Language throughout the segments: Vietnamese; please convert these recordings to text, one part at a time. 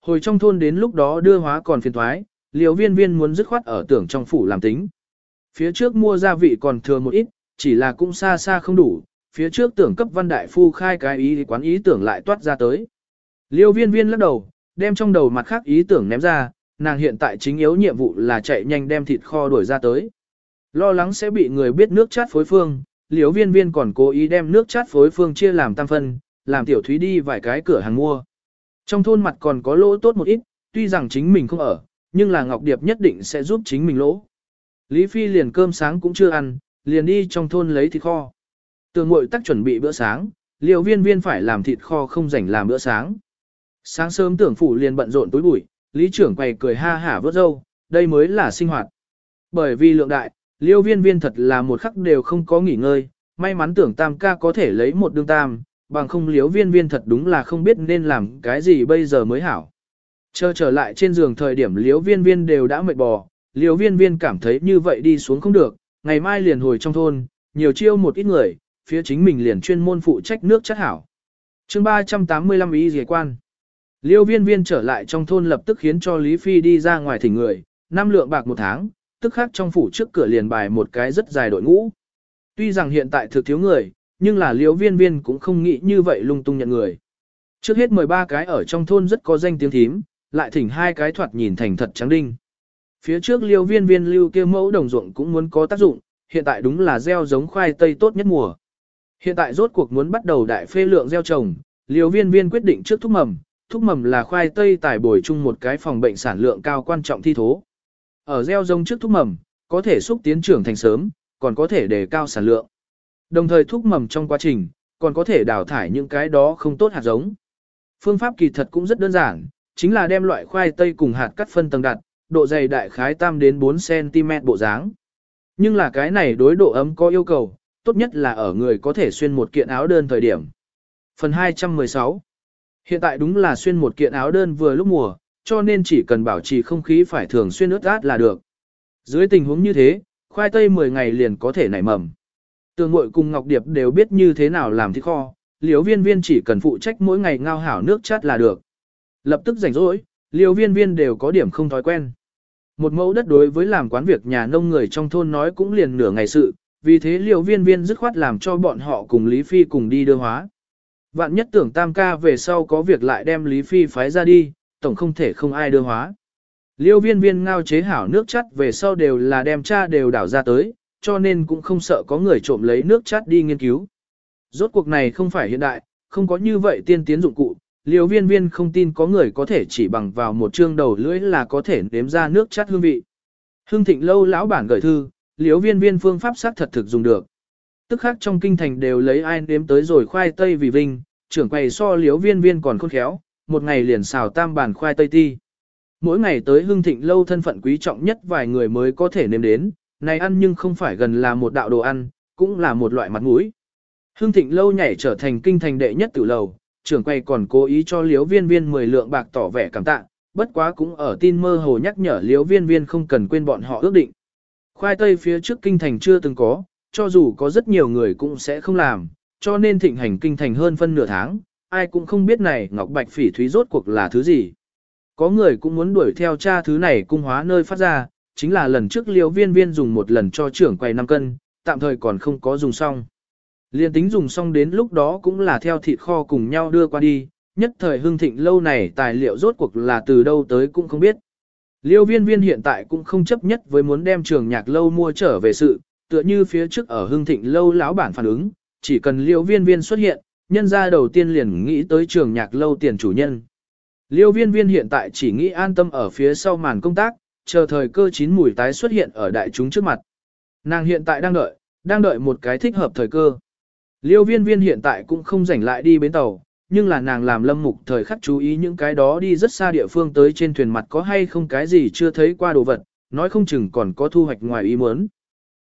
Hồi trong thôn đến lúc đó đưa hóa còn phiền thoái, liều viên viên muốn dứt khoát ở tưởng trong phủ làm tính. Phía trước mua gia vị còn thừa một ít, chỉ là cũng xa xa không đủ, phía trước tưởng cấp văn đại phu khai cái ý quán ý tưởng lại toát ra tới. Liêu viên viên lắc đầu, đem trong đầu mặt khác ý tưởng ném ra, nàng hiện tại chính yếu nhiệm vụ là chạy nhanh đem thịt kho đuổi ra tới. Lo lắng sẽ bị người biết nước chát phối phương, liêu viên viên còn cố ý đem nước chát phối phương chia làm tam phân, làm tiểu thúy đi vài cái cửa hàng mua. Trong thôn mặt còn có lỗ tốt một ít, tuy rằng chính mình không ở, nhưng là Ngọc Điệp nhất định sẽ giúp chính mình lỗ. Lý Phi liền cơm sáng cũng chưa ăn, liền đi trong thôn lấy thịt kho. Tường ngội tắc chuẩn bị bữa sáng, liều viên viên phải làm thịt kho không rảnh làm bữa sáng. Sáng sớm tưởng phủ liền bận rộn túi bụi, lý trưởng quầy cười ha hả vớt râu, đây mới là sinh hoạt. Bởi vì lượng đại, liêu viên viên thật là một khắc đều không có nghỉ ngơi, may mắn tưởng tam ca có thể lấy một đương tam, bằng không liếu viên viên thật đúng là không biết nên làm cái gì bây giờ mới hảo. Chờ trở lại trên giường thời điểm liếu viên viên đều đã mệt bò, liếu viên viên cảm thấy như vậy đi xuống không được, ngày mai liền hồi trong thôn, nhiều chiêu một ít người, phía chính mình liền chuyên môn phụ trách nước chất hảo. chương 385 ý dề quan. Liêu viên viên trở lại trong thôn lập tức khiến cho Lý Phi đi ra ngoài thỉnh người, năm lượng bạc một tháng, tức khác trong phủ trước cửa liền bài một cái rất dài đội ngũ. Tuy rằng hiện tại thực thiếu người, nhưng là liêu viên viên cũng không nghĩ như vậy lung tung nhận người. Trước hết 13 cái ở trong thôn rất có danh tiếng thím, lại thỉnh hai cái thoạt nhìn thành thật trắng đinh. Phía trước liêu viên viên lưu kia mẫu đồng ruộng cũng muốn có tác dụng, hiện tại đúng là gieo giống khoai tây tốt nhất mùa. Hiện tại rốt cuộc muốn bắt đầu đại phê lượng gieo trồng, liêu viên viên quyết định trước thúc mầm, thúc mầm là khoai tây tải bồi chung một cái phòng bệnh sản lượng cao quan trọng thi thố. Ở gieo giống trước thúc mầm, có thể xúc tiến trưởng thành sớm, còn có thể đề cao sản lượng. Đồng thời thúc mầm trong quá trình, còn có thể đào thải những cái đó không tốt hạt giống. Phương pháp kỳ thật cũng rất đơn giản, chính là đem loại khoai tây cùng hạt cắt phân tầng đặt, độ dày đại khái tam đến 4 cm bộ dáng. Nhưng là cái này đối độ ấm có yêu cầu, tốt nhất là ở người có thể xuyên một kiện áo đơn thời điểm. Phần 216 Hiện tại đúng là xuyên một kiện áo đơn vừa lúc mùa, cho nên chỉ cần bảo trì không khí phải thường xuyên ướt át là được. Dưới tình huống như thế, khoai tây 10 ngày liền có thể nảy mầm. Tường mội cùng Ngọc Điệp đều biết như thế nào làm thịt kho, liều viên viên chỉ cần phụ trách mỗi ngày ngao hảo nước chát là được. Lập tức rảnh rỗi, liều viên viên đều có điểm không thói quen. Một mẫu đất đối với làm quán việc nhà nông người trong thôn nói cũng liền nửa ngày sự, vì thế liều viên viên dứt khoát làm cho bọn họ cùng Lý Phi cùng đi đưa hóa. Vạn nhất tưởng tam ca về sau có việc lại đem Lý Phi phái ra đi, tổng không thể không ai đưa hóa. Liêu viên viên ngao chế hảo nước chắt về sau đều là đem cha đều đảo ra tới, cho nên cũng không sợ có người trộm lấy nước chát đi nghiên cứu. Rốt cuộc này không phải hiện đại, không có như vậy tiên tiến dụng cụ, liều viên viên không tin có người có thể chỉ bằng vào một chương đầu lưỡi là có thể nếm ra nước chát hương vị. Hương thịnh lâu lão bản gửi thư, liều viên viên phương pháp xác thật thực dùng được. Tức khác trong kinh thành đều lấy ai nếm tới rồi khoai tây vì vinh, trưởng quầy so liều viên viên còn khôn khéo, một ngày liền xào tam bàn khoai tây ti. Mỗi ngày tới hương thịnh lâu thân phận quý trọng nhất vài người mới có thể nếm đến, này ăn nhưng không phải gần là một đạo đồ ăn, cũng là một loại mặt mũi. Hương thịnh lâu nhảy trở thành kinh thành đệ nhất tử lầu, trưởng quay còn cố ý cho liếu viên viên 10 lượng bạc tỏ vẻ cảm tạ, bất quá cũng ở tin mơ hồ nhắc nhở liếu viên viên không cần quên bọn họ ước định. Khoai tây phía trước kinh thành chưa từng có, cho dù có rất nhiều người cũng sẽ không làm, cho nên thịnh hành kinh thành hơn phân nửa tháng, ai cũng không biết này ngọc bạch phỉ thúy rốt cuộc là thứ gì. Có người cũng muốn đuổi theo cha thứ này cung hóa nơi phát ra, chính là lần trước liêu viên viên dùng một lần cho trưởng quầy 5 cân, tạm thời còn không có dùng xong. Liên tính dùng xong đến lúc đó cũng là theo thịt kho cùng nhau đưa qua đi, nhất thời hưng thịnh lâu này tài liệu rốt cuộc là từ đâu tới cũng không biết. Liêu viên viên hiện tại cũng không chấp nhất với muốn đem trường nhạc lâu mua trở về sự, tựa như phía trước ở hưng thịnh lâu lão bản phản ứng, chỉ cần liêu viên viên xuất hiện, nhân ra đầu tiên liền nghĩ tới trường nhạc lâu tiền chủ nhân. Liêu viên viên hiện tại chỉ nghĩ an tâm ở phía sau màn công tác, chờ thời cơ chín mùi tái xuất hiện ở đại chúng trước mặt. Nàng hiện tại đang đợi, đang đợi một cái thích hợp thời cơ. Liêu viên viên hiện tại cũng không rảnh lại đi bến tàu, nhưng là nàng làm lâm mục thời khắc chú ý những cái đó đi rất xa địa phương tới trên thuyền mặt có hay không cái gì chưa thấy qua đồ vật, nói không chừng còn có thu hoạch ngoài ý muốn.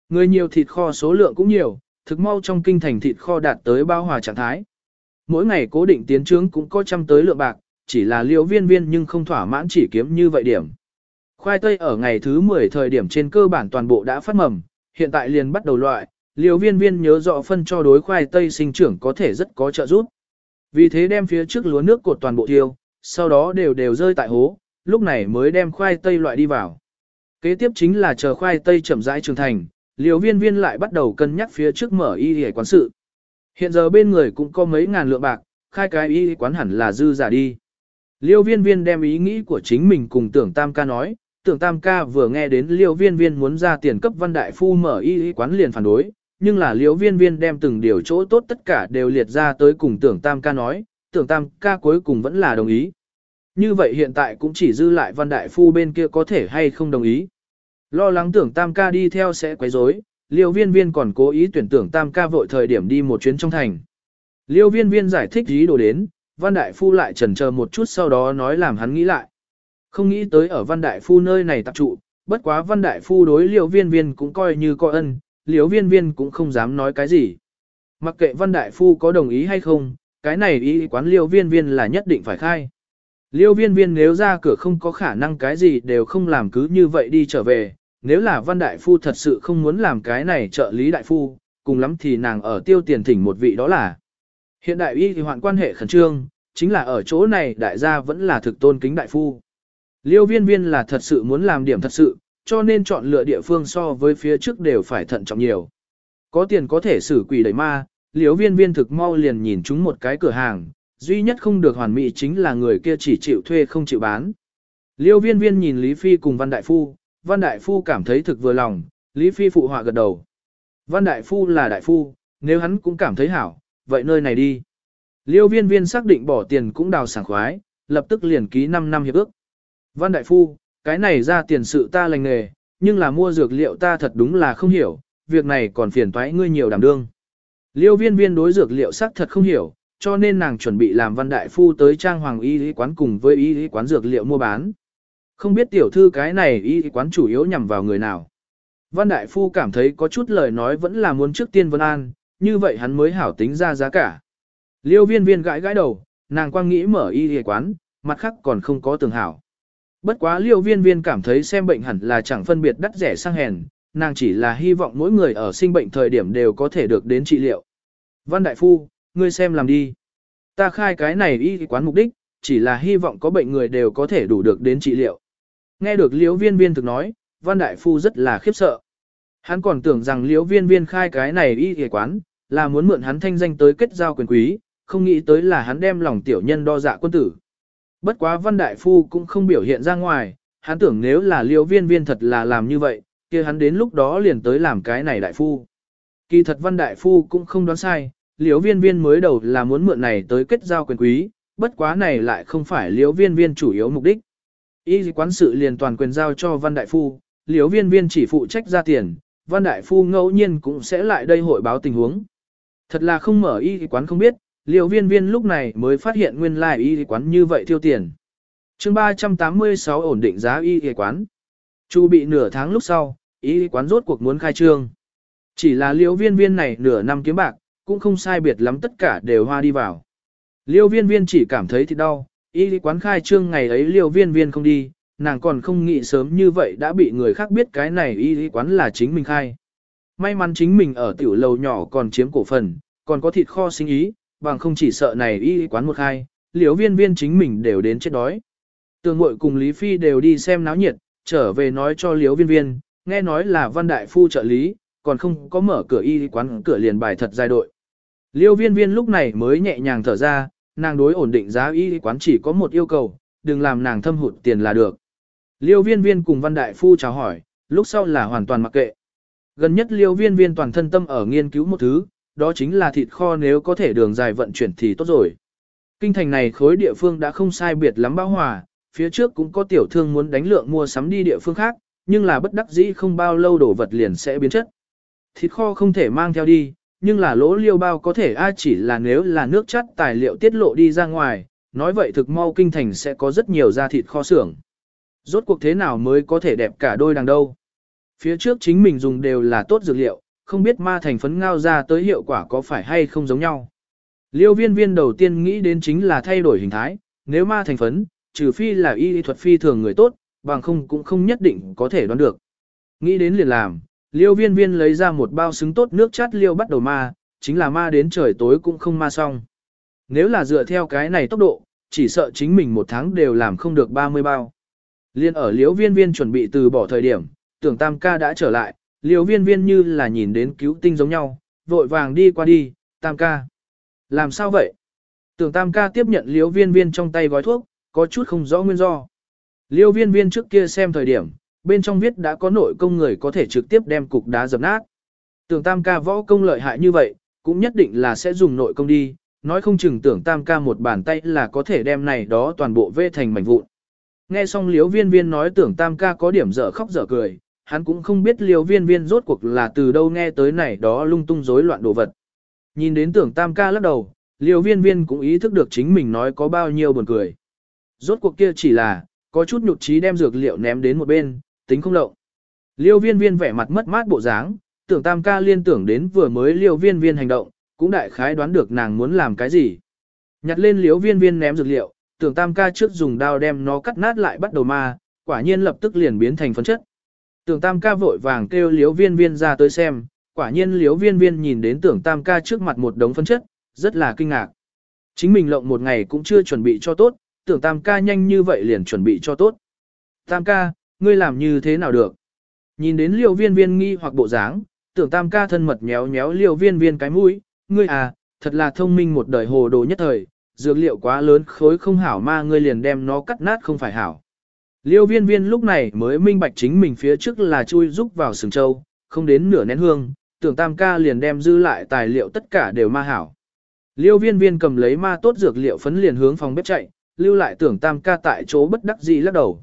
Người nhiều thịt kho số lượng cũng nhiều, thực mau trong kinh thành thịt kho đạt tới bao hòa trạng thái. Mỗi ngày cố định tiến trướng cũng có trăm tới lượng bạc, chỉ là liêu viên viên nhưng không thỏa mãn chỉ kiếm như vậy điểm. Khoai tây ở ngày thứ 10 thời điểm trên cơ bản toàn bộ đã phát mầm, hiện tại liền bắt đầu loại, liêu viên viên nhớ rõ phân cho đối khoai tây sinh trưởng có thể rất có trợ giúp. Vì thế đem phía trước lúa nước cột toàn bộ tiêu, sau đó đều đều rơi tại hố, lúc này mới đem khoai tây loại đi vào. Kế tiếp chính là chờ khoai tây chậm rãi trưởng thành, liều viên viên lại bắt đầu cân nhắc phía trước mở y y quán sự. Hiện giờ bên người cũng có mấy ngàn lượng bạc, khai cái y quán hẳn là dư giả đi. Liêu viên viên đem ý nghĩ của chính mình cùng tưởng tam ca nói, tưởng tam ca vừa nghe đến liêu viên viên muốn ra tiền cấp văn đại phu mở y quán liền phản đối, nhưng là liêu viên viên đem từng điều chỗ tốt tất cả đều liệt ra tới cùng tưởng tam ca nói, tưởng tam ca cuối cùng vẫn là đồng ý. Như vậy hiện tại cũng chỉ dư lại văn đại phu bên kia có thể hay không đồng ý. Lo lắng tưởng tam ca đi theo sẽ quấy rối, liêu viên viên còn cố ý tuyển tưởng tam ca vội thời điểm đi một chuyến trong thành. Liêu viên viên giải thích ý đồ đến, văn đại phu lại chần chờ một chút sau đó nói làm hắn nghĩ lại. Không nghĩ tới ở văn đại phu nơi này tập trụ, bất quá văn đại phu đối liêu viên viên cũng coi như coi ân, liêu viên viên cũng không dám nói cái gì. Mặc kệ văn đại phu có đồng ý hay không, cái này ý quán liêu viên viên là nhất định phải khai. Liêu viên viên nếu ra cửa không có khả năng cái gì đều không làm cứ như vậy đi trở về, nếu là văn đại phu thật sự không muốn làm cái này trợ lý đại phu, cùng lắm thì nàng ở tiêu tiền thỉnh một vị đó là. Hiện đại y thì hoạn quan hệ khẩn trương, chính là ở chỗ này đại gia vẫn là thực tôn kính đại phu. Liêu viên viên là thật sự muốn làm điểm thật sự, cho nên chọn lựa địa phương so với phía trước đều phải thận trọng nhiều. Có tiền có thể xử quỷ đẩy ma, liêu viên viên thực mau liền nhìn chúng một cái cửa hàng, duy nhất không được hoàn mỹ chính là người kia chỉ chịu thuê không chịu bán. Liêu viên viên nhìn Lý Phi cùng Văn Đại Phu, Văn Đại Phu cảm thấy thực vừa lòng, Lý Phi phụ họa gật đầu. Văn Đại Phu là Đại Phu, nếu hắn cũng cảm thấy hảo, vậy nơi này đi. Liêu viên viên xác định bỏ tiền cũng đào sảng khoái, lập tức liền ký 5 năm hiệp ước. Văn Đại Phu, cái này ra tiền sự ta lành nghề, nhưng là mua dược liệu ta thật đúng là không hiểu, việc này còn phiền toái ngươi nhiều đảm đương. Liêu viên viên đối dược liệu xác thật không hiểu, cho nên nàng chuẩn bị làm văn đại phu tới trang hoàng y lý quán cùng với y lý quán dược liệu mua bán. Không biết tiểu thư cái này y lý quán chủ yếu nhằm vào người nào. Văn đại phu cảm thấy có chút lời nói vẫn là muốn trước tiên vân an, như vậy hắn mới hảo tính ra giá cả. Liêu viên viên gãi gãi đầu, nàng quang nghĩ mở y lý quán, mặt khác còn không có tường hảo. Bất quá liêu viên viên cảm thấy xem bệnh hẳn là chẳng phân biệt đắt rẻ sang hèn, nàng chỉ là hy vọng mỗi người ở sinh bệnh thời điểm đều có thể được đến trị liệu. Văn Đại Phu, ngươi xem làm đi. Ta khai cái này y quán mục đích, chỉ là hy vọng có bệnh người đều có thể đủ được đến trị liệu. Nghe được liễu viên viên thực nói, Văn Đại Phu rất là khiếp sợ. Hắn còn tưởng rằng liễu viên viên khai cái này y quán, là muốn mượn hắn thanh danh tới kết giao quyền quý, không nghĩ tới là hắn đem lòng tiểu nhân đo dạ quân tử. Bất quá Văn Đại Phu cũng không biểu hiện ra ngoài, hắn tưởng nếu là liễu viên viên thật là làm như vậy, kia hắn đến lúc đó liền tới làm cái này Đại Phu. Kỳ thật Văn Đại Phu cũng không đoán sai, liễu viên viên mới đầu là muốn mượn này tới kết giao quyền quý, bất quá này lại không phải liễu viên viên chủ yếu mục đích. Y quán sự liền toàn quyền giao cho Văn Đại Phu, liễu viên viên chỉ phụ trách ra tiền, Văn Đại Phu ngẫu nhiên cũng sẽ lại đây hội báo tình huống. Thật là không mở y quán không biết, Liệu viên viên lúc này mới phát hiện nguyên lai Y y quán như vậy tiêu tiền. chương 386 ổn định giá y quán. Chu bị nửa tháng lúc sau, y quán rốt cuộc muốn khai trương. Chỉ là liễu viên viên này nửa năm kiếm bạc, cũng không sai biệt lắm tất cả đều hoa đi vào. Liêu viên viên chỉ cảm thấy thì đau, y quán khai trương ngày ấy liêu viên viên không đi, nàng còn không nghĩ sớm như vậy đã bị người khác biết cái này y quán là chính mình khai. May mắn chính mình ở tiểu lầu nhỏ còn chiếm cổ phần, còn có thịt kho sinh ý, bằng không chỉ sợ này y quán một hai liêu viên viên chính mình đều đến chết đói. Tường mội cùng Lý Phi đều đi xem náo nhiệt, trở về nói cho liêu viên viên, nghe nói là văn đại phu trợ lý, còn không có mở cửa y quán cửa liền bài thật dài đội. Liêu viên viên lúc này mới nhẹ nhàng thở ra, nàng đối ổn định giá y quán chỉ có một yêu cầu, đừng làm nàng thâm hụt tiền là được. Liêu viên viên cùng văn đại phu chào hỏi, lúc sau là hoàn toàn mặc kệ. Gần nhất liêu viên viên toàn thân tâm ở nghiên cứu một thứ, đó chính là thịt kho nếu có thể đường dài vận chuyển thì tốt rồi. Kinh thành này khối địa phương đã không sai biệt lắm bão hòa, phía trước cũng có tiểu thương muốn đánh lượng mua sắm đi địa phương khác, nhưng là bất đắc dĩ không bao lâu đổ vật liền sẽ biến chất. Thịt kho không thể mang theo đi, nhưng là lỗ liêu bao có thể a chỉ là nếu là nước chắt tài liệu tiết lộ đi ra ngoài, nói vậy thực mau kinh thành sẽ có rất nhiều da thịt kho xưởng. Rốt cuộc thế nào mới có thể đẹp cả đôi đằng đâu. Phía trước chính mình dùng đều là tốt dược liệu, không biết ma thành phấn ngao ra tới hiệu quả có phải hay không giống nhau. Liêu viên viên đầu tiên nghĩ đến chính là thay đổi hình thái, nếu ma thành phấn, trừ phi là y thuật phi thường người tốt, bằng không cũng không nhất định có thể đoán được. Nghĩ đến liền làm, liêu viên viên lấy ra một bao xứng tốt nước chát liêu bắt đầu ma, chính là ma đến trời tối cũng không ma xong. Nếu là dựa theo cái này tốc độ, chỉ sợ chính mình một tháng đều làm không được 30 bao. Liên ở liễu viên viên chuẩn bị từ bỏ thời điểm, tưởng tam ca đã trở lại, Liều viên viên như là nhìn đến cứu tinh giống nhau, vội vàng đi qua đi, tam ca. Làm sao vậy? Tưởng tam ca tiếp nhận liều viên viên trong tay gói thuốc, có chút không rõ nguyên do. Liêu viên viên trước kia xem thời điểm, bên trong viết đã có nội công người có thể trực tiếp đem cục đá dập nát. Tưởng tam ca võ công lợi hại như vậy, cũng nhất định là sẽ dùng nội công đi, nói không chừng tưởng tam ca một bàn tay là có thể đem này đó toàn bộ vê thành mảnh vụn. Nghe xong liếu viên viên nói tưởng tam ca có điểm dở khóc dở cười, hắn cũng không biết liều viên viên rốt cuộc là từ đâu nghe tới này đó lung tung rối loạn đồ vật. Nhìn đến tưởng tam ca lắc đầu, liều viên viên cũng ý thức được chính mình nói có bao nhiêu buồn cười. Rốt cuộc kia chỉ là, có chút nhụt chí đem dược liệu ném đến một bên, tính không lộng. Liêu viên viên vẻ mặt mất mát bộ dáng, tưởng tam ca liên tưởng đến vừa mới liêu viên viên hành động, cũng đại khái đoán được nàng muốn làm cái gì. Nhặt lên liêu viên viên ném dược liệu, tưởng tam ca trước dùng đao đem nó cắt nát lại bắt đầu ma, quả nhiên lập tức liền biến thành phấn chất. Tưởng tam ca vội vàng kêu liếu viên viên ra tới xem, quả nhiên liếu viên viên nhìn đến tưởng tam ca trước mặt một đống phân chất, rất là kinh ngạc. Chính mình lộng một ngày cũng chưa chuẩn bị cho tốt, tưởng tam ca nhanh như vậy liền chuẩn bị cho tốt. Tam ca, ngươi làm như thế nào được? Nhìn đến liều viên viên nghi hoặc bộ dáng, tưởng tam ca thân mật nhéo nhéo liều viên viên cái mũi, ngươi à, thật là thông minh một đời hồ đồ nhất thời, dược liệu quá lớn khối không hảo ma ngươi liền đem nó cắt nát không phải hảo. Liêu viên viên lúc này mới minh bạch chính mình phía trước là chui rúc vào sừng châu, không đến nửa nén hương, tưởng tam ca liền đem dư lại tài liệu tất cả đều ma hảo. Liêu viên viên cầm lấy ma tốt dược liệu phấn liền hướng phòng bếp chạy, lưu lại tưởng tam ca tại chỗ bất đắc dĩ lắc đầu.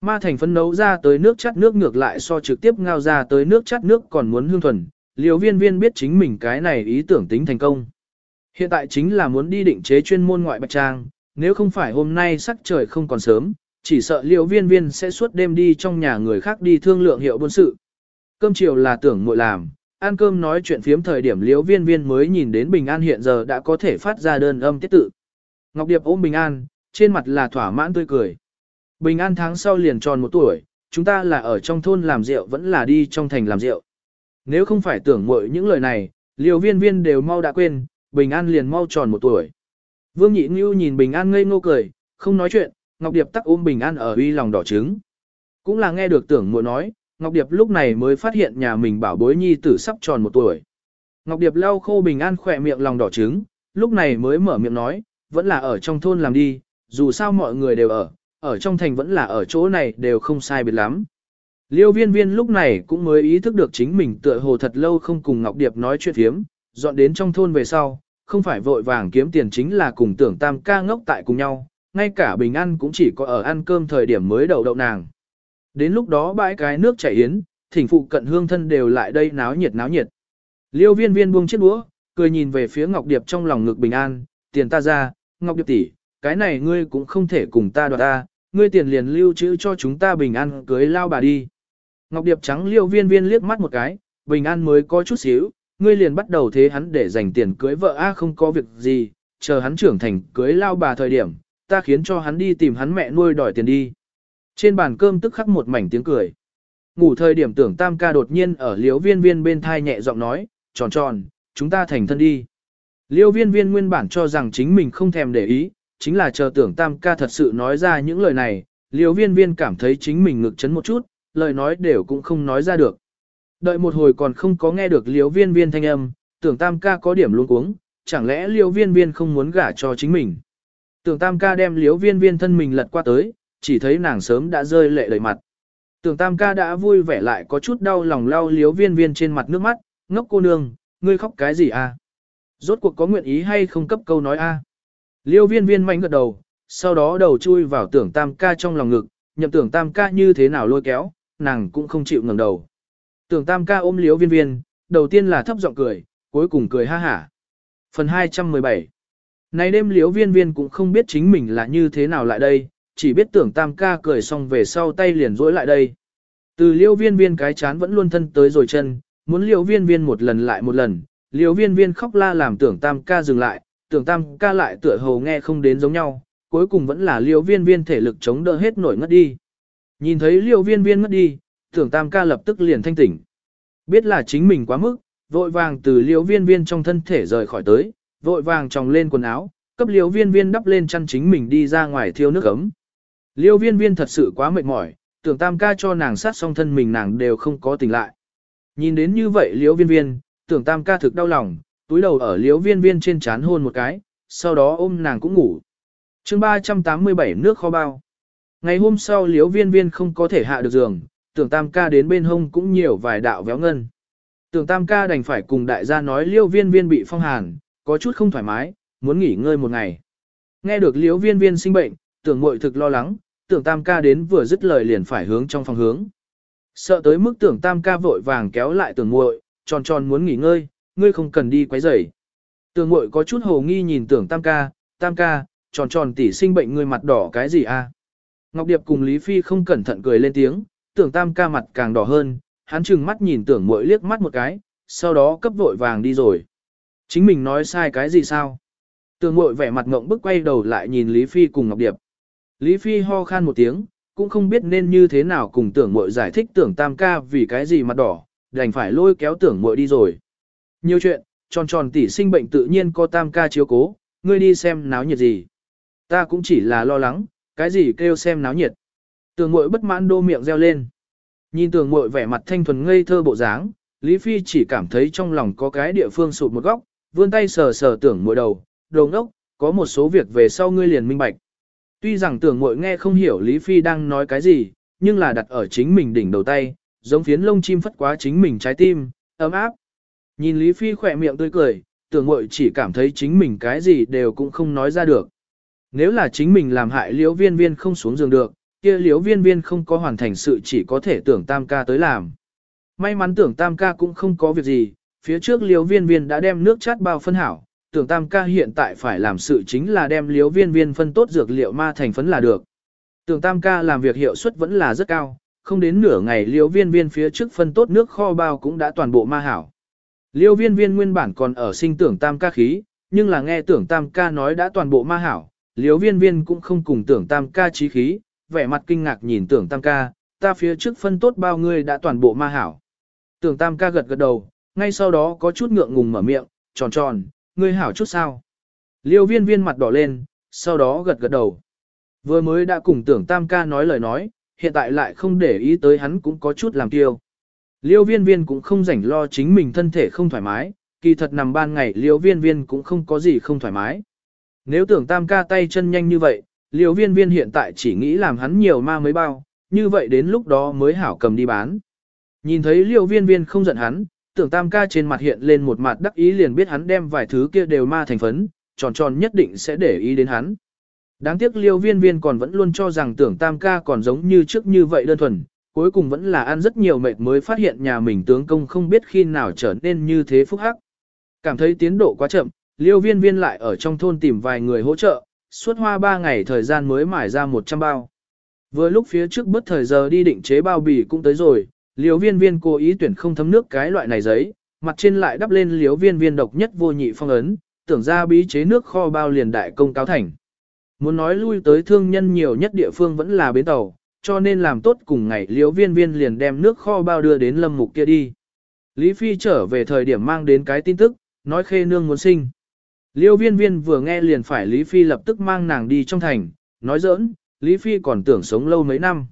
Ma thành phấn nấu ra tới nước chắt nước ngược lại so trực tiếp ngao ra tới nước chắt nước còn muốn hương thuần, liều viên viên biết chính mình cái này ý tưởng tính thành công. Hiện tại chính là muốn đi định chế chuyên môn ngoại bạch trang, nếu không phải hôm nay sắc trời không còn sớm, chỉ sợ liều viên viên sẽ suốt đêm đi trong nhà người khác đi thương lượng hiệu buôn sự. Cơm chiều là tưởng muội làm, ăn cơm nói chuyện phiếm thời điểm liễu viên viên mới nhìn đến Bình An hiện giờ đã có thể phát ra đơn âm tiết tự. Ngọc Điệp ôm Bình An, trên mặt là thỏa mãn tươi cười. Bình an tháng sau liền tròn một tuổi, chúng ta là ở trong thôn làm rượu vẫn là đi trong thành làm rượu. Nếu không phải tưởng muội những lời này, liều viên viên đều mau đã quên, bình an liền mau tròn một tuổi. Vương nhị ngưu nhìn bình an ngây ngô cười, không nói chuyện, Ngọc Điệp tắc ôm bình an ở uy lòng đỏ trứng. Cũng là nghe được tưởng muội nói, Ngọc Điệp lúc này mới phát hiện nhà mình bảo bối nhi tử sắp tròn một tuổi. Ngọc Điệp lau khô bình an khỏe miệng lòng đỏ trứng, lúc này mới mở miệng nói, vẫn là ở trong thôn làm đi, dù sao mọi người đều ở, ở trong thành vẫn là ở chỗ này đều không sai biệt lắm. Liêu viên viên lúc này cũng mới ý thức được chính mình tựa hồ thật lâu không cùng Ngọc Điệp nói chuyện thiếm, dọn đến trong thôn về sau, không phải vội vàng kiếm tiền chính là cùng tưởng tam ca ngốc tại cùng nhau, ngay cả bình ăn cũng chỉ có ở ăn cơm thời điểm mới đầu đậu nàng. Đến lúc đó bãi cái nước chảy yến, thỉnh phụ cận hương thân đều lại đây náo nhiệt náo nhiệt. Liêu viên viên buông chiếc đũa, cười nhìn về phía Ngọc Điệp trong lòng ngực bình an, tiền ta ra, Ngọc Điệp tỷ, cái này ngươi cũng không thể cùng ta đoạt ta, ngươi tiền liền lưu trữ cho chúng ta bình an cưới lao bà đi. Ngọc Điệp trắng liêu viên viên liếc mắt một cái, bình an mới có chút xíu, ngươi liền bắt đầu thế hắn để dành tiền cưới vợ a không có việc gì, chờ hắn trưởng thành cưới lao bà thời điểm, ta khiến cho hắn đi tìm hắn mẹ nuôi đòi tiền đi. Trên bàn cơm tức khắc một mảnh tiếng cười. Ngủ thời điểm tưởng tam ca đột nhiên ở liếu viên viên bên thai nhẹ giọng nói, tròn tròn, chúng ta thành thân đi. Liêu viên viên nguyên bản cho rằng chính mình không thèm để ý, chính là chờ tưởng tam ca thật sự nói ra những lời này, Liêu viên viên cảm thấy chính mình ngực chấn một chút, lời nói đều cũng không nói ra được. Đợi một hồi còn không có nghe được Liêu viên viên thanh âm, tưởng tam ca có điểm luôn cuống, chẳng lẽ Liêu viên viên không muốn gả cho chính mình. Tưởng tam ca đem Liễu viên viên thân mình lật qua tới, chỉ thấy nàng sớm đã rơi lệ đầy mặt. Tưởng tam ca đã vui vẻ lại có chút đau lòng lau liếu viên viên trên mặt nước mắt, ngốc cô nương, ngươi khóc cái gì à? Rốt cuộc có nguyện ý hay không cấp câu nói a? À? Liêu viên viên mạnh gật đầu, sau đó đầu chui vào tưởng tam ca trong lòng ngực, nhậm tưởng tam ca như thế nào lôi kéo, nàng cũng không chịu ngẩng đầu. Tưởng tam ca ôm Liễu viên viên, đầu tiên là thấp giọng cười, cuối cùng cười ha hả. Phần 217 này đêm liêu viên viên cũng không biết chính mình là như thế nào lại đây, chỉ biết tưởng tam ca cười xong về sau tay liền rỗi lại đây. Từ liêu viên viên cái chán vẫn luôn thân tới rồi chân, muốn liêu viên viên một lần lại một lần, liêu viên viên khóc la làm tưởng tam ca dừng lại, tưởng tam ca lại tựa hồ nghe không đến giống nhau, cuối cùng vẫn là liêu viên viên thể lực chống đỡ hết nổi ngất đi. Nhìn thấy liêu viên viên ngất đi, tưởng tam ca lập tức liền thanh tỉnh. Biết là chính mình quá mức, vội vàng từ liêu viên viên trong thân thể rời khỏi tới, vội vàng tròng lên quần áo, cấp liêu viên viên đắp lên chăn chính mình đi ra ngoài thiêu nước ấm. Liêu viên viên thật sự quá mệt mỏi, tưởng tam ca cho nàng sát xong thân mình nàng đều không có tỉnh lại. Nhìn đến như vậy liêu viên viên, tưởng tam ca thực đau lòng, túi đầu ở liêu viên viên trên chán hôn một cái, sau đó ôm nàng cũng ngủ. chương 387 nước kho bao. Ngày hôm sau liêu viên viên không có thể hạ được giường, tưởng tam ca đến bên hông cũng nhiều vài đạo véo ngân. Tưởng tam ca đành phải cùng đại gia nói liêu viên viên bị phong hàn, có chút không thoải mái, muốn nghỉ ngơi một ngày. Nghe được Liễu viên viên sinh bệnh, tưởng muội thực lo lắng, tưởng tam ca đến vừa dứt lời liền phải hướng trong phòng hướng. Sợ tới mức tưởng tam ca vội vàng kéo lại tưởng muội, tròn tròn muốn nghỉ ngơi, ngươi không cần đi quấy rầy. Tưởng muội có chút hồ nghi nhìn tưởng tam ca, tam ca, tròn tròn tỷ sinh bệnh ngươi mặt đỏ cái gì a? Ngọc Điệp cùng Lý Phi không cẩn thận cười lên tiếng, tưởng tam ca mặt càng đỏ hơn, hắn chừng mắt nhìn tưởng muội liếc mắt một cái, sau đó cấp vội vàng đi rồi. Chính mình nói sai cái gì sao? Tưởng mội vẻ mặt ngộng bức quay đầu lại nhìn Lý Phi cùng Ngọc Điệp. Lý Phi ho khan một tiếng, cũng không biết nên như thế nào cùng tưởng mội giải thích tưởng tam ca vì cái gì mặt đỏ, đành phải lôi kéo tưởng mội đi rồi. Nhiều chuyện, tròn tròn tỷ sinh bệnh tự nhiên có tam ca chiếu cố, ngươi đi xem náo nhiệt gì. Ta cũng chỉ là lo lắng, cái gì kêu xem náo nhiệt. Tưởng mội bất mãn đô miệng reo lên. Nhìn tưởng mội vẻ mặt thanh thuần ngây thơ bộ dáng, Lý Phi chỉ cảm thấy trong lòng có cái địa phương sụt một góc, vươn tay sờ sờ tưởng muội đầu, đầu ngốc, có một số việc về sau ngươi liền minh bạch. Tuy rằng tưởng mội nghe không hiểu Lý Phi đang nói cái gì, nhưng là đặt ở chính mình đỉnh đầu tay, giống phiến lông chim phất quá chính mình trái tim, ấm áp. Nhìn Lý Phi khỏe miệng tươi cười, tưởng mội chỉ cảm thấy chính mình cái gì đều cũng không nói ra được. Nếu là chính mình làm hại liễu viên viên không xuống giường được, kia liễu viên viên không có hoàn thành sự chỉ có thể tưởng tam ca tới làm. May mắn tưởng tam ca cũng không có việc gì, phía trước liếu viên viên đã đem nước chát bao phân hảo, tưởng tam ca hiện tại phải làm sự chính là đem liếu viên viên phân tốt dược liệu ma thành phấn là được. Tưởng tam ca làm việc hiệu suất vẫn là rất cao, không đến nửa ngày liếu viên viên phía trước phân tốt nước kho bao cũng đã toàn bộ ma hảo. Liêu viên viên nguyên bản còn ở sinh tưởng tam ca khí, nhưng là nghe tưởng tam ca nói đã toàn bộ ma hảo, liêu viên viên cũng không cùng tưởng tam ca trí khí, vẻ mặt kinh ngạc nhìn tưởng tam ca, ta phía trước phân tốt bao người đã toàn bộ ma hảo. Tưởng tam ca gật gật đầu, ngay sau đó có chút ngượng ngùng mở miệng, tròn tròn, ngươi hảo chút sao. Liêu viên viên mặt đỏ lên, sau đó gật gật đầu. Vừa mới đã cùng tưởng tam ca nói lời nói, hiện tại lại không để ý tới hắn cũng có chút làm tiêu. Liêu viên viên cũng không rảnh lo chính mình thân thể không thoải mái, kỳ thật nằm ban ngày liêu viên viên cũng không có gì không thoải mái. Nếu tưởng tam ca tay chân nhanh như vậy, liêu viên viên hiện tại chỉ nghĩ làm hắn nhiều ma mới bao, như vậy đến lúc đó mới hảo cầm đi bán. Nhìn thấy liêu viên viên không giận hắn, tưởng tam ca trên mặt hiện lên một mặt đắc ý liền biết hắn đem vài thứ kia đều ma thành phấn, tròn tròn nhất định sẽ để ý đến hắn. Đáng tiếc liêu viên viên còn vẫn luôn cho rằng tưởng tam ca còn giống như trước như vậy đơn thuần, cuối cùng vẫn là ăn rất nhiều mệt mới phát hiện nhà mình tướng công không biết khi nào trở nên như thế phúc hắc. Cảm thấy tiến độ quá chậm, liêu viên viên lại ở trong thôn tìm vài người hỗ trợ, suốt hoa 3 ngày thời gian mới mải ra 100 bao. Vừa lúc phía trước bất thời giờ đi định chế bao bì cũng tới rồi, liều viên viên cố ý tuyển không thấm nước cái loại này giấy, mặt trên lại đắp lên liều viên viên độc nhất vô nhị phong ấn, tưởng ra bí chế nước kho bao liền đại công cáo thành. Muốn nói lui tới thương nhân nhiều nhất địa phương vẫn là bến tàu, cho nên làm tốt cùng ngày liều viên viên liền đem nước kho bao đưa đến lâm mục kia đi. Lý Phi trở về thời điểm mang đến cái tin tức, nói khê nương muốn sinh. Liêu viên viên vừa nghe liền phải Lý Phi lập tức mang nàng đi trong thành, nói giỡn, Lý Phi còn tưởng sống lâu mấy năm.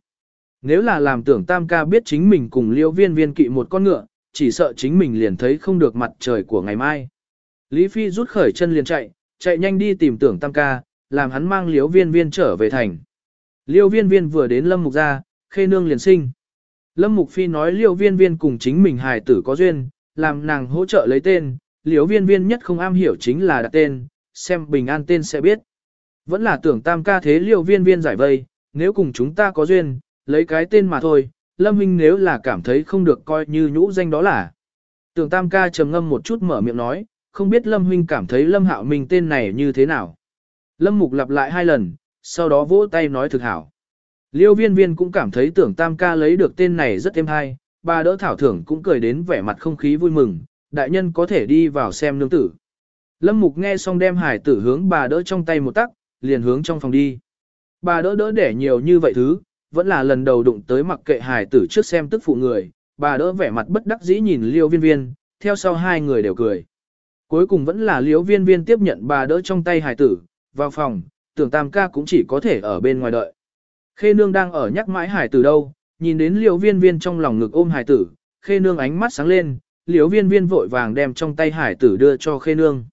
Nếu là làm tưởng tam ca biết chính mình cùng liêu viên viên kỵ một con ngựa, chỉ sợ chính mình liền thấy không được mặt trời của ngày mai. Lý Phi rút khởi chân liền chạy, chạy nhanh đi tìm tưởng tam ca, làm hắn mang liêu viên viên trở về thành. Liêu viên viên vừa đến lâm mục ra, khê nương liền sinh. Lâm mục phi nói liêu viên viên cùng chính mình hài tử có duyên, làm nàng hỗ trợ lấy tên, liêu viên viên nhất không am hiểu chính là đặt tên, xem bình an tên sẽ biết. Vẫn là tưởng tam ca thế liêu viên viên giải vây, nếu cùng chúng ta có duyên, lấy cái tên mà thôi, Lâm Huynh nếu là cảm thấy không được coi như nhũ danh đó là. Tưởng Tam ca trầm ngâm một chút mở miệng nói, không biết Lâm Huynh cảm thấy Lâm Hạo Minh tên này như thế nào. Lâm Mục lặp lại hai lần, sau đó vỗ tay nói thực hảo. Liêu viên viên cũng cảm thấy tưởng Tam ca lấy được tên này rất êm hay, bà đỡ thảo thưởng cũng cười đến vẻ mặt không khí vui mừng, đại nhân có thể đi vào xem nương tử. Lâm Mục nghe xong đem hải tử hướng bà đỡ trong tay một tắc, liền hướng trong phòng đi. Bà đỡ đỡ để nhiều như vậy thứ, vẫn là lần đầu đụng tới mặc kệ hài tử trước xem tức phụ người, bà đỡ vẻ mặt bất đắc dĩ nhìn liêu viên viên, theo sau hai người đều cười. Cuối cùng vẫn là liêu viên viên tiếp nhận bà đỡ trong tay hài tử, vào phòng, tưởng tam ca cũng chỉ có thể ở bên ngoài đợi. Khê nương đang ở nhắc mãi hải tử đâu, nhìn đến liêu viên viên trong lòng ngực ôm hải tử, khê nương ánh mắt sáng lên, liêu viên viên vội vàng đem trong tay hải tử đưa cho khê nương.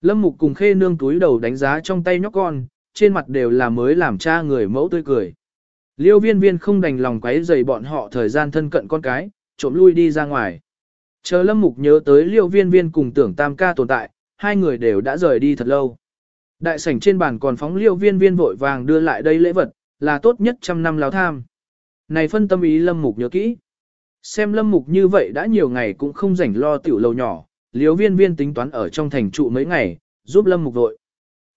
Lâm mục cùng khê nương túi đầu đánh giá trong tay nhóc con, trên mặt đều là mới làm cha người mẫu tươi cười. Liêu viên viên không đành lòng quấy dày bọn họ thời gian thân cận con cái, trộm lui đi ra ngoài. Chờ lâm mục nhớ tới liêu viên viên cùng tưởng tam ca tồn tại, hai người đều đã rời đi thật lâu. Đại sảnh trên bàn còn phóng liêu viên viên vội vàng đưa lại đây lễ vật, là tốt nhất trăm năm láo tham. Này phân tâm ý lâm mục nhớ kỹ. Xem lâm mục như vậy đã nhiều ngày cũng không rảnh lo tiểu lầu nhỏ, liêu viên viên tính toán ở trong thành trụ mấy ngày, giúp lâm mục vội.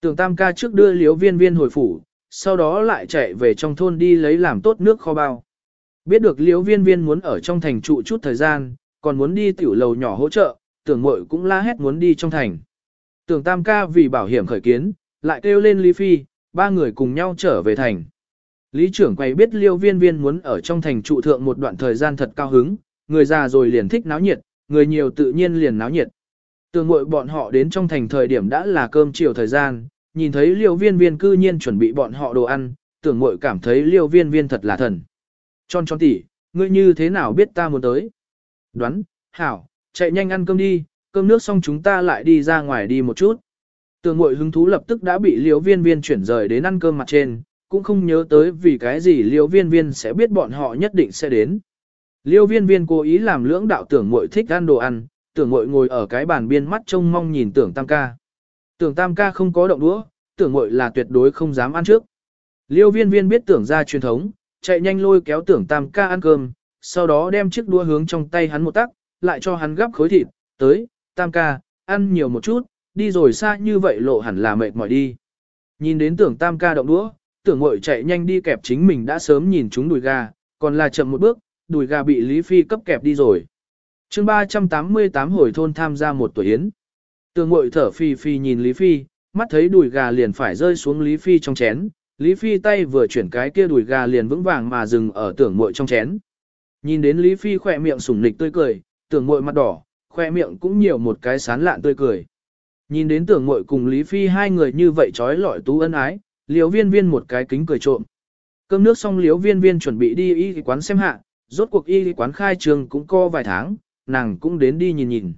Tưởng tam ca trước đưa liêu viên viên hồi phủ, sau đó lại chạy về trong thôn đi lấy làm tốt nước kho bao. Biết được Liễu viên viên muốn ở trong thành trụ chút thời gian, còn muốn đi tiểu lầu nhỏ hỗ trợ, tưởng mội cũng la hét muốn đi trong thành. Tưởng tam ca vì bảo hiểm khởi kiến, lại kêu lên Lý Phi, ba người cùng nhau trở về thành. Lý trưởng quay biết liêu viên viên muốn ở trong thành trụ thượng một đoạn thời gian thật cao hứng, người già rồi liền thích náo nhiệt, người nhiều tự nhiên liền náo nhiệt. Tường mội bọn họ đến trong thành thời điểm đã là cơm chiều thời gian, nhìn thấy liêu viên viên cư nhiên chuẩn bị bọn họ đồ ăn, tưởng mội cảm thấy liêu viên viên thật là thần. Tròn tròn tỉ, ngươi như thế nào biết ta muốn tới? Đoán, hảo, chạy nhanh ăn cơm đi, cơm nước xong chúng ta lại đi ra ngoài đi một chút. tưởng mội hứng thú lập tức đã bị liêu viên viên chuyển rời đến ăn cơm mặt trên, cũng không nhớ tới vì cái gì liêu viên viên sẽ biết bọn họ nhất định sẽ đến. Liêu viên viên cố ý làm lưỡng đạo tưởng mội thích ăn đồ ăn, tưởng mội ngồi ở cái bàn biên mắt trông mong nhìn tưởng tam ca. Tưởng tam ca không có động đũa, tưởng mội là tuyệt đối không dám ăn trước. Liêu viên viên biết tưởng ra truyền thống, chạy nhanh lôi kéo tưởng tam ca ăn cơm, sau đó đem chiếc đũa hướng trong tay hắn một tắc, lại cho hắn gắp khối thịt, tới, tam ca, ăn nhiều một chút, đi rồi xa như vậy lộ hẳn là mệt mỏi đi. Nhìn đến tưởng tam ca động đũa, tưởng mội chạy nhanh đi kẹp chính mình đã sớm nhìn chúng đùi gà, còn là chậm một bước, đùi gà bị Lý Phi cấp kẹp đi rồi. chương 388 hồi thôn tham gia một tuổi yến. Tường ngội thở phi phi nhìn Lý Phi, mắt thấy đùi gà liền phải rơi xuống Lý Phi trong chén, Lý Phi tay vừa chuyển cái kia đùi gà liền vững vàng mà dừng ở tưởng mội trong chén. Nhìn đến Lý Phi khỏe miệng sủng nịch tươi cười, tưởng mội mặt đỏ, khoe miệng cũng nhiều một cái sán lạn tươi cười. Nhìn đến tưởng mội cùng Lý Phi hai người như vậy trói lọi tú ân ái, liều viên viên một cái kính cười trộm. Cơm nước xong liều viên viên chuẩn bị đi y quán xem hạ, rốt cuộc y quán khai trường cũng co vài tháng, nàng cũng đến đi nhìn nhìn.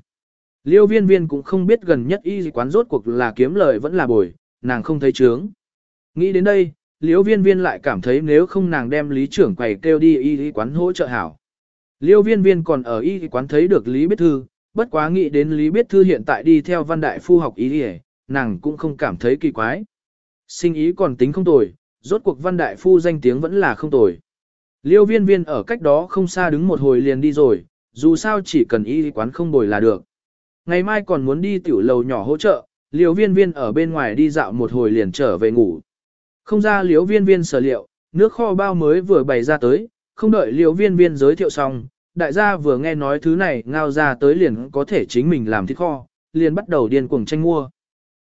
Liêu viên viên cũng không biết gần nhất y quán rốt cuộc là kiếm lời vẫn là bồi, nàng không thấy chướng. Nghĩ đến đây, liêu viên viên lại cảm thấy nếu không nàng đem lý trưởng quầy kêu đi y quán hỗ trợ hảo. Liêu viên viên còn ở y quán thấy được Lý Biết Thư, bất quá nghĩ đến Lý Biết Thư hiện tại đi theo văn đại phu học y đi nàng cũng không cảm thấy kỳ quái. Sinh ý còn tính không tồi, rốt cuộc văn đại phu danh tiếng vẫn là không tồi. Liêu viên viên ở cách đó không xa đứng một hồi liền đi rồi, dù sao chỉ cần y quán không bồi là được. Ngày mai còn muốn đi tiểu lầu nhỏ hỗ trợ, liều viên viên ở bên ngoài đi dạo một hồi liền trở về ngủ. Không ra liều viên viên sở liệu, nước kho bao mới vừa bày ra tới, không đợi liều viên viên giới thiệu xong, đại gia vừa nghe nói thứ này ngao ra tới liền có thể chính mình làm thịt kho, liền bắt đầu điên cuồng tranh mua.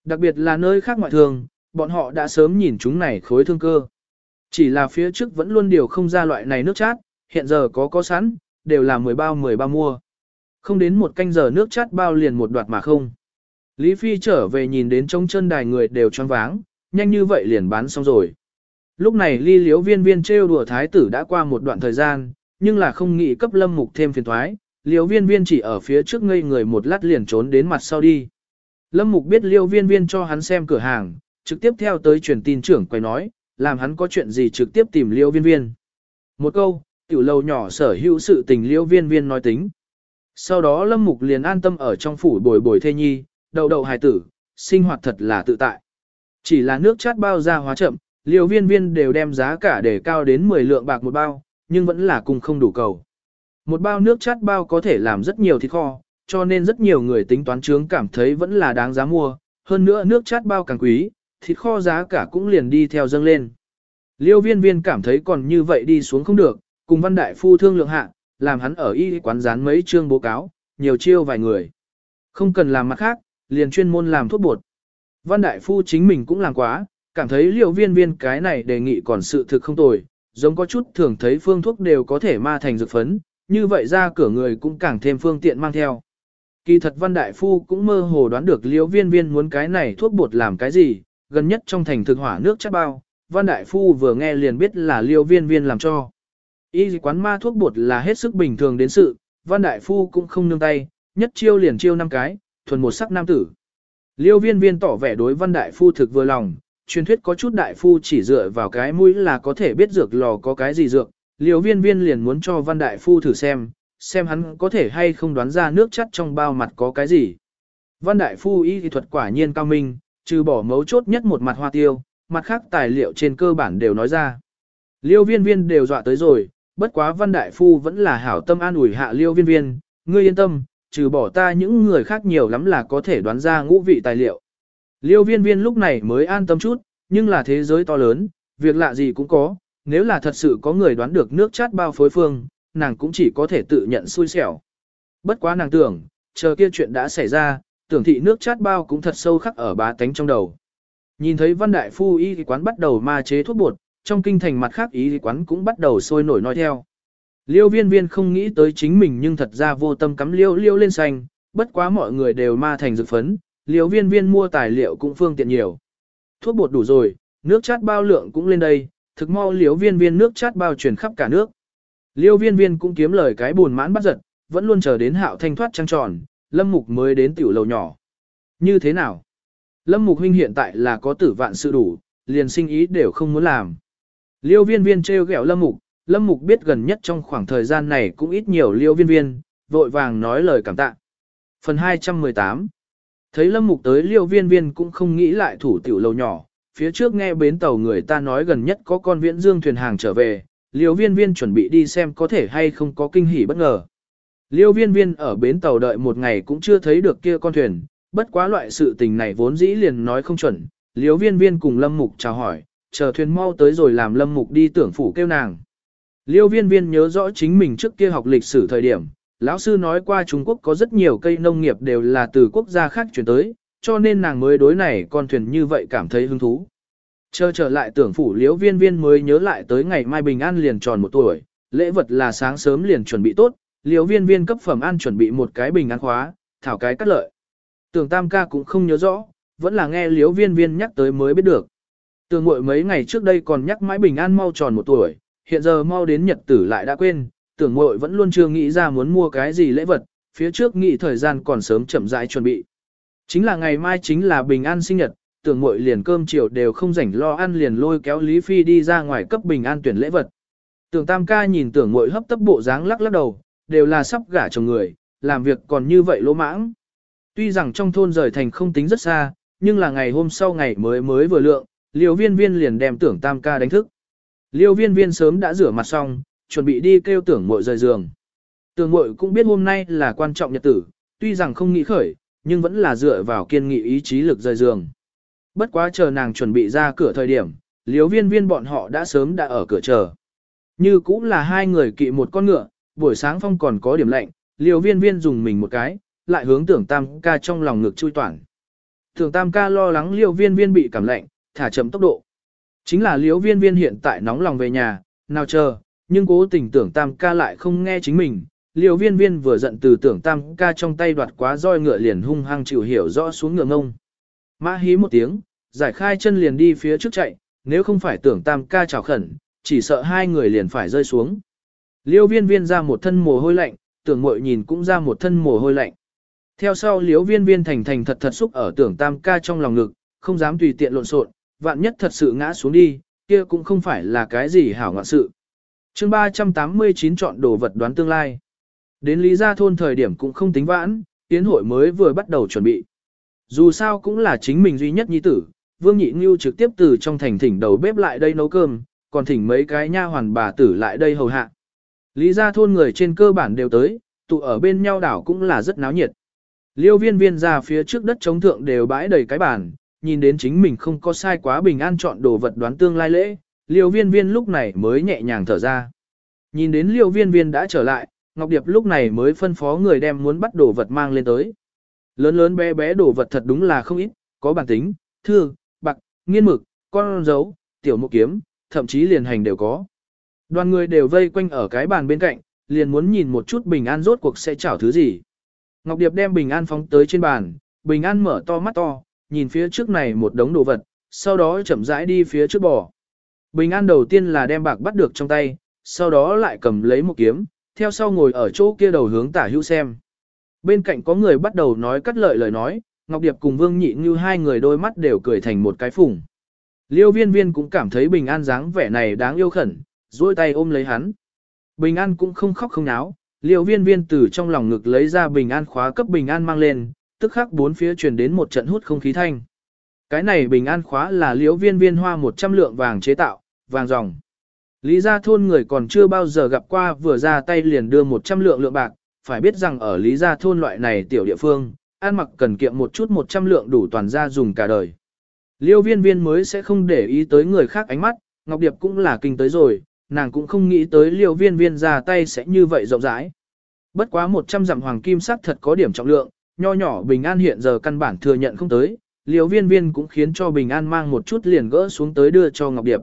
Đặc biệt là nơi khác ngoại thường, bọn họ đã sớm nhìn chúng này khối thương cơ. Chỉ là phía trước vẫn luôn điều không ra loại này nước chát, hiện giờ có có sẵn, đều là 10 bao 10 bao mua. Không đến một canh giờ nước chát bao liền một đoạt mà không. Lý Phi trở về nhìn đến trong chân đài người đều choáng váng, nhanh như vậy liền bán xong rồi. Lúc này ly liếu viên viên trêu đùa thái tử đã qua một đoạn thời gian, nhưng là không nghĩ cấp lâm mục thêm phiền thoái, liếu viên viên chỉ ở phía trước ngây người một lát liền trốn đến mặt sau đi. Lâm mục biết liêu viên viên cho hắn xem cửa hàng, trực tiếp theo tới truyền tin trưởng quay nói, làm hắn có chuyện gì trực tiếp tìm liêu viên viên. Một câu, tiểu lầu nhỏ sở hữu sự tình liêu viên viên nói tính. Sau đó lâm mục liền an tâm ở trong phủ bồi bồi thê nhi, đầu đầu hài tử, sinh hoạt thật là tự tại. Chỉ là nước chát bao ra hóa chậm, liêu viên viên đều đem giá cả để cao đến 10 lượng bạc một bao, nhưng vẫn là cùng không đủ cầu. Một bao nước chát bao có thể làm rất nhiều thịt kho, cho nên rất nhiều người tính toán trướng cảm thấy vẫn là đáng giá mua, hơn nữa nước chát bao càng quý, thịt kho giá cả cũng liền đi theo dâng lên. Liêu viên viên cảm thấy còn như vậy đi xuống không được, cùng văn đại phu thương lượng hạ, làm hắn ở y quán dán mấy chương bố cáo, nhiều chiêu vài người. Không cần làm mặt khác, liền chuyên môn làm thuốc bột. Văn đại phu chính mình cũng làm quá, cảm thấy liêu viên viên cái này đề nghị còn sự thực không tồi, giống có chút thường thấy phương thuốc đều có thể ma thành dược phấn, như vậy ra cửa người cũng càng thêm phương tiện mang theo. Kỳ thật văn đại phu cũng mơ hồ đoán được liêu viên viên muốn cái này thuốc bột làm cái gì, gần nhất trong thành thực hỏa nước chắc bao, Văn Đại Phu vừa nghe liền biết là liêu viên viên làm cho. Y quán ma thuốc bột là hết sức bình thường đến sự, Văn Đại Phu cũng không nương tay, nhất chiêu liền chiêu năm cái, thuần một sắc nam tử. Liêu viên viên tỏ vẻ đối Văn Đại Phu thực vừa lòng, truyền thuyết có chút Đại Phu chỉ dựa vào cái mũi là có thể biết dược lò có cái gì dược, liêu viên viên liền muốn cho Văn Đại Phu thử xem, xem hắn có thể hay không đoán ra nước chắt trong bao mặt có cái gì. Văn Đại Phu y thuật quả nhiên cao minh, trừ bỏ mấu chốt nhất một mặt hoa tiêu, mặt khác tài liệu trên cơ bản đều nói ra. Liêu viên viên đều dọa tới rồi, bất quá Văn Đại Phu vẫn là hảo tâm an ủi hạ liêu viên viên, ngươi yên tâm, trừ bỏ ta những người khác nhiều lắm là có thể đoán ra ngũ vị tài liệu. Liêu viên viên lúc này mới an tâm chút, nhưng là thế giới to lớn, việc lạ gì cũng có, nếu là thật sự có người đoán được nước chát bao phối phương, nàng cũng chỉ có thể tự nhận xui xẻo. Bất quá nàng tưởng, chờ kia chuyện đã xảy ra, tưởng thị nước chát bao cũng thật sâu khắc ở bá tánh trong đầu. Nhìn thấy văn đại phu y quán bắt đầu ma chế thuốc bột, trong kinh thành mặt khác y quán cũng bắt đầu sôi nổi nói theo. Liêu viên viên không nghĩ tới chính mình nhưng thật ra vô tâm cắm liêu liêu lên xanh, bất quá mọi người đều ma thành dược phấn, liêu viên viên mua tài liệu cũng phương tiện nhiều. Thuốc bột đủ rồi, nước chát bao lượng cũng lên đây, thực mau liêu viên viên nước chát bao truyền khắp cả nước. Liêu viên viên cũng kiếm lời cái buồn mãn bắt giật, vẫn luôn chờ đến hạo thanh thoát trăng tròn, lâm mục mới đến tiểu lầu nhỏ. Như thế nào? Lâm mục huynh hiện tại là có tử vạn sự đủ, liền sinh ý đều không muốn làm. Liêu viên viên trêu ghẹo lâm mục, lâm mục biết gần nhất trong khoảng thời gian này cũng ít nhiều liêu viên viên, vội vàng nói lời cảm tạ. Phần 218 Thấy lâm mục tới liêu viên viên cũng không nghĩ lại thủ tiểu lầu nhỏ, phía trước nghe bến tàu người ta nói gần nhất có con viễn dương thuyền hàng trở về, liêu viên viên chuẩn bị đi xem có thể hay không có kinh hỉ bất ngờ. Liêu viên viên ở bến tàu đợi một ngày cũng chưa thấy được kia con thuyền, bất quá loại sự tình này vốn dĩ liền nói không chuẩn. Liêu viên viên cùng Lâm Mục chào hỏi, chờ thuyền mau tới rồi làm Lâm Mục đi tưởng phủ kêu nàng. Liêu viên viên nhớ rõ chính mình trước kia học lịch sử thời điểm, lão sư nói qua Trung Quốc có rất nhiều cây nông nghiệp đều là từ quốc gia khác chuyển tới, cho nên nàng mới đối này con thuyền như vậy cảm thấy hứng thú. Chờ trở lại tưởng phủ liễu viên viên mới nhớ lại tới ngày mai bình an liền tròn một tuổi, lễ vật là sáng sớm liền chuẩn bị tốt, liễu viên viên cấp phẩm ăn chuẩn bị một cái bình an khóa, thảo cái cắt lợi. Tưởng tam ca cũng không nhớ rõ, vẫn là nghe liễu viên viên nhắc tới mới biết được. Tường muội mấy ngày trước đây còn nhắc mãi bình an mau tròn một tuổi, hiện giờ mau đến nhật tử lại đã quên, tưởng muội vẫn luôn chưa nghĩ ra muốn mua cái gì lễ vật, phía trước nghĩ thời gian còn sớm chậm rãi chuẩn bị. Chính là ngày mai chính là bình an sinh nhật, tưởng muội liền cơm chiều đều không rảnh lo ăn liền lôi kéo Lý Phi đi ra ngoài cấp bình an tuyển lễ vật. Tưởng tam ca nhìn tưởng muội hấp tấp bộ dáng lắc lắc đầu, đều là sắp gả chồng người, làm việc còn như vậy lỗ mãng. Tuy rằng trong thôn rời thành không tính rất xa, nhưng là ngày hôm sau ngày mới mới vừa lượng, liều viên viên liền đem tưởng tam ca đánh thức. Liêu viên viên sớm đã rửa mặt xong, chuẩn bị đi kêu tưởng muội rời giường. Tưởng muội cũng biết hôm nay là quan trọng nhật tử, tuy rằng không nghĩ khởi, nhưng vẫn là dựa vào kiên nghị ý chí lực rời giường. Bất quá chờ nàng chuẩn bị ra cửa thời điểm, liếu viên viên bọn họ đã sớm đã ở cửa chờ. Như cũng là hai người kỵ một con ngựa, buổi sáng phong còn có điểm lạnh, liều viên viên dùng mình một cái, lại hướng tưởng tam ca trong lòng ngực chui toàn. Tưởng tam ca lo lắng liều viên viên bị cảm lạnh, thả chậm tốc độ. Chính là liếu viên viên hiện tại nóng lòng về nhà, nào chờ, nhưng cố tình tưởng tam ca lại không nghe chính mình. Liều viên viên vừa giận từ tưởng tam ca trong tay đoạt quá roi ngựa liền hung hăng chịu hiểu rõ xuống ngựa ngông. Mã hí một tiếng, giải khai chân liền đi phía trước chạy, nếu không phải tưởng tam ca chào khẩn, chỉ sợ hai người liền phải rơi xuống. Liêu viên viên ra một thân mồ hôi lạnh, tưởng mội nhìn cũng ra một thân mồ hôi lạnh. Theo sau Liêu viên viên thành thành thật thật xúc ở tưởng tam ca trong lòng ngực, không dám tùy tiện lộn xộn, vạn nhất thật sự ngã xuống đi, kia cũng không phải là cái gì hảo ngoạn sự. chương 389 chọn đồ vật đoán tương lai. Đến Lý Gia Thôn thời điểm cũng không tính vãn, tiến hội mới vừa bắt đầu chuẩn bị. Dù sao cũng là chính mình duy nhất nhi tử, Vương Nhị Ngưu trực tiếp từ trong thành thỉnh đầu bếp lại đây nấu cơm, còn thỉnh mấy cái nha hoàn bà tử lại đây hầu hạ. Lý Gia Thôn người trên cơ bản đều tới, tụ ở bên nhau đảo cũng là rất náo nhiệt. Liêu viên viên ra phía trước đất chống thượng đều bãi đầy cái bàn, nhìn đến chính mình không có sai quá bình an chọn đồ vật đoán tương lai lễ, liêu viên viên lúc này mới nhẹ nhàng thở ra. Nhìn đến liêu viên viên đã trở lại, Ngọc Điệp lúc này mới phân phó người đem muốn bắt đồ vật mang lên tới. Lớn lớn bé bé đồ vật thật đúng là không ít, có bản tính, thư, bạc, nghiên mực, con dấu, tiểu mục kiếm, thậm chí liền hành đều có. Đoàn người đều vây quanh ở cái bàn bên cạnh, liền muốn nhìn một chút bình an rốt cuộc sẽ chảo thứ gì. Ngọc Điệp đem bình an phóng tới trên bàn, bình an mở to mắt to, nhìn phía trước này một đống đồ vật, sau đó chậm rãi đi phía trước bò. Bình an đầu tiên là đem bạc bắt được trong tay, sau đó lại cầm lấy một kiếm, theo sau ngồi ở chỗ kia đầu hướng tả hữu xem. Bên cạnh có người bắt đầu nói cắt lợi lời nói, Ngọc Điệp cùng Vương Nhị như hai người đôi mắt đều cười thành một cái phùng. Liêu viên viên cũng cảm thấy bình an dáng vẻ này đáng yêu khẩn, duỗi tay ôm lấy hắn. Bình an cũng không khóc không náo, liêu viên viên từ trong lòng ngực lấy ra bình an khóa cấp bình an mang lên, tức khắc bốn phía truyền đến một trận hút không khí thanh. Cái này bình an khóa là liêu viên viên hoa 100 lượng vàng chế tạo, vàng dòng. Lý gia thôn người còn chưa bao giờ gặp qua vừa ra tay liền đưa 100 lượng lượng bạc, phải biết rằng ở Lý gia thôn loại này tiểu địa phương, ăn mặc cần kiệm một chút 100 lượng đủ toàn gia dùng cả đời. Liêu viên viên mới sẽ không để ý tới người khác ánh mắt, Ngọc Điệp cũng là kinh tới rồi, nàng cũng không nghĩ tới liêu viên viên ra tay sẽ như vậy rộng rãi. Bất quá 100 dặm hoàng kim sắc thật có điểm trọng lượng, nho nhỏ bình an hiện giờ căn bản thừa nhận không tới, liều viên viên cũng khiến cho bình an mang một chút liền gỡ xuống tới đưa cho Ngọc Điệp.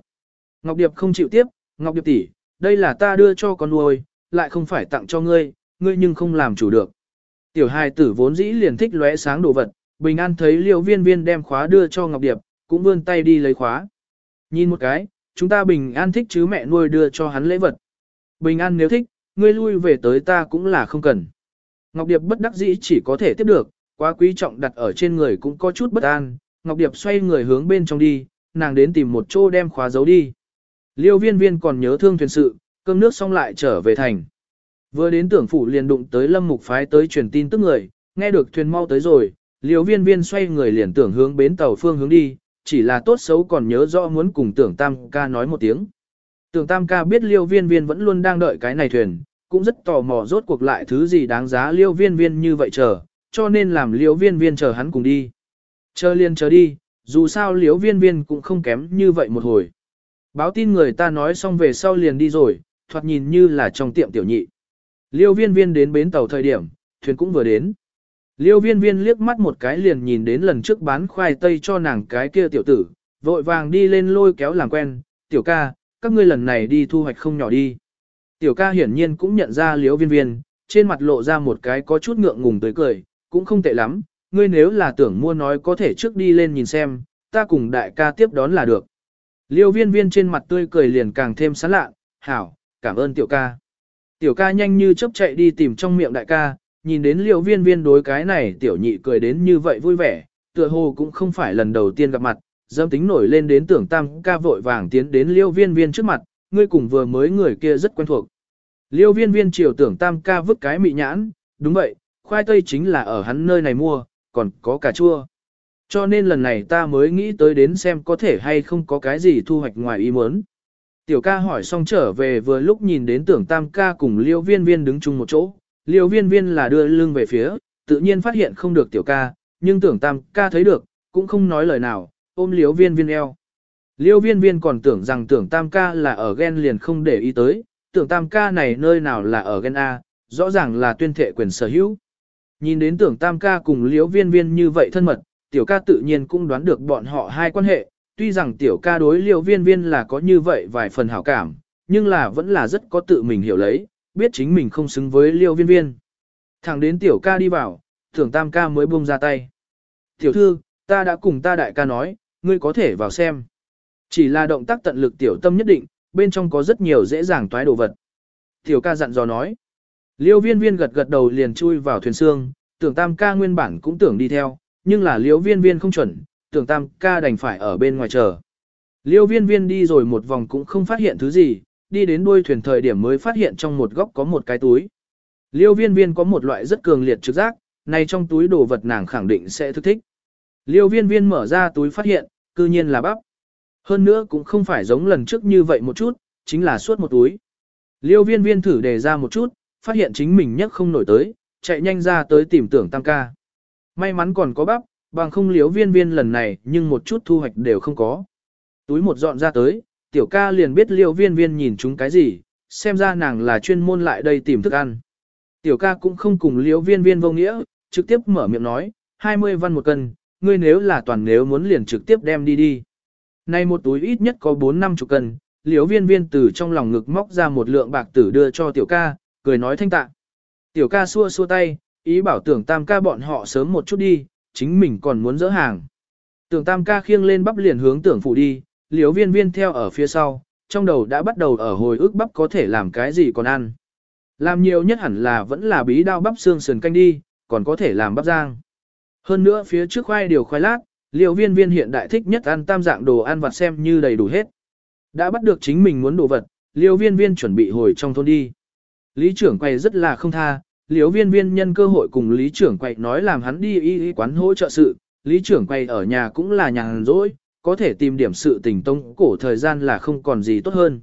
Ngọc Điệp không chịu tiếp, Ngọc Điệp tỷ, đây là ta đưa cho con nuôi, lại không phải tặng cho ngươi, ngươi nhưng không làm chủ được. Tiểu hài tử vốn dĩ liền thích lóe sáng đồ vật, Bình An thấy liều Viên Viên đem khóa đưa cho Ngọc Điệp, cũng vươn tay đi lấy khóa. Nhìn một cái, chúng ta Bình An thích chứ mẹ nuôi đưa cho hắn lễ vật. Bình An nếu thích, ngươi lui về tới ta cũng là không cần. Ngọc Điệp bất đắc dĩ chỉ có thể tiếp được, quá quý trọng đặt ở trên người cũng có chút bất an. Ngọc Điệp xoay người hướng bên trong đi, nàng đến tìm một chỗ đem khóa giấu đi. Liêu viên viên còn nhớ thương thuyền sự, cơm nước xong lại trở về thành. Vừa đến tưởng phủ liền đụng tới lâm mục phái tới truyền tin tức người, nghe được thuyền mau tới rồi, liêu viên viên xoay người liền tưởng hướng bến tàu phương hướng đi, chỉ là tốt xấu còn nhớ rõ muốn cùng tưởng tam ca nói một tiếng. Tưởng tam ca biết liêu viên viên vẫn luôn đang đợi cái này thuyền, cũng rất tò mò rốt cuộc lại thứ gì đáng giá liêu viên viên như vậy chờ, cho nên làm liêu viên viên chờ hắn cùng đi. Chờ liền chờ đi, dù sao liêu viên viên cũng không kém như vậy một hồi. Báo tin người ta nói xong về sau liền đi rồi, thoạt nhìn như là trong tiệm tiểu nhị. Liêu viên viên đến bến tàu thời điểm, thuyền cũng vừa đến. Liêu viên viên liếc mắt một cái liền nhìn đến lần trước bán khoai tây cho nàng cái kia tiểu tử, vội vàng đi lên lôi kéo làm quen, tiểu ca, các ngươi lần này đi thu hoạch không nhỏ đi. Tiểu ca hiển nhiên cũng nhận ra liêu viên viên, trên mặt lộ ra một cái có chút ngượng ngùng tới cười, cũng không tệ lắm, ngươi nếu là tưởng mua nói có thể trước đi lên nhìn xem, ta cùng đại ca tiếp đón là được. Liêu viên viên trên mặt tươi cười liền càng thêm sán lạ, hảo, cảm ơn tiểu ca. Tiểu ca nhanh như chớp chạy đi tìm trong miệng đại ca, nhìn đến liêu viên viên đối cái này tiểu nhị cười đến như vậy vui vẻ, tựa hồ cũng không phải lần đầu tiên gặp mặt, dâm tính nổi lên đến tưởng tam ca vội vàng tiến đến liêu viên viên trước mặt, ngươi cùng vừa mới người kia rất quen thuộc. Liêu viên viên chiều tưởng tam ca vứt cái mị nhãn, đúng vậy, khoai tây chính là ở hắn nơi này mua, còn có cà chua. Cho nên lần này ta mới nghĩ tới đến xem có thể hay không có cái gì thu hoạch ngoài ý muốn. Tiểu ca hỏi xong trở về vừa lúc nhìn đến tưởng tam ca cùng liêu viên viên đứng chung một chỗ. Liêu viên viên là đưa lưng về phía, tự nhiên phát hiện không được tiểu ca, nhưng tưởng tam ca thấy được, cũng không nói lời nào, ôm liêu viên viên eo. Liêu viên viên còn tưởng rằng tưởng tam ca là ở ghen liền không để ý tới, tưởng tam ca này nơi nào là ở ghen A, rõ ràng là tuyên thệ quyền sở hữu. Nhìn đến tưởng tam ca cùng liêu viên viên như vậy thân mật, tiểu ca tự nhiên cũng đoán được bọn họ hai quan hệ, tuy rằng tiểu ca đối liêu viên viên là có như vậy vài phần hảo cảm, nhưng là vẫn là rất có tự mình hiểu lấy, biết chính mình không xứng với liêu viên viên. Thẳng đến tiểu ca đi vào, tưởng tam ca mới buông ra tay. Tiểu thư, ta đã cùng ta đại ca nói, ngươi có thể vào xem. Chỉ là động tác tận lực tiểu tâm nhất định, bên trong có rất nhiều dễ dàng toái đồ vật. Tiểu ca dặn dò nói. Liêu viên viên gật gật đầu liền chui vào thuyền xương, tưởng tam ca nguyên bản cũng tưởng đi theo, nhưng là liêu viên viên không chuẩn, tưởng tam ca đành phải ở bên ngoài chờ. Liêu viên viên đi rồi một vòng cũng không phát hiện thứ gì, đi đến đuôi thuyền thời điểm mới phát hiện trong một góc có một cái túi. Liêu viên viên có một loại rất cường liệt trực giác, này trong túi đồ vật nàng khẳng định sẽ thức thích. Liêu viên viên mở ra túi phát hiện, cư nhiên là bắp. Hơn nữa cũng không phải giống lần trước như vậy một chút, chính là suốt một túi. Liêu viên viên thử đề ra một chút, phát hiện chính mình nhất không nổi tới, chạy nhanh ra tới tìm tưởng tam ca. May mắn còn có bắp, bằng không liếu viên viên lần này nhưng một chút thu hoạch đều không có. Túi một dọn ra tới, tiểu ca liền biết liêu viên viên nhìn chúng cái gì, xem ra nàng là chuyên môn lại đây tìm thức ăn. Tiểu ca cũng không cùng Liêu viên viên vô nghĩa, trực tiếp mở miệng nói, 20 văn một cân, ngươi nếu là toàn nếu muốn liền trực tiếp đem đi đi. Này một túi ít nhất có 4 năm chục cân, liếu viên viên từ trong lòng ngực móc ra một lượng bạc tử đưa cho tiểu ca, cười nói thanh tạ. Tiểu ca xua xua tay, ý bảo tưởng tam ca bọn họ sớm một chút đi, chính mình còn muốn dỡ hàng. Tưởng tam ca khiêng lên bắp liền hướng tưởng phụ đi, liếu viên viên theo ở phía sau, trong đầu đã bắt đầu ở hồi ức bắp có thể làm cái gì còn ăn. Làm nhiều nhất hẳn là vẫn là bí đao bắp xương sườn canh đi, còn có thể làm bắp giang. Hơn nữa phía trước khoai điều khoai lát, Liêu viên viên hiện đại thích nhất ăn tam dạng đồ ăn vặt xem như đầy đủ hết. Đã bắt được chính mình muốn đồ vật, Liêu viên viên chuẩn bị hồi trong thôn đi. Lý trưởng quay rất là không tha, Liêu viên viên nhân cơ hội cùng lý trưởng quay nói làm hắn đi y y quán hỗ trợ sự, lý trưởng quay ở nhà cũng là nhàn rỗi, có thể tìm điểm sự tình tông cổ thời gian là không còn gì tốt hơn.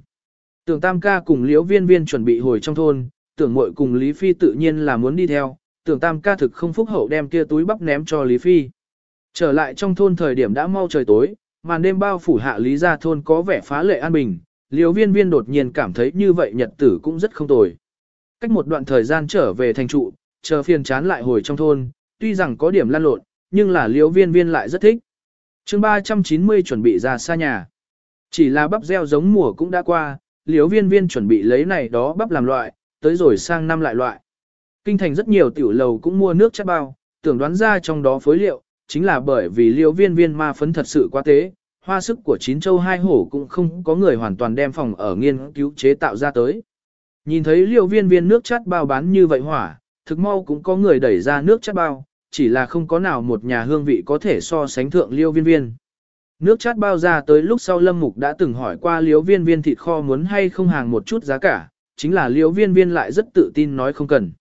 Tưởng tam ca cùng Liêu viên viên chuẩn bị hồi trong thôn, tưởng mội cùng Lý Phi tự nhiên là muốn đi theo, tưởng tam ca thực không phúc hậu đem kia túi bắp ném cho Lý Phi. Trở lại trong thôn thời điểm đã mau trời tối, màn đêm bao phủ hạ Lý gia thôn có vẻ phá lệ an bình, liễu viên viên đột nhiên cảm thấy như vậy nhật tử cũng rất không tồi. Cách một đoạn thời gian trở về thành trụ, chờ phiền chán lại hồi trong thôn, tuy rằng có điểm lan lộn, nhưng là liễu viên viên lại rất thích chương 390 chuẩn bị ra xa nhà. Chỉ là bắp gieo giống mùa cũng đã qua, liều viên viên chuẩn bị lấy này đó bắp làm loại, tới rồi sang năm lại loại. Kinh thành rất nhiều tiểu lầu cũng mua nước chắc bao, tưởng đoán ra trong đó phối liệu, chính là bởi vì liêu viên viên ma phấn thật sự quá tế, hoa sức của chín châu hai hổ cũng không có người hoàn toàn đem phòng ở nghiên cứu chế tạo ra tới. Nhìn thấy liêu viên viên nước chát bao bán như vậy hỏa, thực mau cũng có người đẩy ra nước chát bao, chỉ là không có nào một nhà hương vị có thể so sánh thượng liêu viên viên. Nước chát bao ra tới lúc sau Lâm Mục đã từng hỏi qua liêu viên viên thịt kho muốn hay không hàng một chút giá cả, chính là liêu viên viên lại rất tự tin nói không cần.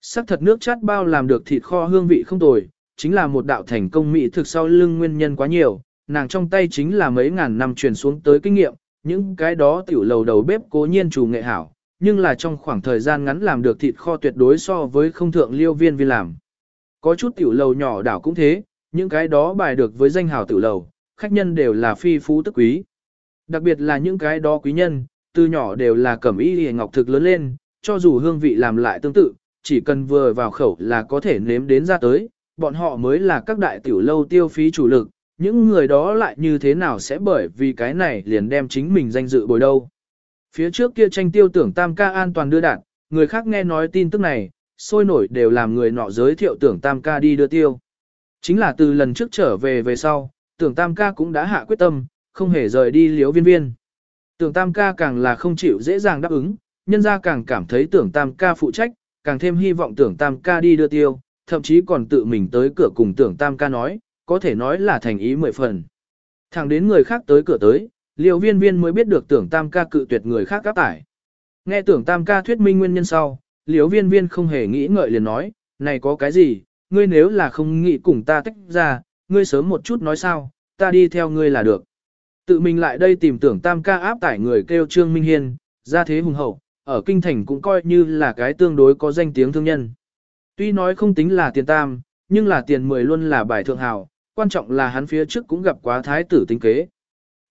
Sắc thật nước chát bao làm được thịt kho hương vị không tồi, chính là một đạo thành công mỹ thực sau lưng nguyên nhân quá nhiều, nàng trong tay chính là mấy ngàn năm truyền xuống tới kinh nghiệm, những cái đó tiểu lầu đầu bếp cố nhiên chủ nghệ hảo, nhưng là trong khoảng thời gian ngắn làm được thịt kho tuyệt đối so với không thượng liêu viên viên làm. Có chút tiểu lầu nhỏ đảo cũng thế, những cái đó bài được với danh hào tiểu lầu, khách nhân đều là phi phú tức quý. Đặc biệt là những cái đó quý nhân, từ nhỏ đều là cẩm y hề ngọc thực lớn lên, cho dù hương vị làm lại tương tự, chỉ cần vừa vào khẩu là có thể nếm đến ra tới, bọn họ mới là các đại tiểu lâu tiêu phí chủ lực, những người đó lại như thế nào sẽ bởi vì cái này liền đem chính mình danh dự bồi đâu. Phía trước kia tranh tiêu tưởng tam ca an toàn đưa đạn, người khác nghe nói tin tức này, sôi nổi đều làm người nọ giới thiệu tưởng tam ca đi đưa tiêu. Chính là từ lần trước trở về về sau, tưởng tam ca cũng đã hạ quyết tâm, không hề rời đi liếu viên viên. Tưởng tam ca càng là không chịu dễ dàng đáp ứng, nhân ra càng cảm thấy tưởng tam ca phụ trách, càng thêm hy vọng tưởng tam ca đi đưa tiêu, thậm chí còn tự mình tới cửa cùng tưởng tam ca nói, có thể nói là thành ý mười phần. Thẳng đến người khác tới cửa tới, liều viên viên mới biết được tưởng tam ca cự tuyệt người khác áp tải. Nghe tưởng tam ca thuyết minh nguyên nhân sau, liều viên viên không hề nghĩ ngợi liền nói, này có cái gì, ngươi nếu là không nghĩ cùng ta tách ra, ngươi sớm một chút nói sao, ta đi theo ngươi là được. Tự mình lại đây tìm tưởng tam ca áp tải người kêu Trương Minh Hiên, ra thế hùng hậu, ở kinh thành cũng coi như là cái tương đối có danh tiếng thương nhân. Tuy nói không tính là tiền tam, nhưng là tiền mười luôn là bài thượng hào, quan trọng là hắn phía trước cũng gặp quá thái tử tính kế.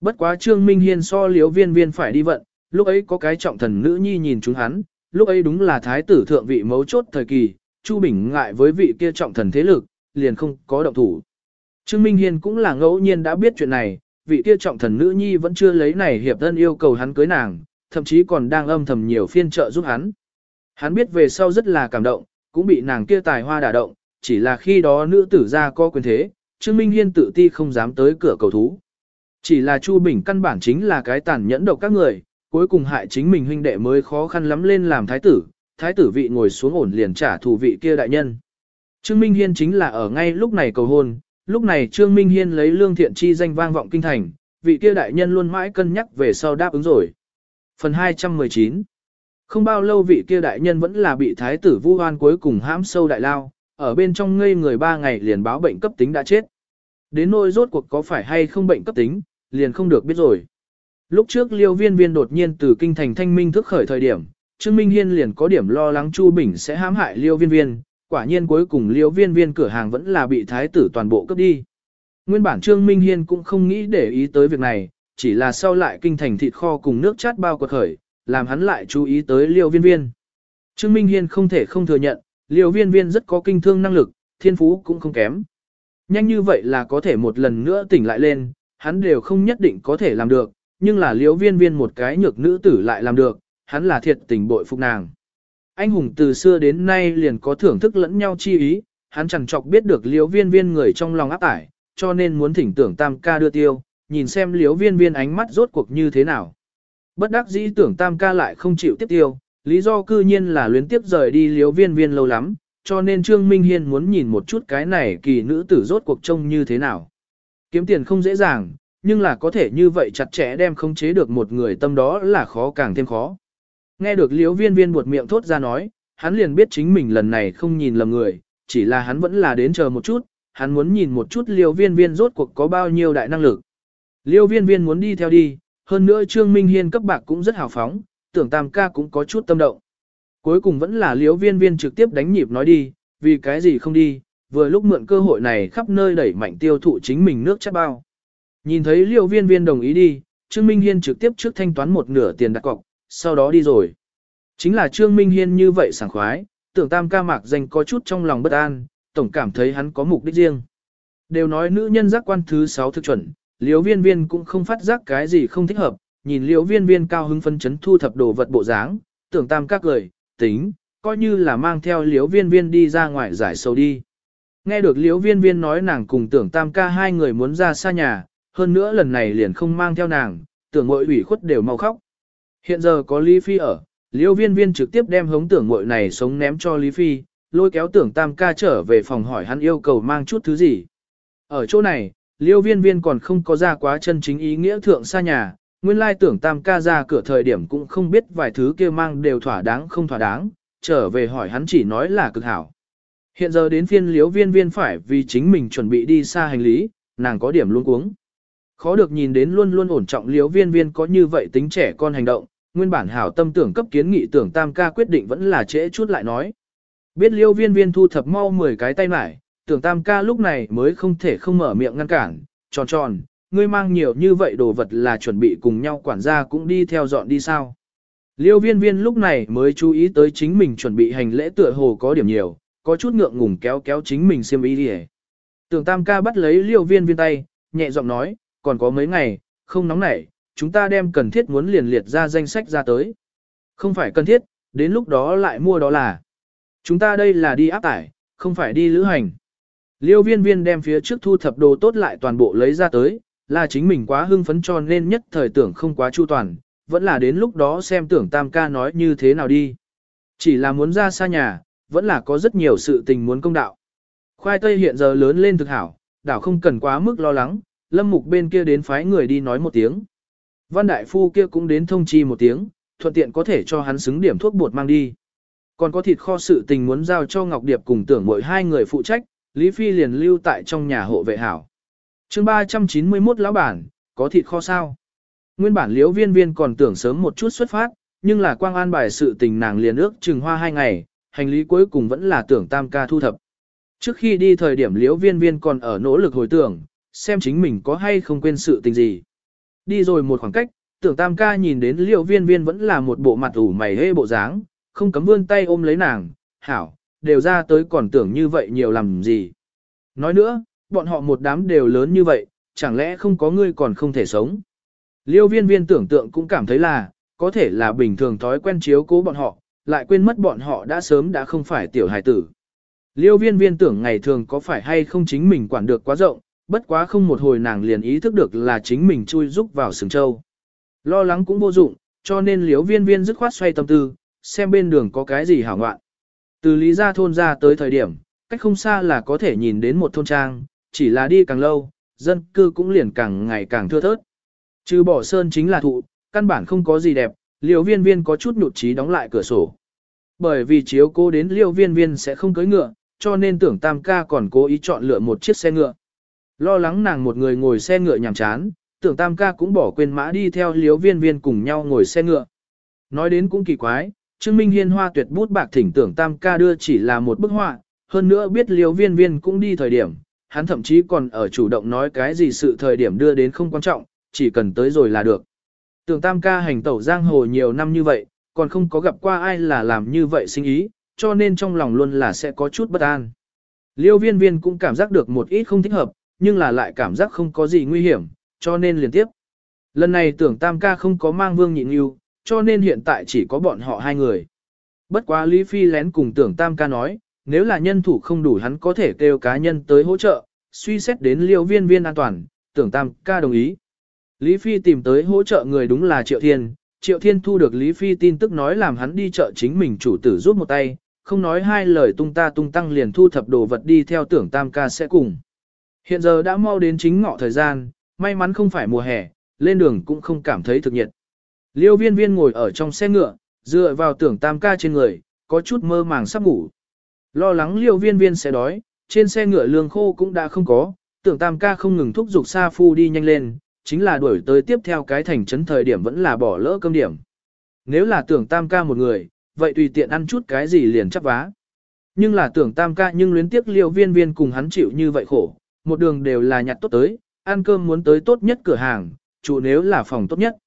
Bất quá Trương Minh Hiên so liếu viên viên phải đi vận, lúc ấy có cái trọng thần nữ nhi nhìn chúng hắn, lúc ấy đúng là thái tử thượng vị mấu chốt thời kỳ, Chu Bình ngại với vị kia trọng thần thế lực, liền không có động thủ. Trương Minh Hiên cũng là ngẫu nhiên đã biết chuyện này, vị kia trọng thần nữ nhi vẫn chưa lấy này hiệp thân yêu cầu hắn cưới nàng, thậm chí còn đang âm thầm nhiều phiên trợ giúp hắn. Hắn biết về sau rất là cảm động, cũng bị nàng kia tài hoa đả động, chỉ là khi đó nữ tử ra có quyền thế, Trương Minh Hiên tự ti không dám tới cửa cầu thú. Chỉ là Chu Bình căn bản chính là cái tàn nhẫn độc các người, cuối cùng hại chính mình huynh đệ mới khó khăn lắm lên làm thái tử, thái tử vị ngồi xuống ổn liền trả thù vị kia đại nhân. Trương Minh Hiên chính là ở ngay lúc này cầu hôn, lúc này Trương Minh Hiên lấy lương thiện chi danh vang vọng kinh thành, vị kia đại nhân luôn mãi cân nhắc về sau đáp ứng rồi. Phần 219 không bao lâu vị kia đại nhân vẫn là bị thái tử vu hoan cuối cùng hãm sâu đại lao, ở bên trong ngây người ba ngày liền báo bệnh cấp tính đã chết. Đến nỗi rốt cuộc có phải hay không bệnh cấp tính, liền không được biết rồi. Lúc trước liêu viên viên đột nhiên từ kinh thành thanh minh thức khởi thời điểm, Trương Minh Hiên liền có điểm lo lắng Chu Bình sẽ hãm hại liêu viên viên, quả nhiên cuối cùng liêu viên viên cửa hàng vẫn là bị thái tử toàn bộ cướp đi. Nguyên bản Trương Minh Hiên cũng không nghĩ để ý tới việc này, chỉ là sau lại kinh thành thịt kho cùng nước chát bao quật khởi, làm hắn lại chú ý tới liêu viên viên. Trương Minh Hiên không thể không thừa nhận, liêu viên viên rất có kinh thương năng lực, thiên phú cũng không kém. Nhanh như vậy là có thể một lần nữa tỉnh lại lên, hắn đều không nhất định có thể làm được, nhưng là Liêu viên viên một cái nhược nữ tử lại làm được, hắn là thiệt tình bội phục nàng. Anh hùng từ xưa đến nay liền có thưởng thức lẫn nhau chi ý, hắn chẳng chọc biết được Liêu viên viên người trong lòng áp tải, cho nên muốn thỉnh tưởng tam ca đưa tiêu, nhìn xem Liêu viên viên ánh mắt rốt cuộc như thế nào. Bất đắc dĩ tưởng tam ca lại không chịu tiếp tiêu, lý do cư nhiên là luyến tiếp rời đi liếu viên viên lâu lắm, cho nên Trương Minh Hiên muốn nhìn một chút cái này kỳ nữ tử rốt cuộc trông như thế nào. Kiếm tiền không dễ dàng, nhưng là có thể như vậy chặt chẽ đem khống chế được một người tâm đó là khó càng thêm khó. Nghe được liếu viên viên buột miệng thốt ra nói, hắn liền biết chính mình lần này không nhìn lầm người, chỉ là hắn vẫn là đến chờ một chút, hắn muốn nhìn một chút liêu viên viên rốt cuộc có bao nhiêu đại năng lực. Liêu viên viên muốn đi theo đi, hơn nữa Trương Minh Hiên cấp bạc cũng rất hào phóng, tưởng tam ca cũng có chút tâm động. Cuối cùng vẫn là liễu viên viên trực tiếp đánh nhịp nói đi, vì cái gì không đi, vừa lúc mượn cơ hội này khắp nơi đẩy mạnh tiêu thụ chính mình nước chất bao. Nhìn thấy liễu viên viên đồng ý đi, Trương Minh Hiên trực tiếp trước thanh toán một nửa tiền đặt cọc, sau đó đi rồi. Chính là Trương Minh Hiên như vậy sảng khoái, tưởng tam ca mạc danh có chút trong lòng bất an, tổng cảm thấy hắn có mục đích riêng. Đều nói nữ nhân giác quan thứ 6 thực chuẩn, Liễu viên viên cũng không phát giác cái gì không thích hợp, nhìn Liễu viên viên cao hứng phân chấn thu thập đồ vật bộ dáng, tưởng tam các cười, tính, coi như là mang theo Liễu viên viên đi ra ngoài giải sâu đi. Nghe được Liễu viên viên nói nàng cùng tưởng tam ca hai người muốn ra xa nhà, hơn nữa lần này liền không mang theo nàng, tưởng mội ủy khuất đều mau khóc. Hiện giờ có Lý Phi ở, Liễu viên viên trực tiếp đem hống tưởng mội này sống ném cho Lý Phi, lôi kéo tưởng tam ca trở về phòng hỏi hắn yêu cầu mang chút thứ gì. Ở chỗ này, liêu viên viên còn không có ra quá chân chính ý nghĩa thượng xa nhà, nguyên lai tưởng tam ca ra cửa thời điểm cũng không biết vài thứ kia mang đều thỏa đáng không thỏa đáng, trở về hỏi hắn chỉ nói là cực hảo. Hiện giờ đến phiên liêu viên viên phải vì chính mình chuẩn bị đi xa hành lý, nàng có điểm luôn cuống. Khó được nhìn đến luôn luôn ổn trọng liêu viên viên có như vậy tính trẻ con hành động, nguyên bản hảo tâm tưởng cấp kiến nghị tưởng tam ca quyết định vẫn là trễ chút lại nói. Biết liêu viên viên thu thập mau 10 cái tay mải, tưởng tam ca lúc này mới không thể không mở miệng ngăn cản, tròn tròn, ngươi mang nhiều như vậy đồ vật là chuẩn bị cùng nhau quản gia cũng đi theo dọn đi sao. Liêu viên viên lúc này mới chú ý tới chính mình chuẩn bị hành lễ tựa hồ có điểm nhiều, có chút ngượng ngùng kéo kéo chính mình xem ý đi Tưởng tam ca bắt lấy liêu viên viên tay, nhẹ giọng nói, còn có mấy ngày, không nóng nảy, chúng ta đem cần thiết muốn liền liệt ra danh sách ra tới. Không phải cần thiết, đến lúc đó lại mua đó là. Chúng ta đây là đi áp tải, không phải đi lữ hành. Liêu viên viên đem phía trước thu thập đồ tốt lại toàn bộ lấy ra tới, là chính mình quá hưng phấn cho nên nhất thời tưởng không quá chu toàn, vẫn là đến lúc đó xem tưởng tam ca nói như thế nào đi. Chỉ là muốn ra xa nhà, vẫn là có rất nhiều sự tình muốn công đạo. Khoai tây hiện giờ lớn lên thực hảo, đảo không cần quá mức lo lắng, lâm mục bên kia đến phái người đi nói một tiếng. Văn đại phu kia cũng đến thông chi một tiếng, thuận tiện có thể cho hắn xứng điểm thuốc bột mang đi. Còn có thịt kho sự tình muốn giao cho Ngọc Điệp cùng tưởng mỗi hai người phụ trách, Lý Phi liền lưu tại trong nhà hộ vệ hảo. chương 391 lão bản, có thịt kho sao? Nguyên bản liễu viên viên còn tưởng sớm một chút xuất phát, nhưng là quang an bài sự tình nàng liền ước chừng hoa hai ngày, hành lý cuối cùng vẫn là tưởng tam ca thu thập. Trước khi đi thời điểm liễu viên viên còn ở nỗ lực hồi tưởng, xem chính mình có hay không quên sự tình gì. Đi rồi một khoảng cách, tưởng tam ca nhìn đến liễu viên viên vẫn là một bộ mặt ủ mày hê bộ dáng, không cấm vươn tay ôm lấy nàng, hảo, đều ra tới còn tưởng như vậy nhiều làm gì. Nói nữa, bọn họ một đám đều lớn như vậy, chẳng lẽ không có ngươi còn không thể sống. Liêu viên viên tưởng tượng cũng cảm thấy là, có thể là bình thường thói quen chiếu cố bọn họ, lại quên mất bọn họ đã sớm đã không phải tiểu hài tử. Liêu viên viên tưởng ngày thường có phải hay không chính mình quản được quá rộng, bất quá không một hồi nàng liền ý thức được là chính mình chui rúc vào sừng châu. Lo lắng cũng vô dụng, cho nên liêu viên viên dứt khoát xoay tâm tư, xem bên đường có cái gì hảo ngoạn. Từ lý gia thôn ra tới thời điểm, cách không xa là có thể nhìn đến một thôn trang, chỉ là đi càng lâu, dân cư cũng liền càng ngày càng thưa thớt. Trừ bỏ sơn chính là thụ, căn bản không có gì đẹp, liều viên viên có chút nhụt chí đóng lại cửa sổ. Bởi vì chiếu cô đến liều viên viên sẽ không cưới ngựa, cho nên tưởng tam ca còn cố ý chọn lựa một chiếc xe ngựa. Lo lắng nàng một người ngồi xe ngựa nhàm chán, tưởng tam ca cũng bỏ quên mã đi theo liều viên viên cùng nhau ngồi xe ngựa. Nói đến cũng kỳ quái, Trương Minh Hiên hoa tuyệt bút bạc thỉnh tưởng tam ca đưa chỉ là một bức họa, hơn nữa biết Liễu viên viên cũng đi thời điểm, hắn thậm chí còn ở chủ động nói cái gì sự thời điểm đưa đến không quan trọng, chỉ cần tới rồi là được. Tưởng tam ca hành tẩu giang hồ nhiều năm như vậy, còn không có gặp qua ai là làm như vậy sinh ý, cho nên trong lòng luôn là sẽ có chút bất an. Liêu viên viên cũng cảm giác được một ít không thích hợp, nhưng là lại cảm giác không có gì nguy hiểm, cho nên liền tiếp. Lần này tưởng tam ca không có mang vương nhịn yêu, cho nên hiện tại chỉ có bọn họ hai người. Bất quá Lý Phi lén cùng tưởng tam ca nói, nếu là nhân thủ không đủ hắn có thể kêu cá nhân tới hỗ trợ, suy xét đến liêu viên viên an toàn, tưởng tam ca đồng ý. Lý Phi tìm tới hỗ trợ người đúng là Triệu Thiên, Triệu Thiên thu được Lý Phi tin tức nói làm hắn đi chợ chính mình chủ tử giúp một tay, không nói hai lời tung ta tung tăng liền thu thập đồ vật đi theo tưởng tam ca sẽ cùng. Hiện giờ đã mau đến chính ngọ thời gian, may mắn không phải mùa hè, lên đường cũng không cảm thấy thực nhiệt. Liêu viên viên ngồi ở trong xe ngựa, dựa vào tưởng tam ca trên người, có chút mơ màng sắp ngủ. Lo lắng liêu viên viên sẽ đói, trên xe ngựa lương khô cũng đã không có, tưởng tam ca không ngừng thúc giục Sa Phu đi nhanh lên, chính là đuổi tới tiếp theo cái thành trấn thời điểm vẫn là bỏ lỡ cơm điểm. Nếu là tưởng tam ca một người, vậy tùy tiện ăn chút cái gì liền chắc vá. Nhưng là tưởng tam ca nhưng luyến tiếc liêu viên viên cùng hắn chịu như vậy khổ, một đường đều là nhặt tốt tới, ăn cơm muốn tới tốt nhất cửa hàng, chủ nếu là phòng tốt nhất.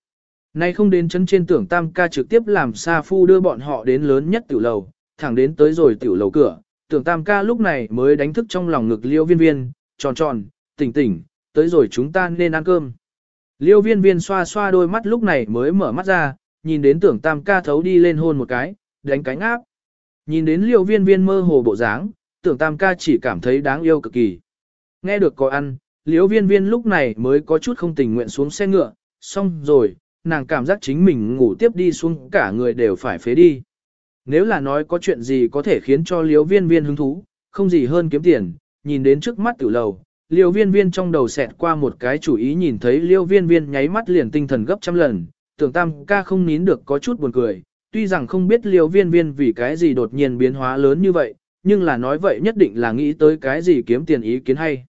Nay không đến chân trên tưởng tam ca trực tiếp làm Sa Phu đưa bọn họ đến lớn nhất tiểu lầu, thẳng đến tới rồi tiểu lầu cửa, tưởng tam ca lúc này mới đánh thức trong lòng ngực liêu viên viên, tròn tròn, tỉnh tỉnh, tới rồi chúng ta nên ăn cơm. Liêu viên viên xoa xoa đôi mắt lúc này mới mở mắt ra, nhìn đến tưởng tam ca thấu đi lên hôn một cái, đánh cánh áp. Nhìn đến liêu viên viên mơ hồ bộ dáng, tưởng tam ca chỉ cảm thấy đáng yêu cực kỳ. Nghe được có ăn, liêu viên viên lúc này mới có chút không tình nguyện xuống xe ngựa, xong rồi, nàng cảm giác chính mình ngủ tiếp đi xuống cả người đều phải phế đi. Nếu là nói có chuyện gì có thể khiến cho liêu viên viên hứng thú, không gì hơn kiếm tiền, nhìn đến trước mắt tử lầu, liêu viên viên trong đầu xẹt qua một cái chủ ý nhìn thấy liêu viên viên nháy mắt liền tinh thần gấp trăm lần, tưởng tam ca không nín được có chút buồn cười, tuy rằng không biết liêu viên viên vì cái gì đột nhiên biến hóa lớn như vậy, nhưng là nói vậy nhất định là nghĩ tới cái gì kiếm tiền ý kiến hay.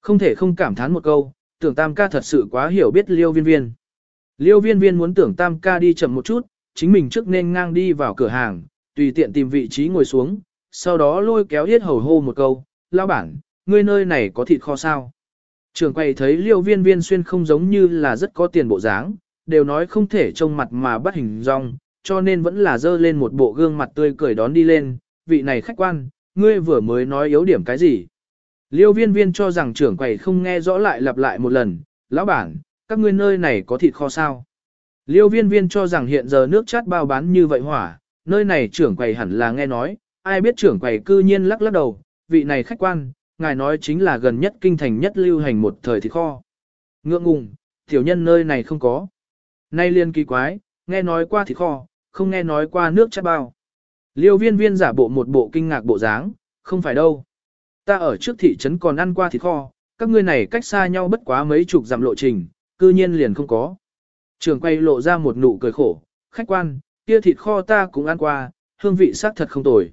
Không thể không cảm thán một câu, tưởng tam ca thật sự quá hiểu biết liêu viên viên. Liêu viên viên muốn tưởng tam ca đi chậm một chút, chính mình trước nên ngang đi vào cửa hàng, tùy tiện tìm vị trí ngồi xuống, sau đó lôi kéo yết hầu hô một câu, lao bản, ngươi nơi này có thịt kho sao? Trường quay thấy liêu viên viên xuyên không giống như là rất có tiền bộ dáng, đều nói không thể trông mặt mà bắt hình rong, cho nên vẫn là dơ lên một bộ gương mặt tươi cười đón đi lên, vị này khách quan, ngươi vừa mới nói yếu điểm cái gì? Liêu viên viên cho rằng trưởng quầy không nghe rõ lại lặp lại một lần, lão bản, các ngươi nơi này có thịt kho sao? Liêu viên viên cho rằng hiện giờ nước chát bao bán như vậy hỏa, nơi này trưởng quầy hẳn là nghe nói, ai biết trưởng quầy cư nhiên lắc lắc đầu, vị này khách quan, ngài nói chính là gần nhất kinh thành nhất lưu hành một thời thịt kho. Ngượng ngùng, tiểu nhân nơi này không có. Nay liên kỳ quái, nghe nói qua thịt kho, không nghe nói qua nước chát bao. Liêu viên viên giả bộ một bộ kinh ngạc bộ dáng, không phải đâu. Ta ở trước thị trấn còn ăn qua thịt kho, các ngươi này cách xa nhau bất quá mấy chục dặm lộ trình, cư nhiên liền không có. Trường quay lộ ra một nụ cười khổ, khách quan, kia thịt kho ta cũng ăn qua, hương vị xác thật không tồi.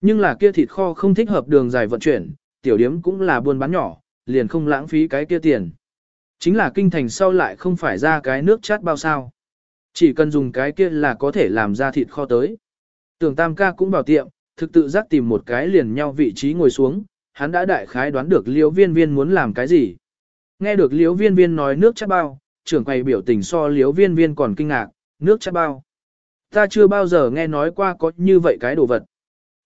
Nhưng là kia thịt kho không thích hợp đường dài vận chuyển, tiểu điếm cũng là buôn bán nhỏ, liền không lãng phí cái kia tiền. Chính là kinh thành sau lại không phải ra cái nước chát bao sao. Chỉ cần dùng cái kia là có thể làm ra thịt kho tới. Tưởng tam ca cũng bảo tiệm, thực tự giác tìm một cái liền nhau vị trí ngồi xuống, hắn đã đại khái đoán được liễu viên viên muốn làm cái gì. Nghe được liễu viên viên nói nước chát bao, trưởng quầy biểu tình so liễu viên viên còn kinh ngạc, nước chát bao. Ta chưa bao giờ nghe nói qua có như vậy cái đồ vật.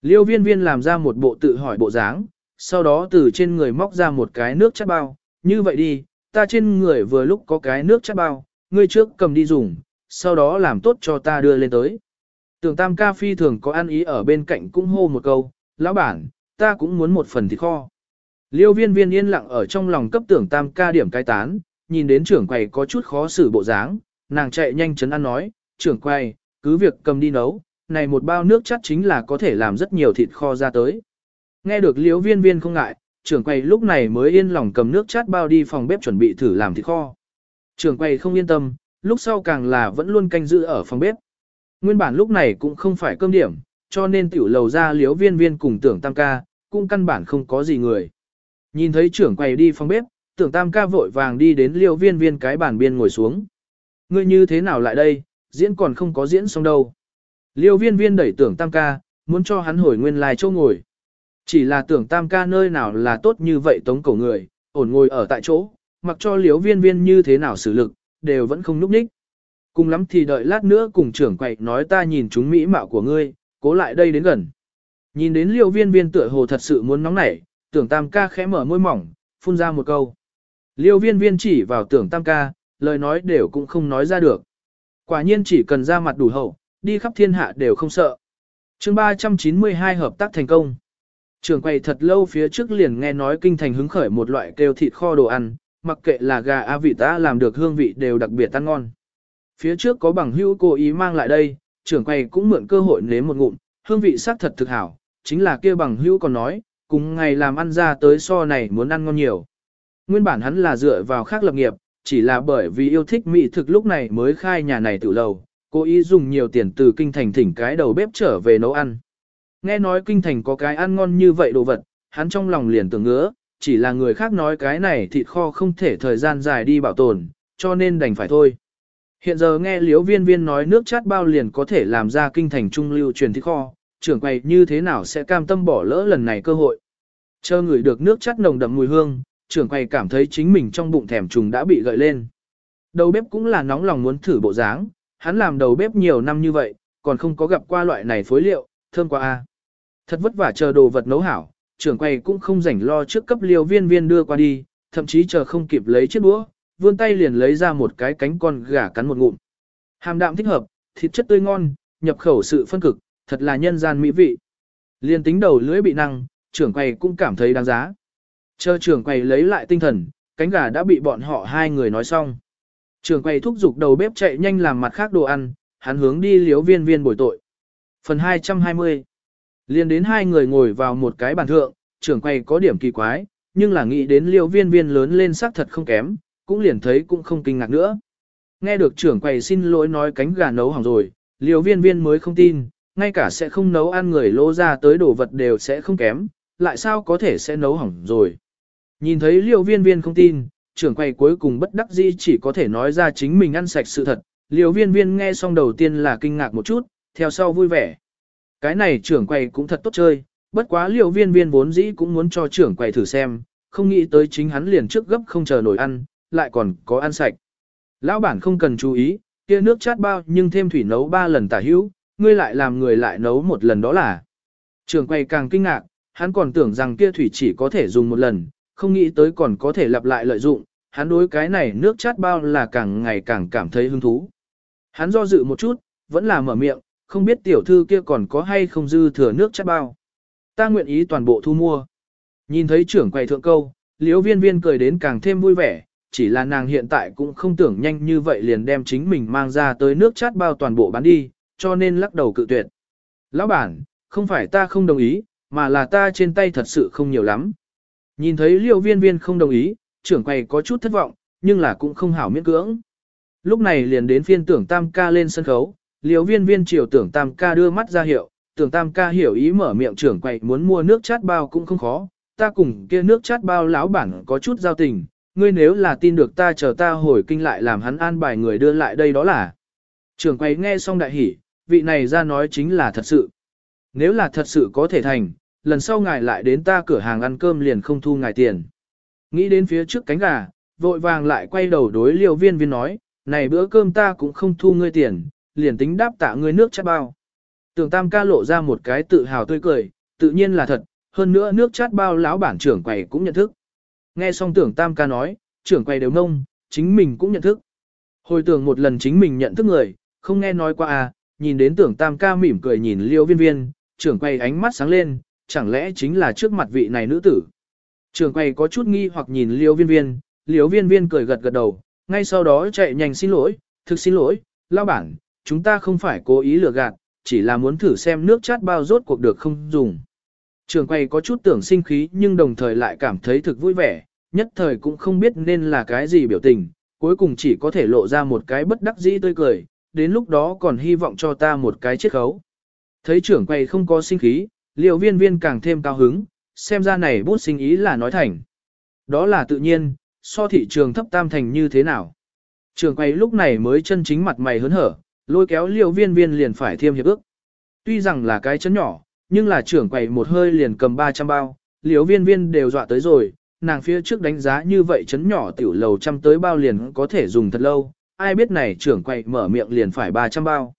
Liêu viên viên làm ra một bộ tự hỏi bộ dáng, sau đó từ trên người móc ra một cái nước chát bao, như vậy đi, ta trên người vừa lúc có cái nước chát bao, ngươi trước cầm đi dùng, sau đó làm tốt cho ta đưa lên tới. Tưởng tam ca phi thường có ăn ý ở bên cạnh cũng hô một câu, lão bản, ta cũng muốn một phần thịt kho. Liêu viên viên yên lặng ở trong lòng cấp tưởng tam ca điểm cai tán, nhìn đến trưởng quầy có chút khó xử bộ dáng, nàng chạy nhanh chấn ăn nói, trưởng quầy, cứ việc cầm đi nấu, này một bao nước chắc chính là có thể làm rất nhiều thịt kho ra tới. Nghe được liễu viên viên không ngại, trưởng quầy lúc này mới yên lòng cầm nước chát bao đi phòng bếp chuẩn bị thử làm thịt kho. Trưởng quầy không yên tâm, lúc sau càng là vẫn luôn canh giữ ở phòng bếp. Nguyên bản lúc này cũng không phải cơm điểm, cho nên tiểu lầu ra liễu viên viên cùng tưởng tam ca, cũng căn bản không có gì người. Nhìn thấy trưởng quầy đi phòng bếp, tưởng tam ca vội vàng đi đến Liêu viên viên cái bàn biên ngồi xuống. Ngươi như thế nào lại đây, diễn còn không có diễn xong đâu. Liêu viên viên đẩy tưởng tam ca, muốn cho hắn hồi nguyên lai châu ngồi. Chỉ là tưởng tam ca nơi nào là tốt như vậy tống cổ người, ổn ngồi ở tại chỗ, mặc cho liêu viên viên như thế nào xử lực, đều vẫn không núp ních. Cùng lắm thì đợi lát nữa cùng trưởng quậy nói ta nhìn chúng mỹ mạo của ngươi, cố lại đây đến gần. Nhìn đến liêu viên viên tựa hồ thật sự muốn nóng nảy, tưởng tam ca khẽ mở môi mỏng, phun ra một câu. Liêu viên viên chỉ vào tưởng tam ca, lời nói đều cũng không nói ra được. Quả nhiên chỉ cần ra mặt đủ hậu, đi khắp thiên hạ đều không sợ. chương 392 hợp tác thành công. Trường quay thật lâu phía trước liền nghe nói kinh thành hứng khởi một loại kêu thịt kho đồ ăn, mặc kệ là gà a vị ta làm được hương vị đều đặc biệt ăn ngon. Phía trước có bằng hữu cố ý mang lại đây, trưởng quay cũng mượn cơ hội nếm một ngụm, hương vị xác thật thực hảo, chính là kia bằng hữu còn nói, cùng ngày làm ăn ra tới so này muốn ăn ngon nhiều. Nguyên bản hắn là dựa vào khác lập nghiệp, chỉ là bởi vì yêu thích mỹ thực lúc này mới khai nhà này tự lầu, cố ý dùng nhiều tiền từ kinh thành thỉnh cái đầu bếp trở về nấu ăn. Nghe nói kinh thành có cái ăn ngon như vậy đồ vật, hắn trong lòng liền tưởng ngứa, chỉ là người khác nói cái này thịt kho không thể thời gian dài đi bảo tồn, cho nên đành phải thôi. Hiện giờ nghe liếu viên viên nói nước chát bao liền có thể làm ra kinh thành trung lưu truyền thịt kho, trưởng quầy như thế nào sẽ cam tâm bỏ lỡ lần này cơ hội. Chờ người được nước chắt nồng đậm mùi hương, trưởng quầy cảm thấy chính mình trong bụng thèm trùng đã bị gợi lên. Đầu bếp cũng là nóng lòng muốn thử bộ dáng, hắn làm đầu bếp nhiều năm như vậy, còn không có gặp qua loại này phối liệu, thơm quá a. Thật vất vả chờ đồ vật nấu hảo, trưởng quầy cũng không rảnh lo trước cấp liều viên viên đưa qua đi, thậm chí chờ không kịp lấy chiếc đũa, vươn tay liền lấy ra một cái cánh con gà cắn một ngụm. Hàm đạm thích hợp, thịt chất tươi ngon, nhập khẩu sự phân cực, thật là nhân gian mỹ vị. Liên tính đầu lưỡi bị năng, trưởng quầy cũng cảm thấy đáng giá. Chờ trưởng quầy lấy lại tinh thần, cánh gà đã bị bọn họ hai người nói xong. Trưởng quầy thúc giục đầu bếp chạy nhanh làm mặt khác đồ ăn, hắn hướng đi liếu viên viên bồi tội. Phần 220 Liên đến hai người ngồi vào một cái bàn thượng, trưởng quầy có điểm kỳ quái, nhưng là nghĩ đến liêu viên viên lớn lên sắc thật không kém, cũng liền thấy cũng không kinh ngạc nữa. Nghe được trưởng quầy xin lỗi nói cánh gà nấu hỏng rồi, liêu viên viên mới không tin, ngay cả sẽ không nấu ăn người lô ra tới đồ vật đều sẽ không kém, lại sao có thể sẽ nấu hỏng rồi. Nhìn thấy liêu viên viên không tin, trưởng quầy cuối cùng bất đắc dĩ chỉ có thể nói ra chính mình ăn sạch sự thật, liêu viên viên nghe xong đầu tiên là kinh ngạc một chút, theo sau vui vẻ. Cái này trưởng quầy cũng thật tốt chơi, bất quá liêu viên viên vốn dĩ cũng muốn cho trưởng quầy thử xem, không nghĩ tới chính hắn liền trước gấp không chờ nổi ăn, lại còn có ăn sạch. Lão bản không cần chú ý, kia nước chát bao nhưng thêm thủy nấu ba lần tả hữu, ngươi lại làm người lại nấu một lần đó là. Trường quầy càng kinh ngạc, hắn còn tưởng rằng kia thủy chỉ có thể dùng một lần, không nghĩ tới còn có thể lặp lại lợi dụng, hắn đối cái này nước chát bao là càng ngày càng cảm thấy hứng thú. Hắn do dự một chút, vẫn là mở miệng, không biết tiểu thư kia còn có hay không dư thừa nước chát bao. Ta nguyện ý toàn bộ thu mua. Nhìn thấy trưởng quầy thượng câu, liễu viên viên cười đến càng thêm vui vẻ, chỉ là nàng hiện tại cũng không tưởng nhanh như vậy liền đem chính mình mang ra tới nước chát bao toàn bộ bán đi, cho nên lắc đầu cự tuyệt. Lão bản, không phải ta không đồng ý, mà là ta trên tay thật sự không nhiều lắm. Nhìn thấy Liêu viên viên không đồng ý, trưởng quầy có chút thất vọng, nhưng là cũng không hảo miễn cưỡng. Lúc này liền đến phiên tưởng tam ca lên sân khấu, Liêu viên viên chiều tưởng tam ca đưa mắt ra hiệu, tưởng tam ca hiểu ý mở miệng trưởng quầy muốn mua nước chát bao cũng không khó, ta cùng kia nước chát bao lão bản có chút giao tình, ngươi nếu là tin được ta chờ ta hồi kinh lại làm hắn an bài người đưa lại đây đó là. Trưởng quầy nghe xong đại hỉ, vị này ra nói chính là thật sự. Nếu là thật sự có thể thành, lần sau ngài lại đến ta cửa hàng ăn cơm liền không thu ngài tiền. Nghĩ đến phía trước cánh gà, vội vàng lại quay đầu đối liều viên viên nói, này bữa cơm ta cũng không thu ngươi tiền, liền tính đáp tạ ngươi nước chát bao. Tưởng tam ca lộ ra một cái tự hào tươi cười, tự nhiên là thật, hơn nữa nước chát bao lão bản trưởng quầy cũng nhận thức. Nghe xong tưởng tam ca nói, trưởng quầy đều nông, chính mình cũng nhận thức. Hồi tưởng một lần chính mình nhận thức người, không nghe nói qua à, nhìn đến tưởng tam ca mỉm cười nhìn liêu viên viên, trưởng quầy ánh mắt sáng lên, chẳng lẽ chính là trước mặt vị này nữ tử. Trưởng quầy có chút nghi hoặc nhìn liêu viên viên, liêu viên viên cười gật gật đầu, ngay sau đó chạy nhanh xin lỗi, thực xin lỗi, lao bản, chúng ta không phải cố ý lừa gạt, chỉ là muốn thử xem nước chát bao rốt cuộc được không dùng. Trường quay có chút tưởng sinh khí nhưng đồng thời lại cảm thấy thực vui vẻ, nhất thời cũng không biết nên là cái gì biểu tình, cuối cùng chỉ có thể lộ ra một cái bất đắc dĩ tươi cười, đến lúc đó còn hy vọng cho ta một cái chiết khấu. Thấy trưởng quầy không có sinh khí, liệu viên viên càng thêm cao hứng, xem ra này bút sinh ý là nói thành. Đó là tự nhiên, so thị trường thấp tam thành như thế nào. Trường quầy lúc này mới chân chính mặt mày hớn hở, lôi kéo liệu viên viên liền phải thiêm hiệp ước. Tuy rằng là cái chấn nhỏ, nhưng là trưởng quầy một hơi liền cầm 300 bao, liệu viên viên đều dọa tới rồi, nàng phía trước đánh giá như vậy chấn nhỏ tiểu lầu trăm tới bao liền có thể dùng thật lâu, ai biết này trưởng quầy mở miệng liền phải 300 bao.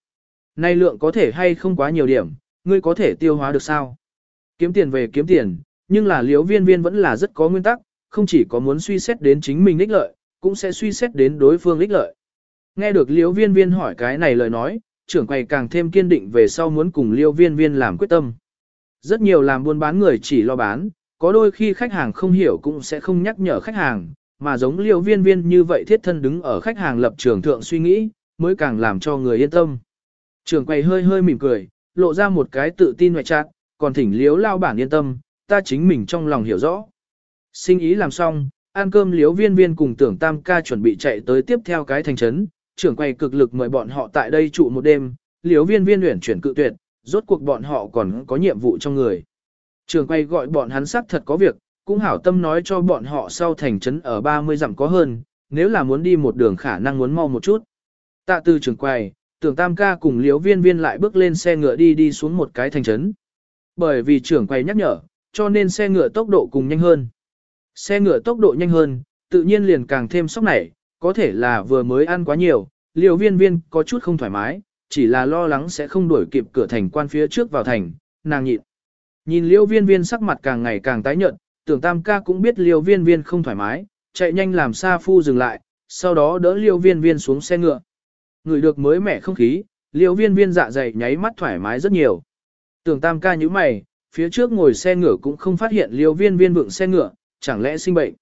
Nay lượng có thể hay không quá nhiều điểm, ngươi có thể tiêu hóa được sao? Kiếm tiền về kiếm tiền, nhưng là liêu viên viên vẫn là rất có nguyên tắc, không chỉ có muốn suy xét đến chính mình ích lợi, cũng sẽ suy xét đến đối phương ích lợi. Nghe được liễu viên viên hỏi cái này lời nói, trưởng quầy càng thêm kiên định về sau muốn cùng liễu viên viên làm quyết tâm. Rất nhiều làm buôn bán người chỉ lo bán, có đôi khi khách hàng không hiểu cũng sẽ không nhắc nhở khách hàng, mà giống liều viên viên như vậy thiết thân đứng ở khách hàng lập trường thượng suy nghĩ, mới càng làm cho người yên tâm. Trường quầy hơi hơi mỉm cười, lộ ra một cái tự tin ngoại trạng, còn thỉnh liếu lao bản yên tâm, ta chính mình trong lòng hiểu rõ. Sinh ý làm xong, ăn cơm liếu viên viên cùng tưởng tam ca chuẩn bị chạy tới tiếp theo cái thành trấn, trưởng quầy cực lực mời bọn họ tại đây trụ một đêm, liếu viên viên luyện chuyển cự tuyệt, rốt cuộc bọn họ còn có nhiệm vụ trong người. Trưởng quầy gọi bọn hắn xác thật có việc, cũng hảo tâm nói cho bọn họ sau thành trấn ở 30 dặm có hơn, nếu là muốn đi một đường khả năng muốn mau một chút. Tạ từ trưởng quầy, tưởng tam ca cùng liếu viên viên lại bước lên xe ngựa đi đi xuống một cái thành trấn. Bởi vì trưởng quầy nhắc nhở, cho nên xe ngựa tốc độ cùng nhanh hơn. Xe ngựa tốc độ nhanh hơn, tự nhiên liền càng thêm sốc nảy, có thể là vừa mới ăn quá nhiều, liều viên viên có chút không thoải mái, chỉ là lo lắng sẽ không đuổi kịp cửa thành quan phía trước vào thành, nàng nhịn. Nhìn liêu viên viên sắc mặt càng ngày càng tái nhợt, tưởng tam ca cũng biết liêu viên viên không thoải mái, chạy nhanh làm xa phu dừng lại, sau đó đỡ liêu viên viên xuống xe ngựa. Người được mới mẻ không khí, liêu viên viên dạ dày nháy mắt thoải mái rất nhiều. Tưởng tam ca như mày, phía trước ngồi xe ngựa cũng không phát hiện liêu viên viên vượng xe ngựa, chẳng lẽ sinh bệnh.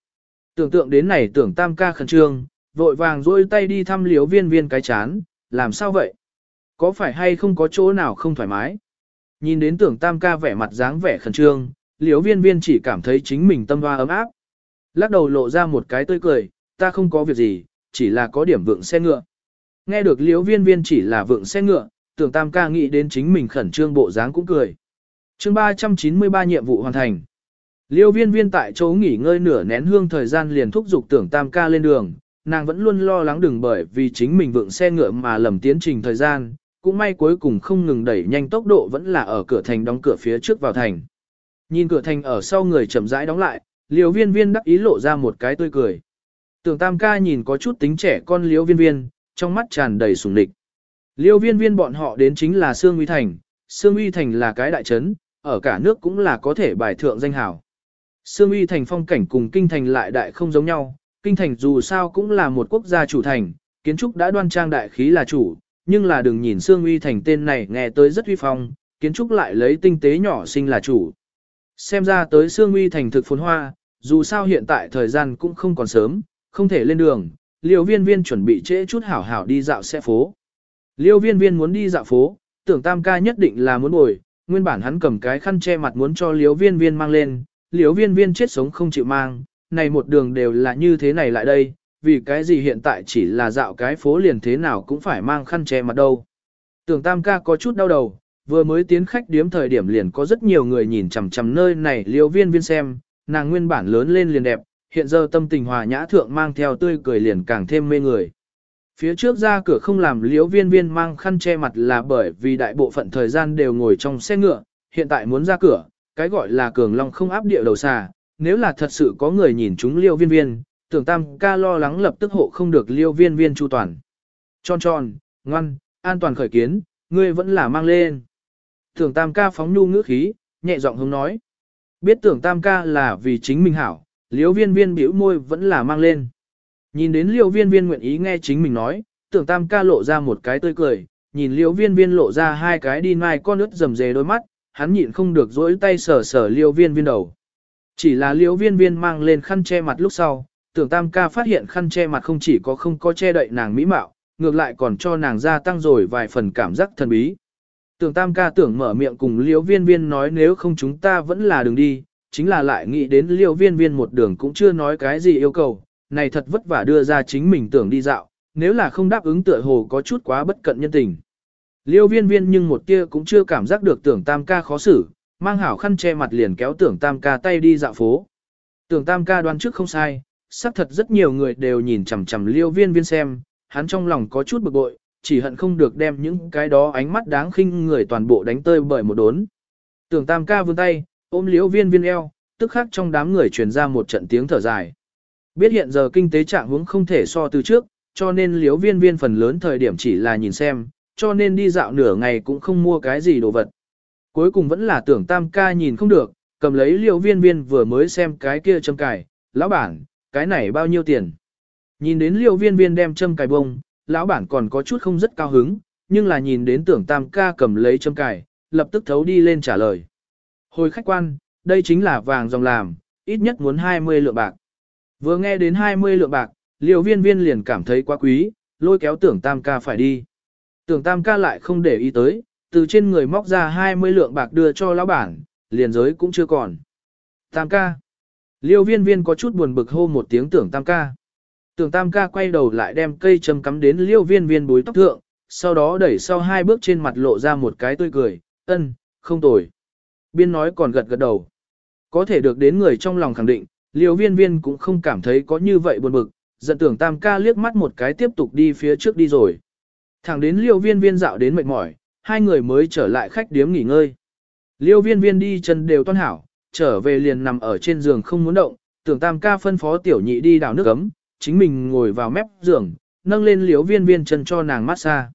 Tưởng tượng đến này tưởng tam ca khẩn trương, vội vàng rôi tay đi thăm liêu viên viên cái chán, làm sao vậy? Có phải hay không có chỗ nào không thoải mái? Nhìn đến tưởng tam ca vẻ mặt dáng vẻ khẩn trương, Liễu viên viên chỉ cảm thấy chính mình tâm hoa ấm áp. Lắc đầu lộ ra một cái tươi cười, ta không có việc gì, chỉ là có điểm vượng xe ngựa. Nghe được Liễu viên viên chỉ là vượng xe ngựa, tưởng tam ca nghĩ đến chính mình khẩn trương bộ dáng cũng cười. chương 393 nhiệm vụ hoàn thành. Liêu viên viên tại chỗ nghỉ ngơi nửa nén hương thời gian liền thúc giục tưởng tam ca lên đường, nàng vẫn luôn lo lắng đừng bởi vì chính mình vượng xe ngựa mà lầm tiến trình thời gian, cũng may cuối cùng không ngừng đẩy nhanh tốc độ vẫn là ở cửa thành đóng cửa phía trước vào thành. Nhìn cửa thành ở sau người chậm rãi đóng lại, liêu viên viên đắc ý lộ ra một cái tươi cười. Tưởng tam ca nhìn có chút tính trẻ con liêu viên viên, trong mắt tràn đầy sùng địch. Liêu viên viên bọn họ đến chính là Sương Uy Thành, Sương Uy Thành là cái đại trấn, ở cả nước cũng là có thể bài thượng danh hảo. Sương Uy Thành phong cảnh cùng Kinh Thành lại đại không giống nhau, Kinh Thành dù sao cũng là một quốc gia chủ thành, kiến trúc đã đoan trang đại khí là chủ, nhưng là đừng nhìn Sương Uy Thành tên này nghe tới rất uy phong, kiến trúc lại lấy tinh tế nhỏ sinh là chủ. Xem ra tới Sương Uy Thành thực phồn hoa, dù sao hiện tại thời gian cũng không còn sớm, không thể lên đường, liều viên viên chuẩn bị trễ chút hảo hảo đi dạo xe phố. Liêu viên viên muốn đi dạo phố, tưởng tam ca nhất định là muốn bồi, nguyên bản hắn cầm cái khăn che mặt muốn cho liêu viên viên mang lên, liêu viên viên chết sống không chịu mang, này một đường đều là như thế này lại đây, vì cái gì hiện tại chỉ là dạo cái phố liền thế nào cũng phải mang khăn che mặt đâu. Tưởng tam ca có chút đau đầu, vừa mới tiến khách điếm thời điểm liền có rất nhiều người nhìn chằm chằm nơi này liêu viên viên xem, nàng nguyên bản lớn lên liền đẹp, hiện giờ tâm tình hòa nhã thượng mang theo tươi cười liền càng thêm mê người. Phía trước ra cửa không làm liễu viên viên mang khăn che mặt là bởi vì đại bộ phận thời gian đều ngồi trong xe ngựa, hiện tại muốn ra cửa, cái gọi là cường long không áp địa đầu xà, nếu là thật sự có người nhìn chúng liêu viên viên, tưởng tam ca lo lắng lập tức hộ không được liêu viên viên chu toàn. Tròn tròn, ngoan, an toàn khởi kiến, ngươi vẫn là mang lên. Tưởng tam ca phóng nhu ngữ khí, nhẹ giọng hướng nói. Biết tưởng tam ca là vì chính mình hảo, liêu viên viên biểu môi vẫn là mang lên. Nhìn đến liêu viên viên nguyện ý nghe chính mình nói, tưởng tam ca lộ ra một cái tươi cười, nhìn liêu viên viên lộ ra hai cái đi mai con ướt rầm rề đôi mắt, hắn nhịn không được dỗi tay sờ sờ liêu viên viên đầu. Chỉ là liêu viên viên mang lên khăn che mặt lúc sau, tưởng tam ca phát hiện khăn che mặt không chỉ có không có che đậy nàng mỹ mạo, ngược lại còn cho nàng gia tăng rồi vài phần cảm giác thần bí. Tưởng tam ca tưởng mở miệng cùng liêu viên viên nói nếu không chúng ta vẫn là đường đi, chính là lại nghĩ đến liêu viên viên một đường cũng chưa nói cái gì yêu cầu, này thật vất vả đưa ra chính mình tưởng đi dạo, nếu là không đáp ứng tựa hồ có chút quá bất cận nhân tình. Liêu viên viên nhưng một kia cũng chưa cảm giác được tưởng tam ca khó xử, mang hảo khăn che mặt liền kéo tưởng tam ca tay đi dạo phố. Tưởng tam ca đoán trước không sai, xác thật rất nhiều người đều nhìn chằm chằm liêu viên viên xem, hắn trong lòng có chút bực bội, chỉ hận không được đem những cái đó ánh mắt đáng khinh người toàn bộ đánh tơi bởi một đốn. Tưởng tam ca vươn tay, ôm liễu viên viên eo, tức khắc trong đám người truyền ra một trận tiếng thở dài. Biết hiện giờ kinh tế trạng huống không thể so từ trước, cho nên liễu viên viên phần lớn thời điểm chỉ là nhìn xem, cho nên đi dạo nửa ngày cũng không mua cái gì đồ vật. Cuối cùng vẫn là tưởng tam ca nhìn không được, cầm lấy liễu viên viên vừa mới xem cái kia châm cài, lão bản, cái này bao nhiêu tiền. Nhìn đến liễu viên viên đem châm cài bông, lão bản còn có chút không rất cao hứng, nhưng là nhìn đến tưởng tam ca cầm lấy châm cài, lập tức thấu đi lên trả lời. Hồi khách quan, đây chính là vàng dòng làm, ít nhất muốn 20 lượng bạc. Vừa nghe đến 20 lượng bạc, liều viên viên liền cảm thấy quá quý, lôi kéo tưởng tam ca phải đi. Tưởng tam ca lại không để ý tới, từ trên người móc ra 20 lượng bạc đưa cho lão bản, liền giới cũng chưa còn. Tam ca. Liêu viên viên có chút buồn bực hô một tiếng tưởng tam ca. Tưởng tam ca quay đầu lại đem cây châm cắm đến liêu viên viên búi tóc thượng, sau đó đẩy sau hai bước trên mặt lộ ra một cái tươi cười, ân, không tồi. Biên nói còn gật gật đầu. Có thể được đến người trong lòng khẳng định, liêu viên viên cũng không cảm thấy có như vậy buồn bực, giận tưởng tam ca liếc mắt một cái tiếp tục đi phía trước đi rồi. Thẳng đến liêu viên viên dạo đến mệt mỏi, hai người mới trở lại khách điếm nghỉ ngơi. Liêu viên viên đi chân đều toan hảo, trở về liền nằm ở trên giường không muốn động, tưởng tam ca phân phó tiểu nhị đi đào nước ấm, chính mình ngồi vào mép giường, nâng lên liếu viên viên chân cho nàng massage.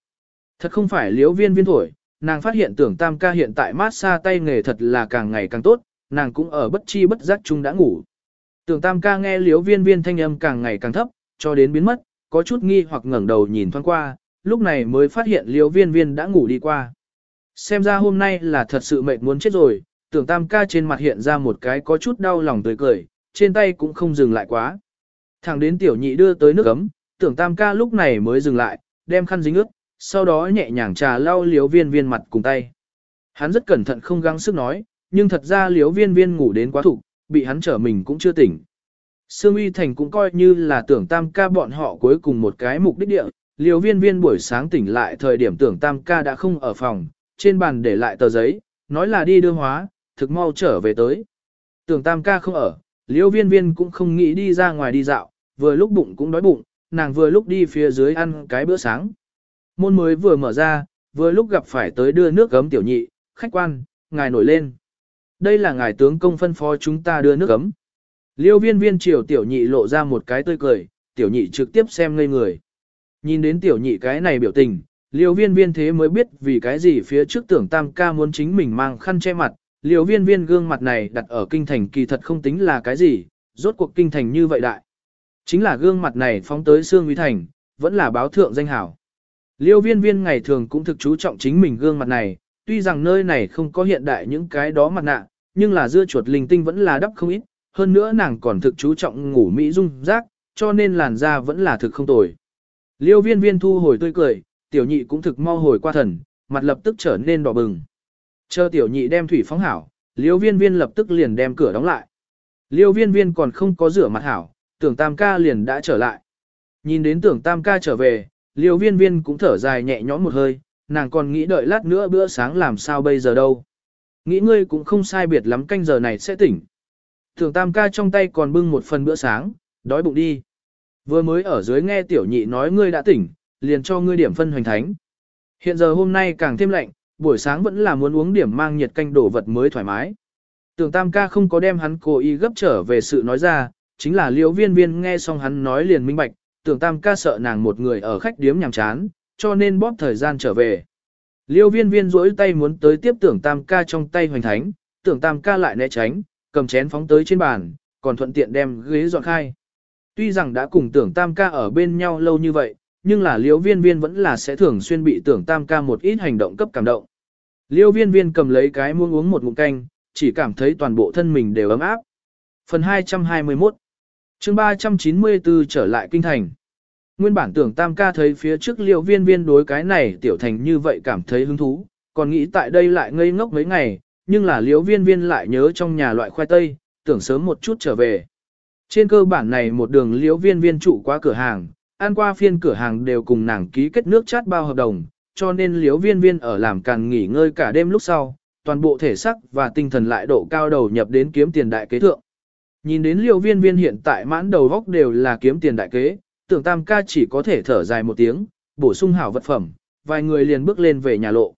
Thật không phải liếu viên viên thổi, nàng phát hiện tưởng tam ca hiện tại massage tay nghề thật là càng ngày càng tốt, nàng cũng ở bất chi bất giác chung đã ngủ. Tưởng tam ca nghe liếu viên viên thanh âm càng ngày càng thấp, cho đến biến mất, có chút nghi hoặc ngẩng đầu nhìn thoáng qua, lúc này mới phát hiện liếu viên viên đã ngủ đi qua. Xem ra hôm nay là thật sự mệt muốn chết rồi, tưởng tam ca trên mặt hiện ra một cái có chút đau lòng tươi cười, trên tay cũng không dừng lại quá. Thẳng đến tiểu nhị đưa tới nước ấm, tưởng tam ca lúc này mới dừng lại, đem khăn dính ướt, sau đó nhẹ nhàng trà lau liếu viên viên mặt cùng tay. Hắn rất cẩn thận không gắng sức nói, nhưng thật ra liếu viên viên ngủ đến quá thục, bị hắn trở mình cũng chưa tỉnh. Sương uy thành cũng coi như là tưởng tam ca bọn họ cuối cùng một cái mục đích địa, liều viên viên buổi sáng tỉnh lại thời điểm tưởng tam ca đã không ở phòng, trên bàn để lại tờ giấy, nói là đi đưa hóa, thực mau trở về tới. Tưởng tam ca không ở, liếu viên viên cũng không nghĩ đi ra ngoài đi dạo, vừa lúc bụng cũng đói bụng, nàng vừa lúc đi phía dưới ăn cái bữa sáng. Môn mới vừa mở ra, vừa lúc gặp phải tới đưa nước gấm tiểu nhị, khách quan, ngài nổi lên. Đây là ngài tướng công phân phó chúng ta đưa nước gấm. Liêu viên viên chiều tiểu nhị lộ ra một cái tươi cười, tiểu nhị trực tiếp xem ngây người. Nhìn đến tiểu nhị cái này biểu tình, liêu viên viên thế mới biết vì cái gì phía trước tưởng tam ca muốn chính mình mang khăn che mặt, liêu viên viên gương mặt này đặt ở kinh thành kỳ thật không tính là cái gì, rốt cuộc kinh thành như vậy đại. Chính là gương mặt này phóng tới xương uy thành, vẫn là báo thượng danh hảo. Liêu viên viên ngày thường cũng thực chú trọng chính mình gương mặt này, tuy rằng nơi này không có hiện đại những cái đó mặt nạ, nhưng là dưa chuột linh tinh vẫn là đắp không ít, hơn nữa nàng còn thực chú trọng ngủ mỹ dung rác, cho nên làn da vẫn là thực không tồi. Liêu viên viên thu hồi tươi cười, tiểu nhị cũng thực mau hồi qua thần, mặt lập tức trở nên đỏ bừng. Chờ tiểu nhị đem thủy phóng hảo, liêu viên viên lập tức liền đem cửa đóng lại. Liêu viên viên còn không có rửa mặt hảo, tưởng tam ca liền đã trở lại. Nhìn đến tưởng tam ca trở về, liêu viên viên cũng thở dài nhẹ nhõm một hơi, nàng còn nghĩ đợi lát nữa bữa sáng làm sao bây giờ đâu. Nghĩ ngươi cũng không sai biệt lắm canh giờ này sẽ tỉnh. Tưởng tam ca trong tay còn bưng một phần bữa sáng, đói bụng đi. Vừa mới ở dưới nghe tiểu nhị nói ngươi đã tỉnh, liền cho ngươi điểm phân hoành thánh. Hiện giờ hôm nay càng thêm lạnh, buổi sáng vẫn là muốn uống điểm mang nhiệt canh đổ vật mới thoải mái. Tưởng tam ca không có đem hắn cố ý gấp trở về sự nói ra, chính là liễu viên viên nghe xong hắn nói liền minh bạch, tưởng tam ca sợ nàng một người ở khách điếm nhàm chán, cho nên bóp thời gian trở về. Liêu viên viên rỗi tay muốn tới tiếp tưởng tam ca trong tay hoành thánh, tưởng tam ca lại né tránh, cầm chén phóng tới trên bàn, còn thuận tiện đem ghế dọn khai. Tuy rằng đã cùng tưởng tam ca ở bên nhau lâu như vậy, nhưng là liêu viên viên vẫn là sẽ thường xuyên bị tưởng tam ca một ít hành động cấp cảm động. Liêu viên viên cầm lấy cái muông uống một ngụm canh, chỉ cảm thấy toàn bộ thân mình đều ấm áp. Phần 221 chương 394 trở lại kinh thành. Nguyên bản tưởng tam ca thấy phía trước liệu viên viên đối cái này tiểu thành như vậy cảm thấy hứng thú, còn nghĩ tại đây lại ngây ngốc mấy ngày, nhưng là liễu viên viên lại nhớ trong nhà loại khoai tây, tưởng sớm một chút trở về. Trên cơ bản này một đường liễu viên viên trụ qua cửa hàng, ăn qua phiên cửa hàng đều cùng nàng ký kết nước chát bao hợp đồng, cho nên liễu viên viên ở làm càng nghỉ ngơi cả đêm lúc sau, toàn bộ thể sắc và tinh thần lại độ cao đầu nhập đến kiếm tiền đại kế thượng. Nhìn đến Liêu viên viên hiện tại mãn đầu góc đều là kiếm tiền đại kế, tưởng tam ca chỉ có thể thở dài một tiếng, bổ sung hảo vật phẩm, vài người liền bước lên về nhà lộ.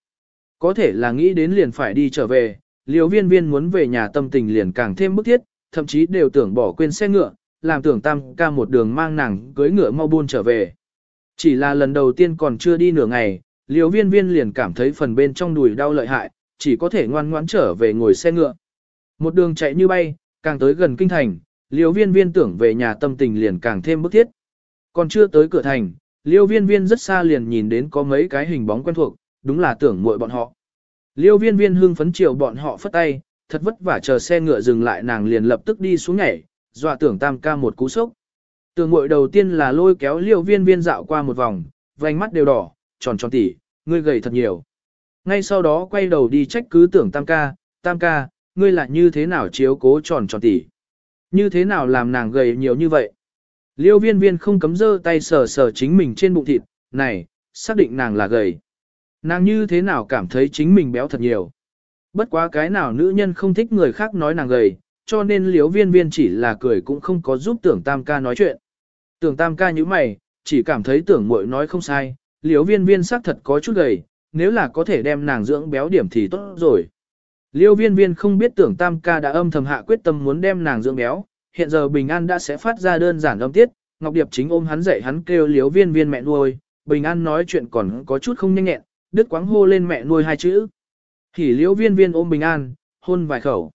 Có thể là nghĩ đến liền phải đi trở về, Liêu viên viên muốn về nhà tâm tình liền càng thêm bức thiết, thậm chí đều tưởng bỏ quên xe ngựa, làm tưởng tam ca một đường mang nàng cưới ngựa mau buôn trở về. Chỉ là lần đầu tiên còn chưa đi nửa ngày, liều viên viên liền cảm thấy phần bên trong đùi đau lợi hại, chỉ có thể ngoan ngoãn trở về ngồi xe ngựa. Một đường chạy như bay, càng tới gần kinh thành, liêu viên viên tưởng về nhà tâm tình liền càng thêm bức thiết. Còn chưa tới cửa thành, liêu viên viên rất xa liền nhìn đến có mấy cái hình bóng quen thuộc, đúng là tưởng muội bọn họ. Liêu viên viên hưng phấn chiều bọn họ phất tay, thật vất vả chờ xe ngựa dừng lại nàng liền lập tức đi xuống nhảy, dọa tưởng tam ca một cú sốc. Tưởng muội đầu tiên là lôi kéo liêu viên viên dạo qua một vòng, vành mắt đều đỏ, tròn tròn tỉ, ngươi gầy thật nhiều. Ngay sau đó quay đầu đi trách cứ tưởng tam ca, tam ca, ngươi là như thế nào chiếu cố tròn tròn tỉ. Như thế nào làm nàng gầy nhiều như vậy. Liêu viên viên không cấm dơ tay sờ sờ chính mình trên bụng thịt, này, xác định nàng là gầy. Nàng như thế nào cảm thấy chính mình béo thật nhiều. Bất quá cái nào nữ nhân không thích người khác nói nàng gầy, cho nên liêu viên viên chỉ là cười cũng không có giúp tưởng tam ca nói chuyện. Tưởng tam ca như mày, chỉ cảm thấy tưởng muội nói không sai, liêu viên viên xác thật có chút gầy, nếu là có thể đem nàng dưỡng béo điểm thì tốt rồi. Liêu viên viên không biết tưởng tam ca đã âm thầm hạ quyết tâm muốn đem nàng dưỡng béo, hiện giờ Bình An đã sẽ phát ra đơn giản âm tiết, Ngọc Điệp chính ôm hắn dậy hắn kêu Liêu viên viên mẹ nuôi, Bình An nói chuyện còn có chút không nhanh nhẹn, đứt quáng hô lên mẹ nuôi hai chữ. Thì Liêu viên viên ôm Bình An, hôn vài khẩu.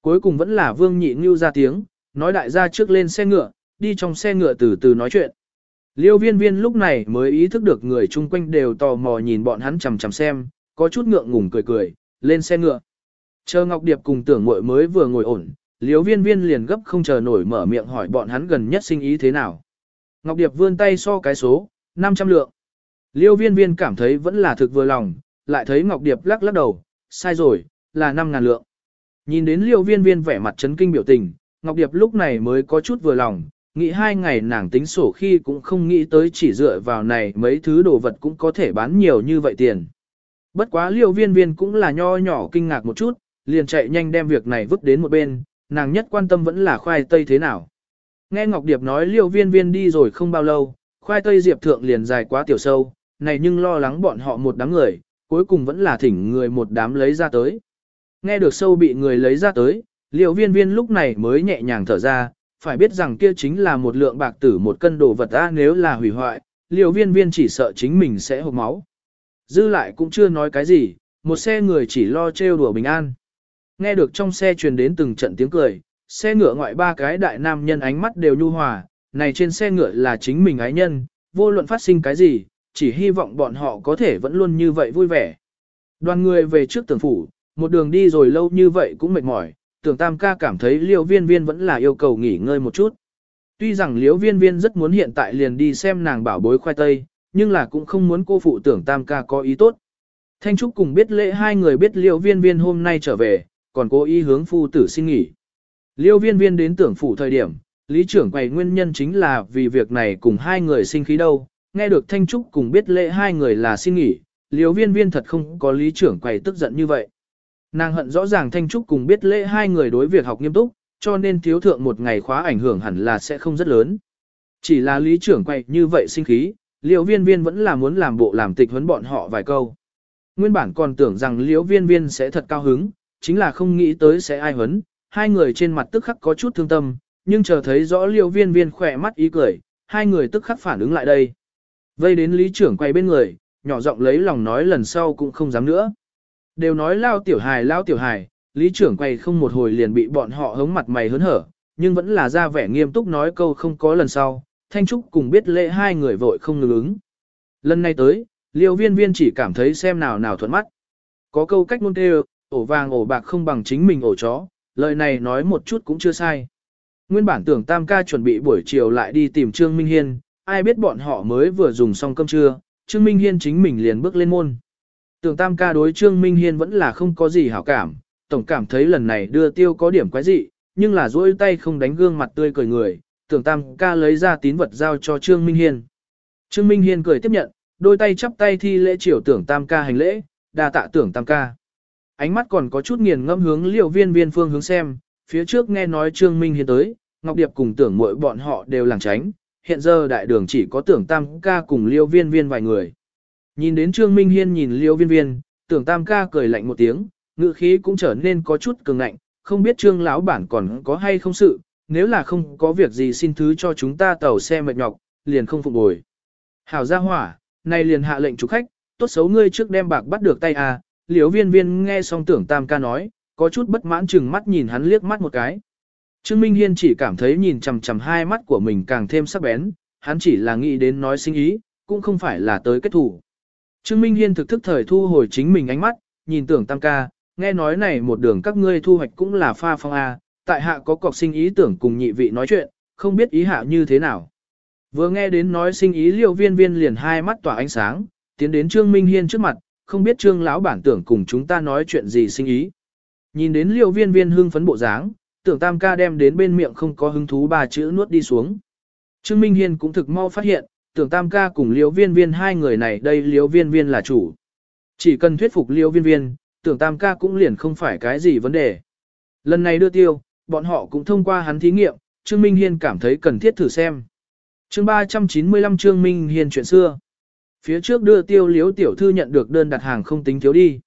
Cuối cùng vẫn là Vương Nhị Ngưu ra tiếng, nói đại gia trước lên xe ngựa, đi trong xe ngựa từ từ nói chuyện. Liêu viên viên lúc này mới ý thức được người chung quanh đều tò mò nhìn bọn hắn chằm chằm xem, có chút ngượng ngùng cười cười, lên xe ngựa. Chờ Ngọc Điệp cùng tưởng muội mới vừa ngồi ổn, Liễu viên viên liền gấp không chờ nổi mở miệng hỏi bọn hắn gần nhất sinh ý thế nào. Ngọc Điệp vươn tay so cái số, 500 lượng. Liêu viên viên cảm thấy vẫn là thực vừa lòng, lại thấy Ngọc Điệp lắc lắc đầu, sai rồi, là 5000 lượng. Nhìn đến liêu viên viên vẻ mặt chấn kinh biểu tình, Ngọc Điệp lúc này mới có chút vừa lòng, nghĩ hai ngày nàng tính sổ khi cũng không nghĩ tới chỉ dựa vào này mấy thứ đồ vật cũng có thể bán nhiều như vậy tiền. Bất quá liêu viên viên cũng là nho nhỏ kinh ngạc một chút, liền chạy nhanh đem việc này vứt đến một bên, nàng nhất quan tâm vẫn là khoai tây thế nào. Nghe Ngọc Điệp nói liêu viên viên đi rồi không bao lâu, khoai tây diệp thượng liền dài quá tiểu sâu, này nhưng lo lắng bọn họ một đám người, cuối cùng vẫn là thỉnh người một đám lấy ra tới. Nghe được sâu bị người lấy ra tới, liêu viên viên lúc này mới nhẹ nhàng thở ra, phải biết rằng kia chính là một lượng bạc tử một cân đồ vật ta nếu là hủy hoại, liêu viên viên chỉ sợ chính mình sẽ hộp máu. Dư lại cũng chưa nói cái gì, một xe người chỉ lo trêu đùa bình an. Nghe được trong xe truyền đến từng trận tiếng cười, xe ngựa ngoại ba cái đại nam nhân ánh mắt đều nhu hòa, này trên xe ngựa là chính mình ái nhân, vô luận phát sinh cái gì, chỉ hy vọng bọn họ có thể vẫn luôn như vậy vui vẻ. Đoàn người về trước tường phủ, một đường đi rồi lâu như vậy cũng mệt mỏi, tưởng tam ca cảm thấy liêu viên viên vẫn là yêu cầu nghỉ ngơi một chút. Tuy rằng liêu viên viên rất muốn hiện tại liền đi xem nàng bảo bối khoai tây, nhưng là cũng không muốn cô phụ tưởng tam ca có ý tốt. Thanh Trúc cùng biết lễ hai người biết liêu viên viên hôm nay trở về, còn cố ý hướng phu tử xin nghỉ. Liêu viên viên đến tưởng phủ thời điểm, lý trưởng quầy nguyên nhân chính là vì việc này cùng hai người sinh khí đâu, nghe được Thanh Trúc cùng biết lễ hai người là xin nghỉ, liêu viên viên thật không có lý trưởng quầy tức giận như vậy. Nàng hận rõ ràng Thanh Trúc cùng biết lễ hai người đối việc học nghiêm túc, cho nên thiếu thượng một ngày khóa ảnh hưởng hẳn là sẽ không rất lớn. Chỉ là lý trưởng quầy như vậy sinh khí, liêu viên viên vẫn là muốn làm bộ làm tịch huấn bọn họ vài câu. Nguyên bản còn tưởng rằng liễu viên viên sẽ thật cao hứng, chính là không nghĩ tới sẽ ai huấn, hai người trên mặt tức khắc có chút thương tâm, nhưng chờ thấy rõ liêu viên viên khỏe mắt ý cười, hai người tức khắc phản ứng lại đây. Vây đến lý trưởng quay bên người, nhỏ giọng lấy lòng nói lần sau cũng không dám nữa. Đều nói lao tiểu hài lao tiểu hài, lý trưởng quay không một hồi liền bị bọn họ hống mặt mày hớn hở, nhưng vẫn là ra vẻ nghiêm túc nói câu không có lần sau, Thanh Trúc cùng biết lễ hai người vội không ngừng ứng. Lần này tới, liêu viên viên chỉ cảm thấy xem nào nào thuận mắt. Có câu cách ngôn tê ổ vàng ổ bạc không bằng chính mình ổ chó, lời này nói một chút cũng chưa sai. Nguyên bản tưởng Tam ca chuẩn bị buổi chiều lại đi tìm Trương Minh Hiên, ai biết bọn họ mới vừa dùng xong cơm trưa, Trương Minh Hiên chính mình liền bước lên môn. Tưởng Tam ca đối Trương Minh Hiên vẫn là không có gì hảo cảm, tổng cảm thấy lần này đưa tiêu có điểm quái dị, nhưng là dỗi tay không đánh gương mặt tươi cười người, tưởng Tam ca lấy ra tín vật giao cho Trương Minh Hiên. Trương Minh Hiên cười tiếp nhận, đôi tay chắp tay thi lễ triều tưởng Tam ca hành lễ, đa tạ tưởng Tam ca ánh mắt còn có chút nghiền ngẫm hướng liều viên viên phương hướng xem, phía trước nghe nói Trương Minh Hiên tới, Ngọc Điệp cùng tưởng mỗi bọn họ đều làng tránh, hiện giờ đại đường chỉ có tưởng tam ca cùng liêu viên viên vài người. Nhìn đến Trương Minh Hiên nhìn liêu viên viên, tưởng tam ca cười lạnh một tiếng, ngữ khí cũng trở nên có chút cường lạnh, không biết Trương lão bản còn có hay không sự, nếu là không có việc gì xin thứ cho chúng ta tàu xe mệt nhọc, liền không phục bồi. Hảo gia hỏa, này liền hạ lệnh chủ khách, tốt xấu ngươi trước đem bạc bắt được tay à, liễu viên viên nghe xong tưởng tam ca nói, có chút bất mãn chừng mắt nhìn hắn liếc mắt một cái. Trương Minh Hiên chỉ cảm thấy nhìn chằm chằm hai mắt của mình càng thêm sắc bén, hắn chỉ là nghĩ đến nói sinh ý, cũng không phải là tới kết thủ. Trương Minh Hiên thực thức thời thu hồi chính mình ánh mắt, nhìn tưởng tam ca, nghe nói này một đường các ngươi thu hoạch cũng là pha phong A, tại hạ có cọc sinh ý tưởng cùng nhị vị nói chuyện, không biết ý hạ như thế nào. Vừa nghe đến nói sinh ý Liễu viên viên liền hai mắt tỏa ánh sáng, tiến đến Trương Minh Hiên trước mặt, không biết Trương lão bản tưởng cùng chúng ta nói chuyện gì sinh ý. Nhìn đến liêu viên viên hưng phấn bộ dáng, tưởng tam ca đem đến bên miệng không có hứng thú ba chữ nuốt đi xuống. Trương Minh Hiên cũng thực mau phát hiện, tưởng tam ca cùng liêu viên viên hai người này đây liêu viên viên là chủ. Chỉ cần thuyết phục liêu viên viên, tưởng tam ca cũng liền không phải cái gì vấn đề. Lần này đưa tiêu, bọn họ cũng thông qua hắn thí nghiệm, Trương Minh Hiên cảm thấy cần thiết thử xem. chương 395 Trương Minh Hiên chuyện xưa. Phía trước đưa tiêu liếu tiểu thư nhận được đơn đặt hàng không tính thiếu đi.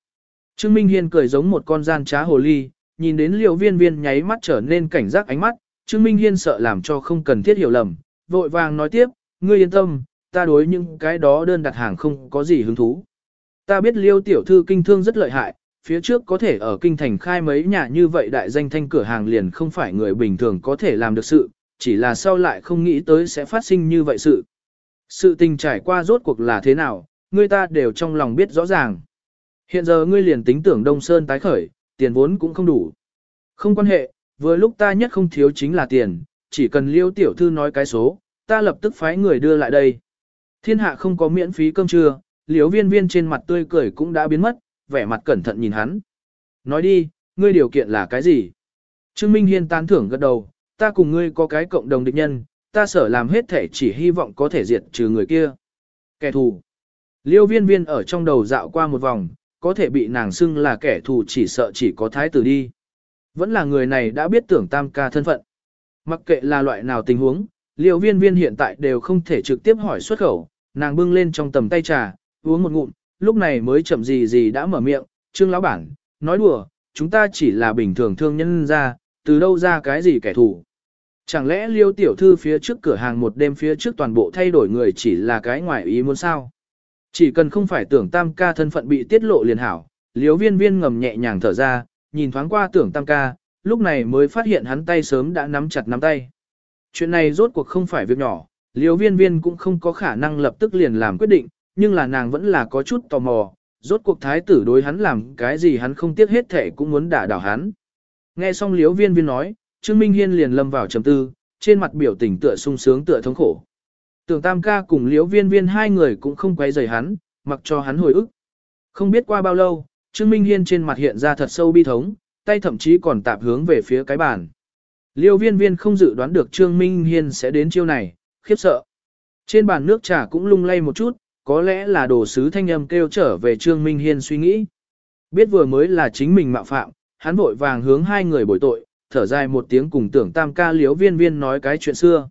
Trương Minh Hiên cười giống một con gian trá hồ ly, nhìn đến liều viên viên nháy mắt trở nên cảnh giác ánh mắt, Trương Minh Hiên sợ làm cho không cần thiết hiểu lầm, vội vàng nói tiếp, ngươi yên tâm, ta đối những cái đó đơn đặt hàng không có gì hứng thú. Ta biết liêu tiểu thư kinh thương rất lợi hại, phía trước có thể ở kinh thành khai mấy nhà như vậy đại danh thanh cửa hàng liền không phải người bình thường có thể làm được sự, chỉ là sau lại không nghĩ tới sẽ phát sinh như vậy sự. Sự tình trải qua rốt cuộc là thế nào, người ta đều trong lòng biết rõ ràng. Hiện giờ ngươi liền tính tưởng Đông Sơn tái khởi, tiền vốn cũng không đủ. Không quan hệ, vừa lúc ta nhất không thiếu chính là tiền, chỉ cần liêu tiểu thư nói cái số, ta lập tức phái người đưa lại đây. Thiên hạ không có miễn phí cơm trưa, liếu viên viên trên mặt tươi cười cũng đã biến mất, vẻ mặt cẩn thận nhìn hắn. Nói đi, ngươi điều kiện là cái gì? Trương Minh Hiên tán thưởng gật đầu, ta cùng ngươi có cái cộng đồng địch nhân, ta sở làm hết thể chỉ hy vọng có thể diệt trừ người kia. Kẻ thù. Liêu viên viên ở trong đầu dạo qua một vòng, có thể bị nàng xưng là kẻ thù chỉ sợ chỉ có thái tử đi. Vẫn là người này đã biết tưởng tam ca thân phận. Mặc kệ là loại nào tình huống, liêu viên viên hiện tại đều không thể trực tiếp hỏi xuất khẩu, nàng bưng lên trong tầm tay trà, uống một ngụm, lúc này mới chậm gì gì đã mở miệng, trương lão bản, nói đùa, chúng ta chỉ là bình thường thương nhân ra, từ đâu ra cái gì kẻ thù. Chẳng lẽ liêu tiểu thư phía trước cửa hàng một đêm phía trước toàn bộ thay đổi người chỉ là cái ngoài ý muốn sao? Chỉ cần không phải tưởng tam ca thân phận bị tiết lộ liền hảo, liêu viên viên ngầm nhẹ nhàng thở ra, nhìn thoáng qua tưởng tam ca, lúc này mới phát hiện hắn tay sớm đã nắm chặt nắm tay. Chuyện này rốt cuộc không phải việc nhỏ, liêu viên viên cũng không có khả năng lập tức liền làm quyết định, nhưng là nàng vẫn là có chút tò mò, rốt cuộc thái tử đối hắn làm cái gì hắn không tiếc hết thể cũng muốn đả đảo hắn. Nghe xong liếu viên viên nói, Trương Minh Hiên liền lâm vào trầm tư, trên mặt biểu tình tựa sung sướng tựa thống khổ. Tưởng tam ca cùng Liễu viên viên hai người cũng không quay rời hắn, mặc cho hắn hồi ức. Không biết qua bao lâu, Trương Minh Hiên trên mặt hiện ra thật sâu bi thống, tay thậm chí còn tạp hướng về phía cái bàn. Liêu viên viên không dự đoán được Trương Minh Hiên sẽ đến chiêu này, khiếp sợ. Trên bàn nước trà cũng lung lay một chút, có lẽ là đồ sứ thanh âm kêu trở về Trương Minh Hiên suy nghĩ. Biết vừa mới là chính mình mạo phạm, hắn vội vàng hướng hai người bồi tội, thở dài một tiếng cùng tưởng tam ca liếu viên viên nói cái chuyện xưa.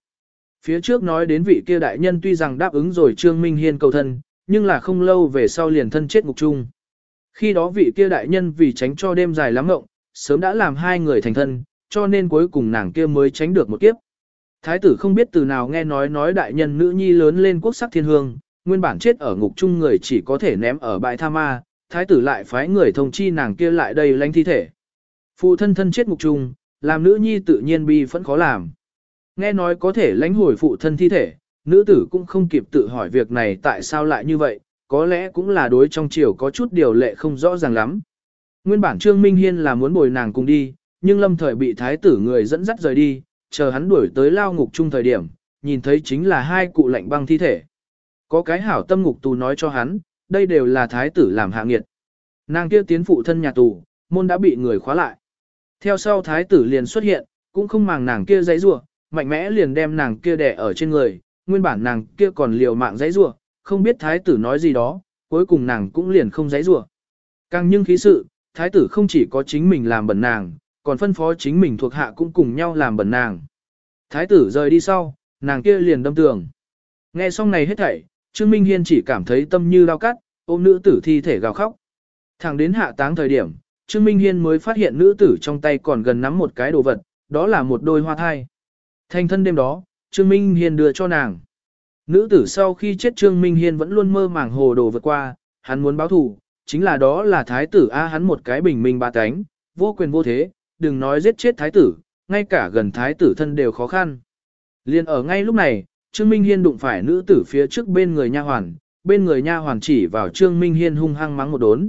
Phía trước nói đến vị kia đại nhân tuy rằng đáp ứng rồi Trương Minh Hiên cầu thân, nhưng là không lâu về sau liền thân chết ngục chung. Khi đó vị kia đại nhân vì tránh cho đêm dài lắm ngộng, sớm đã làm hai người thành thân, cho nên cuối cùng nàng kia mới tránh được một kiếp. Thái tử không biết từ nào nghe nói nói đại nhân nữ nhi lớn lên quốc sắc thiên hương, nguyên bản chết ở ngục chung người chỉ có thể ném ở bãi tha ma, thái tử lại phái người thông chi nàng kia lại đây lánh thi thể. Phụ thân thân chết ngục chung, làm nữ nhi tự nhiên bi vẫn khó làm. Nghe nói có thể lãnh hồi phụ thân thi thể, nữ tử cũng không kịp tự hỏi việc này tại sao lại như vậy, có lẽ cũng là đối trong chiều có chút điều lệ không rõ ràng lắm. Nguyên bản Trương Minh Hiên là muốn bồi nàng cùng đi, nhưng lâm thời bị thái tử người dẫn dắt rời đi, chờ hắn đuổi tới lao ngục chung thời điểm, nhìn thấy chính là hai cụ lạnh băng thi thể. Có cái hảo tâm ngục tù nói cho hắn, đây đều là thái tử làm hạ nghiệt. Nàng kia tiến phụ thân nhà tù, môn đã bị người khóa lại. Theo sau thái tử liền xuất hiện, cũng không màng nàng kia giấy rủa, mạnh mẽ liền đem nàng kia đè ở trên người, nguyên bản nàng kia còn liều mạng giấy rủa, không biết thái tử nói gì đó, cuối cùng nàng cũng liền không giấy rủa. Càng nhưng khí sự, thái tử không chỉ có chính mình làm bẩn nàng, còn phân phó chính mình thuộc hạ cũng cùng nhau làm bẩn nàng. Thái tử rời đi sau, nàng kia liền đâm tường. Nghe xong này hết thảy, Trương Minh Hiên chỉ cảm thấy tâm như lao cắt, ôm nữ tử thi thể gào khóc. Thẳng đến hạ táng thời điểm, Trương Minh Hiên mới phát hiện nữ tử trong tay còn gần nắm một cái đồ vật, đó là một đôi hoa thai. Thành thân đêm đó, Trương Minh Hiên đưa cho nàng. Nữ tử sau khi chết Trương Minh Hiên vẫn luôn mơ màng hồ đồ vượt qua, hắn muốn báo thù, chính là đó là thái tử A hắn một cái bình minh ba cánh, vô quyền vô thế, đừng nói giết chết thái tử, ngay cả gần thái tử thân đều khó khăn. Liên ở ngay lúc này, Trương Minh Hiên đụng phải nữ tử phía trước bên người nha hoàn, bên người nha hoàn chỉ vào Trương Minh Hiên hung hăng mắng một đốn.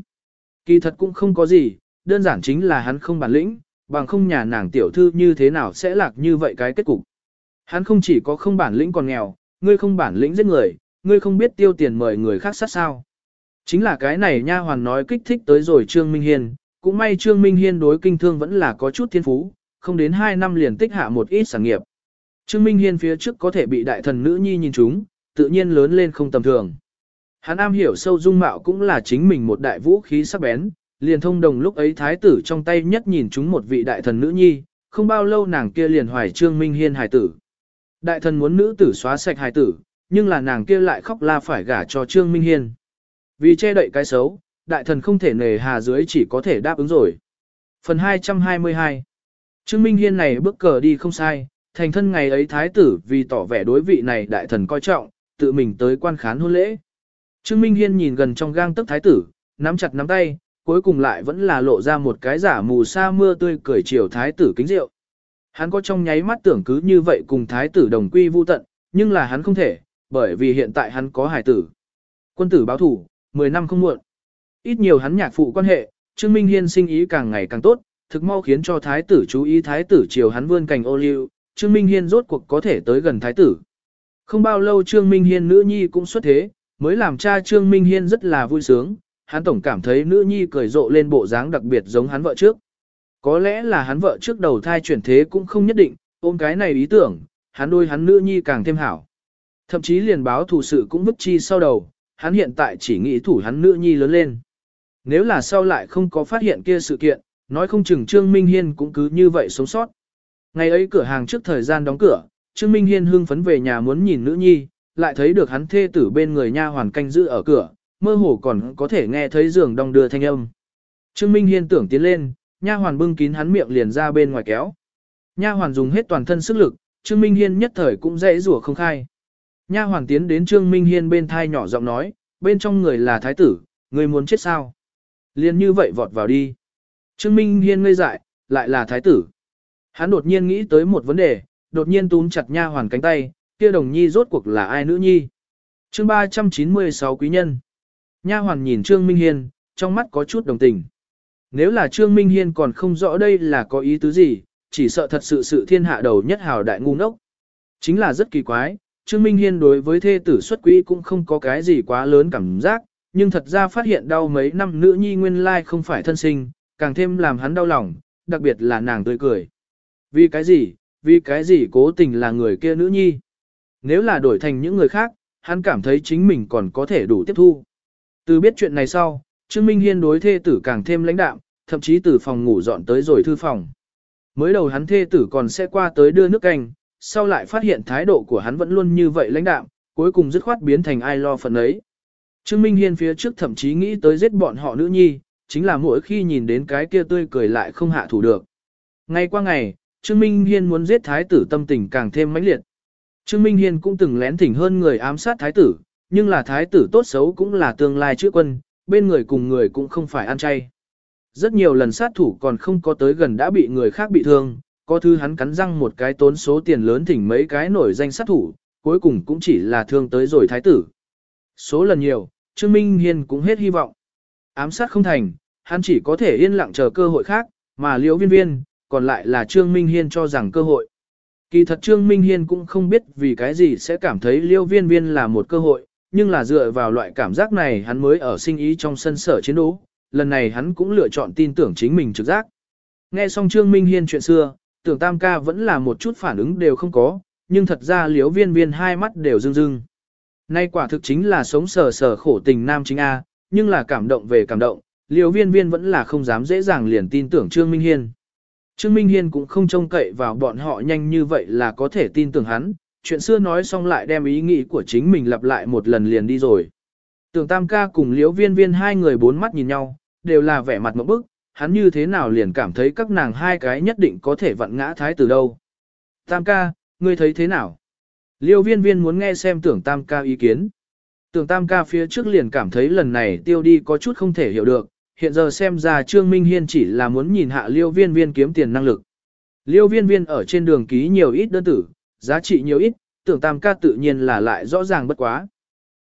Kỳ thật cũng không có gì, đơn giản chính là hắn không bản lĩnh, bằng không nhà nàng tiểu thư như thế nào sẽ lạc như vậy cái kết cục. Hắn không chỉ có không bản lĩnh còn nghèo, ngươi không bản lĩnh giết người, ngươi không biết tiêu tiền mời người khác sát sao. Chính là cái này nha hoàn nói kích thích tới rồi Trương Minh Hiên, cũng may Trương Minh Hiên đối kinh thương vẫn là có chút thiên phú, không đến 2 năm liền tích hạ một ít sản nghiệp. Trương Minh Hiên phía trước có thể bị đại thần nữ nhi nhìn chúng, tự nhiên lớn lên không tầm thường. Hắn am hiểu sâu dung mạo cũng là chính mình một đại vũ khí sắc bén, liền thông đồng lúc ấy thái tử trong tay nhất nhìn chúng một vị đại thần nữ nhi, không bao lâu nàng kia liền hoài Trương Minh Hiên hài tử. Đại thần muốn nữ tử xóa sạch hài tử, nhưng là nàng kia lại khóc la phải gả cho Trương Minh Hiên. Vì che đậy cái xấu, đại thần không thể nề hà dưới chỉ có thể đáp ứng rồi. Phần 222 Trương Minh Hiên này bước cờ đi không sai, thành thân ngày ấy thái tử vì tỏ vẻ đối vị này đại thần coi trọng, tự mình tới quan khán hôn lễ. Trương Minh Hiên nhìn gần trong gang tức thái tử, nắm chặt nắm tay, cuối cùng lại vẫn là lộ ra một cái giả mù sa mưa tươi cười chiều thái tử kính rượu. Hắn có trong nháy mắt tưởng cứ như vậy cùng thái tử đồng quy vu tận, nhưng là hắn không thể, bởi vì hiện tại hắn có hài tử. Quân tử báo thủ, 10 năm không muộn. Ít nhiều hắn nhạc phụ quan hệ, Trương Minh Hiên sinh ý càng ngày càng tốt, thực mau khiến cho thái tử chú ý thái tử chiều hắn vươn cành ô liu, Trương Minh Hiên rốt cuộc có thể tới gần thái tử. Không bao lâu Trương Minh Hiên nữ nhi cũng xuất thế, mới làm cha Trương Minh Hiên rất là vui sướng, hắn tổng cảm thấy nữ nhi cười rộ lên bộ dáng đặc biệt giống hắn vợ trước. Có lẽ là hắn vợ trước đầu thai chuyển thế cũng không nhất định, ôm cái này ý tưởng, hắn đôi hắn nữ nhi càng thêm hảo. Thậm chí liền báo thủ sự cũng vứt chi sau đầu, hắn hiện tại chỉ nghĩ thủ hắn nữ nhi lớn lên. Nếu là sau lại không có phát hiện kia sự kiện, nói không chừng Trương Minh Hiên cũng cứ như vậy sống sót. Ngày ấy cửa hàng trước thời gian đóng cửa, Trương Minh Hiên hưng phấn về nhà muốn nhìn nữ nhi, lại thấy được hắn thê tử bên người nha hoàn canh giữ ở cửa, mơ hồ còn có thể nghe thấy giường đong đưa thanh âm. Trương Minh Hiên tưởng tiến lên, nha hoàn bưng kín hắn miệng liền ra bên ngoài kéo. Nha hoàn dùng hết toàn thân sức lực, Trương Minh Hiên nhất thời cũng dễ rủa không khai. Nha hoàn tiến đến Trương Minh Hiên bên thai nhỏ giọng nói, bên trong người là thái tử, người muốn chết sao? Liên như vậy vọt vào đi. Trương Minh Hiên ngây dại, lại là thái tử. Hắn đột nhiên nghĩ tới một vấn đề, đột nhiên túm chặt nha hoàn cánh tay, kia đồng nhi rốt cuộc là ai nữ nhi. chương 396 quý nhân. Nha hoàn nhìn Trương Minh Hiên, trong mắt có chút đồng tình. Nếu là Trương Minh Hiên còn không rõ đây là có ý tứ gì, chỉ sợ thật sự sự thiên hạ đầu nhất hào đại ngu ngốc. Chính là rất kỳ quái, Trương Minh Hiên đối với thê tử xuất quỹ cũng không có cái gì quá lớn cảm giác, nhưng thật ra phát hiện đau mấy năm nữ nhi nguyên lai không phải thân sinh, càng thêm làm hắn đau lòng, đặc biệt là nàng tươi cười. Vì cái gì, vì cái gì cố tình là người kia nữ nhi. Nếu là đổi thành những người khác, hắn cảm thấy chính mình còn có thể đủ tiếp thu. Từ biết chuyện này sau, Trương Minh Hiên đối thê tử càng thêm lãnh đạm, thậm chí từ phòng ngủ dọn tới rồi thư phòng. Mới đầu hắn thê tử còn sẽ qua tới đưa nước canh, sau lại phát hiện thái độ của hắn vẫn luôn như vậy lãnh đạm, cuối cùng dứt khoát biến thành ai lo phần ấy. Trương Minh Hiên phía trước thậm chí nghĩ tới giết bọn họ nữ nhi, chính là mỗi khi nhìn đến cái kia tươi cười lại không hạ thủ được. Ngay qua ngày, Trương Minh Hiên muốn giết thái tử tâm tình càng thêm mãnh liệt. Trương Minh Hiên cũng từng lén thỉnh hơn người ám sát thái tử, nhưng là thái tử tốt xấu cũng là tương lai chữ quân, bên người cùng người cũng không phải ăn chay. Rất nhiều lần sát thủ còn không có tới gần đã bị người khác bị thương, có thứ hắn cắn răng một cái tốn số tiền lớn thỉnh mấy cái nổi danh sát thủ, cuối cùng cũng chỉ là thương tới rồi thái tử. Số lần nhiều, Trương Minh Hiên cũng hết hy vọng. Ám sát không thành, hắn chỉ có thể yên lặng chờ cơ hội khác, mà liễu viên viên, còn lại là Trương Minh Hiên cho rằng cơ hội. Kỳ thật Trương Minh Hiên cũng không biết vì cái gì sẽ cảm thấy liễu viên viên là một cơ hội, nhưng là dựa vào loại cảm giác này hắn mới ở sinh ý trong sân sở chiến đấu, lần này hắn cũng lựa chọn tin tưởng chính mình trực giác. Nghe xong Trương Minh Hiên chuyện xưa, tưởng Tam ca vẫn là một chút phản ứng đều không có, nhưng thật ra liếu viên viên hai mắt đều rưng rưng. Nay quả thực chính là sống sờ sờ khổ tình nam chính A, nhưng là cảm động về cảm động, liều viên viên vẫn là không dám dễ dàng liền tin tưởng Trương Minh Hiên. Trương Minh Hiên cũng không trông cậy vào bọn họ nhanh như vậy là có thể tin tưởng hắn, chuyện xưa nói xong lại đem ý nghĩ của chính mình lặp lại một lần liền đi rồi. Tưởng Tam ca cùng liễu viên viên hai người bốn mắt nhìn nhau, đều là vẻ mặt một bức, hắn như thế nào liền cảm thấy các nàng hai cái nhất định có thể vặn ngã thái từ đâu. Tam ca, ngươi thấy thế nào? Liêu viên viên muốn nghe xem tưởng tam ca ý kiến. Tưởng tam ca phía trước liền cảm thấy lần này tiêu đi có chút không thể hiểu được, hiện giờ xem ra Trương Minh Hiên chỉ là muốn nhìn hạ liêu viên viên kiếm tiền năng lực. Liêu viên viên ở trên đường ký nhiều ít đơn tử, giá trị nhiều ít, tưởng tam ca tự nhiên là lại rõ ràng bất quá.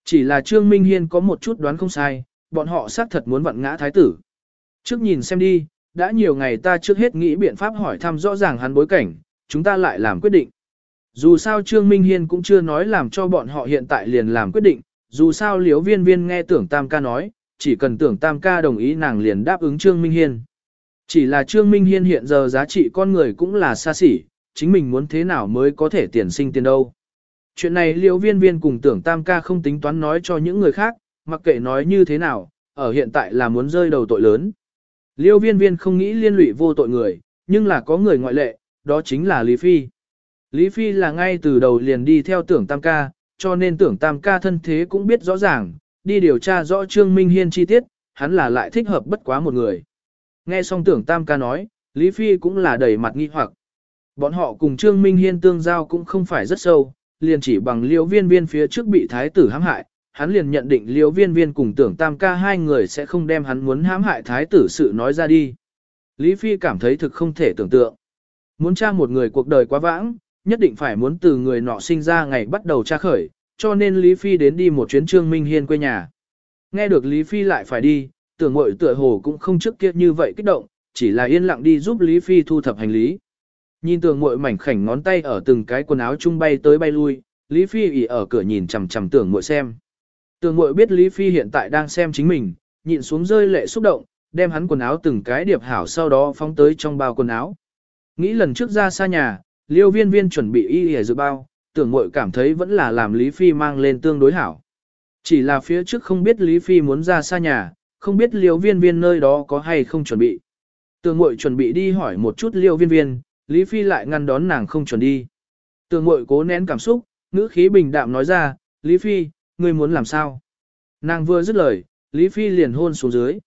Chỉ là Trương Minh Hiên có một chút đoán không sai, bọn họ xác thật muốn vặn ngã thái tử. Trước nhìn xem đi, đã nhiều ngày ta trước hết nghĩ biện pháp hỏi thăm rõ ràng hắn bối cảnh, chúng ta lại làm quyết định. Dù sao Trương Minh Hiên cũng chưa nói làm cho bọn họ hiện tại liền làm quyết định, dù sao liếu viên viên nghe tưởng Tam ca nói, chỉ cần tưởng Tam ca đồng ý nàng liền đáp ứng Trương Minh Hiên. Chỉ là Trương Minh Hiên hiện giờ giá trị con người cũng là xa xỉ, chính mình muốn thế nào mới có thể tiền sinh tiền đâu. Chuyện này liễu viên viên cùng tưởng tam ca không tính toán nói cho những người khác, mặc kệ nói như thế nào, ở hiện tại là muốn rơi đầu tội lớn. Liêu viên viên không nghĩ liên lụy vô tội người, nhưng là có người ngoại lệ, đó chính là Lý Phi. Lý Phi là ngay từ đầu liền đi theo tưởng tam ca, cho nên tưởng tam ca thân thế cũng biết rõ ràng, đi điều tra rõ Trương Minh Hiên chi tiết, hắn là lại thích hợp bất quá một người. Nghe xong tưởng tam ca nói, Lý Phi cũng là đầy mặt nghi hoặc. Bọn họ cùng Trương Minh Hiên tương giao cũng không phải rất sâu, liền chỉ bằng liễu viên viên phía trước bị thái tử hãm hại, hắn liền nhận định liễu viên viên cùng tưởng tam ca hai người sẽ không đem hắn muốn hãm hại thái tử sự nói ra đi. Lý Phi cảm thấy thực không thể tưởng tượng. Muốn tra một người cuộc đời quá vãng, nhất định phải muốn từ người nọ sinh ra ngày bắt đầu tra khởi, cho nên Lý Phi đến đi một chuyến Trương Minh Hiên quê nhà. Nghe được Lý Phi lại phải đi, tưởng mội tựa hồ cũng không trước kia như vậy kích động, chỉ là yên lặng đi giúp Lý Phi thu thập hành lý. Nhìn tường muội mảnh khảnh ngón tay ở từng cái quần áo chung bay tới bay lui, Lý Phi ỉ ở cửa nhìn chằm chằm tưởng muội xem. Tưởng muội biết Lý Phi hiện tại đang xem chính mình, nhịn xuống rơi lệ xúc động, đem hắn quần áo từng cái điệp hảo sau đó phóng tới trong bao quần áo. Nghĩ lần trước ra xa nhà, liêu viên viên chuẩn bị y hề dự bao, tưởng muội cảm thấy vẫn là làm Lý Phi mang lên tương đối hảo. Chỉ là phía trước không biết Lý Phi muốn ra xa nhà, không biết liêu viên viên nơi đó có hay không chuẩn bị. Tưởng muội chuẩn bị đi hỏi một chút liêu viên viên, Lý Phi lại ngăn đón nàng không chuẩn đi. Tường mội cố nén cảm xúc, ngữ khí bình đạm nói ra, Lý Phi, ngươi muốn làm sao? Nàng vừa dứt lời, Lý Phi liền hôn xuống dưới.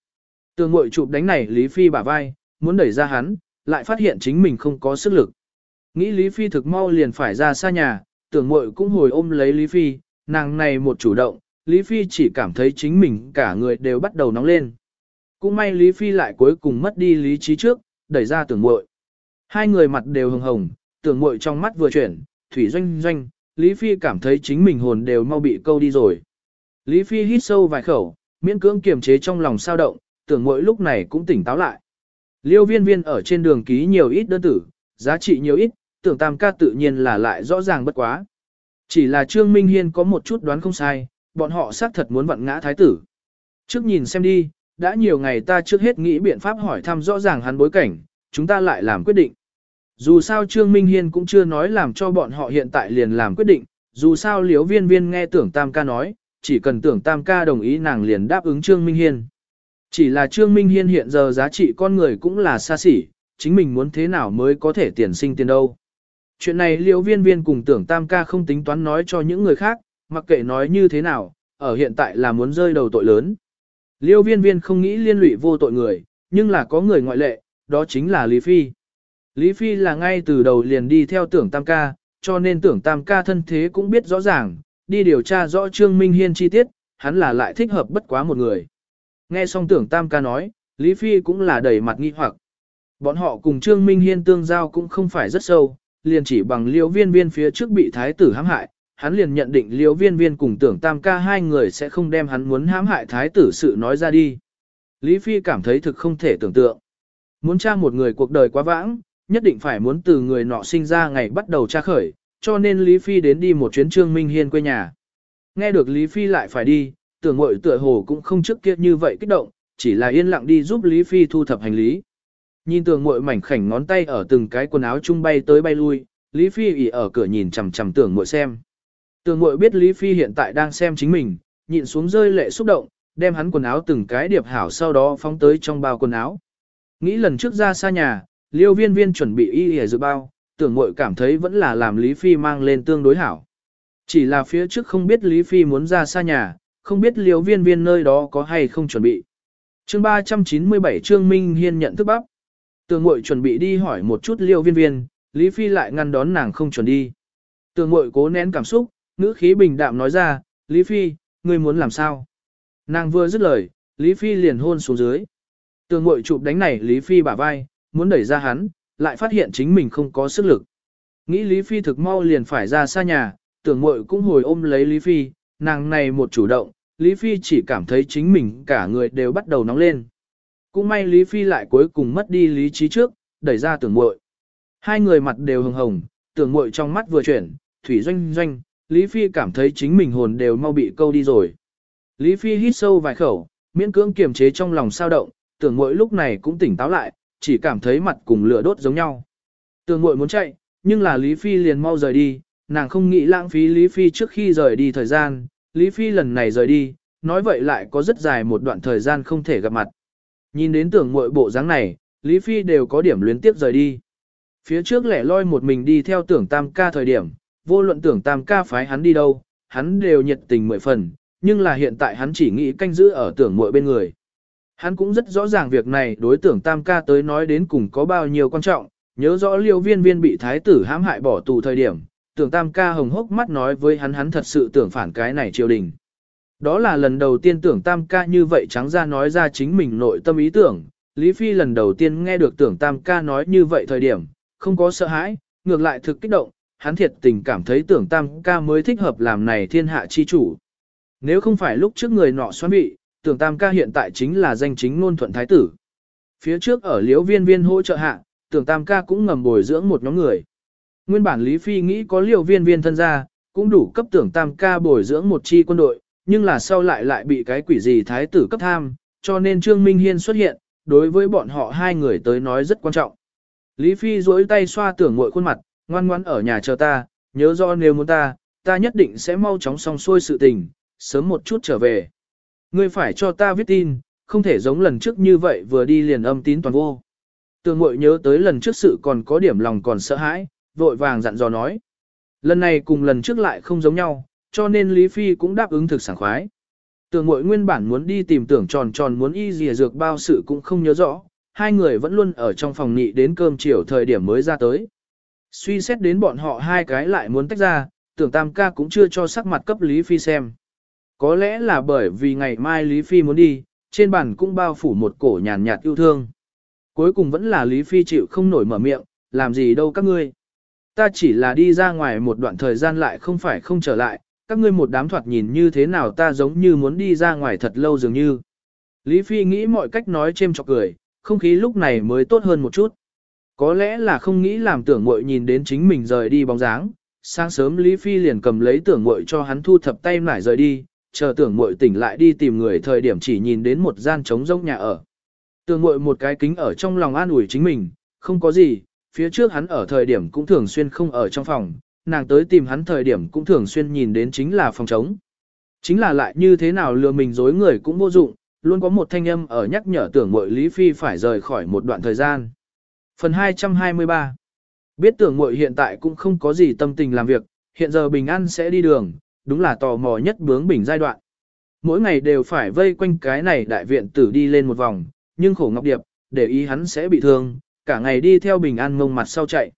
Tường mội chụp đánh này Lý Phi bả vai, muốn đẩy ra hắn, lại phát hiện chính mình không có sức lực. Nghĩ Lý Phi thực mau liền phải ra xa nhà, tưởng mội cũng hồi ôm lấy Lý Phi, nàng này một chủ động, Lý Phi chỉ cảm thấy chính mình cả người đều bắt đầu nóng lên. Cũng may Lý Phi lại cuối cùng mất đi lý trí trước, đẩy ra tưởng mội. Hai người mặt đều hồng hồng, tưởng muội trong mắt vừa chuyển, thủy doanh doanh, Lý Phi cảm thấy chính mình hồn đều mau bị câu đi rồi. Lý Phi hít sâu vài khẩu, miễn cưỡng kiềm chế trong lòng sao động, tưởng muội lúc này cũng tỉnh táo lại. Liêu viên viên ở trên đường ký nhiều ít đơn tử, giá trị nhiều ít, tưởng tam ca tự nhiên là lại rõ ràng bất quá. Chỉ là Trương Minh Hiên có một chút đoán không sai, bọn họ xác thật muốn vặn ngã thái tử. Trước nhìn xem đi, đã nhiều ngày ta trước hết nghĩ biện pháp hỏi thăm rõ ràng hắn bối cảnh, chúng ta lại làm quyết định. Dù sao Trương Minh Hiên cũng chưa nói làm cho bọn họ hiện tại liền làm quyết định, dù sao liếu viên viên nghe tưởng Tam ca nói, chỉ cần tưởng Tam ca đồng ý nàng liền đáp ứng Trương Minh Hiên. Chỉ là Trương Minh Hiên hiện giờ giá trị con người cũng là xa xỉ, chính mình muốn thế nào mới có thể tiền sinh tiền đâu. Chuyện này liễu viên viên cùng tưởng Tam ca không tính toán nói cho những người khác, mặc kệ nói như thế nào, ở hiện tại là muốn rơi đầu tội lớn. Liêu viên viên không nghĩ liên lụy vô tội người, nhưng là có người ngoại lệ, đó chính là Lý Phi. Lý Phi là ngay từ đầu liền đi theo tưởng tam ca, cho nên tưởng tam ca thân thế cũng biết rõ ràng, đi điều tra rõ Trương Minh Hiên chi tiết, hắn là lại thích hợp bất quá một người. Nghe xong tưởng tam ca nói, Lý Phi cũng là đầy mặt nghi hoặc. Bọn họ cùng Trương Minh Hiên tương giao cũng không phải rất sâu, liền chỉ bằng Liễu viên viên phía trước bị thái tử hãm hại, hắn liền nhận định Liễu viên viên cùng tưởng tam ca hai người sẽ không đem hắn muốn hãm hại thái tử sự nói ra đi. Lý Phi cảm thấy thực không thể tưởng tượng. Muốn tra một người cuộc đời quá vãng, nhất định phải muốn từ người nọ sinh ra ngày bắt đầu tra khởi, cho nên Lý Phi đến đi một chuyến Trương Minh Hiên quê nhà. Nghe được Lý Phi lại phải đi, tưởng mội tựa hồ cũng không trước kia như vậy kích động, chỉ là yên lặng đi giúp Lý Phi thu thập hành lý. Nhìn tưởng mội mảnh khảnh ngón tay ở từng cái quần áo chung bay tới bay lui, Lý Phi ỉ ở cửa nhìn chằm chằm tưởng mội xem. Tưởng mội biết Lý Phi hiện tại đang xem chính mình, nhịn xuống rơi lệ xúc động, đem hắn quần áo từng cái điệp hảo sau đó phóng tới trong bao quần áo. Nghĩ lần trước ra xa nhà, liêu viên viên chuẩn bị y hề dự bao, tưởng mội cảm thấy vẫn là làm Lý Phi mang lên tương đối hảo. Chỉ là phía trước không biết Lý Phi muốn ra xa nhà, không biết liêu viên viên nơi đó có hay không chuẩn bị. chương 397 Trương Minh Hiên nhận thức bắp. Tưởng mội chuẩn bị đi hỏi một chút liêu viên viên, Lý Phi lại ngăn đón nàng không chuẩn đi. Tưởng mội cố nén cảm xúc, ngữ khí bình đạm nói ra, Lý Phi, ngươi muốn làm sao? Nàng vừa dứt lời, Lý Phi liền hôn xuống dưới. Tường ngội chụp đánh này Lý Phi bả vai, muốn đẩy ra hắn, lại phát hiện chính mình không có sức lực. Nghĩ Lý Phi thực mau liền phải ra xa nhà, tưởng mội cũng hồi ôm lấy Lý Phi, nàng này một chủ động, Lý Phi chỉ cảm thấy chính mình cả người đều bắt đầu nóng lên. cũng may Lý Phi lại cuối cùng mất đi lý trí trước, đẩy ra tưởng muội. Hai người mặt đều hồng hồng, tưởng muội trong mắt vừa chuyển, thủy doanh doanh, Lý Phi cảm thấy chính mình hồn đều mau bị câu đi rồi. Lý Phi hít sâu vài khẩu, miễn cưỡng kiềm chế trong lòng sao động, tưởng muội lúc này cũng tỉnh táo lại, chỉ cảm thấy mặt cùng lửa đốt giống nhau. Tưởng muội muốn chạy, nhưng là Lý Phi liền mau rời đi, nàng không nghĩ lãng phí Lý Phi trước khi rời đi thời gian, Lý Phi lần này rời đi, nói vậy lại có rất dài một đoạn thời gian không thể gặp mặt. Nhìn đến tưởng muội bộ dáng này, Lý Phi đều có điểm luyến tiếp rời đi. Phía trước lẻ loi một mình đi theo tưởng tam ca thời điểm, vô luận tưởng tam ca phái hắn đi đâu, hắn đều nhiệt tình mười phần, nhưng là hiện tại hắn chỉ nghĩ canh giữ ở tưởng muội bên người. Hắn cũng rất rõ ràng việc này đối tưởng tam ca tới nói đến cùng có bao nhiêu quan trọng, nhớ rõ liêu viên viên bị thái tử hãm hại bỏ tù thời điểm, tưởng tam ca hồng hốc mắt nói với hắn hắn thật sự tưởng phản cái này triều đình. Đó là lần đầu tiên tưởng tam ca như vậy trắng ra nói ra chính mình nội tâm ý tưởng, Lý Phi lần đầu tiên nghe được tưởng tam ca nói như vậy thời điểm, không có sợ hãi, ngược lại thực kích động, hắn thiệt tình cảm thấy tưởng tam ca mới thích hợp làm này thiên hạ chi chủ. Nếu không phải lúc trước người nọ xoan bị, tưởng tam ca hiện tại chính là danh chính ngôn thuận thái tử. Phía trước ở liễu viên viên hỗ trợ hạ, tưởng tam ca cũng ngầm bồi dưỡng một nhóm người. Nguyên bản Lý Phi nghĩ có liễu viên viên thân gia, cũng đủ cấp tưởng tam ca bồi dưỡng một chi quân đội, nhưng là sau lại lại bị cái quỷ gì thái tử cấp tham, cho nên Trương Minh Hiên xuất hiện, đối với bọn họ hai người tới nói rất quan trọng. Lý Phi duỗi tay xoa tưởng muội khuôn mặt, ngoan ngoãn ở nhà chờ ta, nhớ do nếu muốn ta, ta nhất định sẽ mau chóng xong xuôi sự tình, sớm một chút trở về. Ngươi phải cho ta viết tin, không thể giống lần trước như vậy vừa đi liền âm tín toàn vô. Tường mội nhớ tới lần trước sự còn có điểm lòng còn sợ hãi, vội vàng dặn dò nói. Lần này cùng lần trước lại không giống nhau, cho nên Lý Phi cũng đáp ứng thực sảng khoái. Tường mội nguyên bản muốn đi tìm tưởng tròn tròn muốn y dìa dược bao sự cũng không nhớ rõ, hai người vẫn luôn ở trong phòng nghị đến cơm chiều thời điểm mới ra tới. Suy xét đến bọn họ hai cái lại muốn tách ra, tưởng tam ca cũng chưa cho sắc mặt cấp Lý Phi xem. Có lẽ là bởi vì ngày mai Lý Phi muốn đi, trên bàn cũng bao phủ một cổ nhàn nhạt yêu thương. Cuối cùng vẫn là Lý Phi chịu không nổi mở miệng, làm gì đâu các ngươi. Ta chỉ là đi ra ngoài một đoạn thời gian lại không phải không trở lại, các ngươi một đám thoạt nhìn như thế nào ta giống như muốn đi ra ngoài thật lâu dường như. Lý Phi nghĩ mọi cách nói chêm chọc cười, không khí lúc này mới tốt hơn một chút. Có lẽ là không nghĩ làm tưởng muội nhìn đến chính mình rời đi bóng dáng, sáng sớm Lý Phi liền cầm lấy tưởng muội cho hắn thu thập tay nải rời đi, chờ tưởng muội tỉnh lại đi tìm người thời điểm chỉ nhìn đến một gian trống rỗng nhà ở. Tưởng muội một cái kính ở trong lòng an ủi chính mình, không có gì, phía trước hắn ở thời điểm cũng thường xuyên không ở trong phòng, nàng tới tìm hắn thời điểm cũng thường xuyên nhìn đến chính là phòng trống. Chính là lại như thế nào lừa mình dối người cũng vô dụng, luôn có một thanh âm ở nhắc nhở tưởng muội Lý Phi phải rời khỏi một đoạn thời gian. Phần 223 Biết tưởng muội hiện tại cũng không có gì tâm tình làm việc, hiện giờ bình an sẽ đi đường, đúng là tò mò nhất bướng bình giai đoạn. Mỗi ngày đều phải vây quanh cái này đại viện tử đi lên một vòng, nhưng khổ ngọc điệp, để ý hắn sẽ bị thương, cả ngày đi theo bình an ngông mặt sau chạy.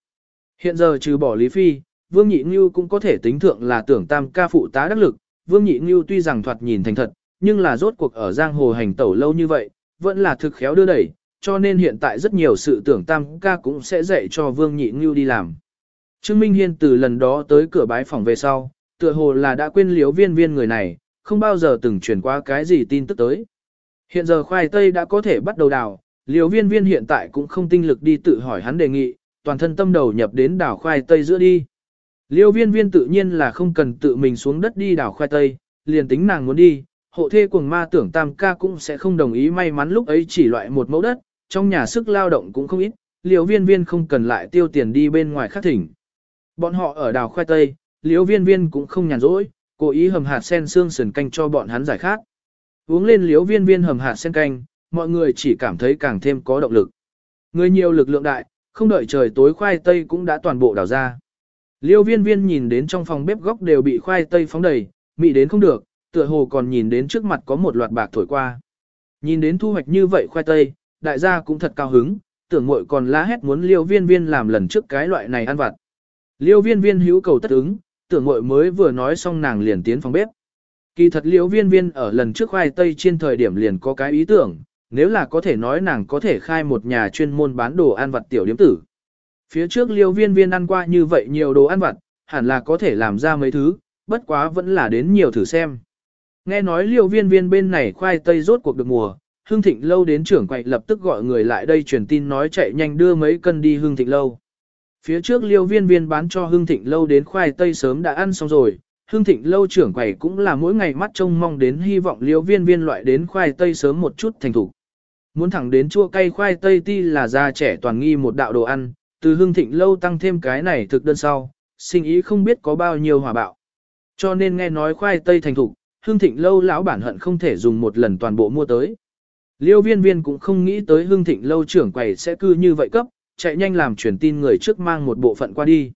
Hiện giờ trừ bỏ Lý Phi, Vương Nhị Ngưu cũng có thể tính thượng là tưởng tam ca phụ tá đắc lực, Vương Nhị Ngưu tuy rằng thoạt nhìn thành thật, nhưng là rốt cuộc ở giang hồ hành tẩu lâu như vậy, vẫn là thực khéo đưa đẩy, cho nên hiện tại rất nhiều sự tưởng tam ca cũng sẽ dạy cho Vương Nhị Ngưu đi làm. Trương Minh Hiên từ lần đó tới cửa bái phòng về sau, tựa hồ là đã quên liếu viên viên người này, không bao giờ từng truyền qua cái gì tin tức tới. Hiện giờ khoai tây đã có thể bắt đầu đào, liếu viên viên hiện tại cũng không tinh lực đi tự hỏi hắn đề nghị, toàn thân tâm đầu nhập đến đào khoai tây giữa đi. Liêu viên viên tự nhiên là không cần tự mình xuống đất đi đào khoai tây, liền tính nàng muốn đi, hộ thê cuồng ma tưởng tam ca cũng sẽ không đồng ý may mắn lúc ấy chỉ loại một mẫu đất, trong nhà sức lao động cũng không ít, liêu viên viên không cần lại tiêu tiền đi bên ngoài khắc thỉnh. Bọn họ ở đào khoai tây, liêu viên viên cũng không nhàn rỗi, cố ý hầm hạt sen xương sườn canh cho bọn hắn giải khát. Uống lên liêu viên viên hầm hạt sen canh, mọi người chỉ cảm thấy càng thêm có động lực. Người nhiều lực lượng đại, không đợi trời tối khoai tây cũng đã toàn bộ đào ra. Liêu viên viên nhìn đến trong phòng bếp góc đều bị khoai tây phóng đầy, mị đến không được, tựa hồ còn nhìn đến trước mặt có một loạt bạc thổi qua. Nhìn đến thu hoạch như vậy khoai tây, đại gia cũng thật cao hứng, tưởng muội còn lá hét muốn liêu viên viên làm lần trước cái loại này ăn vặt. Liêu viên viên hữu cầu tất ứng, tưởng muội mới vừa nói xong nàng liền tiến phòng bếp. Kỳ thật liêu viên viên ở lần trước khoai tây trên thời điểm liền có cái ý tưởng, nếu là có thể nói nàng có thể khai một nhà chuyên môn bán đồ ăn vặt tiểu điếm tử. Phía trước liêu viên viên ăn qua như vậy nhiều đồ ăn vặt, hẳn là có thể làm ra mấy thứ, bất quá vẫn là đến nhiều thử xem. Nghe nói liêu viên viên bên này khoai tây rốt cuộc được mùa, Hương Thịnh lâu đến trưởng quậy lập tức gọi người lại đây truyền tin nói chạy nhanh đưa mấy cân đi Hương Thịnh lâu. Phía trước liêu viên viên bán cho Hương Thịnh lâu đến khoai tây sớm đã ăn xong rồi, Hương Thịnh lâu trưởng quầy cũng là mỗi ngày mắt trông mong đến hy vọng liêu viên viên loại đến khoai tây sớm một chút thành thủ. Muốn thẳng đến chua cay khoai tây ti là già trẻ toàn nghi một đạo đồ ăn, từ Hương Thịnh lâu tăng thêm cái này thực đơn sau, sinh ý không biết có bao nhiêu hòa bạo. Cho nên nghe nói khoai tây thành thục, Hương Thịnh lâu lão bản hận không thể dùng một lần toàn bộ mua tới. Liêu viên viên cũng không nghĩ tới Hương Thịnh lâu trưởng quầy sẽ cư như vậy cấp, chạy nhanh làm truyền tin người trước mang một bộ phận qua đi.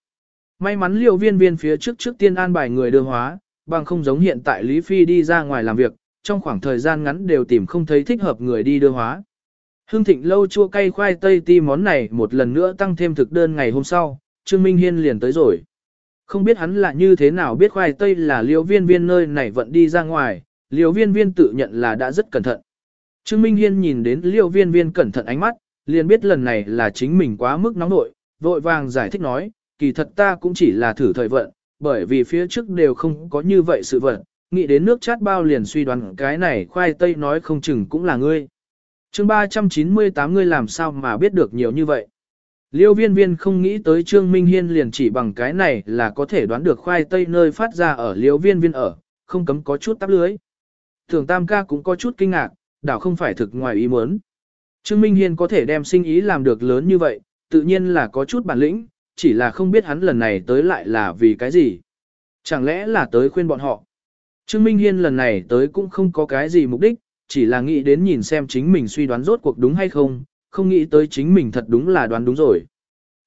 May mắn liêu viên viên phía trước trước tiên an bài người đưa hóa, bằng không giống hiện tại Lý Phi đi ra ngoài làm việc, trong khoảng thời gian ngắn đều tìm không thấy thích hợp người đi đưa hóa. Hương Thịnh lâu chua cay khoai tây ti món này một lần nữa tăng thêm thực đơn ngày hôm sau, Trương Minh Hiên liền tới rồi. Không biết hắn là như thế nào biết khoai tây là liêu viên viên nơi này vận đi ra ngoài, liêu viên viên tự nhận là đã rất cẩn thận. Trương Minh Hiên nhìn đến liêu viên viên cẩn thận ánh mắt, liền biết lần này là chính mình quá mức nóng nội, vội vàng giải thích nói, kỳ thật ta cũng chỉ là thử thời vận, bởi vì phía trước đều không có như vậy sự vận, nghĩ đến nước chát bao liền suy đoán cái này khoai tây nói không chừng cũng là ngươi. chương 398 ngươi làm sao mà biết được nhiều như vậy. Liêu viên viên không nghĩ tới Trương Minh Hiên liền chỉ bằng cái này là có thể đoán được khoai tây nơi phát ra ở liêu viên viên ở, không cấm có chút tắp lưới. Thường Tam ca cũng có chút kinh ngạc, đảo không phải thực ngoài ý muốn. Trương Minh Hiên có thể đem sinh ý làm được lớn như vậy, tự nhiên là có chút bản lĩnh, chỉ là không biết hắn lần này tới lại là vì cái gì. Chẳng lẽ là tới khuyên bọn họ. Trương Minh Hiên lần này tới cũng không có cái gì mục đích, chỉ là nghĩ đến nhìn xem chính mình suy đoán rốt cuộc đúng hay không, không nghĩ tới chính mình thật đúng là đoán đúng rồi.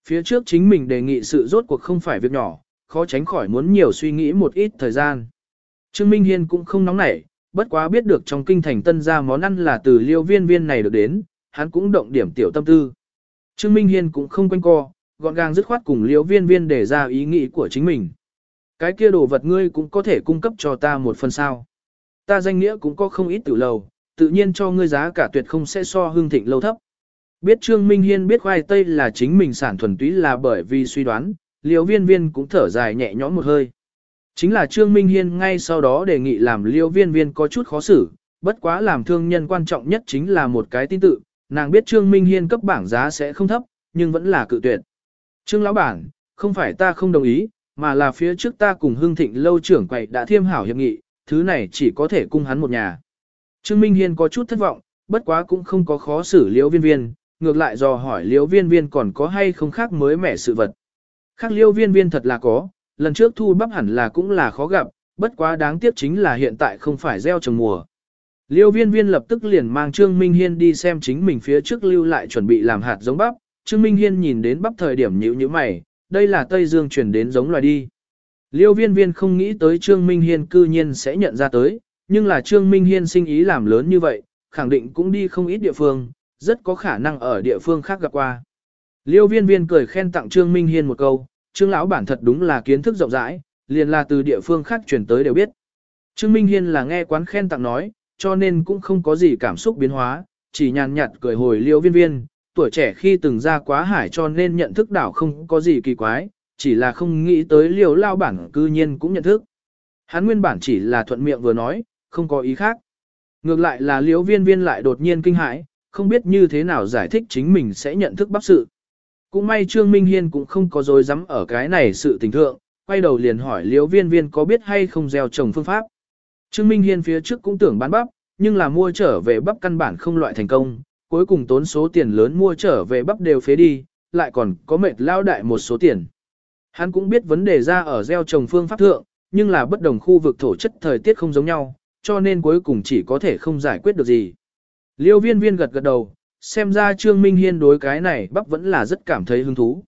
Phía trước chính mình đề nghị sự rốt cuộc không phải việc nhỏ, khó tránh khỏi muốn nhiều suy nghĩ một ít thời gian. Trương Minh Hiên cũng không nóng nảy, bất quá biết được trong kinh thành tân gia món ăn là từ liêu viên viên này được đến, hắn cũng động điểm tiểu tâm tư. Trương Minh Hiên cũng không quanh co, gọn gàng dứt khoát cùng liễu viên viên để ra ý nghĩ của chính mình. Cái kia đồ vật ngươi cũng có thể cung cấp cho ta một phần sao. Ta danh nghĩa cũng có không ít tiểu lầu, tự nhiên cho ngươi giá cả tuyệt không sẽ so hương thịnh lâu thấp. Biết Trương Minh Hiên biết khoai tây là chính mình sản thuần túy là bởi vì suy đoán, liễu viên viên cũng thở dài nhẹ nhõm một hơi. Chính là Trương Minh Hiên ngay sau đó đề nghị làm liễu viên viên có chút khó xử, bất quá làm thương nhân quan trọng nhất chính là một cái tin tự, nàng biết Trương Minh Hiên cấp bảng giá sẽ không thấp, nhưng vẫn là cự tuyệt. Trương lão bản, không phải ta không đồng ý, mà là phía trước ta cùng Hưng Thịnh lâu trưởng quầy đã thiêm hảo hiệp nghị, thứ này chỉ có thể cung hắn một nhà. Trương Minh Hiên có chút thất vọng, bất quá cũng không có khó xử liễu viên viên, ngược lại dò hỏi liễu viên viên còn có hay không khác mới mẻ sự vật. Khác liễu viên viên thật là có, lần trước thu bắp hẳn là cũng là khó gặp, bất quá đáng tiếc chính là hiện tại không phải gieo trồng mùa. Liêu viên viên lập tức liền mang Trương Minh Hiên đi xem chính mình phía trước lưu lại chuẩn bị làm hạt giống bắp. Trương Minh Hiên nhìn đến bắp thời điểm nhữ như mày, đây là Tây Dương chuyển đến giống loài đi. Liêu viên viên không nghĩ tới Trương Minh Hiên cư nhiên sẽ nhận ra tới, nhưng là Trương Minh Hiên sinh ý làm lớn như vậy, khẳng định cũng đi không ít địa phương, rất có khả năng ở địa phương khác gặp qua. Liêu viên viên cười khen tặng Trương Minh Hiên một câu, Trương lão bản thật đúng là kiến thức rộng rãi, liền là từ địa phương khác chuyển tới đều biết. Trương Minh Hiên là nghe quán khen tặng nói, cho nên cũng không có gì cảm xúc biến hóa, chỉ nhàn nhạt cười hồi liêu viên viên, tuổi trẻ khi từng ra quá hải cho nên nhận thức đảo không có gì kỳ quái, chỉ là không nghĩ tới liêu lao bản cư nhiên cũng nhận thức. Hắn nguyên bản chỉ là thuận miệng vừa nói, không có ý khác. Ngược lại là liêu viên viên lại đột nhiên kinh hãi, không biết như thế nào giải thích chính mình sẽ nhận thức bác sự. Cũng may Trương Minh Hiên cũng không có dối rắm ở cái này sự tình thượng, quay đầu liền hỏi liêu viên viên có biết hay không gieo trồng phương pháp. Trương Minh Hiên phía trước cũng tưởng bán bắp, nhưng là mua trở về bắp căn bản không loại thành công, cuối cùng tốn số tiền lớn mua trở về bắp đều phế đi, lại còn có mệt lao đại một số tiền. Hắn cũng biết vấn đề ra ở gieo trồng phương pháp thượng, nhưng là bất đồng khu vực thổ chất thời tiết không giống nhau, cho nên cuối cùng chỉ có thể không giải quyết được gì. Liêu viên viên gật gật đầu, xem ra Trương Minh Hiên đối cái này bắp vẫn là rất cảm thấy hứng thú.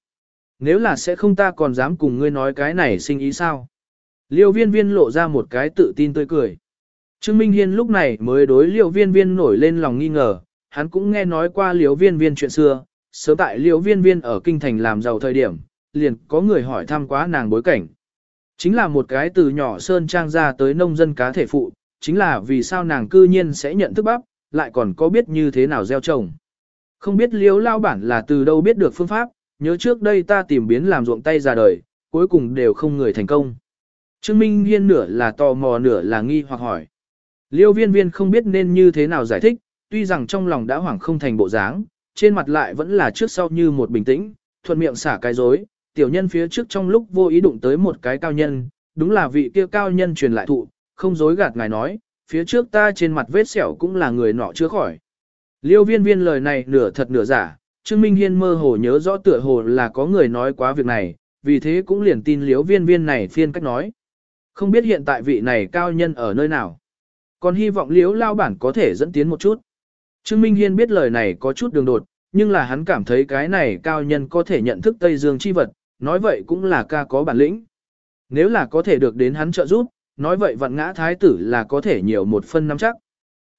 Nếu là sẽ không ta còn dám cùng ngươi nói cái này sinh ý sao? Liêu viên viên lộ ra một cái tự tin tươi cười. Trương Minh Hiên lúc này mới đối liêu viên viên nổi lên lòng nghi ngờ, hắn cũng nghe nói qua liêu viên viên chuyện xưa, sớm tại liêu viên viên ở kinh thành làm giàu thời điểm, liền có người hỏi thăm quá nàng bối cảnh. Chính là một cái từ nhỏ sơn trang ra tới nông dân cá thể phụ, chính là vì sao nàng cư nhiên sẽ nhận thức bắp, lại còn có biết như thế nào gieo trồng. Không biết liêu lao bản là từ đâu biết được phương pháp, nhớ trước đây ta tìm biến làm ruộng tay ra đời, cuối cùng đều không người thành công. Trương Minh Hiên nửa là tò mò nửa là nghi hoặc hỏi. Liêu viên viên không biết nên như thế nào giải thích, tuy rằng trong lòng đã hoảng không thành bộ dáng, trên mặt lại vẫn là trước sau như một bình tĩnh, thuận miệng xả cái dối, tiểu nhân phía trước trong lúc vô ý đụng tới một cái cao nhân, đúng là vị kia cao nhân truyền lại thụ, không dối gạt ngài nói, phía trước ta trên mặt vết sẹo cũng là người nọ chưa khỏi. Liêu viên viên lời này nửa thật nửa giả, Trương Minh Hiên mơ hồ nhớ rõ tựa hồ là có người nói quá việc này, vì thế cũng liền tin liêu viên viên này phiên cách nói. Không biết hiện tại vị này cao nhân ở nơi nào. Còn hy vọng liếu lao bản có thể dẫn tiến một chút. Trương Minh Hiên biết lời này có chút đường đột, nhưng là hắn cảm thấy cái này cao nhân có thể nhận thức Tây Dương chi vật, nói vậy cũng là ca có bản lĩnh. Nếu là có thể được đến hắn trợ giúp, nói vậy vạn ngã thái tử là có thể nhiều một phân năm chắc.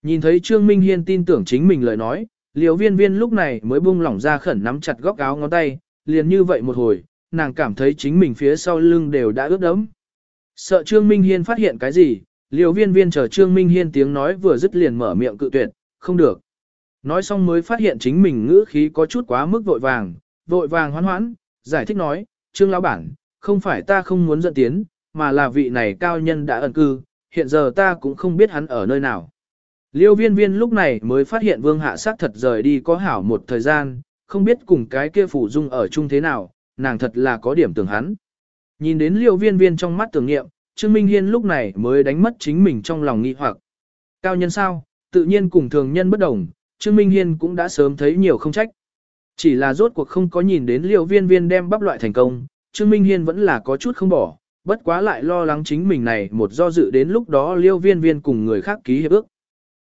Nhìn thấy Trương Minh Hiên tin tưởng chính mình lời nói, liều viên viên lúc này mới buông lỏng ra khẩn nắm chặt góc áo ngón tay, liền như vậy một hồi, nàng cảm thấy chính mình phía sau lưng đều đã ướt đẫm. Sợ Trương Minh Hiên phát hiện cái gì, liều viên viên chờ Trương Minh Hiên tiếng nói vừa dứt liền mở miệng cự tuyệt, không được. Nói xong mới phát hiện chính mình ngữ khí có chút quá mức vội vàng, vội vàng hoán hoãn, giải thích nói, Trương lão bản, không phải ta không muốn dẫn tiến, mà là vị này cao nhân đã ẩn cư, hiện giờ ta cũng không biết hắn ở nơi nào. Liêu viên viên lúc này mới phát hiện vương hạ sát thật rời đi có hảo một thời gian, không biết cùng cái kia phủ dung ở chung thế nào, nàng thật là có điểm tưởng hắn. Nhìn đến liêu viên viên trong mắt tưởng nghiệm, Trương Minh Hiên lúc này mới đánh mất chính mình trong lòng nghi hoặc. Cao nhân sao, tự nhiên cùng thường nhân bất đồng, Trương Minh Hiên cũng đã sớm thấy nhiều không trách. Chỉ là rốt cuộc không có nhìn đến liêu viên viên đem bắp loại thành công, Trương Minh Hiên vẫn là có chút không bỏ, bất quá lại lo lắng chính mình này một do dự đến lúc đó liêu viên viên cùng người khác ký hiệp ước.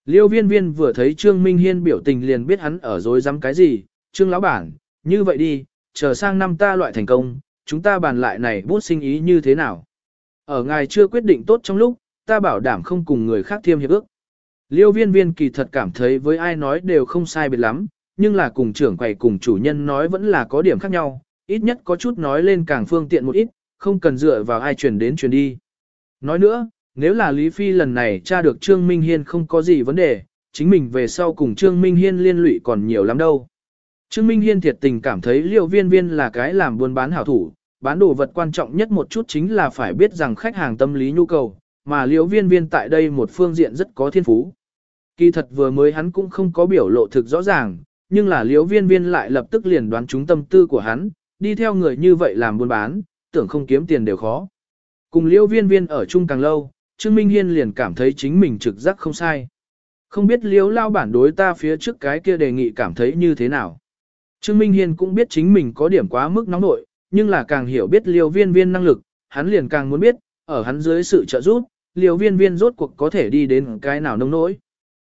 Liêu viên viên vừa thấy Trương Minh Hiên biểu tình liền biết hắn ở dối dám cái gì, Trương lão bản, như vậy đi, chờ sang năm ta loại thành công, chúng ta bàn lại này bút sinh ý như thế nào. Ở ngài chưa quyết định tốt trong lúc, ta bảo đảm không cùng người khác thiêm hiệp ước. Liêu viên viên kỳ thật cảm thấy với ai nói đều không sai biệt lắm, nhưng là cùng trưởng quầy cùng chủ nhân nói vẫn là có điểm khác nhau, ít nhất có chút nói lên càng phương tiện một ít, không cần dựa vào ai truyền đến truyền đi. Nói nữa, nếu là Lý Phi lần này tra được Trương Minh Hiên không có gì vấn đề, chính mình về sau cùng Trương Minh Hiên liên lụy còn nhiều lắm đâu. Trương Minh Hiên thiệt tình cảm thấy liệu viên viên là cái làm buôn bán hảo thủ, bán đồ vật quan trọng nhất một chút chính là phải biết rằng khách hàng tâm lý nhu cầu, mà liệu viên viên tại đây một phương diện rất có thiên phú. Kỳ thật vừa mới hắn cũng không có biểu lộ thực rõ ràng, nhưng là liễu viên viên lại lập tức liền đoán trúng tâm tư của hắn, đi theo người như vậy làm buôn bán, tưởng không kiếm tiền đều khó. Cùng liễu viên viên ở chung càng lâu, Trương Minh Hiên liền cảm thấy chính mình trực giác không sai. Không biết liễu lao bản đối ta phía trước cái kia đề nghị cảm thấy như thế nào. Trương Minh Hiên cũng biết chính mình có điểm quá mức nóng nội, nhưng là càng hiểu biết liều viên viên năng lực, hắn liền càng muốn biết, ở hắn dưới sự trợ giúp, liều viên viên rốt cuộc có thể đi đến cái nào nông nỗi.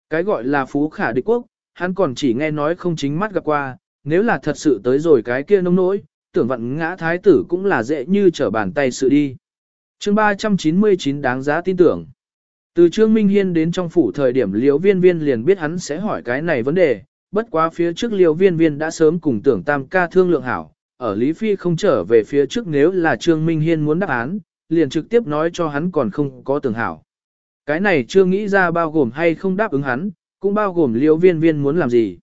Cái gọi là phú khả địch quốc, hắn còn chỉ nghe nói không chính mắt gặp qua, nếu là thật sự tới rồi cái kia nông nỗi, tưởng vận ngã thái tử cũng là dễ như trở bàn tay sự đi. chương 399 đáng giá tin tưởng. Từ Trương Minh Hiên đến trong phủ thời điểm liều viên viên liền biết hắn sẽ hỏi cái này vấn đề, bất quá phía trước liều viên viên đã sớm cùng tưởng tam ca thương lượng hảo, ở Lý Phi không trở về phía trước nếu là Trương Minh Hiên muốn đáp án, liền trực tiếp nói cho hắn còn không có tưởng hảo. Cái này chưa nghĩ ra bao gồm hay không đáp ứng hắn, cũng bao gồm liễu viên viên muốn làm gì.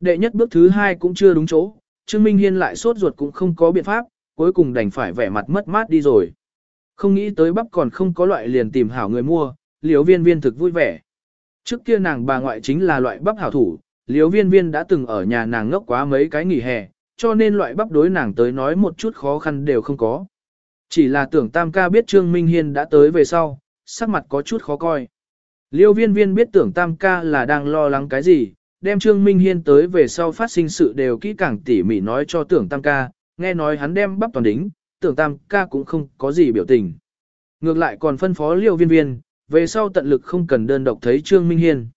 Đệ nhất bước thứ hai cũng chưa đúng chỗ, Trương Minh Hiên lại sốt ruột cũng không có biện pháp, cuối cùng đành phải vẻ mặt mất mát đi rồi. Không nghĩ tới bắp còn không có loại liền tìm hảo người mua, liễu viên viên thực vui vẻ. Trước kia nàng bà ngoại chính là loại bắp hảo thủ, Liêu viên viên đã từng ở nhà nàng ngốc quá mấy cái nghỉ hè, cho nên loại bắp đối nàng tới nói một chút khó khăn đều không có. Chỉ là tưởng tam ca biết Trương Minh Hiên đã tới về sau, sắc mặt có chút khó coi. Liêu viên viên biết tưởng tam ca là đang lo lắng cái gì, đem Trương Minh Hiên tới về sau phát sinh sự đều kỹ càng tỉ mỉ nói cho tưởng tam ca, nghe nói hắn đem bắp toàn đính, tưởng tam ca cũng không có gì biểu tình. Ngược lại còn phân phó liêu viên viên, về sau tận lực không cần đơn độc thấy Trương Minh Hiên.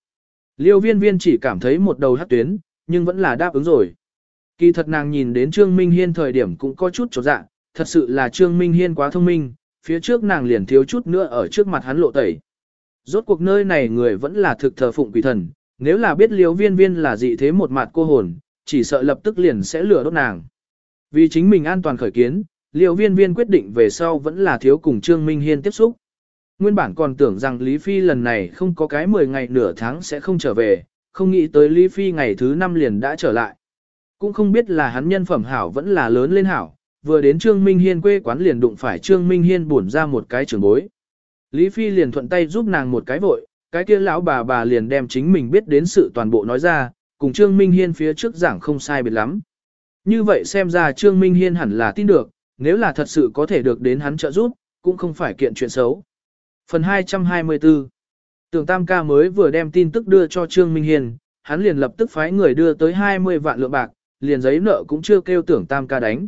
Liêu viên viên chỉ cảm thấy một đầu hát tuyến, nhưng vẫn là đáp ứng rồi. Kỳ thật nàng nhìn đến Trương Minh Hiên thời điểm cũng có chút chột dạ, thật sự là Trương Minh Hiên quá thông minh, phía trước nàng liền thiếu chút nữa ở trước mặt hắn lộ tẩy. Rốt cuộc nơi này người vẫn là thực thờ phụng quỷ thần, nếu là biết Liêu viên viên là dị thế một mặt cô hồn, chỉ sợ lập tức liền sẽ lừa đốt nàng. Vì chính mình an toàn khởi kiến, Liêu viên viên quyết định về sau vẫn là thiếu cùng Trương Minh Hiên tiếp xúc. Nguyên bản còn tưởng rằng Lý Phi lần này không có cái 10 ngày nửa tháng sẽ không trở về, không nghĩ tới Lý Phi ngày thứ 5 liền đã trở lại. Cũng không biết là hắn nhân phẩm hảo vẫn là lớn lên hảo, vừa đến Trương Minh Hiên quê quán liền đụng phải Trương Minh Hiên buồn ra một cái trường bối. Lý Phi liền thuận tay giúp nàng một cái vội, cái kia lão bà bà liền đem chính mình biết đến sự toàn bộ nói ra, cùng Trương Minh Hiên phía trước giảng không sai biệt lắm. Như vậy xem ra Trương Minh Hiên hẳn là tin được, nếu là thật sự có thể được đến hắn trợ giúp, cũng không phải kiện chuyện xấu. Phần 224 Tưởng Tam ca mới vừa đem tin tức đưa cho Trương Minh Hiền, hắn liền lập tức phái người đưa tới 20 vạn lượng bạc, liền giấy nợ cũng chưa kêu tưởng Tam ca đánh.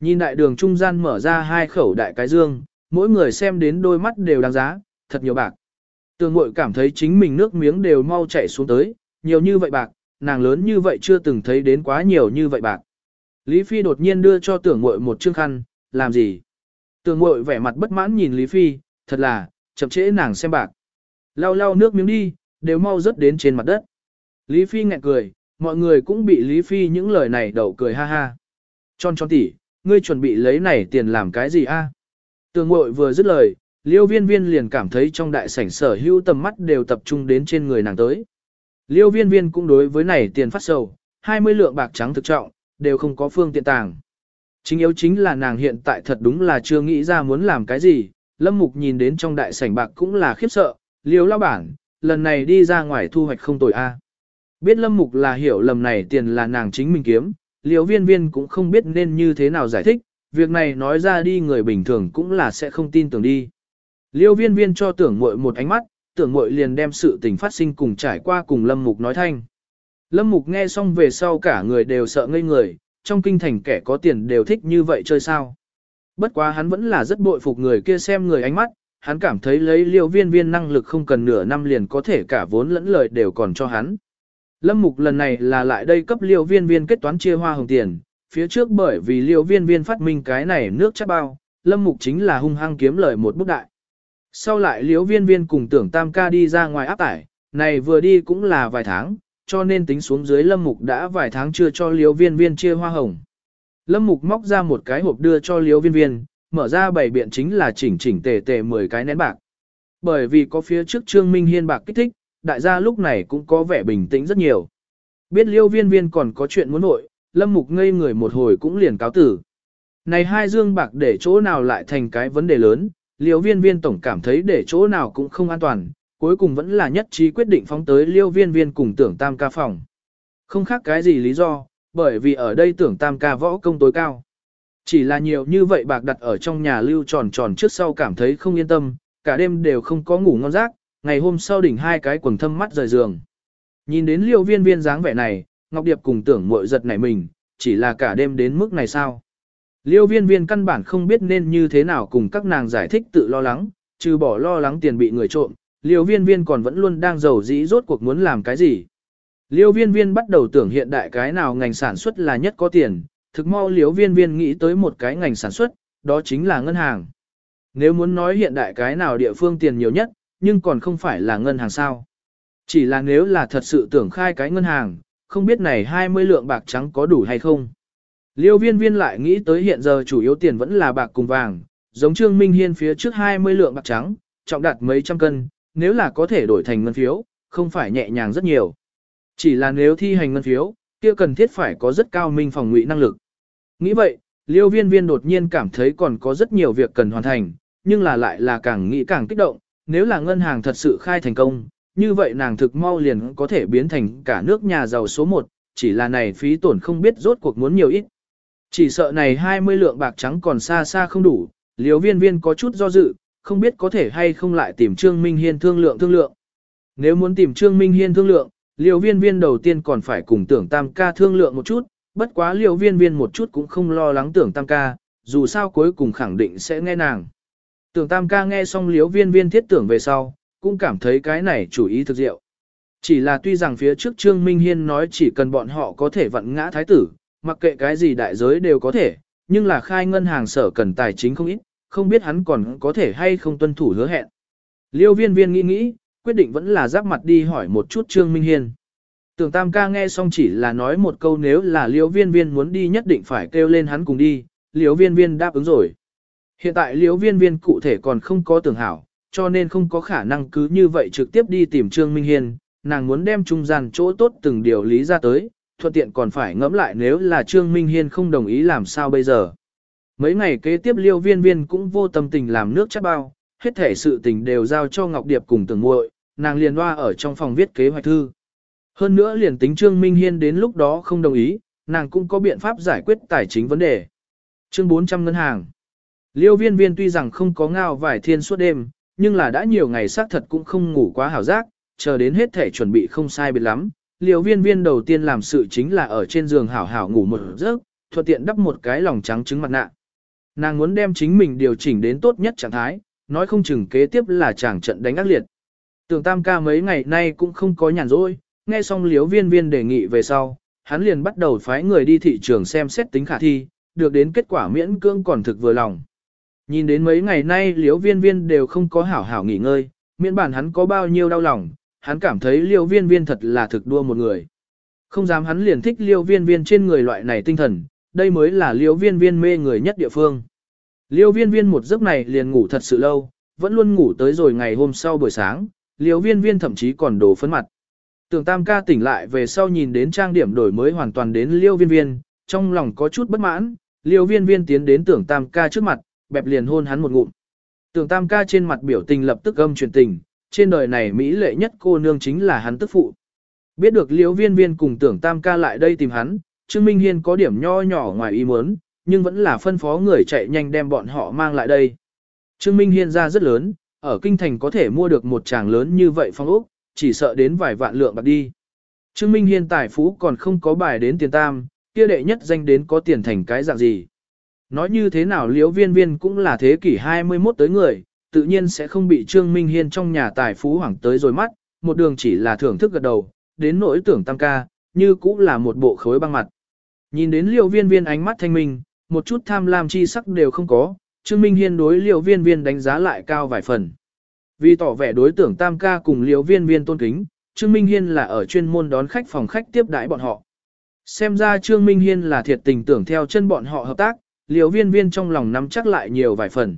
Nhìn đại đường trung gian mở ra hai khẩu đại cái dương, mỗi người xem đến đôi mắt đều đáng giá, thật nhiều bạc. Tường mội cảm thấy chính mình nước miếng đều mau chảy xuống tới, nhiều như vậy bạc, nàng lớn như vậy chưa từng thấy đến quá nhiều như vậy bạc. Lý Phi đột nhiên đưa cho tưởng mội một chương khăn, làm gì? Tưởng mội vẻ mặt bất mãn nhìn Lý Phi, thật là, chậm trễ nàng xem bạc. Lau lau nước miếng đi, đều mau rớt đến trên mặt đất. Lý Phi ngẹn cười, mọi người cũng bị Lý Phi những lời này đậu cười ha ha. Tròn tròn tỉ, ngươi chuẩn bị lấy này tiền làm cái gì a? Tường ngội vừa dứt lời, liêu viên viên liền cảm thấy trong đại sảnh sở hữu tầm mắt đều tập trung đến trên người nàng tới. Liêu viên viên cũng đối với này tiền phát sầu, 20 lượng bạc trắng thực trọng, đều không có phương tiện tàng. Chính yếu chính là nàng hiện tại thật đúng là chưa nghĩ ra muốn làm cái gì, Lâm Mục nhìn đến trong đại sảnh bạc cũng là khiếp sợ, liều lao bản, lần này đi ra ngoài thu hoạch không tồi a. Biết Lâm Mục là hiểu lầm này tiền là nàng chính mình kiếm, liêu viên viên cũng không biết nên như thế nào giải thích, việc này nói ra đi người bình thường cũng là sẽ không tin tưởng đi. Liêu viên viên cho tưởng muội một ánh mắt, tưởng muội liền đem sự tình phát sinh cùng trải qua cùng Lâm Mục nói thanh. Lâm Mục nghe xong về sau cả người đều sợ ngây người, trong kinh thành kẻ có tiền đều thích như vậy chơi sao. Bất quá hắn vẫn là rất bội phục người kia xem người ánh mắt, hắn cảm thấy lấy liêu viên viên năng lực không cần nửa năm liền có thể cả vốn lẫn lời đều còn cho hắn. Lâm Mục lần này là lại đây cấp liêu viên viên kết toán chia hoa hồng tiền, phía trước bởi vì liêu viên viên phát minh cái này nước chắc bao, Lâm Mục chính là hung hăng kiếm lời một bút đại. Sau lại liêu viên viên cùng tưởng tam ca đi ra ngoài áp tải, này vừa đi cũng là vài tháng, cho nên tính xuống dưới Lâm Mục đã vài tháng chưa cho liêu viên viên chia hoa hồng. Lâm Mục móc ra một cái hộp đưa cho liêu viên viên, mở ra bảy biện chính là chỉnh chỉnh tề tề 10 cái nén bạc. Bởi vì có phía trước Trương Minh Hiên bạc kích thích, đại gia lúc này cũng có vẻ bình tĩnh rất nhiều. Biết liêu viên viên còn có chuyện muốn nội, lâm mục ngây người một hồi cũng liền cáo tử. Này hai dương bạc để chỗ nào lại thành cái vấn đề lớn, liêu viên viên tổng cảm thấy để chỗ nào cũng không an toàn, cuối cùng vẫn là nhất trí quyết định phóng tới liêu viên viên cùng tưởng tam ca phòng. Không khác cái gì lý do, bởi vì ở đây tưởng tam ca võ công tối cao. Chỉ là nhiều như vậy bạc đặt ở trong nhà lưu tròn tròn trước sau cảm thấy không yên tâm, cả đêm đều không có ngủ ngon giấc, ngày hôm sau đỉnh hai cái quần thâm mắt rời giường. Nhìn đến liêu viên viên dáng vẻ này, Ngọc Điệp cùng tưởng muội giật nảy mình, chỉ là cả đêm đến mức này sao. Liêu viên viên căn bản không biết nên như thế nào cùng các nàng giải thích tự lo lắng, trừ bỏ lo lắng tiền bị người trộm, liêu viên viên còn vẫn luôn đang giàu dĩ rốt cuộc muốn làm cái gì. Liêu viên viên bắt đầu tưởng hiện đại cái nào ngành sản xuất là nhất có tiền, thực mau liêu viên viên nghĩ tới một cái ngành sản xuất, đó chính là ngân hàng. Nếu muốn nói hiện đại cái nào địa phương tiền nhiều nhất, nhưng còn không phải là ngân hàng sao. Chỉ là nếu là thật sự tưởng khai cái ngân hàng, không biết này 20 lượng bạc trắng có đủ hay không. Liêu viên viên lại nghĩ tới hiện giờ chủ yếu tiền vẫn là bạc cùng vàng, giống Trương Minh Hiên phía trước 20 lượng bạc trắng, trọng đạt mấy trăm cân, nếu là có thể đổi thành ngân phiếu, không phải nhẹ nhàng rất nhiều. Chỉ là nếu thi hành ngân phiếu, kia cần thiết phải có rất cao minh phòng ngụy năng lực. Nghĩ vậy, liêu viên viên đột nhiên cảm thấy còn có rất nhiều việc cần hoàn thành, nhưng là lại là càng nghĩ càng kích động, nếu là ngân hàng thật sự khai thành công, như vậy nàng thực mau liền có thể biến thành cả nước nhà giàu số 1, chỉ là này phí tổn không biết rốt cuộc muốn nhiều ít. Chỉ sợ này 20 lượng bạc trắng còn xa xa không đủ, liều viên viên có chút do dự, không biết có thể hay không lại tìm Trương Minh Hiên thương lượng thương lượng. Nếu muốn tìm Trương Minh Hiên thương lượng, liều viên viên đầu tiên còn phải cùng tưởng tam ca thương lượng một chút, bất quá liều viên viên một chút cũng không lo lắng tưởng tam ca, dù sao cuối cùng khẳng định sẽ nghe nàng. Tưởng tam ca nghe xong Liêu viên viên thiết tưởng về sau, cũng cảm thấy cái này chủ ý thực diệu. Chỉ là tuy rằng phía trước Trương Minh Hiên nói chỉ cần bọn họ có thể vận ngã thái tử, mặc kệ cái gì đại giới đều có thể, nhưng là khai ngân hàng sở cần tài chính không ít, không biết hắn còn có thể hay không tuân thủ hứa hẹn. Liêu viên viên nghĩ nghĩ, quyết định vẫn là giáp mặt đi hỏi một chút Trương Minh Hiên. Tưởng Tam ca nghe xong chỉ là nói một câu nếu là Liễu viên viên muốn đi nhất định phải kêu lên hắn cùng đi, Liễu viên viên đáp ứng rồi. Hiện tại liễu viên viên cụ thể còn không có tưởng hảo, cho nên không có khả năng cứ như vậy trực tiếp đi tìm Trương Minh Hiên, nàng muốn đem trung gian chỗ tốt từng điều lý ra tới, thuận tiện còn phải ngẫm lại nếu là Trương Minh Hiên không đồng ý làm sao bây giờ. Mấy ngày kế tiếp liêu viên viên cũng vô tâm tình làm nước chắc bao, hết thể sự tình đều giao cho Ngọc Điệp cùng tưởng muội nàng liền loa ở trong phòng viết kế hoạch thư. Hơn nữa liền tính Trương Minh Hiên đến lúc đó không đồng ý, nàng cũng có biện pháp giải quyết tài chính vấn đề. Chương 400 ngân hàng. Liêu viên viên tuy rằng không có ngao vài thiên suốt đêm, nhưng là đã nhiều ngày xác thật cũng không ngủ quá hảo giác, chờ đến hết thể chuẩn bị không sai biệt lắm. Liêu viên viên đầu tiên làm sự chính là ở trên giường hảo hảo ngủ một giấc, thuận tiện đắp một cái lòng trắng trứng mặt nạ. Nàng muốn đem chính mình điều chỉnh đến tốt nhất trạng thái, nói không chừng kế tiếp là chàng trận đánh ác liệt. Tưởng tam ca mấy ngày nay cũng không có nhàn rỗi, nghe xong liếu viên viên đề nghị về sau, hắn liền bắt đầu phái người đi thị trường xem xét tính khả thi, được đến kết quả miễn cưỡng còn thực vừa lòng. Nhìn đến mấy ngày nay liếu viên viên đều không có hảo hảo nghỉ ngơi, miễn bản hắn có bao nhiêu đau lòng, hắn cảm thấy liêu viên viên thật là thực đua một người. Không dám hắn liền thích liêu viên viên trên người loại này tinh thần, đây mới là liêu viên viên mê người nhất địa phương. Liêu viên viên một giấc này liền ngủ thật sự lâu, vẫn luôn ngủ tới rồi ngày hôm sau buổi sáng, liêu viên viên thậm chí còn đổ phấn mặt. Tưởng tam ca tỉnh lại về sau nhìn đến trang điểm đổi mới hoàn toàn đến liêu viên viên, trong lòng có chút bất mãn, liêu viên viên tiến đến tưởng tam ca trước mặt, bẹp liền hôn hắn một ngụm. Tưởng tam ca trên mặt biểu tình lập tức âm truyền tình, trên đời này Mỹ lệ nhất cô nương chính là hắn tức phụ. Biết được liêu viên viên cùng tưởng tam ca lại đây tìm hắn, Trương Minh Hiên có điểm nho nhỏ ngoài ý muốn, nhưng vẫn là phân phó người chạy nhanh đem bọn họ mang lại đây. Trương Minh Hiên ra rất lớn, ở kinh thành có thể mua được một tràng lớn như vậy phong ốc, chỉ sợ đến vài vạn lượng bạc đi. Trương Minh Hiên tài phú còn không có bài đến tiền tam, kia đệ nhất danh đến có tiền thành cái dạng gì. Nói như thế nào liễu viên viên cũng là thế kỷ 21 tới người, tự nhiên sẽ không bị Trương Minh Hiên trong nhà tài phú hoảng tới rồi mắt, một đường chỉ là thưởng thức gật đầu, đến nỗi tưởng tam ca, như cũng là một bộ khối băng mặt. Nhìn đến liễu viên viên ánh mắt thanh minh, một chút tham lam chi sắc đều không có, Trương Minh Hiên đối liễu viên viên đánh giá lại cao vài phần. Vì tỏ vẻ đối tưởng tam ca cùng liễu viên viên tôn kính, Trương Minh Hiên là ở chuyên môn đón khách phòng khách tiếp đãi bọn họ. Xem ra Trương Minh Hiên là thiệt tình tưởng theo chân bọn họ hợp tác, liễu viên viên trong lòng nắm chắc lại nhiều vài phần.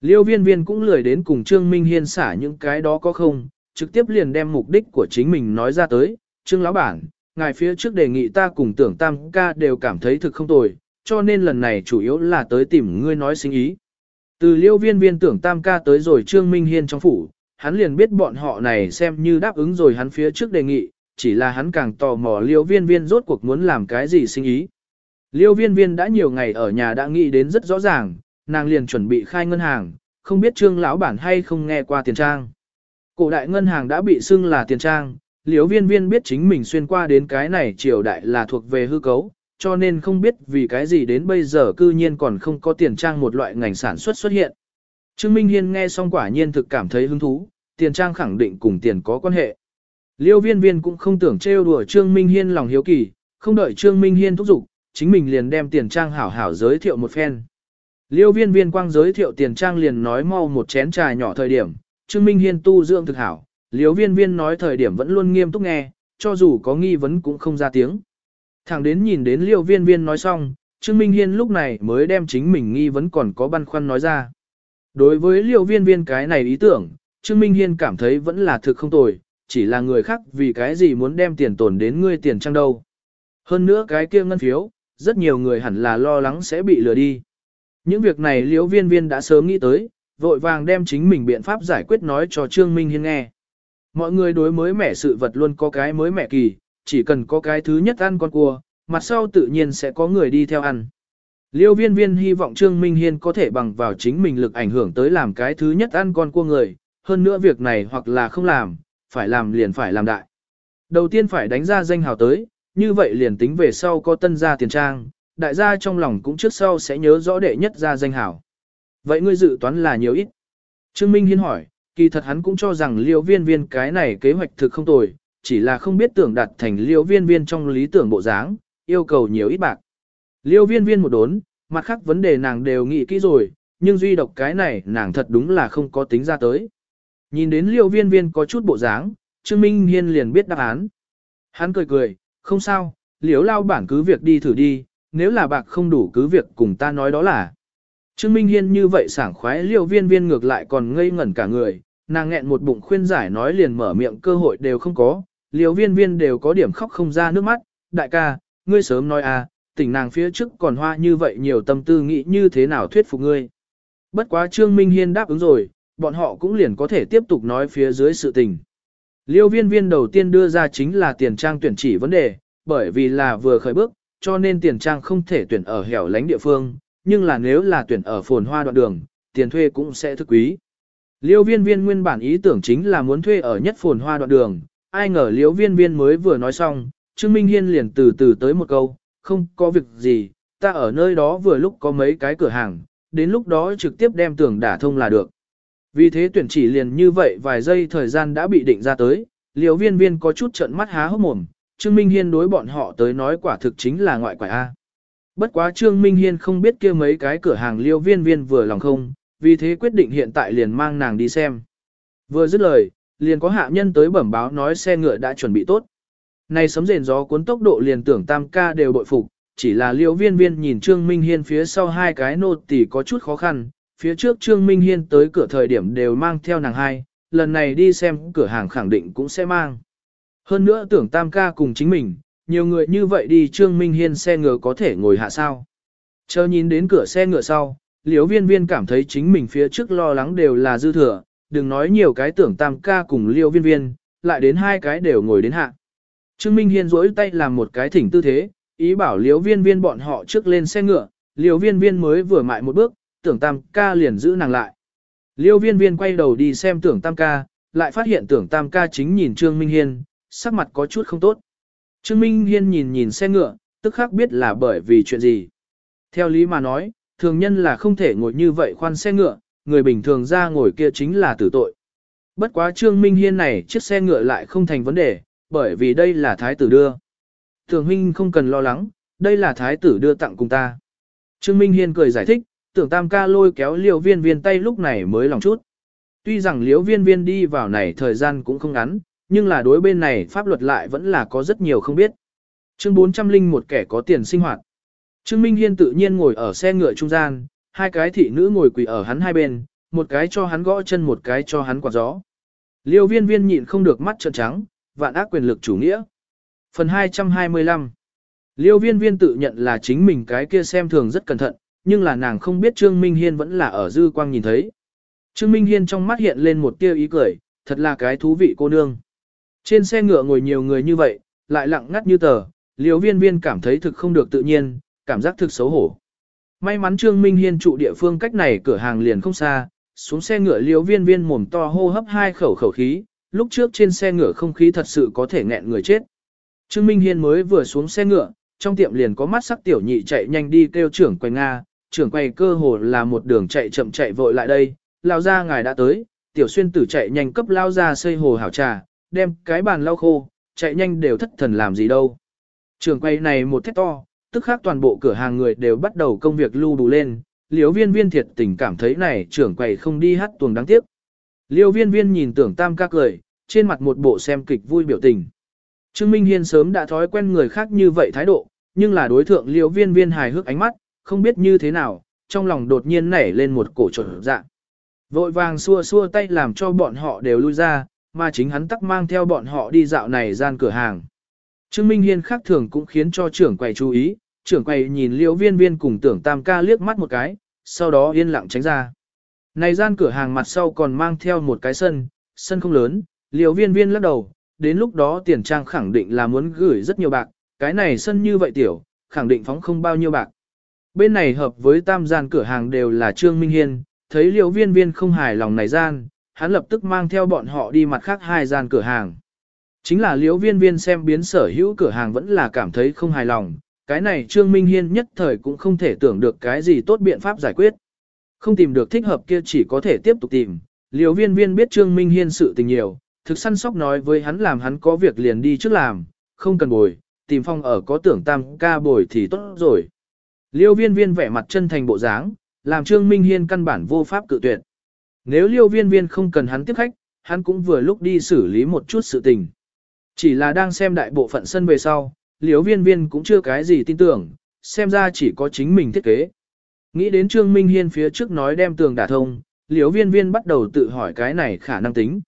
Liêu viên viên cũng lười đến cùng Trương Minh Hiên xả những cái đó có không, trực tiếp liền đem mục đích của chính mình nói ra tới. Trương lão bản, ngài phía trước đề nghị ta cùng tưởng tam ca đều cảm thấy thực không tồi, cho nên lần này chủ yếu là tới tìm ngươi nói sinh ý. Từ liêu viên viên tưởng tam ca tới rồi Trương Minh Hiên trong phủ, hắn liền biết bọn họ này xem như đáp ứng rồi hắn phía trước đề nghị, chỉ là hắn càng tò mò liêu viên viên rốt cuộc muốn làm cái gì sinh ý. Liêu viên viên đã nhiều ngày ở nhà đã nghĩ đến rất rõ ràng, nàng liền chuẩn bị khai ngân hàng, không biết trương lão bản hay không nghe qua tiền trang. Cổ đại ngân hàng đã bị xưng là tiền trang, liêu viên viên biết chính mình xuyên qua đến cái này triều đại là thuộc về hư cấu, cho nên không biết vì cái gì đến bây giờ cư nhiên còn không có tiền trang một loại ngành sản xuất xuất hiện. Trương Minh Hiên nghe xong quả nhiên thực cảm thấy hứng thú, tiền trang khẳng định cùng tiền có quan hệ. Liêu viên viên cũng không tưởng trêu đùa Trương Minh Hiên lòng hiếu kỳ, không đợi Trương Minh Hiên thúc giục, chính mình liền đem tiền trang hảo hảo giới thiệu một phen. Liêu viên viên quang giới thiệu tiền trang liền nói mau một chén trà nhỏ thời điểm, Trương Minh Hiên tu dưỡng thực hảo, liêu viên viên nói thời điểm vẫn luôn nghiêm túc nghe, cho dù có nghi vấn cũng không ra tiếng. Thẳng đến nhìn đến liêu viên viên nói xong, Trương Minh Hiên lúc này mới đem chính mình nghi vấn còn có băn khoăn nói ra. Đối với liêu viên viên cái này ý tưởng, Trương Minh Hiên cảm thấy vẫn là thực không tồi, chỉ là người khác vì cái gì muốn đem tiền tổn đến ngươi tiền trang đâu. Hơn nữa cái kia ngân phiếu, rất nhiều người hẳn là lo lắng sẽ bị lừa đi. Những việc này liêu viên viên đã sớm nghĩ tới, vội vàng đem chính mình biện pháp giải quyết nói cho Trương Minh Hiên nghe. Mọi người đối mới mẻ sự vật luôn có cái mới mẻ kỳ, chỉ cần có cái thứ nhất ăn con cua, mặt sau tự nhiên sẽ có người đi theo ăn. Liêu viên viên hy vọng Trương Minh Hiên có thể bằng vào chính mình lực ảnh hưởng tới làm cái thứ nhất ăn con cua người, hơn nữa việc này hoặc là không làm, phải làm liền phải làm đại. Đầu tiên phải đánh ra danh hào tới, như vậy liền tính về sau có tân gia tiền trang, đại gia trong lòng cũng trước sau sẽ nhớ rõ đệ nhất ra danh hào. Vậy ngươi dự toán là nhiều ít? Trương Minh Hiên hỏi, kỳ thật hắn cũng cho rằng liêu viên viên cái này kế hoạch thực không tồi, chỉ là không biết tưởng đặt thành liêu viên viên trong lý tưởng bộ dáng, yêu cầu nhiều ít bạc. Liêu viên viên một đốn, mặt khác vấn đề nàng đều nghĩ kỹ rồi, nhưng duy độc cái này nàng thật đúng là không có tính ra tới. Nhìn đến liêu viên viên có chút bộ dáng, Trương Minh Hiên liền biết đáp án. Hắn cười cười, không sao, liếu lao bản cứ việc đi thử đi, nếu là bạc không đủ cứ việc cùng ta nói đó là. Trương Minh Hiên như vậy sảng khoái liêu viên viên ngược lại còn ngây ngẩn cả người, nàng nghẹn một bụng khuyên giải nói liền mở miệng cơ hội đều không có, liều viên viên đều có điểm khóc không ra nước mắt, đại ca, ngươi sớm nói à, tỉnh nàng phía trước còn hoa như vậy nhiều tâm tư nghĩ như thế nào thuyết phục ngươi. Bất quá Trương Minh Hiên đáp ứng rồi, bọn họ cũng liền có thể tiếp tục nói phía dưới sự tình. Liêu viên viên đầu tiên đưa ra chính là tiền trang tuyển chỉ vấn đề, bởi vì là vừa khởi bước, cho nên tiền trang không thể tuyển ở hẻo lánh địa phương, nhưng là nếu là tuyển ở phồn hoa đoạn đường, tiền thuê cũng sẽ thức quý. Liêu viên viên nguyên bản ý tưởng chính là muốn thuê ở nhất phồn hoa đoạn đường, ai ngờ liêu viên viên mới vừa nói xong, Trương Minh Hiên liền từ từ tới một câu, không có việc gì, ta ở nơi đó vừa lúc có mấy cái cửa hàng, đến lúc đó trực tiếp đem tưởng đả thông là được. Vì thế tuyển chỉ liền như vậy vài giây thời gian đã bị định ra tới, liễu viên viên có chút trận mắt há hốc mồm, Trương Minh Hiên đối bọn họ tới nói quả thực chính là ngoại quả A. Bất quá Trương Minh Hiên không biết kia mấy cái cửa hàng liêu viên viên vừa lòng không, vì thế quyết định hiện tại liền mang nàng đi xem. Vừa dứt lời, liền có hạ nhân tới bẩm báo nói xe ngựa đã chuẩn bị tốt. Này sấm rền gió cuốn tốc độ liền tưởng tam ca đều bội phục, chỉ là liễu viên viên nhìn Trương Minh Hiên phía sau hai cái nô tỳ có chút khó khăn, phía trước Trương Minh Hiên tới cửa thời điểm đều mang theo nàng hai, lần này đi xem cửa hàng khẳng định cũng sẽ mang. Hơn nữa tưởng tam ca cùng chính mình, nhiều người như vậy đi Trương Minh Hiên xe ngựa có thể ngồi hạ sao. Chờ nhìn đến cửa xe ngựa sau, liễu viên viên cảm thấy chính mình phía trước lo lắng đều là dư thừa, đừng nói nhiều cái tưởng tam ca cùng liêu viên viên, lại đến hai cái đều ngồi đến hạ. Trương Minh Hiên rỗi tay làm một cái thỉnh tư thế, ý bảo Liêu viên viên bọn họ trước lên xe ngựa, Liêu viên viên mới vừa mại một bước, tưởng tam ca liền giữ nàng lại. Liêu viên viên quay đầu đi xem tưởng tam ca, lại phát hiện tưởng tam ca chính nhìn Trương Minh Hiên, sắc mặt có chút không tốt. Trương Minh Hiên nhìn nhìn xe ngựa, tức khắc biết là bởi vì chuyện gì. Theo lý mà nói, thường nhân là không thể ngồi như vậy khoan xe ngựa, người bình thường ra ngồi kia chính là tử tội. Bất quá Trương Minh Hiên này chiếc xe ngựa lại không thành vấn đề, bởi vì đây là thái tử đưa. Thường huynh không cần lo lắng, đây là thái tử đưa tặng cùng ta. Trương Minh Hiên cười giải thích, tưởng tam ca lôi kéo liễu viên viên tay lúc này mới lòng chút. Tuy rằng liễu viên viên đi vào này thời gian cũng không ngắn, nhưng là đối bên này pháp luật lại vẫn là có rất nhiều không biết. Chương 400 linh một kẻ có tiền sinh hoạt. Trương Minh Hiên tự nhiên ngồi ở xe ngựa trung gian, hai cái thị nữ ngồi quỳ ở hắn hai bên, một cái cho hắn gõ chân một cái cho hắn quạt gió. Liêu viên viên nhịn không được mắt trợn trắng, vạn ác quyền lực chủ nghĩa. Phần 225 Liêu viên viên tự nhận là chính mình cái kia xem thường rất cẩn thận, nhưng là nàng không biết Trương Minh Hiên vẫn là ở dư quang nhìn thấy. Trương Minh Hiên trong mắt hiện lên một tia ý cười, thật là cái thú vị cô nương. Trên xe ngựa ngồi nhiều người như vậy, lại lặng ngắt như tờ, liều viên viên cảm thấy thực không được tự nhiên, cảm giác thực xấu hổ. May mắn Trương Minh Hiên trụ địa phương cách này cửa hàng liền không xa, xuống xe ngựa liễu viên viên mồm to hô hấp hai khẩu khẩu khí, lúc trước trên xe ngựa không khí thật sự có thể nghẹn người chết. Trương Minh Hiên mới vừa xuống xe ngựa, trong tiệm liền có mắt sắc tiểu nhị chạy nhanh đi kêu trưởng quầy Nga, trưởng quầy cơ hồ là một đường chạy chậm chạy vội lại đây, lao ra ngài đã tới, tiểu xuyên tử chạy nhanh cấp lao ra xây hồ hảo trà, đem cái bàn lau khô, chạy nhanh đều thất thần làm gì đâu. Trưởng quầy này một thét to, tức khác toàn bộ cửa hàng người đều bắt đầu công việc lưu đủ lên, liễu viên viên thiệt tình cảm thấy này trưởng quầy không đi hát tuồng đáng tiếc. Liêu viên viên nhìn tưởng tam ca cười, trên mặt một bộ xem kịch vui biểu tình. Trương Minh Hiên sớm đã thói quen người khác như vậy thái độ, nhưng là đối thượng liêu viên viên hài hước ánh mắt, không biết như thế nào, trong lòng đột nhiên nảy lên một cổ trộn dạ. Vội vàng xua xua tay làm cho bọn họ đều lui ra, mà chính hắn tắc mang theo bọn họ đi dạo này gian cửa hàng. Trương Minh Hiên khác thường cũng khiến cho trưởng quầy chú ý, trưởng quầy nhìn liễu viên viên cùng tưởng tam ca liếc mắt một cái, sau đó yên lặng tránh ra. Này gian cửa hàng mặt sau còn mang theo một cái sân, sân không lớn, liễu viên viên lắc đầu, đến lúc đó tiền trang khẳng định là muốn gửi rất nhiều bạc, cái này sân như vậy tiểu, khẳng định phóng không bao nhiêu bạc. Bên này hợp với tam gian cửa hàng đều là Trương Minh Hiên, thấy liễu viên viên không hài lòng này gian, hắn lập tức mang theo bọn họ đi mặt khác hai gian cửa hàng. Chính là liễu viên viên xem biến sở hữu cửa hàng vẫn là cảm thấy không hài lòng, cái này Trương Minh Hiên nhất thời cũng không thể tưởng được cái gì tốt biện pháp giải quyết. Không tìm được thích hợp kia chỉ có thể tiếp tục tìm, liều viên viên biết Trương Minh Hiên sự tình nhiều, thực săn sóc nói với hắn làm hắn có việc liền đi trước làm, không cần bồi, tìm phong ở có tưởng tam ca bồi thì tốt rồi. Liêu viên viên vẻ mặt chân thành bộ dáng, làm Trương Minh Hiên căn bản vô pháp cự tuyệt. Nếu liêu viên viên không cần hắn tiếp khách, hắn cũng vừa lúc đi xử lý một chút sự tình. Chỉ là đang xem đại bộ phận sân về sau, Liễu viên viên cũng chưa cái gì tin tưởng, xem ra chỉ có chính mình thiết kế. Nghĩ đến Trương Minh Hiên phía trước nói đem tường đả thông, Liễu viên viên bắt đầu tự hỏi cái này khả năng tính.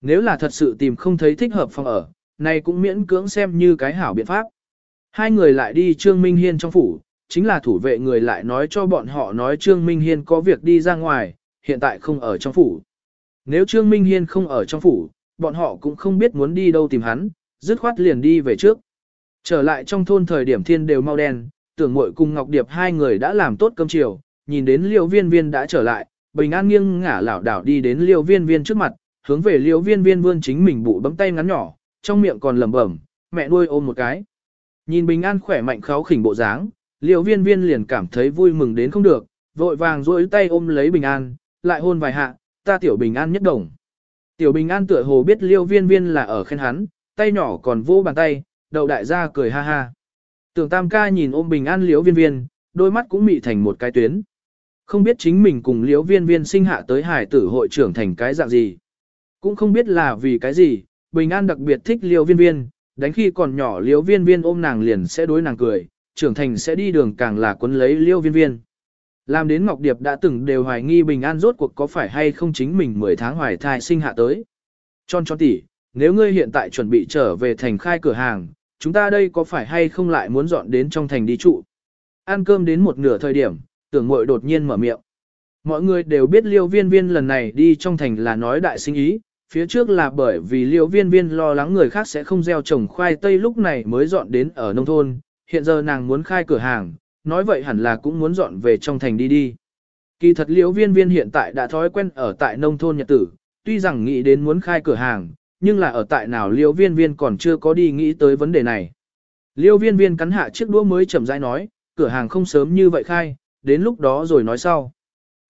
Nếu là thật sự tìm không thấy thích hợp phòng ở, này cũng miễn cưỡng xem như cái hảo biện pháp. Hai người lại đi Trương Minh Hiên trong phủ, chính là thủ vệ người lại nói cho bọn họ nói Trương Minh Hiên có việc đi ra ngoài, hiện tại không ở trong phủ. Nếu Trương Minh Hiên không ở trong phủ, bọn họ cũng không biết muốn đi đâu tìm hắn, dứt khoát liền đi về trước. Trở lại trong thôn thời điểm thiên đều mau đen, tưởng muội cùng Ngọc Điệp hai người đã làm tốt cơm chiều, nhìn đến liêu viên viên đã trở lại, bình an nghiêng ngả lảo đảo đi đến liêu viên viên trước mặt, hướng về liêu viên viên vươn chính mình bụ bấm tay ngắn nhỏ, trong miệng còn lẩm bẩm, mẹ nuôi ôm một cái. Nhìn bình an khỏe mạnh kháo khỉnh bộ dáng, liêu viên viên liền cảm thấy vui mừng đến không được, vội vàng duỗi tay ôm lấy bình an, lại hôn vài hạ, ta tiểu bình an nhất đồng. Tiểu bình an tựa hồ biết liêu viên viên là ở khen hắn, tay nhỏ còn vô bàn tay, đậu đại gia cười ha ha. Tưởng tam ca nhìn ôm bình an liễu viên viên, đôi mắt cũng mị thành một cái tuyến. Không biết chính mình cùng liễu viên viên sinh hạ tới hải tử hội trưởng thành cái dạng gì. Cũng không biết là vì cái gì, bình an đặc biệt thích liễu viên viên, đánh khi còn nhỏ liễu viên viên ôm nàng liền sẽ đối nàng cười, trưởng thành sẽ đi đường càng là quấn lấy liễu viên viên. Làm đến Ngọc Điệp đã từng đều hoài nghi bình an rốt cuộc có phải hay không chính mình 10 tháng hoài thai sinh hạ tới. Tròn tròn tỉ, nếu ngươi hiện tại chuẩn bị trở về thành khai cửa hàng, chúng ta đây có phải hay không lại muốn dọn đến trong thành đi trụ. Ăn cơm đến một nửa thời điểm, tưởng mội đột nhiên mở miệng. Mọi người đều biết liêu viên viên lần này đi trong thành là nói đại sinh ý, phía trước là bởi vì liêu viên viên lo lắng người khác sẽ không gieo trồng khoai tây lúc này mới dọn đến ở nông thôn, hiện giờ nàng muốn khai cửa hàng, nói vậy hẳn là cũng muốn dọn về trong thành đi đi. Kỳ thật liễu viên viên hiện tại đã thói quen ở tại nông thôn nhật tử, tuy rằng nghĩ đến muốn khai cửa hàng, nhưng là ở tại nào liêu viên viên còn chưa có đi nghĩ tới vấn đề này. Liêu viên viên cắn hạ chiếc đũa mới chậm rãi nói, cửa hàng không sớm như vậy khai, đến lúc đó rồi nói sau.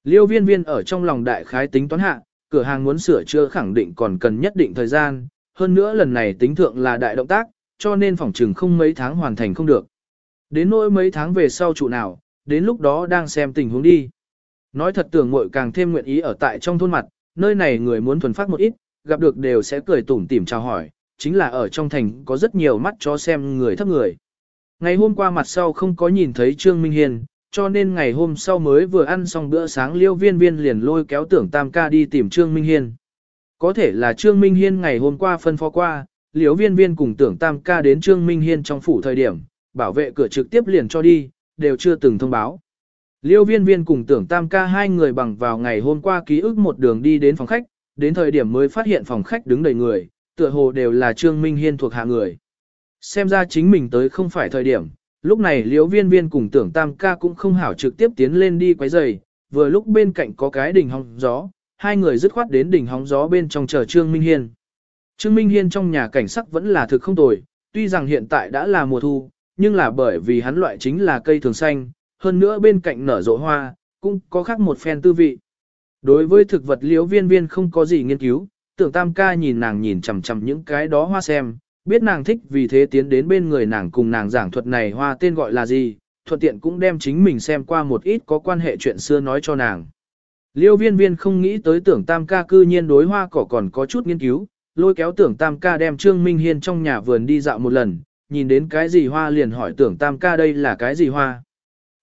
Liêu viên viên ở trong lòng đại khái tính toán hạ, cửa hàng muốn sửa chữa khẳng định còn cần nhất định thời gian, hơn nữa lần này tính thượng là đại động tác, cho nên phòng trừng không mấy tháng hoàn thành không được. Đến nỗi mấy tháng về sau trụ nào, đến lúc đó đang xem tình huống đi. Nói thật tưởng muội càng thêm nguyện ý ở tại trong thôn mặt, nơi này người muốn thuần phát một ít, gặp được đều sẽ cười tủm tỉm chào hỏi, chính là ở trong thành có rất nhiều mắt cho xem người thấp người. Ngày hôm qua mặt sau không có nhìn thấy Trương Minh Hiền, cho nên ngày hôm sau mới vừa ăn xong bữa sáng liêu viên viên liền lôi kéo tưởng tam ca đi tìm Trương Minh Hiên. Có thể là Trương Minh Hiên ngày hôm qua phân phó qua, liêu viên viên cùng tưởng tam ca đến Trương Minh Hiên trong phủ thời điểm, bảo vệ cửa trực tiếp liền cho đi, đều chưa từng thông báo. Liêu viên viên cùng tưởng tam ca hai người bằng vào ngày hôm qua ký ức một đường đi đến phòng khách, đến thời điểm mới phát hiện phòng khách đứng đầy người, tựa hồ đều là Trương Minh Hiên thuộc hạ người. Xem ra chính mình tới không phải thời điểm, lúc này liễu viên viên cùng tưởng tam ca cũng không hảo trực tiếp tiến lên đi quấy rầy, vừa lúc bên cạnh có cái đỉnh hóng gió, hai người dứt khoát đến đỉnh hóng gió bên trong chờ Trương Minh Hiên. Trương Minh Hiên trong nhà cảnh sắc vẫn là thực không tồi, tuy rằng hiện tại đã là mùa thu, nhưng là bởi vì hắn loại chính là cây thường xanh, hơn nữa bên cạnh nở rộ hoa, cũng có khác một phen tư vị. Đối với thực vật liễu viên viên không có gì nghiên cứu, tưởng tam ca nhìn nàng nhìn chằm chằm những cái đó hoa xem, biết nàng thích vì thế tiến đến bên người nàng cùng nàng giảng thuật này hoa tên gọi là gì, thuận tiện cũng đem chính mình xem qua một ít có quan hệ chuyện xưa nói cho nàng. Liêu viên viên không nghĩ tới tưởng tam ca cư nhiên đối hoa cỏ còn có chút nghiên cứu, lôi kéo tưởng tam ca đem Trương Minh Hiên trong nhà vườn đi dạo một lần, nhìn đến cái gì hoa liền hỏi tưởng tam ca đây là cái gì hoa.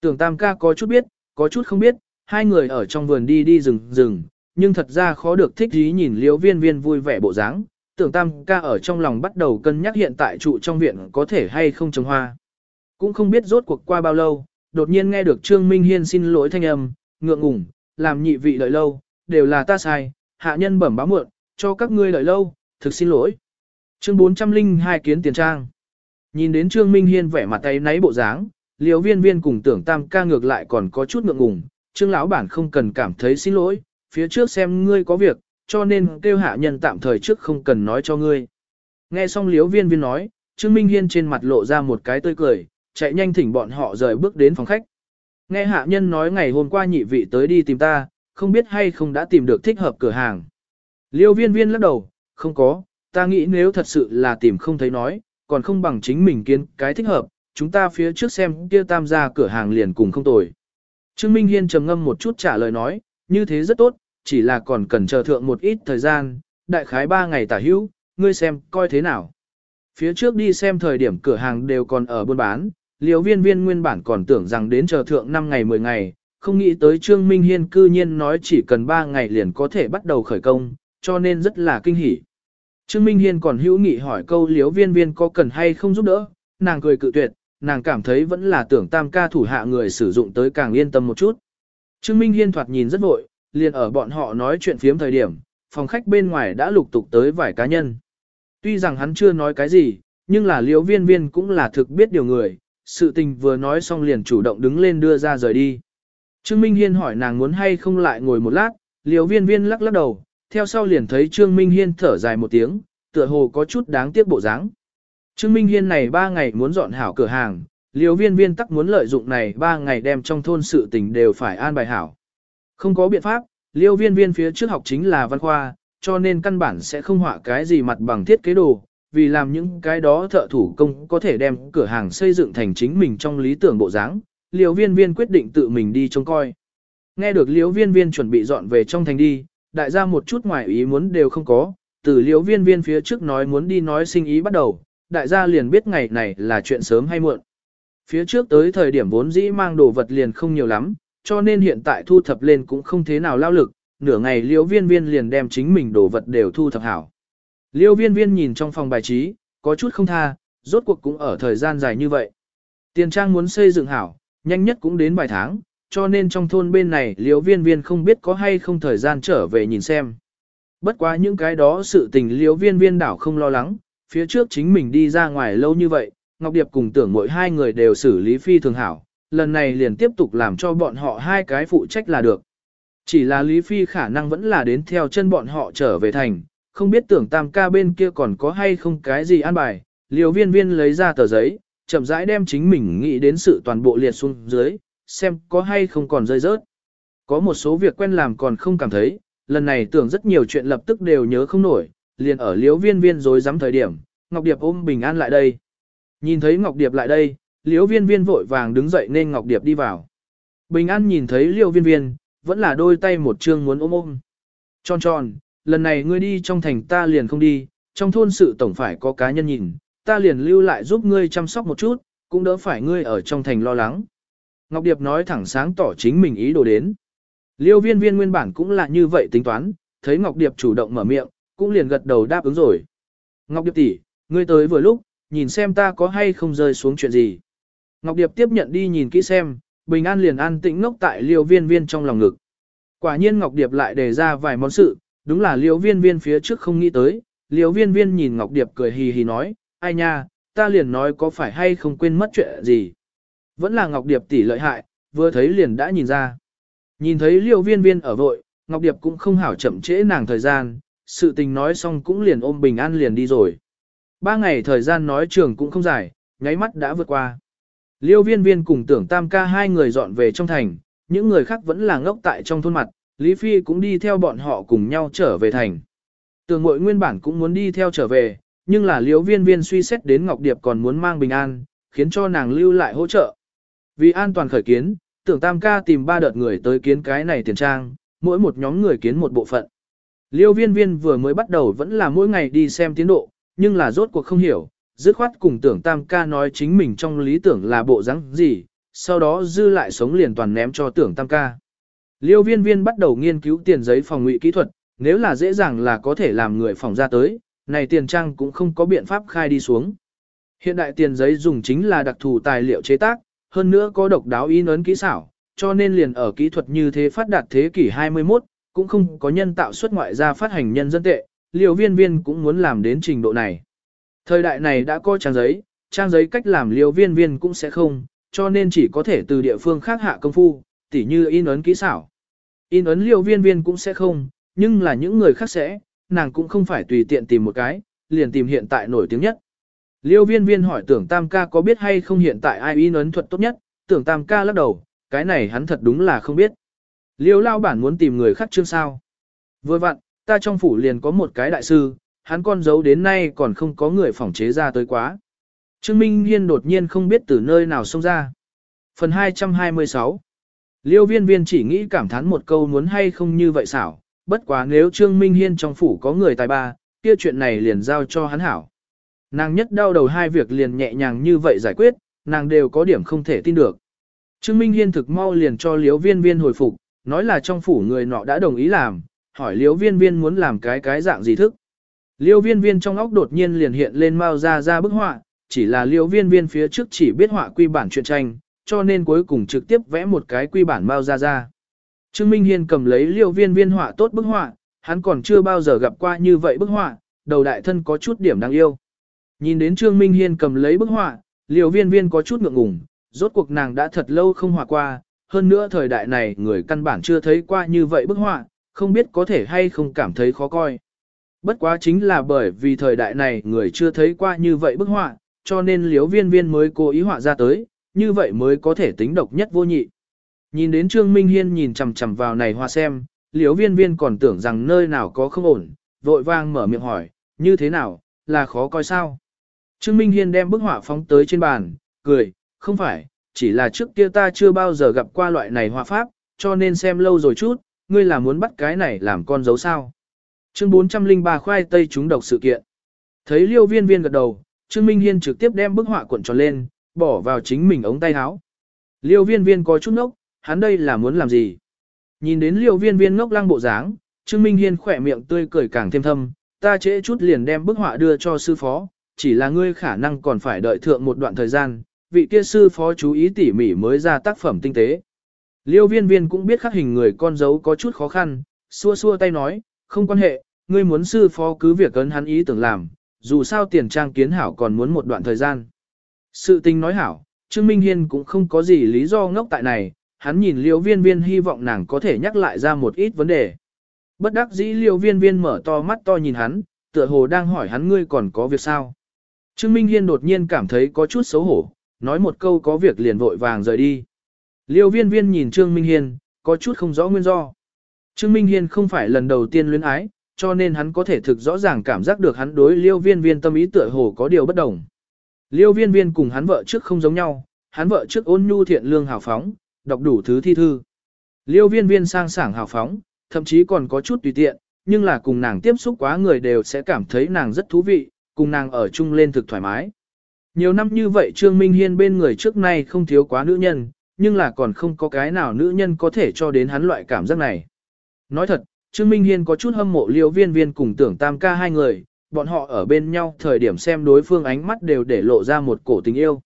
Tưởng tam ca có chút biết, có chút không biết, hai người ở trong vườn đi đi rừng rừng, nhưng thật ra khó được thích ý nhìn liễu viên viên vui vẻ bộ dáng. Tưởng tam ca ở trong lòng bắt đầu cân nhắc hiện tại trụ trong viện có thể hay không trồng hoa. Cũng không biết rốt cuộc qua bao lâu, đột nhiên nghe được Trương Minh Hiên xin lỗi thanh âm, ngượng ngùng, làm nhị vị đợi lâu, đều là ta sai, hạ nhân bẩm báo muộn, cho các ngươi đợi lâu, thực xin lỗi. Chương 402 kiến tiền trang. Nhìn đến Trương Minh Hiên vẻ mặt tay náy bộ dáng, liều viên viên cùng tưởng tam ca ngược lại còn có chút ngượng ngùng, Trương lão bản không cần cảm thấy xin lỗi, phía trước xem ngươi có việc, cho nên kêu hạ nhân tạm thời trước không cần nói cho ngươi. Nghe xong liếu viên viên nói, Trương Minh Hiên trên mặt lộ ra một cái tươi cười, chạy nhanh thỉnh bọn họ rời bước đến phòng khách. Nghe hạ nhân nói ngày hôm qua nhị vị tới đi tìm ta, không biết hay không đã tìm được thích hợp cửa hàng. Liêu viên viên lắc đầu, không có, ta nghĩ nếu thật sự là tìm không thấy nói, còn không bằng chính mình kiến cái thích hợp, chúng ta phía trước xem kia tam gia cửa hàng liền cùng không tồi. Trương Minh Hiên trầm ngâm một chút trả lời nói, như thế rất tốt, chỉ là còn cần chờ thượng một ít thời gian, đại khái 3 ngày tả hữu, ngươi xem, coi thế nào. Phía trước đi xem thời điểm cửa hàng đều còn ở buôn bán, liều viên viên nguyên bản còn tưởng rằng đến chờ thượng 5 ngày 10 ngày, không nghĩ tới Trương Minh Hiên cư nhiên nói chỉ cần 3 ngày liền có thể bắt đầu khởi công, cho nên rất là kinh hỉ. Trương Minh Hiên còn hữu nghị hỏi câu liếu viên viên có cần hay không giúp đỡ, nàng cười cự tuyệt, nàng cảm thấy vẫn là tưởng tam ca thủ hạ người sử dụng tới càng yên tâm một chút. Trương Minh Hiên thoạt nhìn rất vội, liền ở bọn họ nói chuyện phiếm thời điểm, phòng khách bên ngoài đã lục tục tới vài cá nhân. Tuy rằng hắn chưa nói cái gì, nhưng là liễu viên viên cũng là thực biết điều người, sự tình vừa nói xong liền chủ động đứng lên đưa ra rời đi. Trương Minh Hiên hỏi nàng muốn hay không lại ngồi một lát, liễu viên viên lắc lắc đầu, theo sau liền thấy Trương Minh Hiên thở dài một tiếng, tựa hồ có chút đáng tiếc bộ dáng. Trương Minh Hiên này ba ngày muốn dọn hảo cửa hàng, liều viên viên tắc muốn lợi dụng này ba ngày đem trong thôn sự tình đều phải an bài hảo. Không có biện pháp, liều viên viên phía trước học chính là văn khoa, cho nên căn bản sẽ không họa cái gì mặt bằng thiết kế đồ, vì làm những cái đó thợ thủ công có thể đem cửa hàng xây dựng thành chính mình trong lý tưởng bộ dáng, Liều viên viên quyết định tự mình đi trông coi. Nghe được liều viên viên chuẩn bị dọn về trong thành đi, đại gia một chút ngoài ý muốn đều không có, từ liều viên viên phía trước nói muốn đi nói sinh ý bắt đầu, đại gia liền biết ngày này là chuyện sớm hay muộn. Phía trước tới thời điểm vốn dĩ mang đồ vật liền không nhiều lắm, cho nên hiện tại thu thập lên cũng không thế nào lao lực, nửa ngày liễu viên viên liền đem chính mình đồ vật đều thu thập hảo. Liễu viên viên nhìn trong phòng bài trí, có chút không tha, rốt cuộc cũng ở thời gian dài như vậy. Tiền trang muốn xây dựng hảo, nhanh nhất cũng đến vài tháng, cho nên trong thôn bên này liễu viên viên không biết có hay không thời gian trở về nhìn xem. Bất quá những cái đó sự tình liễu viên viên đảo không lo lắng, phía trước chính mình đi ra ngoài lâu như vậy, Ngọc Điệp cùng tưởng mỗi hai người đều xử lý phi thường hảo, lần này liền tiếp tục làm cho bọn họ hai cái phụ trách là được. Chỉ là Lý Phi khả năng vẫn là đến theo chân bọn họ trở về thành, không biết tưởng tam ca bên kia còn có hay không cái gì an bài, liều viên viên lấy ra tờ giấy, chậm rãi đem chính mình nghĩ đến sự toàn bộ liệt xuống dưới, xem có hay không còn rơi rớt. Có một số việc quen làm còn không cảm thấy, lần này tưởng rất nhiều chuyện lập tức đều nhớ không nổi, liền ở liễu viên viên dối dám thời điểm, Ngọc Điệp ôm Bình An lại đây. Nhìn thấy Ngọc Điệp lại đây, liễu viên viên vội vàng đứng dậy nên Ngọc Điệp đi vào. Bình An nhìn thấy liêu viên viên, vẫn là đôi tay một chương muốn ôm ôm. Tròn tròn, lần này ngươi đi trong thành ta liền không đi, trong thôn sự tổng phải có cá nhân nhìn, ta liền lưu lại giúp ngươi chăm sóc một chút, cũng đỡ phải ngươi ở trong thành lo lắng. Ngọc Điệp nói thẳng sáng tỏ chính mình ý đồ đến. Liêu viên viên nguyên bản cũng là như vậy tính toán, thấy Ngọc Điệp chủ động mở miệng, cũng liền gật đầu đáp ứng rồi. Ngọc Điệp tỷ, ngươi tới vừa lúc, nhìn xem ta có hay không rơi xuống chuyện gì. Ngọc Điệp tiếp nhận đi nhìn kỹ xem, Bình An liền an tĩnh ngốc tại liêu viên viên trong lòng ngực. Quả nhiên Ngọc Điệp lại đề ra vài món sự, đúng là liêu viên viên phía trước không nghĩ tới. Liêu viên viên nhìn Ngọc Điệp cười hì hì nói, ai nha, ta liền nói có phải hay không quên mất chuyện gì. Vẫn là Ngọc Điệp tỷ lợi hại, vừa thấy liền đã nhìn ra. Nhìn thấy liêu viên viên ở vội, Ngọc Điệp cũng không hảo chậm trễ nàng thời gian, sự tình nói xong cũng liền ôm bình an liền đi rồi. Ba ngày thời gian nói trường cũng không dài, nháy mắt đã vượt qua. Liêu viên viên cùng tưởng tam ca hai người dọn về trong thành, những người khác vẫn là ngốc tại trong thôn mặt, Lý Phi cũng đi theo bọn họ cùng nhau trở về thành. Tưởng mội nguyên bản cũng muốn đi theo trở về, nhưng là liêu viên viên suy xét đến Ngọc Điệp còn muốn mang bình an, khiến cho nàng lưu lại hỗ trợ. Vì an toàn khởi kiến, tưởng tam ca tìm ba đợt người tới kiến cái này tiền trang, mỗi một nhóm người kiến một bộ phận. Liêu viên viên vừa mới bắt đầu vẫn là mỗi ngày đi xem tiến độ, nhưng là rốt cuộc không hiểu, dứt khoát cùng tưởng tam ca nói chính mình trong lý tưởng là bộ dáng gì, sau đó dư lại sống liền toàn ném cho tưởng tam ca. Liêu viên viên bắt đầu nghiên cứu tiền giấy phòng ngụy kỹ thuật, nếu là dễ dàng là có thể làm người phòng ra tới, này tiền trang cũng không có biện pháp khai đi xuống. Hiện đại tiền giấy dùng chính là đặc thù tài liệu chế tác, hơn nữa có độc đáo in ấn kỹ xảo, cho nên liền ở kỹ thuật như thế phát đạt thế kỷ 21, cũng không có nhân tạo xuất ngoại ra phát hành nhân dân tệ, liều viên viên cũng muốn làm đến trình độ này. Thời đại này đã có trang giấy, trang giấy cách làm liều viên viên cũng sẽ không, cho nên chỉ có thể từ địa phương khác hạ công phu, tỉ như in ấn kỹ xảo. In ấn liều viên viên cũng sẽ không, nhưng là những người khác sẽ, nàng cũng không phải tùy tiện tìm một cái, liền tìm hiện tại nổi tiếng nhất. Liêu viên viên hỏi tưởng tam ca có biết hay không hiện tại ai in ấn thuật tốt nhất, tưởng tam ca lắc đầu, cái này hắn thật đúng là không biết. Liêu lao bản muốn tìm người khác chương sao. Vừa vặn, ta trong phủ liền có một cái đại sư, hắn con giấu đến nay còn không có người phỏng chế ra tới quá. Trương Minh Hiên đột nhiên không biết từ nơi nào xông ra. Phần 226 Liêu viên viên chỉ nghĩ cảm thán một câu muốn hay không như vậy xảo, bất quá nếu Trương Minh Hiên trong phủ có người tài ba, kia chuyện này liền giao cho hắn hảo. Nàng nhất đau đầu hai việc liền nhẹ nhàng như vậy giải quyết, nàng đều có điểm không thể tin được. Trương Minh Hiên thực mau liền cho Liêu viên viên hồi phục, nói là trong phủ người nọ đã đồng ý làm, hỏi liễu viên viên muốn làm cái cái dạng gì thức. Liêu viên viên trong óc đột nhiên liền hiện lên mau ra ra bức họa, chỉ là liêu viên viên phía trước chỉ biết họa quy bản truyện tranh, cho nên cuối cùng trực tiếp vẽ một cái quy bản mau ra ra. Trương Minh Hiên cầm lấy liêu viên viên họa tốt bức họa, hắn còn chưa bao giờ gặp qua như vậy bức họa, đầu đại thân có chút điểm đáng yêu. Nhìn đến Trương Minh Hiên cầm lấy bức họa, Liêu viên viên có chút ngượng ngùng, rốt cuộc nàng đã thật lâu không họa qua, hơn nữa thời đại này người căn bản chưa thấy qua như vậy bức họa, không biết có thể hay không cảm thấy khó coi. Bất quá chính là bởi vì thời đại này người chưa thấy qua như vậy bức họa, cho nên liếu viên viên mới cố ý họa ra tới, như vậy mới có thể tính độc nhất vô nhị. Nhìn đến Trương Minh Hiên nhìn chằm chằm vào này hoa xem, liếu viên viên còn tưởng rằng nơi nào có không ổn, vội vang mở miệng hỏi, như thế nào, là khó coi sao? Trương Minh Hiên đem bức họa phóng tới trên bàn, cười, không phải, chỉ là trước kia ta chưa bao giờ gặp qua loại này họa pháp, cho nên xem lâu rồi chút, ngươi là muốn bắt cái này làm con dấu sao. Chương 403 khoai tây trúng độc sự kiện. Thấy liêu viên viên gật đầu, Trương Minh Hiên trực tiếp đem bức họa cuộn tròn lên, bỏ vào chính mình ống tay áo. Liêu viên viên có chút ngốc, hắn đây là muốn làm gì? Nhìn đến liêu viên viên ngốc lăng bộ dáng, Trương Minh Hiên khỏe miệng tươi cười càng thêm thâm, ta trễ chút liền đem bức họa đưa cho sư phó, chỉ là ngươi khả năng còn phải đợi thượng một đoạn thời gian, vị kia sư phó chú ý tỉ mỉ mới ra tác phẩm tinh tế. Liêu viên viên cũng biết khắc hình người con dấu có chút khó khăn, xua xua tay nói, không quan hệ, ngươi muốn sư phó cứ việc ấn hắn ý tưởng làm, dù sao tiền trang kiến hảo còn muốn một đoạn thời gian. Sự tình nói hảo, Trương Minh Hiên cũng không có gì lý do ngốc tại này, hắn nhìn liêu viên viên hy vọng nàng có thể nhắc lại ra một ít vấn đề. Bất đắc dĩ liêu viên viên mở to mắt to nhìn hắn, tựa hồ đang hỏi hắn ngươi còn có việc sao. Trương Minh Hiên đột nhiên cảm thấy có chút xấu hổ, nói một câu có việc liền vội vàng rời đi. Liêu viên viên nhìn Trương Minh Hiên, có chút không rõ nguyên do. Trương Minh Hiên không phải lần đầu tiên luyến ái, cho nên hắn có thể thực rõ ràng cảm giác được hắn đối liêu viên viên tâm ý tựa hồ có điều bất đồng. Liêu viên viên cùng hắn vợ trước không giống nhau, hắn vợ trước ôn nhu thiện lương hào phóng, đọc đủ thứ thi thư. Liêu viên viên sang sảng hào phóng, thậm chí còn có chút tùy tiện, nhưng là cùng nàng tiếp xúc quá người đều sẽ cảm thấy nàng rất thú vị, cùng nàng ở chung lên thực thoải mái. Nhiều năm như vậy Trương Minh Hiên bên người trước nay không thiếu quá nữ nhân, nhưng là còn không có cái nào nữ nhân có thể cho đến hắn loại cảm giác này. Nói thật, Trương Minh Hiên có chút hâm mộ liêu viên viên cùng tưởng tam ca hai người, bọn họ ở bên nhau thời điểm xem đối phương ánh mắt đều để lộ ra một cổ tình yêu.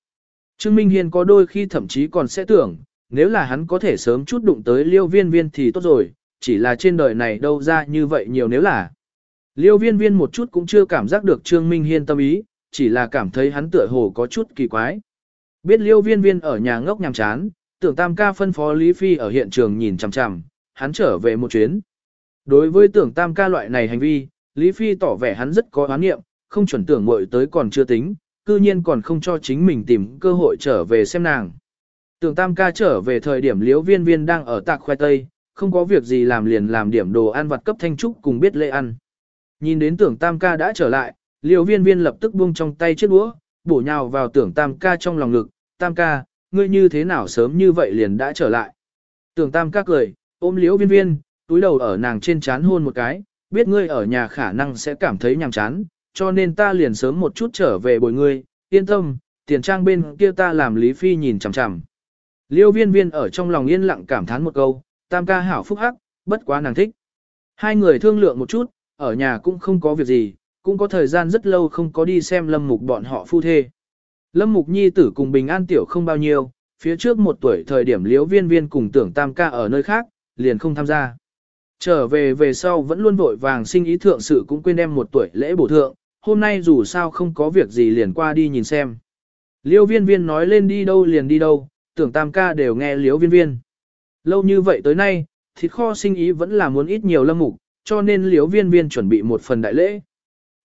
Trương Minh Hiên có đôi khi thậm chí còn sẽ tưởng, nếu là hắn có thể sớm chút đụng tới liêu viên viên thì tốt rồi, chỉ là trên đời này đâu ra như vậy nhiều nếu là. Liêu viên viên một chút cũng chưa cảm giác được Trương Minh Hiên tâm ý, chỉ là cảm thấy hắn tựa hồ có chút kỳ quái. Biết liêu viên viên ở nhà ngốc nhằm chán, tưởng tam ca phân phó Lý Phi ở hiện trường nhìn chằm chằm, hắn trở về một chuyến. Đối với tưởng tam ca loại này hành vi, Lý Phi tỏ vẻ hắn rất có oán nghiệm, không chuẩn tưởng muội tới còn chưa tính, cư nhiên còn không cho chính mình tìm cơ hội trở về xem nàng. Tưởng tam ca trở về thời điểm liễu viên viên đang ở tạc khoai tây, không có việc gì làm liền làm điểm đồ ăn vặt cấp thanh trúc cùng biết lễ ăn. Nhìn đến tưởng tam ca đã trở lại, Liêu viên viên lập tức buông trong tay chiếc đũa, bổ nhào vào tưởng tam ca trong lòng ngực, tam ca, ngươi như thế nào sớm như vậy liền đã trở lại. Tưởng tam ca cười, ôm liễu viên viên, túi đầu ở nàng trên chán hôn một cái, biết ngươi ở nhà khả năng sẽ cảm thấy nhàm chán, cho nên ta liền sớm một chút trở về bồi ngươi, yên tâm, tiền trang bên kia ta làm Lý Phi nhìn chằm chằm. Liêu viên viên ở trong lòng yên lặng cảm thán một câu, tam ca hảo phúc hắc, bất quá nàng thích. Hai người thương lượng một chút, ở nhà cũng không có việc gì, cũng có thời gian rất lâu không có đi xem lâm mục bọn họ phu thê. Lâm mục nhi tử cùng bình an tiểu không bao nhiêu, phía trước một tuổi thời điểm liễu viên viên cùng tưởng tam ca ở nơi khác, liền không tham gia. Trở về về sau vẫn luôn vội vàng sinh ý thượng sự cũng quên đem một tuổi lễ bổ thượng, hôm nay dù sao không có việc gì liền qua đi nhìn xem. Liêu viên viên nói lên đi đâu liền đi đâu, tưởng tam ca đều nghe liêu viên viên. Lâu như vậy tới nay, thịt kho sinh ý vẫn là muốn ít nhiều lâm mục, cho nên liêu viên viên chuẩn bị một phần đại lễ.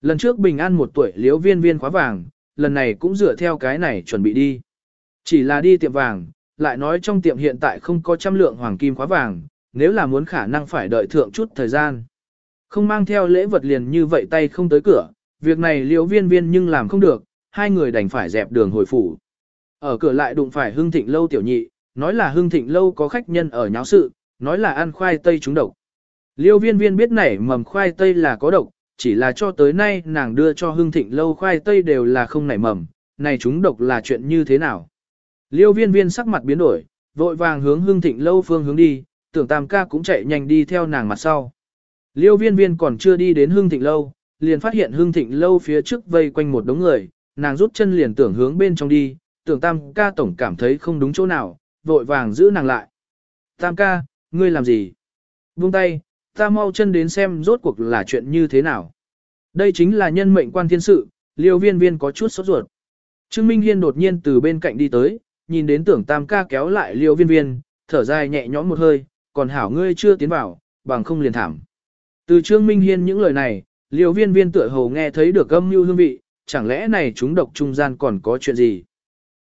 Lần trước bình an một tuổi liêu viên viên khóa vàng, lần này cũng dựa theo cái này chuẩn bị đi. Chỉ là đi tiệm vàng, lại nói trong tiệm hiện tại không có trăm lượng hoàng kim khóa vàng, nếu là muốn khả năng phải đợi thượng chút thời gian. Không mang theo lễ vật liền như vậy tay không tới cửa, việc này liễu viên viên nhưng làm không được, hai người đành phải dẹp đường hồi phủ. Ở cửa lại đụng phải hưng thịnh lâu tiểu nhị, nói là hưng thịnh lâu có khách nhân ở nháo sự, nói là ăn khoai tây trúng độc. Liêu viên viên biết nảy mầm khoai tây là có độc, chỉ là cho tới nay nàng đưa cho hưng thịnh lâu khoai tây đều là không nảy mầm, này chúng độc là chuyện như thế nào. Liêu viên viên sắc mặt biến đổi, vội vàng hướng hưng thịnh lâu phương hướng đi, tưởng tam ca cũng chạy nhanh đi theo nàng mặt sau. Liêu viên viên còn chưa đi đến hương thịnh lâu, liền phát hiện hương thịnh lâu phía trước vây quanh một đống người, nàng rút chân liền tưởng hướng bên trong đi, tưởng tam ca tổng cảm thấy không đúng chỗ nào, vội vàng giữ nàng lại. Tam ca, ngươi làm gì? Buông tay, Ta mau chân đến xem rốt cuộc là chuyện như thế nào. Đây chính là nhân mệnh quan thiên sự, liêu viên viên có chút sốt ruột. Trương Minh Hiên đột nhiên từ bên cạnh đi tới, nhìn đến tưởng tam ca kéo lại liêu viên viên, thở dài nhẹ nhõm một hơi, còn hảo ngươi chưa tiến vào, bằng không liền thảm. Từ Trương Minh Hiên những lời này, liêu viên viên tựa hồ nghe thấy được âm mưu hương vị, chẳng lẽ này chúng độc trung gian còn có chuyện gì.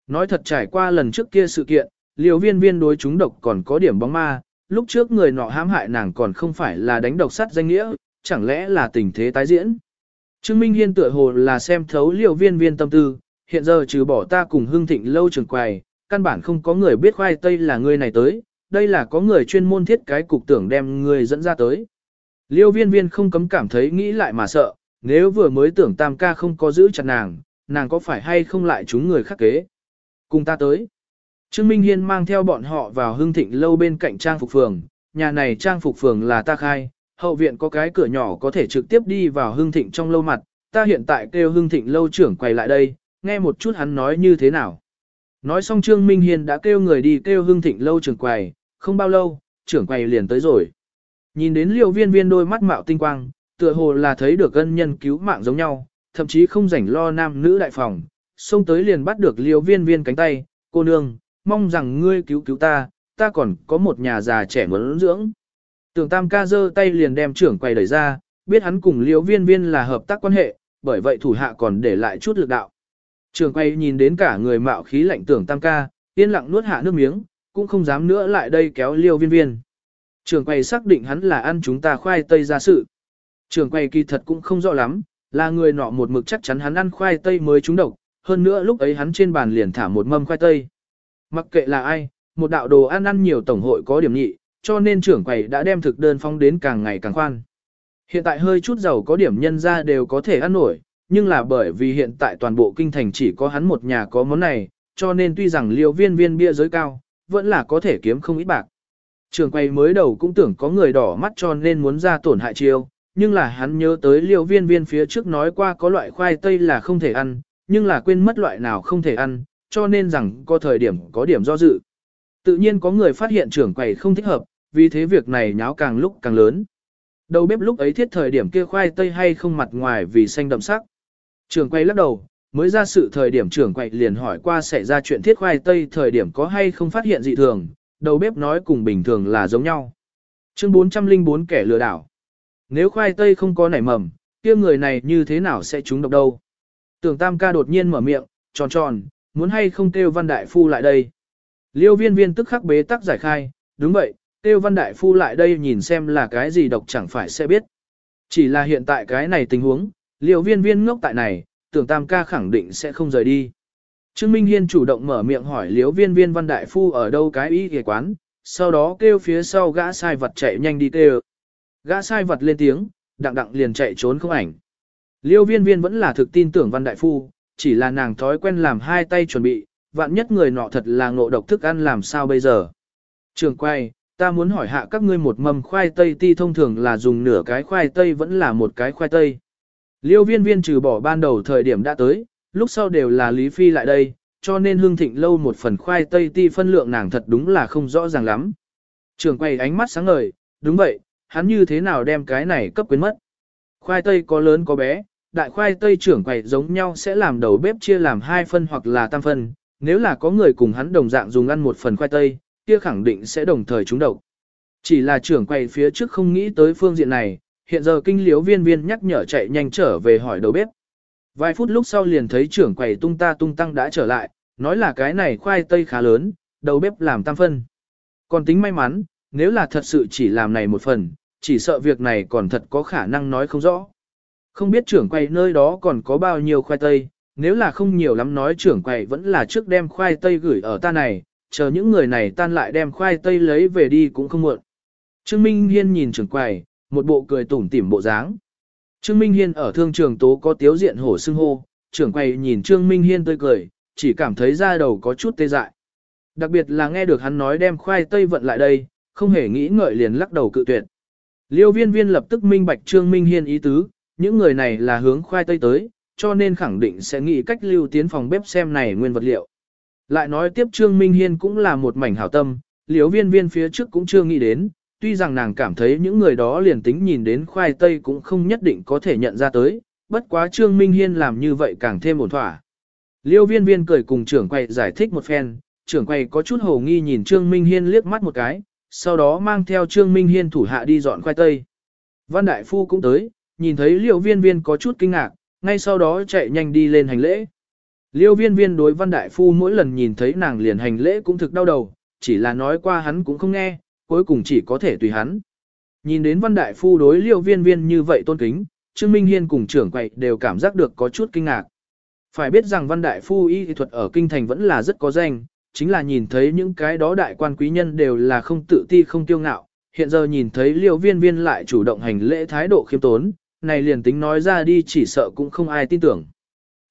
Nói thật trải qua lần trước kia sự kiện, liêu viên viên đối chúng độc còn có điểm bóng ma, lúc trước người nọ hãm hại nàng còn không phải là đánh độc sắt danh nghĩa, chẳng lẽ là tình thế tái diễn. Trương Minh Hiên tựa hồ là xem thấu liều viên viên tâm tư, hiện giờ trừ bỏ ta cùng hương thịnh lâu trường quầy, căn bản không có người biết khoai tây là người này tới, đây là có người chuyên môn thiết cái cục tưởng đem người dẫn ra tới. Liêu viên viên không cấm cảm thấy nghĩ lại mà sợ, nếu vừa mới tưởng tam ca không có giữ chặt nàng, nàng có phải hay không lại chúng người khác kế. Cùng ta tới. Trương Minh Hiên mang theo bọn họ vào hương thịnh lâu bên cạnh trang phục phường, nhà này trang phục phường là ta khai, hậu viện có cái cửa nhỏ có thể trực tiếp đi vào hương thịnh trong lâu mặt, ta hiện tại kêu hương thịnh lâu trưởng quay lại đây, nghe một chút hắn nói như thế nào. Nói xong Trương Minh Hiên đã kêu người đi kêu hương thịnh lâu trưởng quầy, không bao lâu, trưởng quầy liền tới rồi. Nhìn đến liều viên viên đôi mắt mạo tinh quang, tựa hồ là thấy được ân nhân cứu mạng giống nhau, thậm chí không rảnh lo nam nữ đại phòng, xông tới liền bắt được liều viên viên cánh tay, cô nương, mong rằng ngươi cứu cứu ta, ta còn có một nhà già trẻ muốn dưỡng. Tưởng tam ca giơ tay liền đem trưởng Quay đẩy ra, biết hắn cùng liễu viên viên là hợp tác quan hệ, bởi vậy thủ hạ còn để lại chút lực đạo. Trưởng Quay nhìn đến cả người mạo khí lạnh tưởng tam ca, yên lặng nuốt hạ nước miếng, cũng không dám nữa lại đây kéo liêu viên viên. Trưởng Quay xác định hắn là ăn chúng ta khoai tây ra sự. Trưởng Quay kỳ thật cũng không rõ lắm, là người nọ một mực chắc chắn hắn ăn khoai tây mới trúng độc, hơn nữa lúc ấy hắn trên bàn liền thả một mâm khoai tây. Mặc kệ là ai, một đạo đồ ăn ăn nhiều tổng hội có điểm nhị, cho nên trưởng quầy đã đem thực đơn phong đến càng ngày càng khoan. Hiện tại hơi chút giàu có điểm nhân ra đều có thể ăn nổi, nhưng là bởi vì hiện tại toàn bộ kinh thành chỉ có hắn một nhà có món này, cho nên tuy rằng liều viên viên bia giới cao, vẫn là có thể kiếm không ít bạc. Trường quay mới đầu cũng tưởng có người đỏ mắt cho nên muốn ra tổn hại chiêu, nhưng là hắn nhớ tới liều viên viên phía trước nói qua có loại khoai tây là không thể ăn, nhưng là quên mất loại nào không thể ăn, cho nên rằng có thời điểm có điểm do dự. Tự nhiên có người phát hiện trưởng quầy không thích hợp, vì thế việc này nháo càng lúc càng lớn. Đầu bếp lúc ấy thiết thời điểm kia khoai tây hay không mặt ngoài vì xanh đậm sắc. Trưởng quầy lắc đầu, mới ra sự thời điểm trưởng quầy liền hỏi qua xảy ra chuyện thiết khoai tây thời điểm có hay không phát hiện dị thường, đầu bếp nói cùng bình thường là giống nhau. Chương 404 kẻ lừa đảo. Nếu khoai tây không có nảy mầm, kia người này như thế nào sẽ trúng độc đâu? Tưởng Tam ca đột nhiên mở miệng, tròn tròn, muốn hay không kêu văn đại phu lại đây. Liêu viên viên tức khắc bế tắc giải khai, đúng vậy, kêu văn đại phu lại đây nhìn xem là cái gì độc chẳng phải sẽ biết. Chỉ là hiện tại cái này tình huống, liêu viên viên ngốc tại này, tưởng tam ca khẳng định sẽ không rời đi. Trương Minh Hiên chủ động mở miệng hỏi liêu viên viên văn đại phu ở đâu cái ý ghề quán, sau đó kêu phía sau gã sai vật chạy nhanh đi kêu. Gã sai vật lên tiếng, đặng đặng liền chạy trốn không ảnh. Liêu viên viên vẫn là thực tin tưởng văn đại phu, chỉ là nàng thói quen làm hai tay chuẩn bị, vạn nhất người nọ thật là ngộ độc thức ăn làm sao bây giờ. Trường quay, ta muốn hỏi hạ các ngươi một mầm khoai tây ti thông thường là dùng nửa cái khoai tây vẫn là một cái khoai tây. Liêu viên viên trừ bỏ ban đầu thời điểm đã tới, lúc sau đều là Lý Phi lại đây, cho nên hương thịnh lâu một phần khoai tây ti phân lượng nàng thật đúng là không rõ ràng lắm. Trường quay ánh mắt sáng ngời, đúng vậy, hắn như thế nào đem cái này cấp quyến mất. Khoai tây có lớn có bé, đại khoai tây trưởng quầy giống nhau sẽ làm đầu bếp chia làm hai phân hoặc là tam phân, nếu là có người cùng hắn đồng dạng dùng ăn một phần khoai tây, kia khẳng định sẽ đồng thời trúng độc. Chỉ là trưởng quầy phía trước không nghĩ tới phương diện này, hiện giờ kinh liếu viên viên nhắc nhở chạy nhanh trở về hỏi đầu bếp. Vài phút lúc sau liền thấy trưởng quầy tung ta tung tăng đã trở lại, nói là cái này khoai tây khá lớn, đầu bếp làm tam phân. Còn tính may mắn, nếu là thật sự chỉ làm này một phần, chỉ sợ việc này còn thật có khả năng nói không rõ. Không biết trưởng quầy nơi đó còn có bao nhiêu khoai tây, nếu là không nhiều lắm nói trưởng quầy vẫn là trước đem khoai tây gửi ở ta này, chờ những người này tan lại đem khoai tây lấy về đi cũng không muộn. Trương Minh Hiên nhìn trưởng quầy, một bộ cười tủm tỉm bộ dáng. Trương Minh Hiên ở thương trường tố có tiếu diện hổ xưng hô, trưởng quầy nhìn Trương Minh Hiên tươi cười, chỉ cảm thấy da đầu có chút tê dại. Đặc biệt là nghe được hắn nói đem khoai tây vận lại đây, không hề nghĩ ngợi liền lắc đầu cự tuyệt. Liêu viên viên lập tức minh bạch Trương Minh Hiên ý tứ, những người này là hướng khoai tây tới, cho nên khẳng định sẽ nghĩ cách lưu tiến phòng bếp xem này nguyên vật liệu. Lại nói tiếp Trương Minh Hiên cũng là một mảnh hảo tâm, liếu viên viên phía trước cũng chưa nghĩ đến, tuy rằng nàng cảm thấy những người đó liền tính nhìn đến khoai tây cũng không nhất định có thể nhận ra tới, bất quá Trương Minh Hiên làm như vậy càng thêm ổn thỏa. Liêu viên viên cười cùng trưởng quầy giải thích một phen, trưởng quầy có chút hồ nghi nhìn Trương Minh Hiên liếc mắt một cái, sau đó mang theo Trương Minh Hiên thủ hạ đi dọn khoai tây. Văn Đại Phu cũng tới, nhìn thấy liêu viên viên có chút kinh ngạc, ngay sau đó chạy nhanh đi lên hành lễ. Liêu viên viên đối Văn Đại Phu mỗi lần nhìn thấy nàng liền hành lễ cũng thực đau đầu, chỉ là nói qua hắn cũng không nghe, cuối cùng chỉ có thể tùy hắn. Nhìn đến Văn Đại Phu đối liêu viên viên như vậy tôn kính, Trương Minh Hiên cùng trưởng quậy đều cảm giác được có chút kinh ngạc. Phải biết rằng Văn Đại Phu y thuật ở Kinh Thành vẫn là rất có danh, chính là nhìn thấy những cái đó đại quan quý nhân đều là không tự ti không tiêu ngạo, hiện giờ nhìn thấy liêu viên viên lại chủ động hành lễ thái độ khiêm tốn, này liền tính nói ra đi chỉ sợ cũng không ai tin tưởng.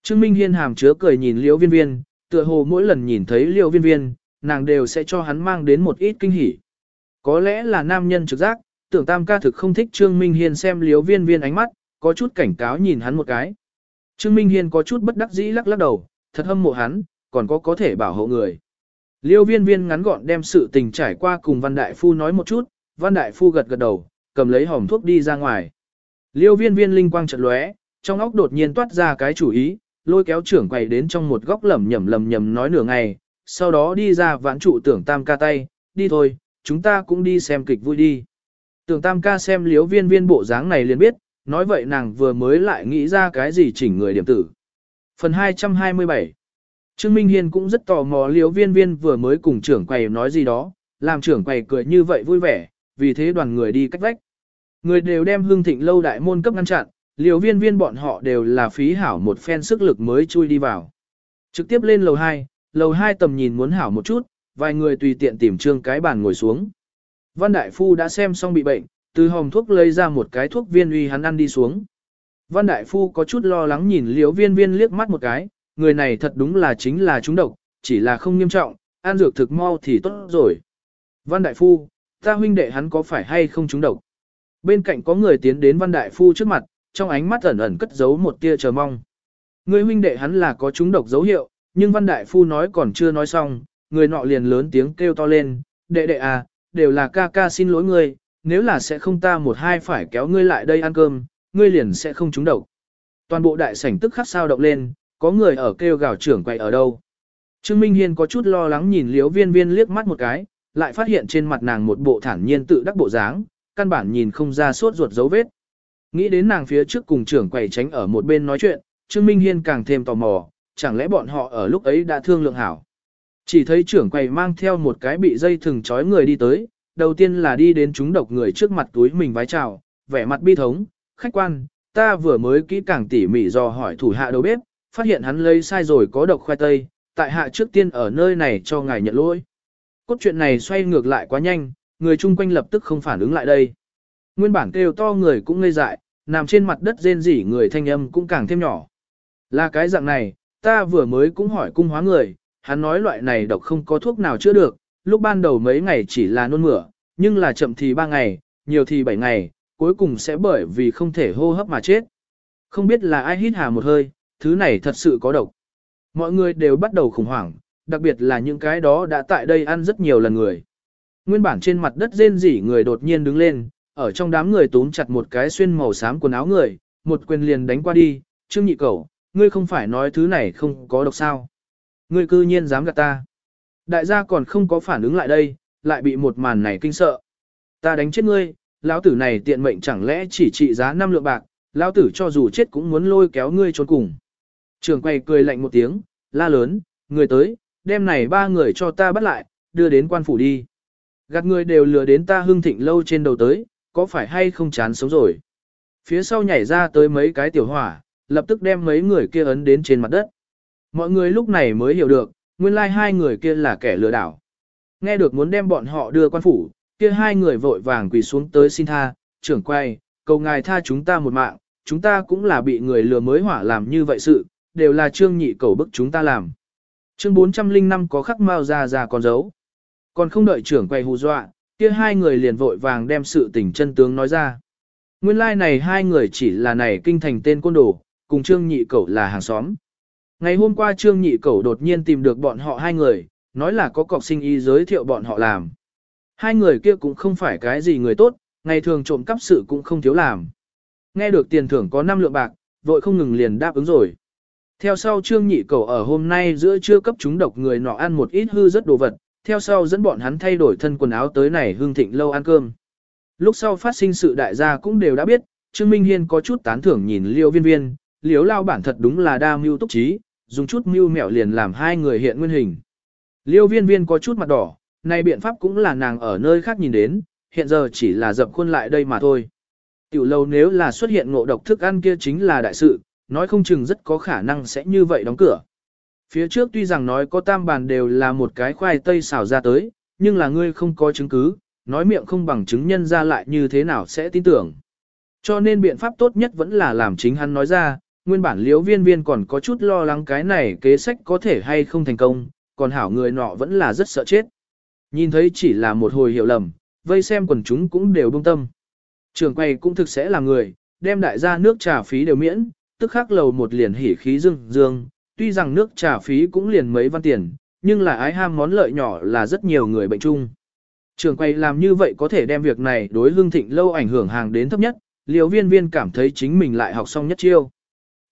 Trương Minh Hiên hàm chứa cười nhìn Liễu viên viên, tựa hồ mỗi lần nhìn thấy Liễu viên viên, nàng đều sẽ cho hắn mang đến một ít kinh hỉ. Có lẽ là nam nhân trực giác, tưởng tam ca thực không thích Trương Minh Hiên xem Liễu viên viên ánh mắt, có chút cảnh cáo nhìn hắn một cái. Trương Minh Hiên có chút bất đắc dĩ lắc lắc đầu, thật hâm mộ hắn, còn có có thể bảo hộ người. Liêu viên viên ngắn gọn đem sự tình trải qua cùng Văn Đại Phu nói một chút, Văn Đại Phu gật gật đầu, cầm lấy hòm thuốc đi ra ngoài. Liêu viên viên linh quang trận lóe, trong óc đột nhiên toát ra cái chủ ý, lôi kéo trưởng quầy đến trong một góc lẩm nhẩm lẩm nhẩm nói nửa ngày, sau đó đi ra vãn trụ tưởng tam ca tay, đi thôi, chúng ta cũng đi xem kịch vui đi. Tưởng tam ca xem liêu viên viên bộ dáng này liền biết, nói vậy nàng vừa mới lại nghĩ ra cái gì chỉnh người điểm tử. Phần 227 Trương Minh Hiên cũng rất tò mò liếu viên viên vừa mới cùng trưởng quầy nói gì đó, làm trưởng quầy cười như vậy vui vẻ, vì thế đoàn người đi cách vách. Người đều đem hương thịnh lâu đại môn cấp ngăn chặn, liều viên viên bọn họ đều là phí hảo một phen sức lực mới chui đi vào. Trực tiếp lên lầu 2, lầu 2 tầm nhìn muốn hảo một chút, vài người tùy tiện tìm trương cái bàn ngồi xuống. Văn Đại Phu đã xem xong bị bệnh, từ hòm thuốc lấy ra một cái thuốc viên uy hắn ăn đi xuống. Văn Đại Phu có chút lo lắng nhìn liều viên viên liếc mắt một cái, người này thật đúng là chính là trúng độc, chỉ là không nghiêm trọng, ăn dược thực mau thì tốt rồi. Văn Đại Phu, ta huynh đệ hắn có phải hay không trúng độc? Bên cạnh có người tiến đến Văn Đại Phu trước mặt, trong ánh mắt ẩn ẩn cất giấu một tia chờ mong. Người huynh đệ hắn là có chúng độc dấu hiệu, nhưng Văn Đại Phu nói còn chưa nói xong, người nọ liền lớn tiếng kêu to lên, đệ đệ à, đều là ca ca xin lỗi ngươi, nếu là sẽ không ta một hai phải kéo ngươi lại đây ăn cơm, ngươi liền sẽ không trúng độc. Toàn bộ đại sảnh tức khắc sao động lên, có người ở kêu gào trưởng quay ở đâu. Trương Minh Hiên có chút lo lắng nhìn liếu viên viên liếc mắt một cái, lại phát hiện trên mặt nàng một bộ thản nhiên tự đắc bộ dáng, căn bản nhìn không ra sốt ruột dấu vết. Nghĩ đến nàng phía trước cùng trưởng quầy tránh ở một bên nói chuyện, Trương Minh Hiên càng thêm tò mò, chẳng lẽ bọn họ ở lúc ấy đã thương lượng hảo. Chỉ thấy trưởng quầy mang theo một cái bị dây thừng trói người đi tới, đầu tiên là đi đến chúng độc người trước mặt túi mình vái chào, vẻ mặt bi thống, khách quan, ta vừa mới kỹ càng tỉ mỉ dò hỏi thủ hạ đầu bếp, phát hiện hắn lấy sai rồi có độc khoai tây, tại hạ trước tiên ở nơi này cho ngài nhận lỗi. Cốt truyện này xoay ngược lại quá nhanh, người chung quanh lập tức không phản ứng lại đây. Nguyên bản kêu to người cũng ngây dại, nằm trên mặt đất rên rỉ người thanh âm cũng càng thêm nhỏ. Là cái dạng này, ta vừa mới cũng hỏi cung hóa người, hắn nói loại này độc không có thuốc nào chữa được, lúc ban đầu mấy ngày chỉ là nôn mửa, nhưng là chậm thì 3 ngày, nhiều thì 7 ngày, cuối cùng sẽ bởi vì không thể hô hấp mà chết. Không biết là ai hít hà một hơi, thứ này thật sự có độc. Mọi người đều bắt đầu khủng hoảng, đặc biệt là những cái đó đã tại đây ăn rất nhiều lần người. Nguyên bản trên mặt đất rên rỉ người đột nhiên đứng lên, ở trong đám người túm chặt một cái xuyên màu xám quần áo người, một quyền liền đánh qua đi, Trương Nhị Cẩu, ngươi không phải nói thứ này không có độc sao? Ngươi cư nhiên dám gạt ta. Đại gia còn không có phản ứng lại đây, lại bị một màn này kinh sợ. Ta đánh chết ngươi, lão tử này tiện mệnh chẳng lẽ chỉ trị giá 5 lượng bạc, lão tử cho dù chết cũng muốn lôi kéo ngươi trốn cùng. Trường quay cười lạnh một tiếng, la lớn, người tới, đem này ba người cho ta bắt lại, đưa đến quan phủ đi. Gạt người đều lừa đến ta hưng thịnh lâu trên đầu tới, có phải hay không chán sống rồi. Phía sau nhảy ra tới mấy cái tiểu hỏa, lập tức đem mấy người kia ấn đến trên mặt đất. Mọi người lúc này mới hiểu được, nguyên lai like hai người kia là kẻ lừa đảo. Nghe được muốn đem bọn họ đưa quan phủ, kia hai người vội vàng quỳ xuống tới xin tha, trưởng quay, cầu ngài tha chúng ta một mạng, chúng ta cũng là bị người lừa mới hỏa làm như vậy sự, đều là trương nhị cầu bức chúng ta làm. Chương 405 có khắc mau ra ra con dấu. Còn không đợi trưởng quay hù dọa, kia hai người liền vội vàng đem sự tình chân tướng nói ra. Nguyên lai like này hai người chỉ là này kinh thành tên côn đồ, cùng trương nhị cẩu là hàng xóm. Ngày hôm qua trương nhị cẩu đột nhiên tìm được bọn họ hai người, nói là có cọc sinh y giới thiệu bọn họ làm. Hai người kia cũng không phải cái gì người tốt, ngày thường trộm cắp sự cũng không thiếu làm. Nghe được tiền thưởng có 5 lượng bạc, vội không ngừng liền đáp ứng rồi. Theo sau Trương Nhị cẩu ở hôm nay giữa trưa cấp chúng độc người nọ ăn một ít hư rất đồ vật, theo sau dẫn bọn hắn thay đổi thân quần áo tới này hương thịnh lâu ăn cơm. Lúc sau phát sinh sự đại gia cũng đều đã biết, Trương Minh Hiên có chút tán thưởng nhìn Liêu Viên Viên, liếu Lao bản thật đúng là đa mưu túc trí, dùng chút mưu mẹo liền làm hai người hiện nguyên hình. Liêu Viên Viên có chút mặt đỏ, này biện pháp cũng là nàng ở nơi khác nhìn đến, hiện giờ chỉ là dập khuôn lại đây mà thôi. Tiểu lâu nếu là xuất hiện ngộ độc thức ăn kia chính là đại sự, nói không chừng rất có khả năng sẽ như vậy đóng cửa. Phía trước tuy rằng nói có tam bàn đều là một cái khoai tây xào ra tới, nhưng là ngươi không có chứng cứ, nói miệng không bằng chứng nhân ra lại như thế nào sẽ tin tưởng. Cho nên biện pháp tốt nhất vẫn là làm chính hắn nói ra, nguyên bản liễu viên viên còn có chút lo lắng cái này kế sách có thể hay không thành công, còn hảo người nọ vẫn là rất sợ chết. Nhìn thấy chỉ là một hồi hiểu lầm, vây xem quần chúng cũng đều đông tâm. Trường quay cũng thực sẽ là người, đem đại gia nước trà phí đều miễn, tức khắc lầu một liền hỉ khí dương dương, tuy rằng nước trà phí cũng liền mấy văn tiền, nhưng là ái ham món lợi nhỏ là rất nhiều người bệnh chung. Trường quay làm như vậy có thể đem việc này đối hương thịnh lâu ảnh hưởng hàng đến thấp nhất, liều viên viên cảm thấy chính mình lại học xong nhất chiêu.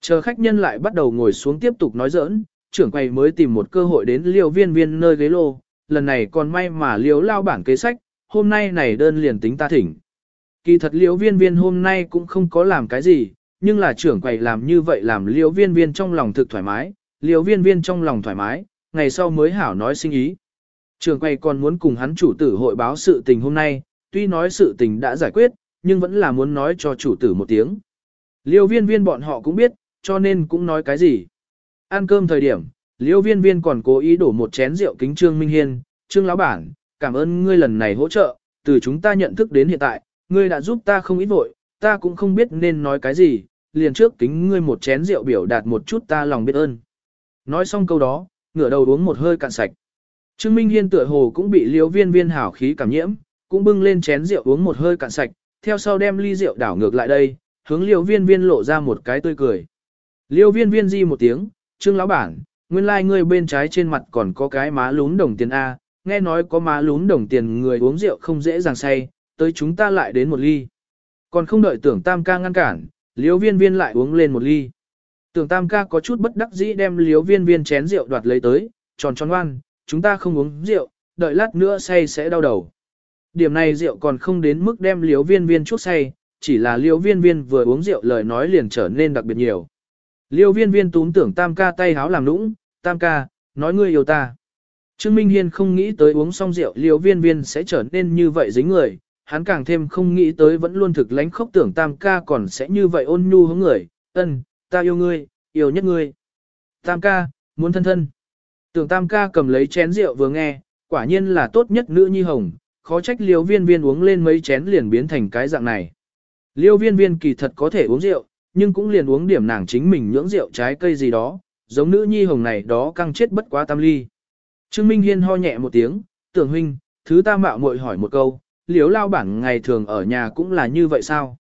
Chờ khách nhân lại bắt đầu ngồi xuống tiếp tục nói giỡn, trưởng quay mới tìm một cơ hội đến liều viên viên nơi ghế lô, lần này còn may mà liều lao bản kế sách, hôm nay này đơn liền tính ta thỉnh. Kỳ thật liều viên viên hôm nay cũng không có làm cái gì, nhưng là trưởng quầy làm như vậy làm liễu viên viên trong lòng thực thoải mái, liễu viên viên trong lòng thoải mái, ngày sau mới hảo nói sinh ý. Trưởng quầy còn muốn cùng hắn chủ tử hội báo sự tình hôm nay, tuy nói sự tình đã giải quyết, nhưng vẫn là muốn nói cho chủ tử một tiếng. Liêu viên viên bọn họ cũng biết, cho nên cũng nói cái gì. Ăn cơm thời điểm, liêu viên viên còn cố ý đổ một chén rượu kính Trương Minh Hiên, Trương Lão Bản, cảm ơn ngươi lần này hỗ trợ, từ chúng ta nhận thức đến hiện tại, ngươi đã giúp ta không ít vội, ta cũng không biết nên nói cái gì, liền trước kính ngươi một chén rượu biểu đạt một chút ta lòng biết ơn. Nói xong câu đó, ngửa đầu uống một hơi cạn sạch. Trương Minh Hiên tựa hồ cũng bị liêu viên viên hảo khí cảm nhiễm, cũng bưng lên chén rượu uống một hơi cạn sạch, theo sau đem ly rượu đảo ngược lại đây, hướng liêu viên viên lộ ra một cái tươi cười. Liêu viên viên di một tiếng, trương lão bản, nguyên lai like ngươi bên trái trên mặt còn có cái má lún đồng tiền A, nghe nói có má lún đồng tiền người uống rượu không dễ dàng say, tới chúng ta lại đến một ly. Còn không đợi tưởng tam ca ngăn cản, liêu viên viên lại uống lên một ly. Tưởng tam ca có chút bất đắc dĩ đem liêu viên viên chén rượu đoạt lấy tới, tròn tròn ngoan, chúng ta không uống rượu, đợi lát nữa say sẽ đau đầu. Điểm này rượu còn không đến mức đem liếu viên viên chút say, chỉ là liêu viên viên vừa uống rượu lời nói liền trở nên đặc biệt nhiều. Liêu viên viên túm tưởng tam ca tay háo làm nũng, tam ca, nói ngươi yêu ta. Trương Minh Hiên không nghĩ tới uống xong rượu liêu viên viên sẽ trở nên như vậy dính người, hắn càng thêm không nghĩ tới vẫn luôn thực lánh khóc tưởng tam ca còn sẽ như vậy ôn nhu hướng người, ân, ta yêu ngươi, yêu nhất ngươi. Tam ca, muốn thân thân. Tưởng tam ca cầm lấy chén rượu vừa nghe, quả nhiên là tốt nhất nữ nhi hồng, khó trách liêu viên viên uống lên mấy chén liền biến thành cái dạng này. Liêu viên viên kỳ thật có thể uống rượu, nhưng cũng liền uống điểm nàng chính mình nhưỡng rượu trái cây gì đó, giống nữ nhi hồng này đó căng chết bất quá tam ly. Trương Minh Hiên ho nhẹ một tiếng, tưởng huynh, thứ ta mạo muội hỏi một câu, liếu lao bản ngày thường ở nhà cũng là như vậy sao?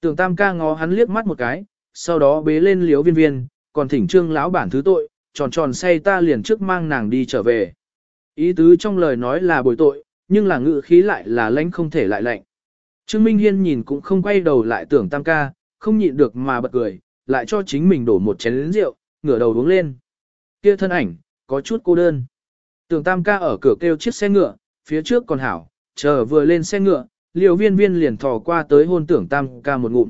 Tưởng tam ca ngó hắn liếc mắt một cái, sau đó bế lên liếu viên viên, còn thỉnh trương lão bản thứ tội, tròn tròn say ta liền trước mang nàng đi trở về. Ý tứ trong lời nói là bồi tội, nhưng là ngự khí lại là lãnh không thể lại lạnh. Trương Minh Hiên nhìn cũng không quay đầu lại tưởng tam ca, không nhịn được mà bật cười, lại cho chính mình đổ một chén rượu, ngửa đầu uống lên. Kia thân ảnh, có chút cô đơn. Tưởng tam ca ở cửa kêu chiếc xe ngựa, phía trước còn hảo, chờ vừa lên xe ngựa, liều viên viên liền thò qua tới hôn tưởng tam ca một ngụm.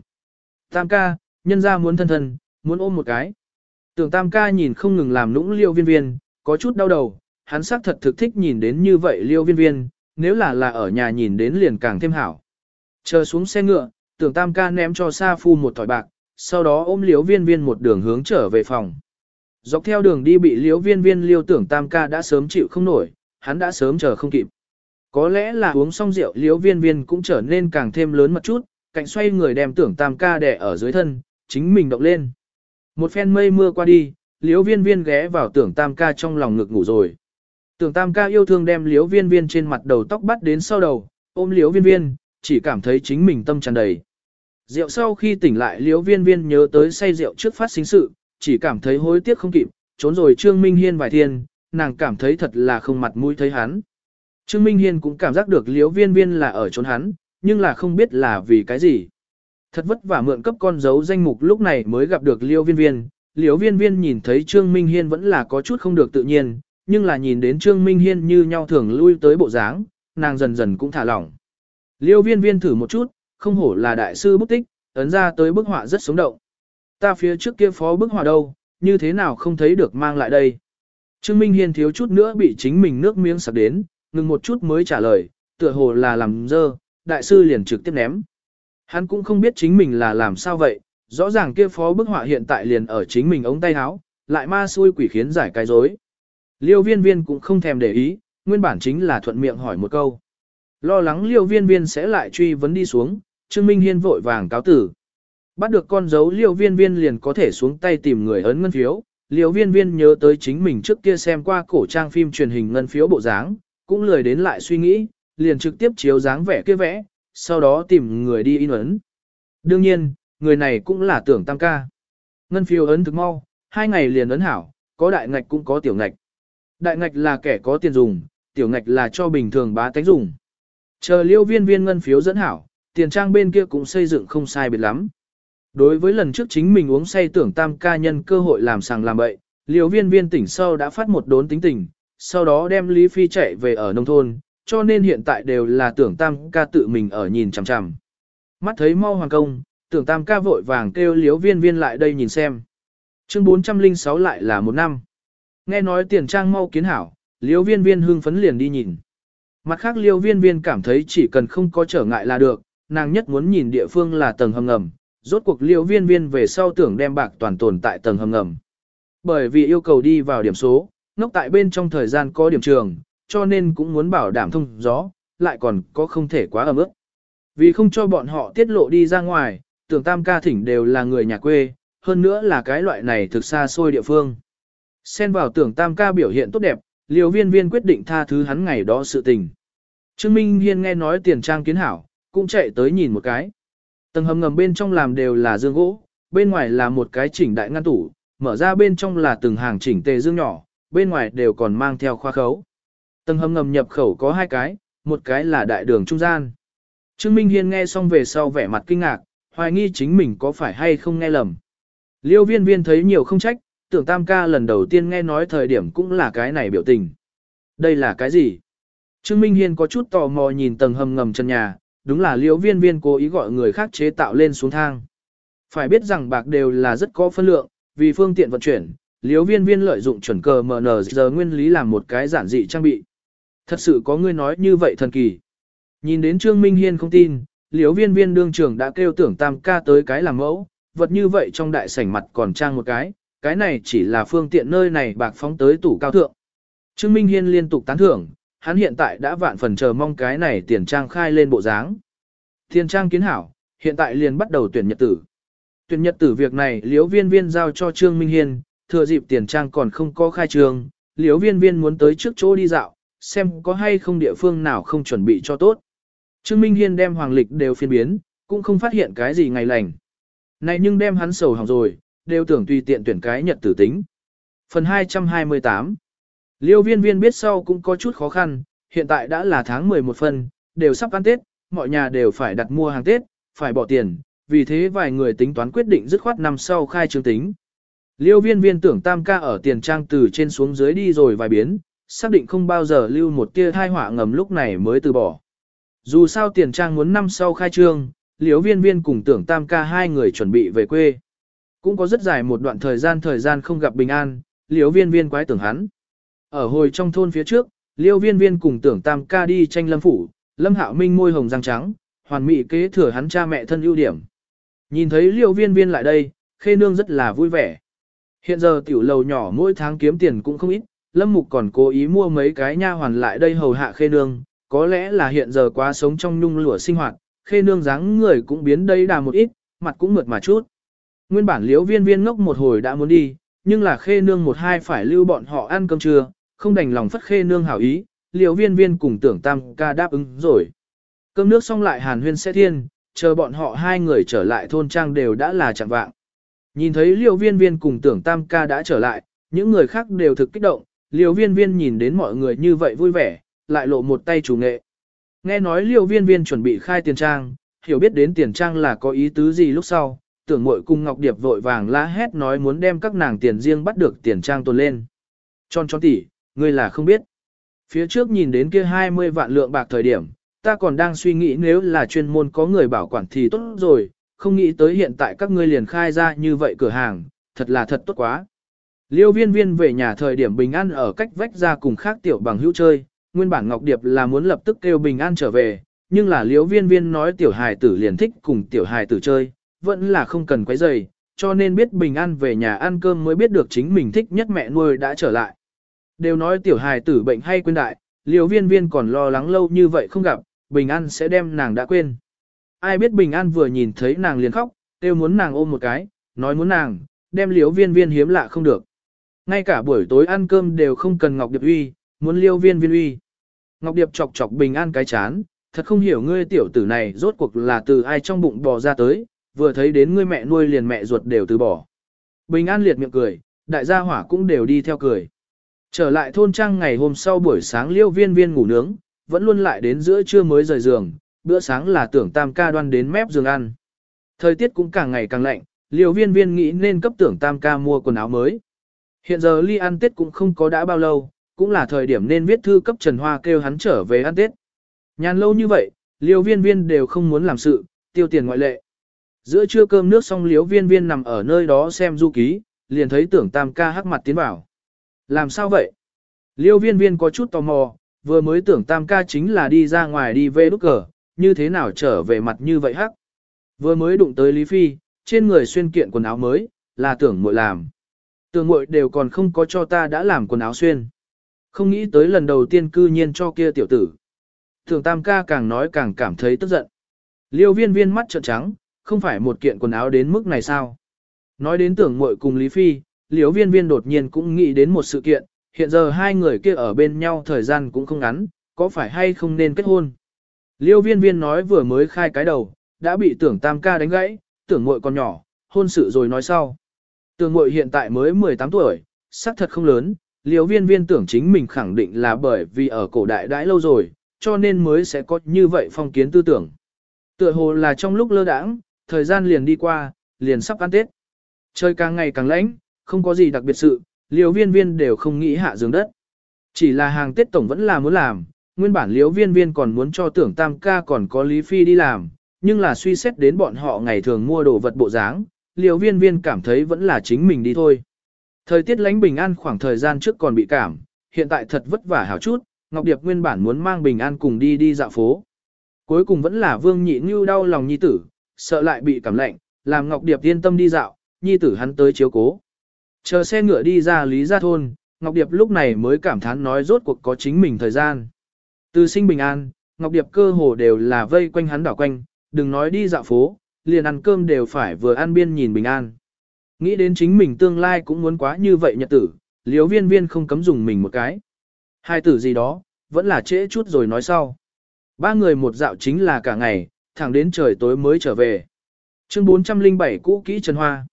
Tam ca, nhân ra muốn thân thân, muốn ôm một cái. Tưởng tam ca nhìn không ngừng làm nũng liêu viên viên, có chút đau đầu, hắn xác thật thực thích nhìn đến như vậy liêu viên viên, nếu là là ở nhà nhìn đến liền càng thêm hảo. Chờ xuống xe ngựa, tưởng tam ca ném cho Sa Phu một thỏi bạc, sau đó ôm liêu viên viên một đường hướng trở về phòng. Dọc theo đường đi bị liêu viên viên liêu tưởng tam ca đã sớm chịu không nổi, hắn đã sớm chờ không kịp. Có lẽ là uống xong rượu liếu viên viên cũng trở nên càng thêm lớn một chút, cạnh xoay người đem tưởng tam ca đẻ ở dưới thân, chính mình động lên. Một phen mây mưa qua đi, liếu viên viên ghé vào tưởng tam ca trong lòng ngực ngủ rồi. Tưởng tam ca yêu thương đem liếu viên viên trên mặt đầu tóc bắt đến sau đầu, ôm liếu viên viên, chỉ cảm thấy chính mình tâm tràn đầy. Rượu sau khi tỉnh lại liếu viên viên nhớ tới say rượu trước phát sinh sự, chỉ cảm thấy hối tiếc không kịp, trốn rồi Trương Minh Hiên vài thiên, nàng cảm thấy thật là không mặt mũi thấy hắn. Trương Minh Hiên cũng cảm giác được liếu viên viên là ở trốn hắn, nhưng là không biết là vì cái gì. Thật vất vả mượn cấp con dấu danh mục lúc này mới gặp được Liêu viên viên. Liêu viên viên nhìn thấy Trương Minh Hiên vẫn là có chút không được tự nhiên, nhưng là nhìn đến Trương Minh Hiên như nhau thường lui tới bộ dáng, nàng dần dần cũng thả lỏng. Liêu viên viên thử một chút, không hổ là đại sư bút tích, ấn ra tới bức họa rất sống động. Ta phía trước kia phó bức họa đâu, như thế nào không thấy được mang lại đây. Trương Minh Hiên thiếu chút nữa bị chính mình nước miếng sạc đến, ngừng một chút mới trả lời, tựa hồ là làm dơ, đại sư liền trực tiếp ném. Hắn cũng không biết chính mình là làm sao vậy, rõ ràng kia phó bức họa hiện tại liền ở chính mình ống tay áo, lại ma xui quỷ khiến giải cái dối. Liêu viên viên cũng không thèm để ý, nguyên bản chính là thuận miệng hỏi một câu. Lo lắng liêu viên viên sẽ lại truy vấn đi xuống, Trương Minh Hiên vội vàng cáo tử. Bắt được con dấu liêu viên viên liền có thể xuống tay tìm người ấn ngân phiếu. Liêu viên viên nhớ tới chính mình trước kia xem qua cổ trang phim truyền hình ngân phiếu bộ dáng, cũng lười đến lại suy nghĩ, liền trực tiếp chiếu dáng vẽ kia vẽ, sau đó tìm người đi in ấn. Đương nhiên, người này cũng là tưởng tam ca. Ngân phiếu ấn thực mau, hai ngày liền ấn hảo, có đại ngạch cũng có tiểu ngạch. Đại ngạch là kẻ có tiền dùng, tiểu ngạch là cho bình thường bá tánh dùng. Chờ liêu viên viên ngân phiếu dẫn hảo, tiền trang bên kia cũng xây dựng không sai biệt lắm. Đối với lần trước chính mình uống say tưởng tam ca nhân cơ hội làm sàng làm bậy, liêu viên viên tỉnh sau đã phát một đốn tính tình, sau đó đem Lý Phi chạy về ở nông thôn, cho nên hiện tại đều là tưởng tam ca tự mình ở nhìn chằm chằm. Mắt thấy mau hoàng công, tưởng tam ca vội vàng kêu liếu viên viên lại đây nhìn xem. Chương 406 lại là một năm. Nghe nói tiền trang mau kiến hảo, liếu viên viên hưng phấn liền đi nhìn. Mặt khác liêu viên viên cảm thấy chỉ cần không có trở ngại là được, nàng nhất muốn nhìn địa phương là tầng hầm ngầm, rốt cuộc liêu viên viên về sau tưởng đem bạc toàn tồn tại tầng hầm ngầm. Bởi vì yêu cầu đi vào điểm số, ngốc tại bên trong thời gian có điểm trường, cho nên cũng muốn bảo đảm thông gió, lại còn có không thể quá ấm ức. Vì không cho bọn họ tiết lộ đi ra ngoài, tưởng tam ca thỉnh đều là người nhà quê, hơn nữa là cái loại này thực xa xôi địa phương. Xen vào tưởng tam ca biểu hiện tốt đẹp, liều viên viên quyết định tha thứ hắn ngày đó sự tình. Trương Minh Hiên nghe nói tiền trang kiến hảo, cũng chạy tới nhìn một cái. Tầng hầm ngầm bên trong làm đều là dương gỗ, bên ngoài là một cái chỉnh đại ngăn tủ, mở ra bên trong là từng hàng chỉnh tề dương nhỏ, bên ngoài đều còn mang theo khoa khấu. Tầng hầm ngầm nhập khẩu có hai cái, một cái là đại đường trung gian. Trương Minh Hiên nghe xong về sau vẻ mặt kinh ngạc, hoài nghi chính mình có phải hay không nghe lầm. Liêu viên viên thấy nhiều không trách, tưởng tam ca lần đầu tiên nghe nói thời điểm cũng là cái này biểu tình. Đây là cái gì? Trương Minh Hiên có chút tò mò nhìn tầng hầm ngầm chân nhà, đúng là liêu viên viên cố ý gọi người khác chế tạo lên xuống thang. Phải biết rằng bạc đều là rất có phân lượng, vì phương tiện vận chuyển, Liễu viên viên lợi dụng chuẩn cờ MN giờ nguyên lý làm một cái giản dị trang bị. Thật sự có người nói như vậy thần kỳ. Nhìn đến Trương Minh Hiên không tin, Liễu viên viên đương trưởng đã kêu tưởng tam ca tới cái làm mẫu, vật như vậy trong đại sảnh mặt còn trang một cái, cái này chỉ là phương tiện nơi này bạc phóng tới tủ cao thượng. Trương Minh Hiên liên tục tán thưởng, hắn hiện tại đã vạn phần chờ mong cái này tiền trang khai lên bộ dáng. Tiền trang kiến hảo, hiện tại liền bắt đầu tuyển nhật tử. Tuyển nhật tử việc này liếu viên viên giao cho Trương Minh Hiên, thừa dịp tiền trang còn không có khai trương, liếu viên viên muốn tới trước chỗ đi dạo, xem có hay không địa phương nào không chuẩn bị cho tốt. Trương Minh Hiên đem hoàng lịch đều phiên biến, cũng không phát hiện cái gì ngày lành. Này nhưng đem hắn sầu hỏng rồi, đều tưởng tùy tiện tuyển cái nhật tử tính. Phần 228 Liêu viên viên biết sau cũng có chút khó khăn, hiện tại đã là tháng 11 phần, đều sắp ăn Tết, mọi nhà đều phải đặt mua hàng Tết, phải bỏ tiền, vì thế vài người tính toán quyết định dứt khoát năm sau khai trương tính. Liêu viên viên tưởng tam ca ở tiền trang từ trên xuống dưới đi rồi vài biến, xác định không bao giờ lưu một tia thai họa ngầm lúc này mới từ bỏ. Dù sao tiền trang muốn năm sau khai trương, liêu viên viên cùng tưởng tam ca hai người chuẩn bị về quê. Cũng có rất dài một đoạn thời gian thời gian không gặp bình an, liêu viên viên quái tưởng hắn. Ở hồi trong thôn phía trước, liêu viên viên cùng tưởng tam ca đi tranh lâm phủ, lâm hạo minh môi hồng răng trắng, hoàn mỹ kế thừa hắn cha mẹ thân ưu điểm. Nhìn thấy liêu viên viên lại đây, khê nương rất là vui vẻ. Hiện giờ tiểu lầu nhỏ mỗi tháng kiếm tiền cũng không ít, lâm mục còn cố ý mua mấy cái nha hoàn lại đây hầu hạ khê nương, có lẽ là hiện giờ quá sống trong nhung lụa sinh hoạt, khê nương dáng người cũng biến đây đà một ít, mặt cũng mượt mà chút. Nguyên bản liễu viên viên ngốc một hồi đã muốn đi, nhưng là khê nương một hai phải lưu bọn họ ăn cơm trưa, không đành lòng phất khê nương hảo ý, liễu viên viên cùng tưởng tam ca đáp ứng rồi. Cơm nước xong lại hàn huyên sẽ thiên, chờ bọn họ hai người trở lại thôn trang đều đã là chẳng vạng. Nhìn thấy liều viên viên cùng tưởng tam ca đã trở lại, những người khác đều thực kích động, liều viên viên nhìn đến mọi người như vậy vui vẻ, lại lộ một tay chủ nghệ. Nghe nói liêu viên viên chuẩn bị khai tiền trang, hiểu biết đến tiền trang là có ý tứ gì lúc sau, tưởng mội cùng Ngọc Điệp vội vàng la hét nói muốn đem các nàng tiền riêng bắt được tiền trang tồn lên. Tròn tròn tỉ, ngươi là không biết. Phía trước nhìn đến kia 20 vạn lượng bạc thời điểm, ta còn đang suy nghĩ nếu là chuyên môn có người bảo quản thì tốt rồi, không nghĩ tới hiện tại các ngươi liền khai ra như vậy cửa hàng, thật là thật tốt quá. Liêu viên viên về nhà thời điểm bình an ở cách vách ra cùng khác tiểu bằng hữu chơi, nguyên bản Ngọc Điệp là muốn lập tức kêu bình an trở về, nhưng là liêu viên viên nói tiểu hài tử liền thích cùng tiểu hài tử chơi, vẫn là không cần quấy rầy, cho nên biết bình an về nhà ăn cơm mới biết được chính mình thích nhất mẹ nuôi đã trở lại. Đều nói tiểu hài tử bệnh hay quên đại, liều viên viên còn lo lắng lâu như vậy không gặp, bình an sẽ đem nàng đã quên. Ai biết bình an vừa nhìn thấy nàng liền khóc, kêu muốn nàng ôm một cái, nói muốn nàng, đem liễu viên viên hiếm lạ không được. Ngay cả buổi tối ăn cơm đều không cần Ngọc Điệp uy, muốn liêu viên viên uy. Ngọc Điệp chọc chọc bình an cái chán, thật không hiểu ngươi tiểu tử này rốt cuộc là từ ai trong bụng bò ra tới, vừa thấy đến ngươi mẹ nuôi liền mẹ ruột đều từ bỏ. Bình an liệt miệng cười, đại gia hỏa cũng đều đi theo cười. Trở lại thôn trang ngày hôm sau buổi sáng liêu viên viên ngủ nướng, vẫn luôn lại đến giữa trưa mới rời giường, bữa sáng là tưởng tam ca đoan đến mép giường ăn. Thời tiết cũng càng ngày càng lạnh, liêu viên viên nghĩ nên cấp tưởng tam ca mua quần áo mới. Hiện giờ ly ăn tết cũng không có đã bao lâu, cũng là thời điểm nên viết thư cấp Trần Hoa kêu hắn trở về ăn tết. Nhàn lâu như vậy, liêu viên viên đều không muốn làm sự, tiêu tiền ngoại lệ. Giữa trưa cơm nước xong liều viên viên nằm ở nơi đó xem du ký, liền thấy tưởng tam ca hắc mặt tiến vào. Làm sao vậy? Liêu viên viên có chút tò mò, vừa mới tưởng tam ca chính là đi ra ngoài đi về đúc cờ, như thế nào trở về mặt như vậy hắc. Vừa mới đụng tới Lý Phi, trên người xuyên kiện quần áo mới, là tưởng muội làm. Tưởng muội đều còn không có cho ta đã làm quần áo xuyên. Không nghĩ tới lần đầu tiên cư nhiên cho kia tiểu tử. Tưởng tam ca càng nói càng cảm thấy tức giận. Liêu viên viên mắt trợn trắng, không phải một kiện quần áo đến mức này sao? Nói đến tưởng muội cùng Lý Phi, Liêu viên viên đột nhiên cũng nghĩ đến một sự kiện, hiện giờ hai người kia ở bên nhau thời gian cũng không ngắn, có phải hay không nên kết hôn? Liêu viên viên nói vừa mới khai cái đầu, đã bị tưởng tam ca đánh gãy, tưởng muội còn nhỏ, hôn sự rồi nói sau. Tưởng muội hiện tại mới 18 tuổi, xác thật không lớn, liêu viên viên tưởng chính mình khẳng định là bởi vì ở cổ đại đãi lâu rồi, cho nên mới sẽ có như vậy phong kiến tư tưởng. Tựa hồ là trong lúc lơ đãng, thời gian liền đi qua, liền sắp ăn Tết. Trời càng ngày càng lạnh, không có gì đặc biệt sự, liều viên viên đều không nghĩ hạ giường đất. Chỉ là hàng Tết tổng vẫn là muốn làm, nguyên bản Liễu viên viên còn muốn cho tưởng tam ca còn có Lý Phi đi làm, nhưng là suy xét đến bọn họ ngày thường mua đồ vật bộ dáng, Liễu viên viên cảm thấy vẫn là chính mình đi thôi. Thời tiết lánh bình an khoảng thời gian trước còn bị cảm, hiện tại thật vất vả hảo chút, Ngọc Điệp nguyên bản muốn mang bình an cùng đi đi dạo phố. Cuối cùng vẫn là Vương Nhị Như đau lòng nhi tử, sợ lại bị cảm lạnh, làm Ngọc Điệp yên tâm đi dạo, nhi tử hắn tới chiếu cố. Chờ xe ngựa đi ra Lý Gia Thôn, Ngọc Điệp lúc này mới cảm thán nói rốt cuộc có chính mình thời gian. Từ sinh bình an, Ngọc Điệp cơ hồ đều là vây quanh hắn đảo quanh, đừng nói đi dạo phố, liền ăn cơm đều phải vừa ăn biên nhìn bình an. Nghĩ đến chính mình tương lai cũng muốn quá như vậy nhật tử, liếu viên viên không cấm dùng mình một cái. Hai tử gì đó, vẫn là trễ chút rồi nói sau. Ba người một dạo chính là cả ngày, thẳng đến trời tối mới trở về. Chương 407 cũ kỹ Trần Hoa.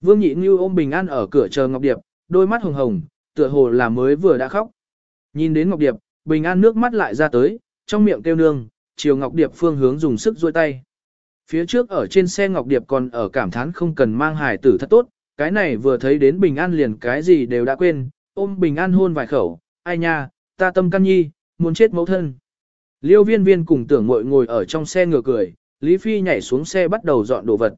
Vương Nhị Ngưu ôm Bình An ở cửa chờ Ngọc Điệp, đôi mắt hồng hồng, tựa hồ là mới vừa đã khóc. Nhìn đến Ngọc Điệp, Bình An nước mắt lại ra tới, trong miệng kêu nương, chiều Ngọc Điệp phương hướng dùng sức duỗi tay. Phía trước ở trên xe Ngọc Điệp còn ở cảm thán không cần mang hài tử thật tốt, cái này vừa thấy đến Bình An liền cái gì đều đã quên, ôm Bình An hôn vài khẩu, ai nha, ta tâm căn nhi, muốn chết mẫu thân. Liêu viên viên cùng tưởng mội ngồi ở trong xe ngựa cười, Lý Phi nhảy xuống xe bắt đầu dọn đồ vật.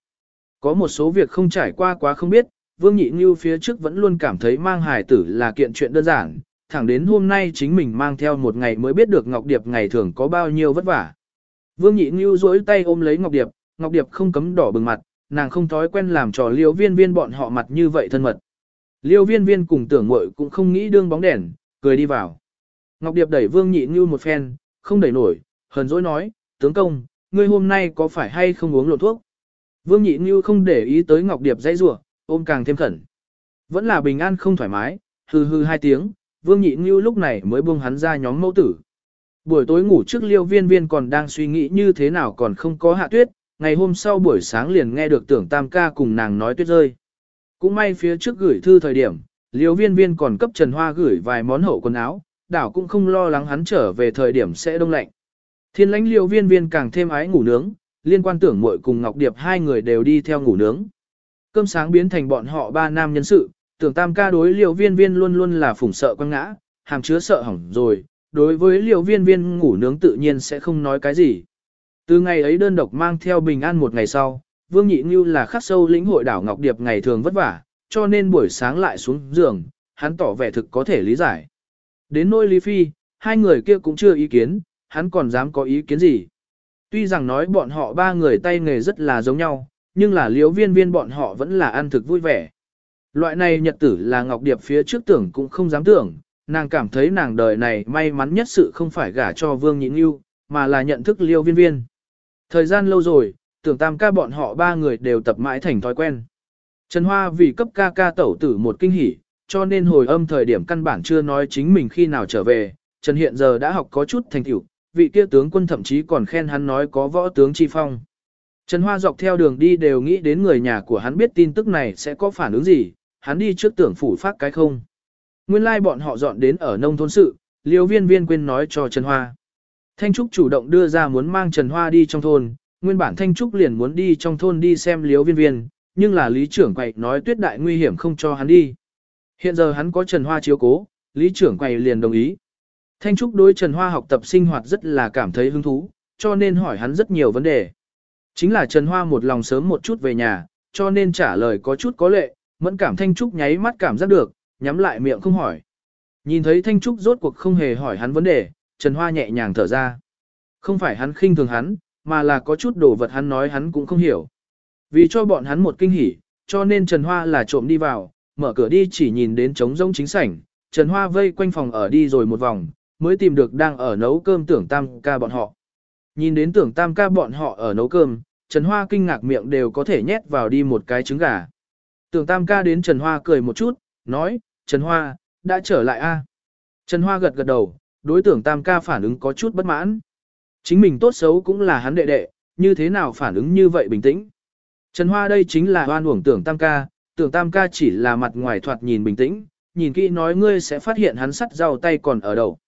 Có một số việc không trải qua quá không biết, Vương Nhị Ngưu phía trước vẫn luôn cảm thấy mang hài tử là kiện chuyện đơn giản, thẳng đến hôm nay chính mình mang theo một ngày mới biết được Ngọc Điệp ngày thường có bao nhiêu vất vả. Vương Nhị Như duỗi tay ôm lấy Ngọc Điệp, Ngọc Điệp không cấm đỏ bừng mặt, nàng không thói quen làm trò liêu viên viên bọn họ mặt như vậy thân mật. Liêu viên viên cùng tưởng mội cũng không nghĩ đương bóng đèn, cười đi vào. Ngọc Điệp đẩy Vương Nhị Như một phen, không đẩy nổi, hờn dỗi nói, tướng công, ngươi hôm nay có phải hay không uống lộn thuốc? Vương Nhị Như không để ý tới Ngọc Điệp dãy rủa, ôm càng thêm khẩn. Vẫn là bình an không thoải mái, hừ hừ hai tiếng, Vương Nhị Ngưu lúc này mới buông hắn ra nhóm mẫu tử. Buổi tối ngủ trước liêu viên viên còn đang suy nghĩ như thế nào còn không có hạ tuyết, ngày hôm sau buổi sáng liền nghe được tưởng tam ca cùng nàng nói tuyết rơi. Cũng may phía trước gửi thư thời điểm, liêu viên viên còn cấp Trần Hoa gửi vài món hậu quần áo, đảo cũng không lo lắng hắn trở về thời điểm sẽ đông lạnh. Thiên lãnh liêu viên viên càng thêm ái ngủ nướng, liên quan tưởng muội cùng Ngọc Điệp hai người đều đi theo ngủ nướng. Cơm sáng biến thành bọn họ ba nam nhân sự, tưởng tam ca đối liều viên viên luôn luôn là phủng sợ quăng ngã, hàm chứa sợ hỏng rồi, đối với liều viên viên ngủ nướng tự nhiên sẽ không nói cái gì. Từ ngày ấy đơn độc mang theo bình an một ngày sau, Vương Nhị Ngưu là khắc sâu lĩnh hội đảo Ngọc Điệp ngày thường vất vả, cho nên buổi sáng lại xuống giường, hắn tỏ vẻ thực có thể lý giải. Đến nôi Lý Phi, hai người kia cũng chưa ý kiến, hắn còn dám có ý kiến gì. Tuy rằng nói bọn họ ba người tay nghề rất là giống nhau, nhưng là liếu viên viên bọn họ vẫn là ăn thực vui vẻ. Loại này nhật tử là Ngọc Điệp phía trước tưởng cũng không dám tưởng, nàng cảm thấy nàng đời này may mắn nhất sự không phải gả cho Vương Nhị Như, mà là nhận thức liêu viên viên. Thời gian lâu rồi, tưởng tam ca bọn họ ba người đều tập mãi thành thói quen. Trần Hoa vì cấp ca ca tẩu tử một kinh hỉ, cho nên hồi âm thời điểm căn bản chưa nói chính mình khi nào trở về, Trần hiện giờ đã học có chút thành tựu, vị kia tướng quân thậm chí còn khen hắn nói có võ tướng chi phong. Trần Hoa dọc theo đường đi đều nghĩ đến người nhà của hắn biết tin tức này sẽ có phản ứng gì, hắn đi trước tưởng phủ phát cái không. Nguyên lai like bọn họ dọn đến ở nông thôn sự, liêu viên viên quên nói cho Trần Hoa. Thanh Trúc chủ động đưa ra muốn mang Trần Hoa đi trong thôn, nguyên bản Thanh Trúc liền muốn đi trong thôn đi xem liêu viên viên, nhưng là lý trưởng quậy nói tuyết đại nguy hiểm không cho hắn đi. Hiện giờ hắn có Trần Hoa chiếu cố, lý trưởng quầy liền đồng ý. Thanh Trúc đối Trần Hoa học tập sinh hoạt rất là cảm thấy hứng thú, cho nên hỏi hắn rất nhiều vấn đề. Chính là Trần Hoa một lòng sớm một chút về nhà, cho nên trả lời có chút có lệ, mẫn cảm Thanh Trúc nháy mắt cảm giác được, nhắm lại miệng không hỏi. Nhìn thấy Thanh Trúc rốt cuộc không hề hỏi hắn vấn đề, Trần Hoa nhẹ nhàng thở ra. Không phải hắn khinh thường hắn, mà là có chút đồ vật hắn nói hắn cũng không hiểu. Vì cho bọn hắn một kinh hỉ, cho nên Trần Hoa là trộm đi vào, mở cửa đi chỉ nhìn đến trống rỗng chính sảnh, Trần Hoa vây quanh phòng ở đi rồi một vòng, mới tìm được đang ở nấu cơm tưởng tam ca bọn họ. Nhìn đến tưởng tam ca bọn họ ở nấu cơm, Trần Hoa kinh ngạc miệng đều có thể nhét vào đi một cái trứng gà. Tưởng tam ca đến Trần Hoa cười một chút, nói, Trần Hoa, đã trở lại a Trần Hoa gật gật đầu, đối tưởng tam ca phản ứng có chút bất mãn. Chính mình tốt xấu cũng là hắn đệ đệ, như thế nào phản ứng như vậy bình tĩnh. Trần Hoa đây chính là hoan uổng tưởng tam ca, tưởng tam ca chỉ là mặt ngoài thoạt nhìn bình tĩnh, nhìn kỹ nói ngươi sẽ phát hiện hắn sắt rau tay còn ở đầu.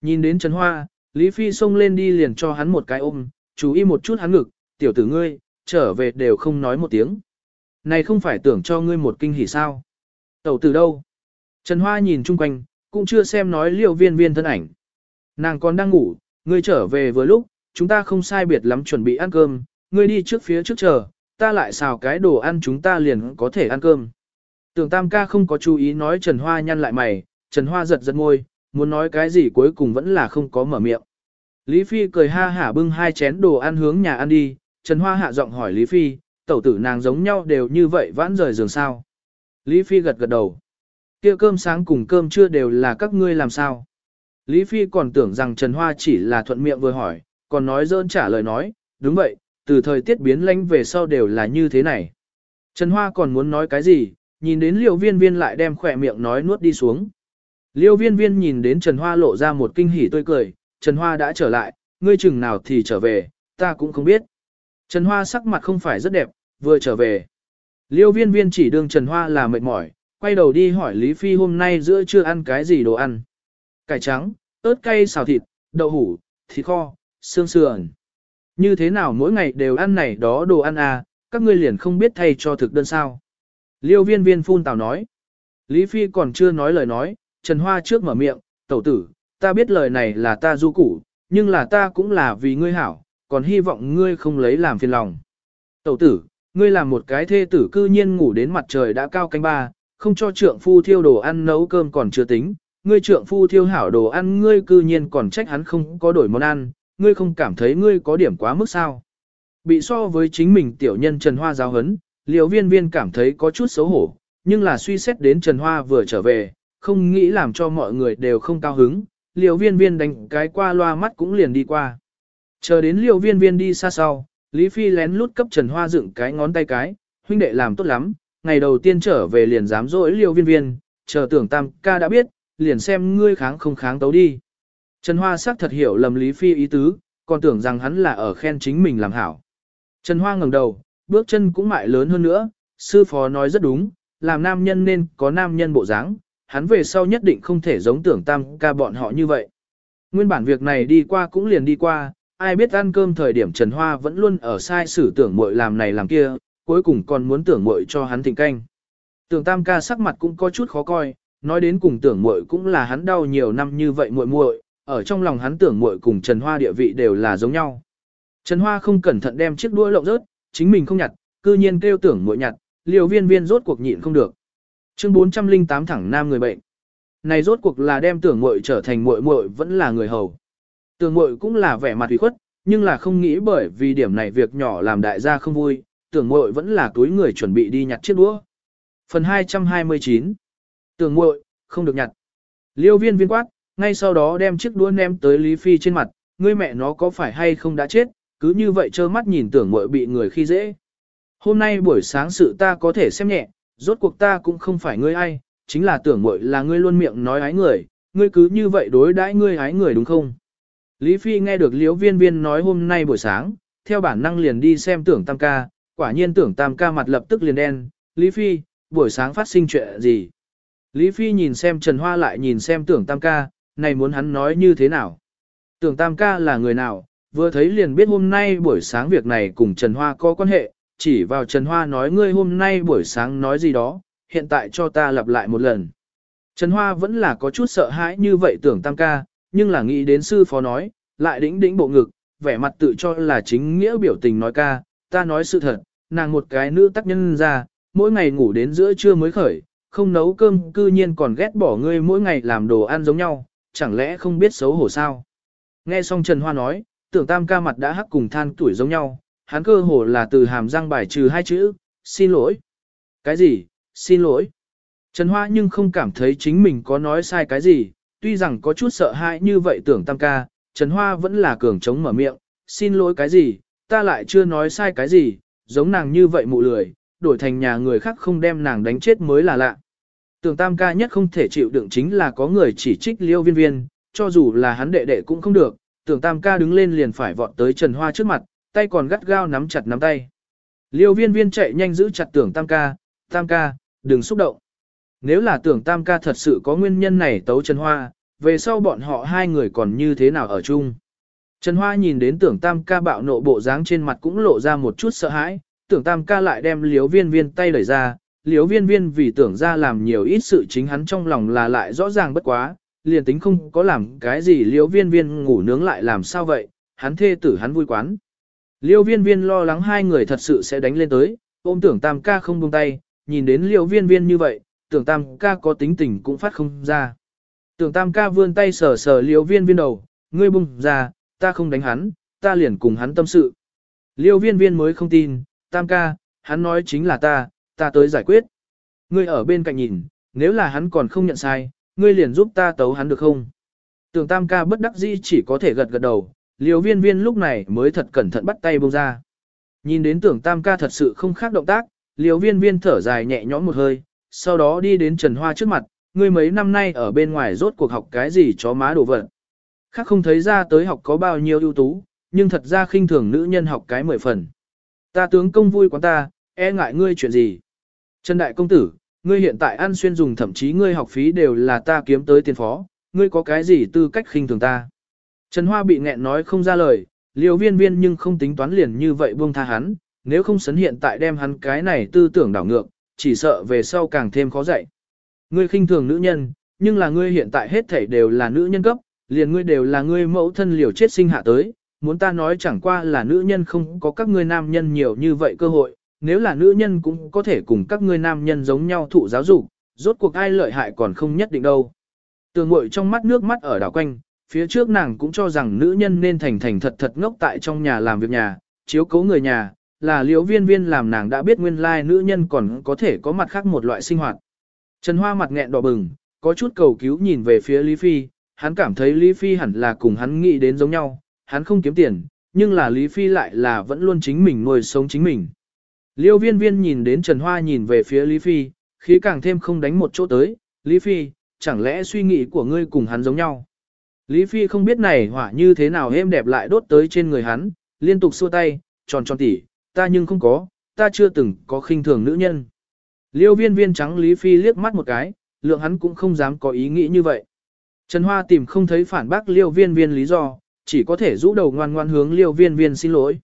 Nhìn đến Trần Hoa, Lý Phi xông lên đi liền cho hắn một cái ôm, chú ý một chút hắn ngực, tiểu tử ngươi, trở về đều không nói một tiếng. Này không phải tưởng cho ngươi một kinh hỉ sao? Tẩu từ đâu? Trần Hoa nhìn chung quanh, cũng chưa xem nói liệu viên viên thân ảnh. Nàng còn đang ngủ, ngươi trở về vừa lúc, chúng ta không sai biệt lắm chuẩn bị ăn cơm, ngươi đi trước phía trước chờ, ta lại xào cái đồ ăn chúng ta liền có thể ăn cơm. Tưởng tam ca không có chú ý nói Trần Hoa nhăn lại mày, Trần Hoa giật giật môi, muốn nói cái gì cuối cùng vẫn là không có mở miệng. Lý Phi cười ha hả bưng hai chén đồ ăn hướng nhà ăn đi, Trần Hoa hạ giọng hỏi Lý Phi, tẩu tử nàng giống nhau đều như vậy vãn rời giường sao. Lý Phi gật gật đầu. kia cơm sáng cùng cơm trưa đều là các ngươi làm sao. Lý Phi còn tưởng rằng Trần Hoa chỉ là thuận miệng vừa hỏi, còn nói dơn trả lời nói, đúng vậy, từ thời tiết biến lánh về sau đều là như thế này. Trần Hoa còn muốn nói cái gì, nhìn đến liều viên viên lại đem khỏe miệng nói nuốt đi xuống. Liêu viên viên nhìn đến Trần Hoa lộ ra một kinh hỉ tươi cười, Trần Hoa đã trở lại, ngươi chừng nào thì trở về, ta cũng không biết. Trần Hoa sắc mặt không phải rất đẹp, vừa trở về. Liêu viên viên chỉ đương Trần Hoa là mệt mỏi, quay đầu đi hỏi Lý Phi hôm nay giữa trưa ăn cái gì đồ ăn. Cải trắng, ớt cay xào thịt, đậu hủ, thịt kho, xương sườn. Như thế nào mỗi ngày đều ăn này đó đồ ăn à, các ngươi liền không biết thay cho thực đơn sao. Liêu viên viên phun tào nói. Lý Phi còn chưa nói lời nói, Trần Hoa trước mở miệng, tẩu tử, ta biết lời này là ta du củ, nhưng là ta cũng là vì ngươi hảo, còn hy vọng ngươi không lấy làm phiền lòng. Tẩu tử, ngươi làm một cái thê tử cư nhiên ngủ đến mặt trời đã cao canh ba, không cho trượng phu thiêu đồ ăn nấu cơm còn chưa tính, ngươi trượng phu thiêu hảo đồ ăn ngươi cư nhiên còn trách hắn không có đổi món ăn, ngươi không cảm thấy ngươi có điểm quá mức sao. Bị so với chính mình tiểu nhân Trần Hoa giáo hấn, liều viên viên cảm thấy có chút xấu hổ, nhưng là suy xét đến Trần Hoa vừa trở về, không nghĩ làm cho mọi người đều không cao hứng, liều viên viên đánh cái qua loa mắt cũng liền đi qua. Chờ đến liều viên viên đi xa sau, Lý Phi lén lút cấp Trần Hoa dựng cái ngón tay cái, huynh đệ làm tốt lắm, ngày đầu tiên trở về liền dám dỗi liều viên viên, chờ tưởng tam ca đã biết, liền xem ngươi kháng không kháng tấu đi. Trần Hoa xác thật hiểu lầm Lý Phi ý tứ, còn tưởng rằng hắn là ở khen chính mình làm hảo. Trần Hoa ngẩng đầu, bước chân cũng mại lớn hơn nữa, sư phó nói rất đúng, làm nam nhân nên có nam nhân bộ dáng, hắn về sau nhất định không thể giống tưởng tam ca bọn họ như vậy. Nguyên bản việc này đi qua cũng liền đi qua, ai biết ăn cơm thời điểm Trần Hoa vẫn luôn ở sai sử tưởng muội làm này làm kia, cuối cùng còn muốn tưởng muội cho hắn thịnh canh. Tưởng tam ca sắc mặt cũng có chút khó coi, nói đến cùng tưởng muội cũng là hắn đau nhiều năm như vậy muội muội, ở trong lòng hắn tưởng muội cùng Trần Hoa địa vị đều là giống nhau. Trần Hoa không cẩn thận đem chiếc đũa lộng rớt, chính mình không nhặt, cư nhiên kêu tưởng muội nhặt, liều viên viên rốt cuộc nhịn không được. Chương 408 thẳng nam người bệnh. Này rốt cuộc là đem tưởng muội trở thành muội muội vẫn là người hầu. Tưởng Mội cũng là vẻ mặt ủy khuất, nhưng là không nghĩ bởi vì điểm này việc nhỏ làm đại gia không vui, tưởng Mội vẫn là túi người chuẩn bị đi nhặt chiếc đũa. Phần 229 Tưởng Mội không được nhặt. Liêu viên viên quát, ngay sau đó đem chiếc đũa ném tới Lý Phi trên mặt, ngươi mẹ nó có phải hay không đã chết, cứ như vậy trơ mắt nhìn tưởng Mội bị người khi dễ. Hôm nay buổi sáng sự ta có thể xem nhẹ, rốt cuộc ta cũng không phải ngươi ai, chính là tưởng Mội là ngươi luôn miệng nói ái người, ngươi cứ như vậy đối đãi ngươi ái người đúng không? Lý Phi nghe được Liễu Viên Viên nói hôm nay buổi sáng, theo bản năng liền đi xem tưởng tam ca, quả nhiên tưởng tam ca mặt lập tức liền đen, Lý Phi, buổi sáng phát sinh chuyện gì? Lý Phi nhìn xem Trần Hoa lại nhìn xem tưởng tam ca, này muốn hắn nói như thế nào? Tưởng tam ca là người nào, vừa thấy liền biết hôm nay buổi sáng việc này cùng Trần Hoa có quan hệ, chỉ vào Trần Hoa nói ngươi hôm nay buổi sáng nói gì đó, hiện tại cho ta lặp lại một lần. Trần Hoa vẫn là có chút sợ hãi như vậy tưởng tam ca, nhưng là nghĩ đến sư phó nói, lại đĩnh đĩnh bộ ngực, vẻ mặt tự cho là chính nghĩa biểu tình nói ca, ta nói sự thật, nàng một cái nữ tác nhân ra, mỗi ngày ngủ đến giữa trưa mới khởi, không nấu cơm cư nhiên còn ghét bỏ ngươi mỗi ngày làm đồ ăn giống nhau, chẳng lẽ không biết xấu hổ sao. Nghe xong Trần Hoa nói, tưởng tam ca mặt đã hắc cùng than tuổi giống nhau, hắn cơ hồ là từ hàm răng bài trừ hai chữ, xin lỗi. Cái gì, xin lỗi. Trần Hoa nhưng không cảm thấy chính mình có nói sai cái gì, tuy rằng có chút sợ hãi như vậy tưởng tam ca, Trần Hoa vẫn là cường chống mở miệng, xin lỗi cái gì, ta lại chưa nói sai cái gì, giống nàng như vậy mụ lười, đổi thành nhà người khác không đem nàng đánh chết mới là lạ. Tưởng tam ca nhất không thể chịu đựng chính là có người chỉ trích liêu viên viên, cho dù là hắn đệ đệ cũng không được, tưởng tam ca đứng lên liền phải vọt tới Trần Hoa trước mặt, tay còn gắt gao nắm chặt nắm tay. Liêu viên viên chạy nhanh giữ chặt tưởng tam ca, tam ca, đừng xúc động. Nếu là tưởng tam ca thật sự có nguyên nhân này tấu Trần Hoa, về sau bọn họ hai người còn như thế nào ở chung. Trần Hoa nhìn đến tưởng tam ca bạo nộ bộ dáng trên mặt cũng lộ ra một chút sợ hãi, tưởng tam ca lại đem liếu viên viên tay đẩy ra, liếu viên viên vì tưởng ra làm nhiều ít sự chính hắn trong lòng là lại rõ ràng bất quá, liền tính không có làm cái gì liếu viên viên ngủ nướng lại làm sao vậy, hắn thê tử hắn vui quán. Liêu viên viên lo lắng hai người thật sự sẽ đánh lên tới, ôm tưởng tam ca không buông tay, nhìn đến liêu viên viên như vậy, tưởng tam ca có tính tình cũng phát không ra. Tưởng tam ca vươn tay sờ sờ liêu viên viên đầu, ngươi bung ra, ta không đánh hắn, ta liền cùng hắn tâm sự. Liêu viên viên mới không tin, tam ca, hắn nói chính là ta, ta tới giải quyết. Ngươi ở bên cạnh nhìn, nếu là hắn còn không nhận sai, ngươi liền giúp ta tấu hắn được không? Tưởng tam ca bất đắc dĩ chỉ có thể gật gật đầu, liêu viên viên lúc này mới thật cẩn thận bắt tay bông ra. Nhìn đến tưởng tam ca thật sự không khác động tác, liêu viên viên thở dài nhẹ nhõm một hơi, sau đó đi đến Trần Hoa trước mặt, ngươi mấy năm nay ở bên ngoài rốt cuộc học cái gì chó má đồ vật. Khác không thấy ra tới học có bao nhiêu ưu tú, nhưng thật ra khinh thường nữ nhân học cái mười phần. Ta tướng công vui quán ta, e ngại ngươi chuyện gì. Trần Đại Công Tử, ngươi hiện tại ăn xuyên dùng thậm chí ngươi học phí đều là ta kiếm tới tiền phó, ngươi có cái gì tư cách khinh thường ta. Trần Hoa bị nghẹn nói không ra lời, liều viên viên nhưng không tính toán liền như vậy buông tha hắn, nếu không sấn hiện tại đem hắn cái này tư tưởng đảo ngược, chỉ sợ về sau càng thêm khó dạy. Ngươi khinh thường nữ nhân, nhưng là ngươi hiện tại hết thảy đều là nữ nhân cấp, liền ngươi đều là ngươi mẫu thân liều chết sinh hạ tới, muốn ta nói chẳng qua là nữ nhân không có các ngươi nam nhân nhiều như vậy cơ hội, nếu là nữ nhân cũng có thể cùng các ngươi nam nhân giống nhau thụ giáo dục, rốt cuộc ai lợi hại còn không nhất định đâu. Tường ngội trong mắt nước mắt ở đảo quanh, phía trước nàng cũng cho rằng nữ nhân nên thành thành thật thật ngốc tại trong nhà làm việc nhà, chiếu cố người nhà, là liễu viên viên làm nàng đã biết nguyên lai nữ nhân còn có thể có mặt khác một loại sinh hoạt. Trần Hoa mặt nghẹn đỏ bừng, có chút cầu cứu nhìn về phía Lý Phi, hắn cảm thấy Lý Phi hẳn là cùng hắn nghĩ đến giống nhau, hắn không kiếm tiền, nhưng là Lý Phi lại là vẫn luôn chính mình nuôi sống chính mình. Liêu viên viên nhìn đến Trần Hoa nhìn về phía Lý Phi, khí càng thêm không đánh một chỗ tới, Lý Phi, chẳng lẽ suy nghĩ của ngươi cùng hắn giống nhau. Lý Phi không biết này hỏa như thế nào êm đẹp lại đốt tới trên người hắn, liên tục xua tay, tròn tròn tỉ, ta nhưng không có, ta chưa từng có khinh thường nữ nhân. Liêu viên viên trắng Lý Phi liếc mắt một cái, lượng hắn cũng không dám có ý nghĩ như vậy. Trần Hoa tìm không thấy phản bác liêu viên viên lý do, chỉ có thể rũ đầu ngoan ngoan hướng liêu viên viên xin lỗi.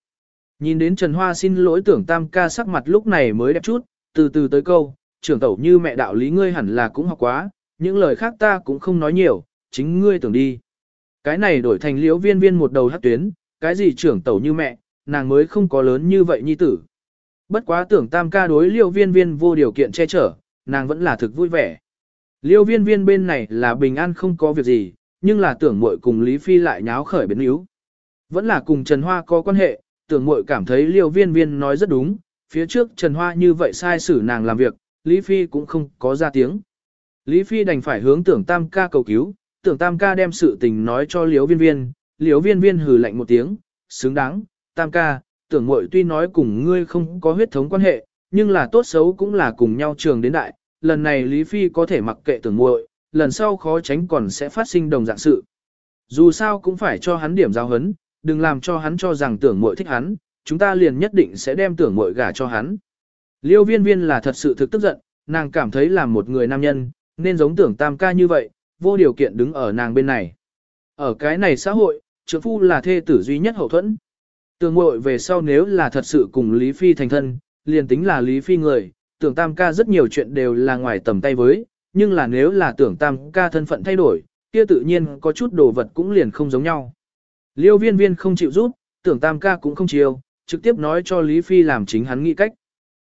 Nhìn đến Trần Hoa xin lỗi tưởng tam ca sắc mặt lúc này mới đẹp chút, từ từ tới câu, trưởng tẩu như mẹ đạo lý ngươi hẳn là cũng học quá, những lời khác ta cũng không nói nhiều, chính ngươi tưởng đi. Cái này đổi thành Liêu viên viên một đầu hát tuyến, cái gì trưởng tẩu như mẹ, nàng mới không có lớn như vậy nhi tử. Bất quá tưởng tam ca đối liêu viên viên vô điều kiện che chở, nàng vẫn là thực vui vẻ. Liêu viên viên bên này là bình an không có việc gì, nhưng là tưởng muội cùng Lý Phi lại nháo khởi biến yếu. Vẫn là cùng Trần Hoa có quan hệ, tưởng muội cảm thấy liêu viên viên nói rất đúng, phía trước Trần Hoa như vậy sai xử nàng làm việc, Lý Phi cũng không có ra tiếng. Lý Phi đành phải hướng tưởng tam ca cầu cứu, tưởng tam ca đem sự tình nói cho liêu viên viên, liêu viên viên hừ lạnh một tiếng, xứng đáng, tam ca, tưởng muội tuy nói cùng ngươi không có huyết thống quan hệ, nhưng là tốt xấu cũng là cùng nhau trường đến đại, lần này Lý Phi có thể mặc kệ tưởng muội, lần sau khó tránh còn sẽ phát sinh đồng dạng sự. Dù sao cũng phải cho hắn điểm giao hấn, đừng làm cho hắn cho rằng tưởng muội thích hắn, chúng ta liền nhất định sẽ đem tưởng muội gả cho hắn. Liêu viên viên là thật sự thực tức giận, nàng cảm thấy là một người nam nhân, nên giống tưởng tam ca như vậy, vô điều kiện đứng ở nàng bên này. Ở cái này xã hội, trưởng phu là thê tử duy nhất hậu thuẫn. Tưởng muội về sau nếu là thật sự cùng Lý Phi thành thân, liền tính là Lý Phi người, tưởng tam ca rất nhiều chuyện đều là ngoài tầm tay với, nhưng là nếu là tưởng tam ca thân phận thay đổi, kia tự nhiên có chút đồ vật cũng liền không giống nhau. Liêu viên viên không chịu rút, tưởng tam ca cũng không chịu, trực tiếp nói cho Lý Phi làm chính hắn nghĩ cách.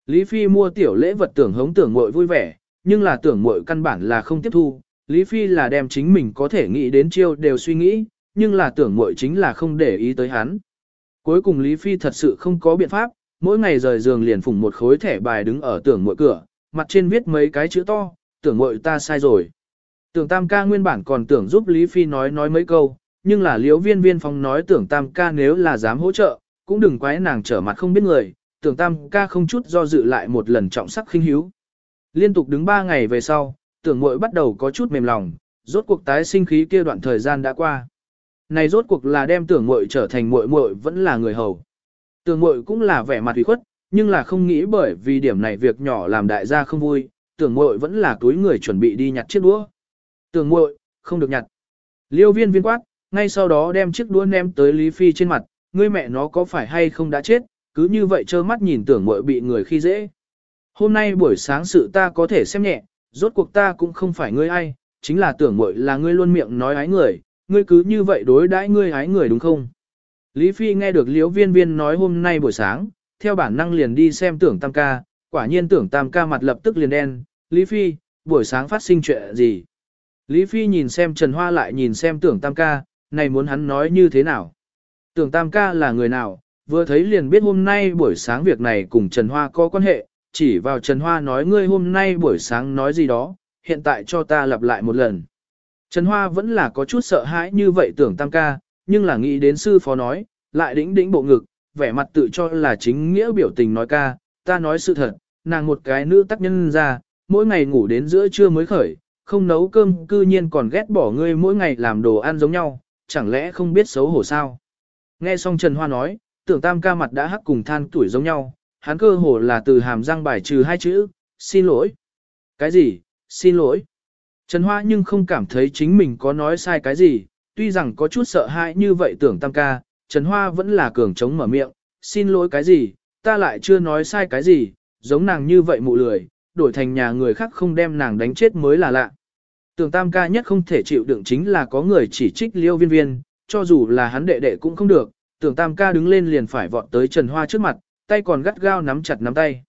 Lý Phi mua tiểu lễ vật tưởng hống tưởng muội vui vẻ, nhưng là tưởng muội căn bản là không tiếp thu. Lý Phi là đem chính mình có thể nghĩ đến chiêu đều suy nghĩ, nhưng là tưởng muội chính là không để ý tới hắn. Cuối cùng Lý Phi thật sự không có biện pháp, mỗi ngày rời giường liền phủng một khối thẻ bài đứng ở tưởng mội cửa, mặt trên viết mấy cái chữ to, tưởng mội ta sai rồi. Tưởng tam ca nguyên bản còn tưởng giúp Lý Phi nói nói mấy câu, nhưng là liễu viên viên phong nói tưởng tam ca nếu là dám hỗ trợ, cũng đừng quái nàng trở mặt không biết người, tưởng tam ca không chút do dự lại một lần trọng sắc khinh hiếu. Liên tục đứng ba ngày về sau, tưởng mội bắt đầu có chút mềm lòng, rốt cuộc tái sinh khí kia đoạn thời gian đã qua. Này rốt cuộc là đem tưởng muội trở thành muội muội vẫn là người hầu. Tưởng muội cũng là vẻ mặt ủy khuất, nhưng là không nghĩ bởi vì điểm này việc nhỏ làm đại gia không vui, tưởng muội vẫn là túi người chuẩn bị đi nhặt chiếc đũa. Tưởng muội, không được nhặt. Liêu viên viên quát, ngay sau đó đem chiếc đũa ném tới Lý Phi trên mặt, ngươi mẹ nó có phải hay không đã chết, cứ như vậy trơ mắt nhìn tưởng muội bị người khi dễ. Hôm nay buổi sáng sự ta có thể xem nhẹ, rốt cuộc ta cũng không phải ngươi ai, chính là tưởng muội là ngươi luôn miệng nói ái người, ngươi cứ như vậy đối đãi ngươi hái người đúng không? Lý Phi nghe được Liễu Viên Viên nói hôm nay buổi sáng, theo bản năng liền đi xem tưởng tam ca, quả nhiên tưởng tam ca mặt lập tức liền đen, Lý Phi, buổi sáng phát sinh chuyện gì? Lý Phi nhìn xem Trần Hoa lại nhìn xem tưởng tam ca, này muốn hắn nói như thế nào? Tưởng tam ca là người nào, vừa thấy liền biết hôm nay buổi sáng việc này cùng Trần Hoa có quan hệ, chỉ vào Trần Hoa nói ngươi hôm nay buổi sáng nói gì đó, hiện tại cho ta lặp lại một lần. Trần Hoa vẫn là có chút sợ hãi như vậy tưởng tam ca, nhưng là nghĩ đến sư phó nói, lại đĩnh đĩnh bộ ngực, vẻ mặt tự cho là chính nghĩa biểu tình nói ca, ta nói sự thật, nàng một cái nữ tác nhân ra, mỗi ngày ngủ đến giữa trưa mới khởi, không nấu cơm cư nhiên còn ghét bỏ ngươi mỗi ngày làm đồ ăn giống nhau, chẳng lẽ không biết xấu hổ sao. Nghe xong Trần Hoa nói, tưởng tam ca mặt đã hắc cùng than tuổi giống nhau, hắn cơ hồ là từ hàm răng bài trừ hai chữ, xin lỗi. Cái gì, xin lỗi. Trần Hoa nhưng không cảm thấy chính mình có nói sai cái gì, tuy rằng có chút sợ hãi như vậy tưởng tam ca, Trần Hoa vẫn là cường chống mở miệng, xin lỗi cái gì, ta lại chưa nói sai cái gì, giống nàng như vậy mụ lười, đổi thành nhà người khác không đem nàng đánh chết mới là lạ. Tưởng tam ca nhất không thể chịu đựng chính là có người chỉ trích liêu viên viên, cho dù là hắn đệ đệ cũng không được, tưởng tam ca đứng lên liền phải vọt tới Trần Hoa trước mặt, tay còn gắt gao nắm chặt nắm tay.